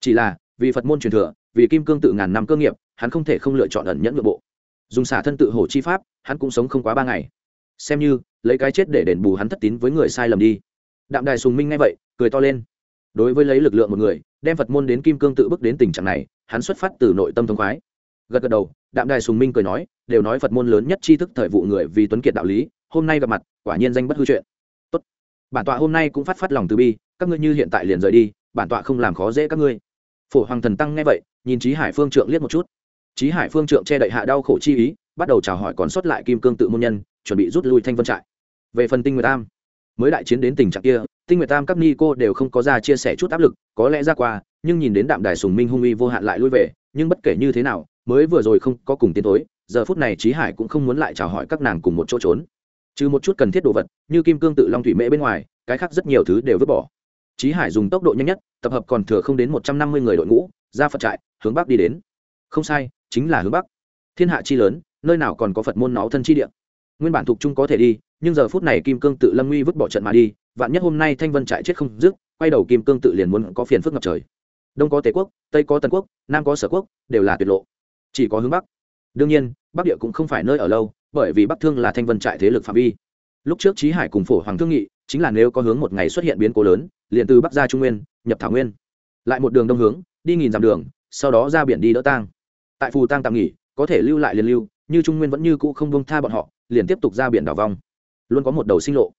Chỉ là, vì phật môn truyền thừa, vì kim cương tự ngàn năm cơ nghiệp, hắn không thể không lựa chọn ẩn nhẫn nội bộ. Dùng xả thân tự hổ chi pháp, hắn cũng sống không quá ba ngày. Xem như, lấy cái chết để đền bù hắn thất tín với người sai lầm đi đạm đài sùng minh ngay vậy, cười to lên. Đối với lấy lực lượng một người, đem phật môn đến kim cương tự bước đến tình trạng này, hắn xuất phát từ nội tâm thông khoái. Gật gật đầu, đạm đài sùng minh cười nói, đều nói phật môn lớn nhất tri thức thời vụ người vì tuấn kiệt đạo lý, hôm nay gặp mặt, quả nhiên danh bất hư chuyện. Tốt. Bản tọa hôm nay cũng phát phát lòng từ bi, các ngươi như hiện tại liền rời đi, bản tọa không làm khó dễ các ngươi. Phổ hoàng thần tăng nghe vậy, nhìn trí hải phương trượng liếc một chút. Trí hải phương trượng che đậy hạ đau khổ chi ý, bắt đầu chào hỏi còn sót lại kim cương tự môn nhân, chuẩn bị rút lui thanh vân trại. Về phần tinh nguyệt tam mới đại chiến đến tình trạng kia, tinh nguyệt tam các ni cô đều không có ra chia sẻ chút áp lực, có lẽ ra qua, nhưng nhìn đến đạm đài sùng minh hung uy vô hạn lại lui về, nhưng bất kể như thế nào, mới vừa rồi không có cùng tiến tối giờ phút này trí hải cũng không muốn lại chào hỏi các nàng cùng một chỗ trốn. Trừ một chút cần thiết đồ vật, như kim cương tự long thủy mễ bên ngoài, cái khác rất nhiều thứ đều vứt bỏ. Trí hải dùng tốc độ nhanh nhất, tập hợp còn thừa không đến một trăm năm mươi người đội ngũ, ra phật trại, hướng bắc đi đến. Không sai, chính là hướng bắc. Thiên hạ chi lớn, nơi nào còn có phật môn náu thân chi địa? Nguyên bản thuộc trung có thể đi, nhưng giờ phút này kim cương tự lâm nguy vứt bỏ trận mà đi, vạn nhất hôm nay thanh vân trại chết không dứt, quay đầu kim cương tự liền muốn có phiền phức ngập trời. Đông có tề quốc, tây có tần quốc, nam có sở quốc, đều là tuyệt lộ. Chỉ có hướng bắc. Đương nhiên, bắc địa cũng không phải nơi ở lâu, bởi vì bắc thương là thanh vân trại thế lực phạm vi. Lúc trước trí hải cùng phổ hoàng thương nghị, chính là nếu có hướng một ngày xuất hiện biến cố lớn, liền từ bắc ra trung nguyên, nhập thảo nguyên. Lại một đường đông hướng, đi nghìn dặm đường, sau đó ra biển đi đỡ tang. Tại phù tang tạm nghỉ, có thể lưu lại liền lưu, như trung nguyên vẫn như cũ không bông tha bọn họ liền tiếp tục ra biển đảo vong. Luôn có một đầu sinh lộ.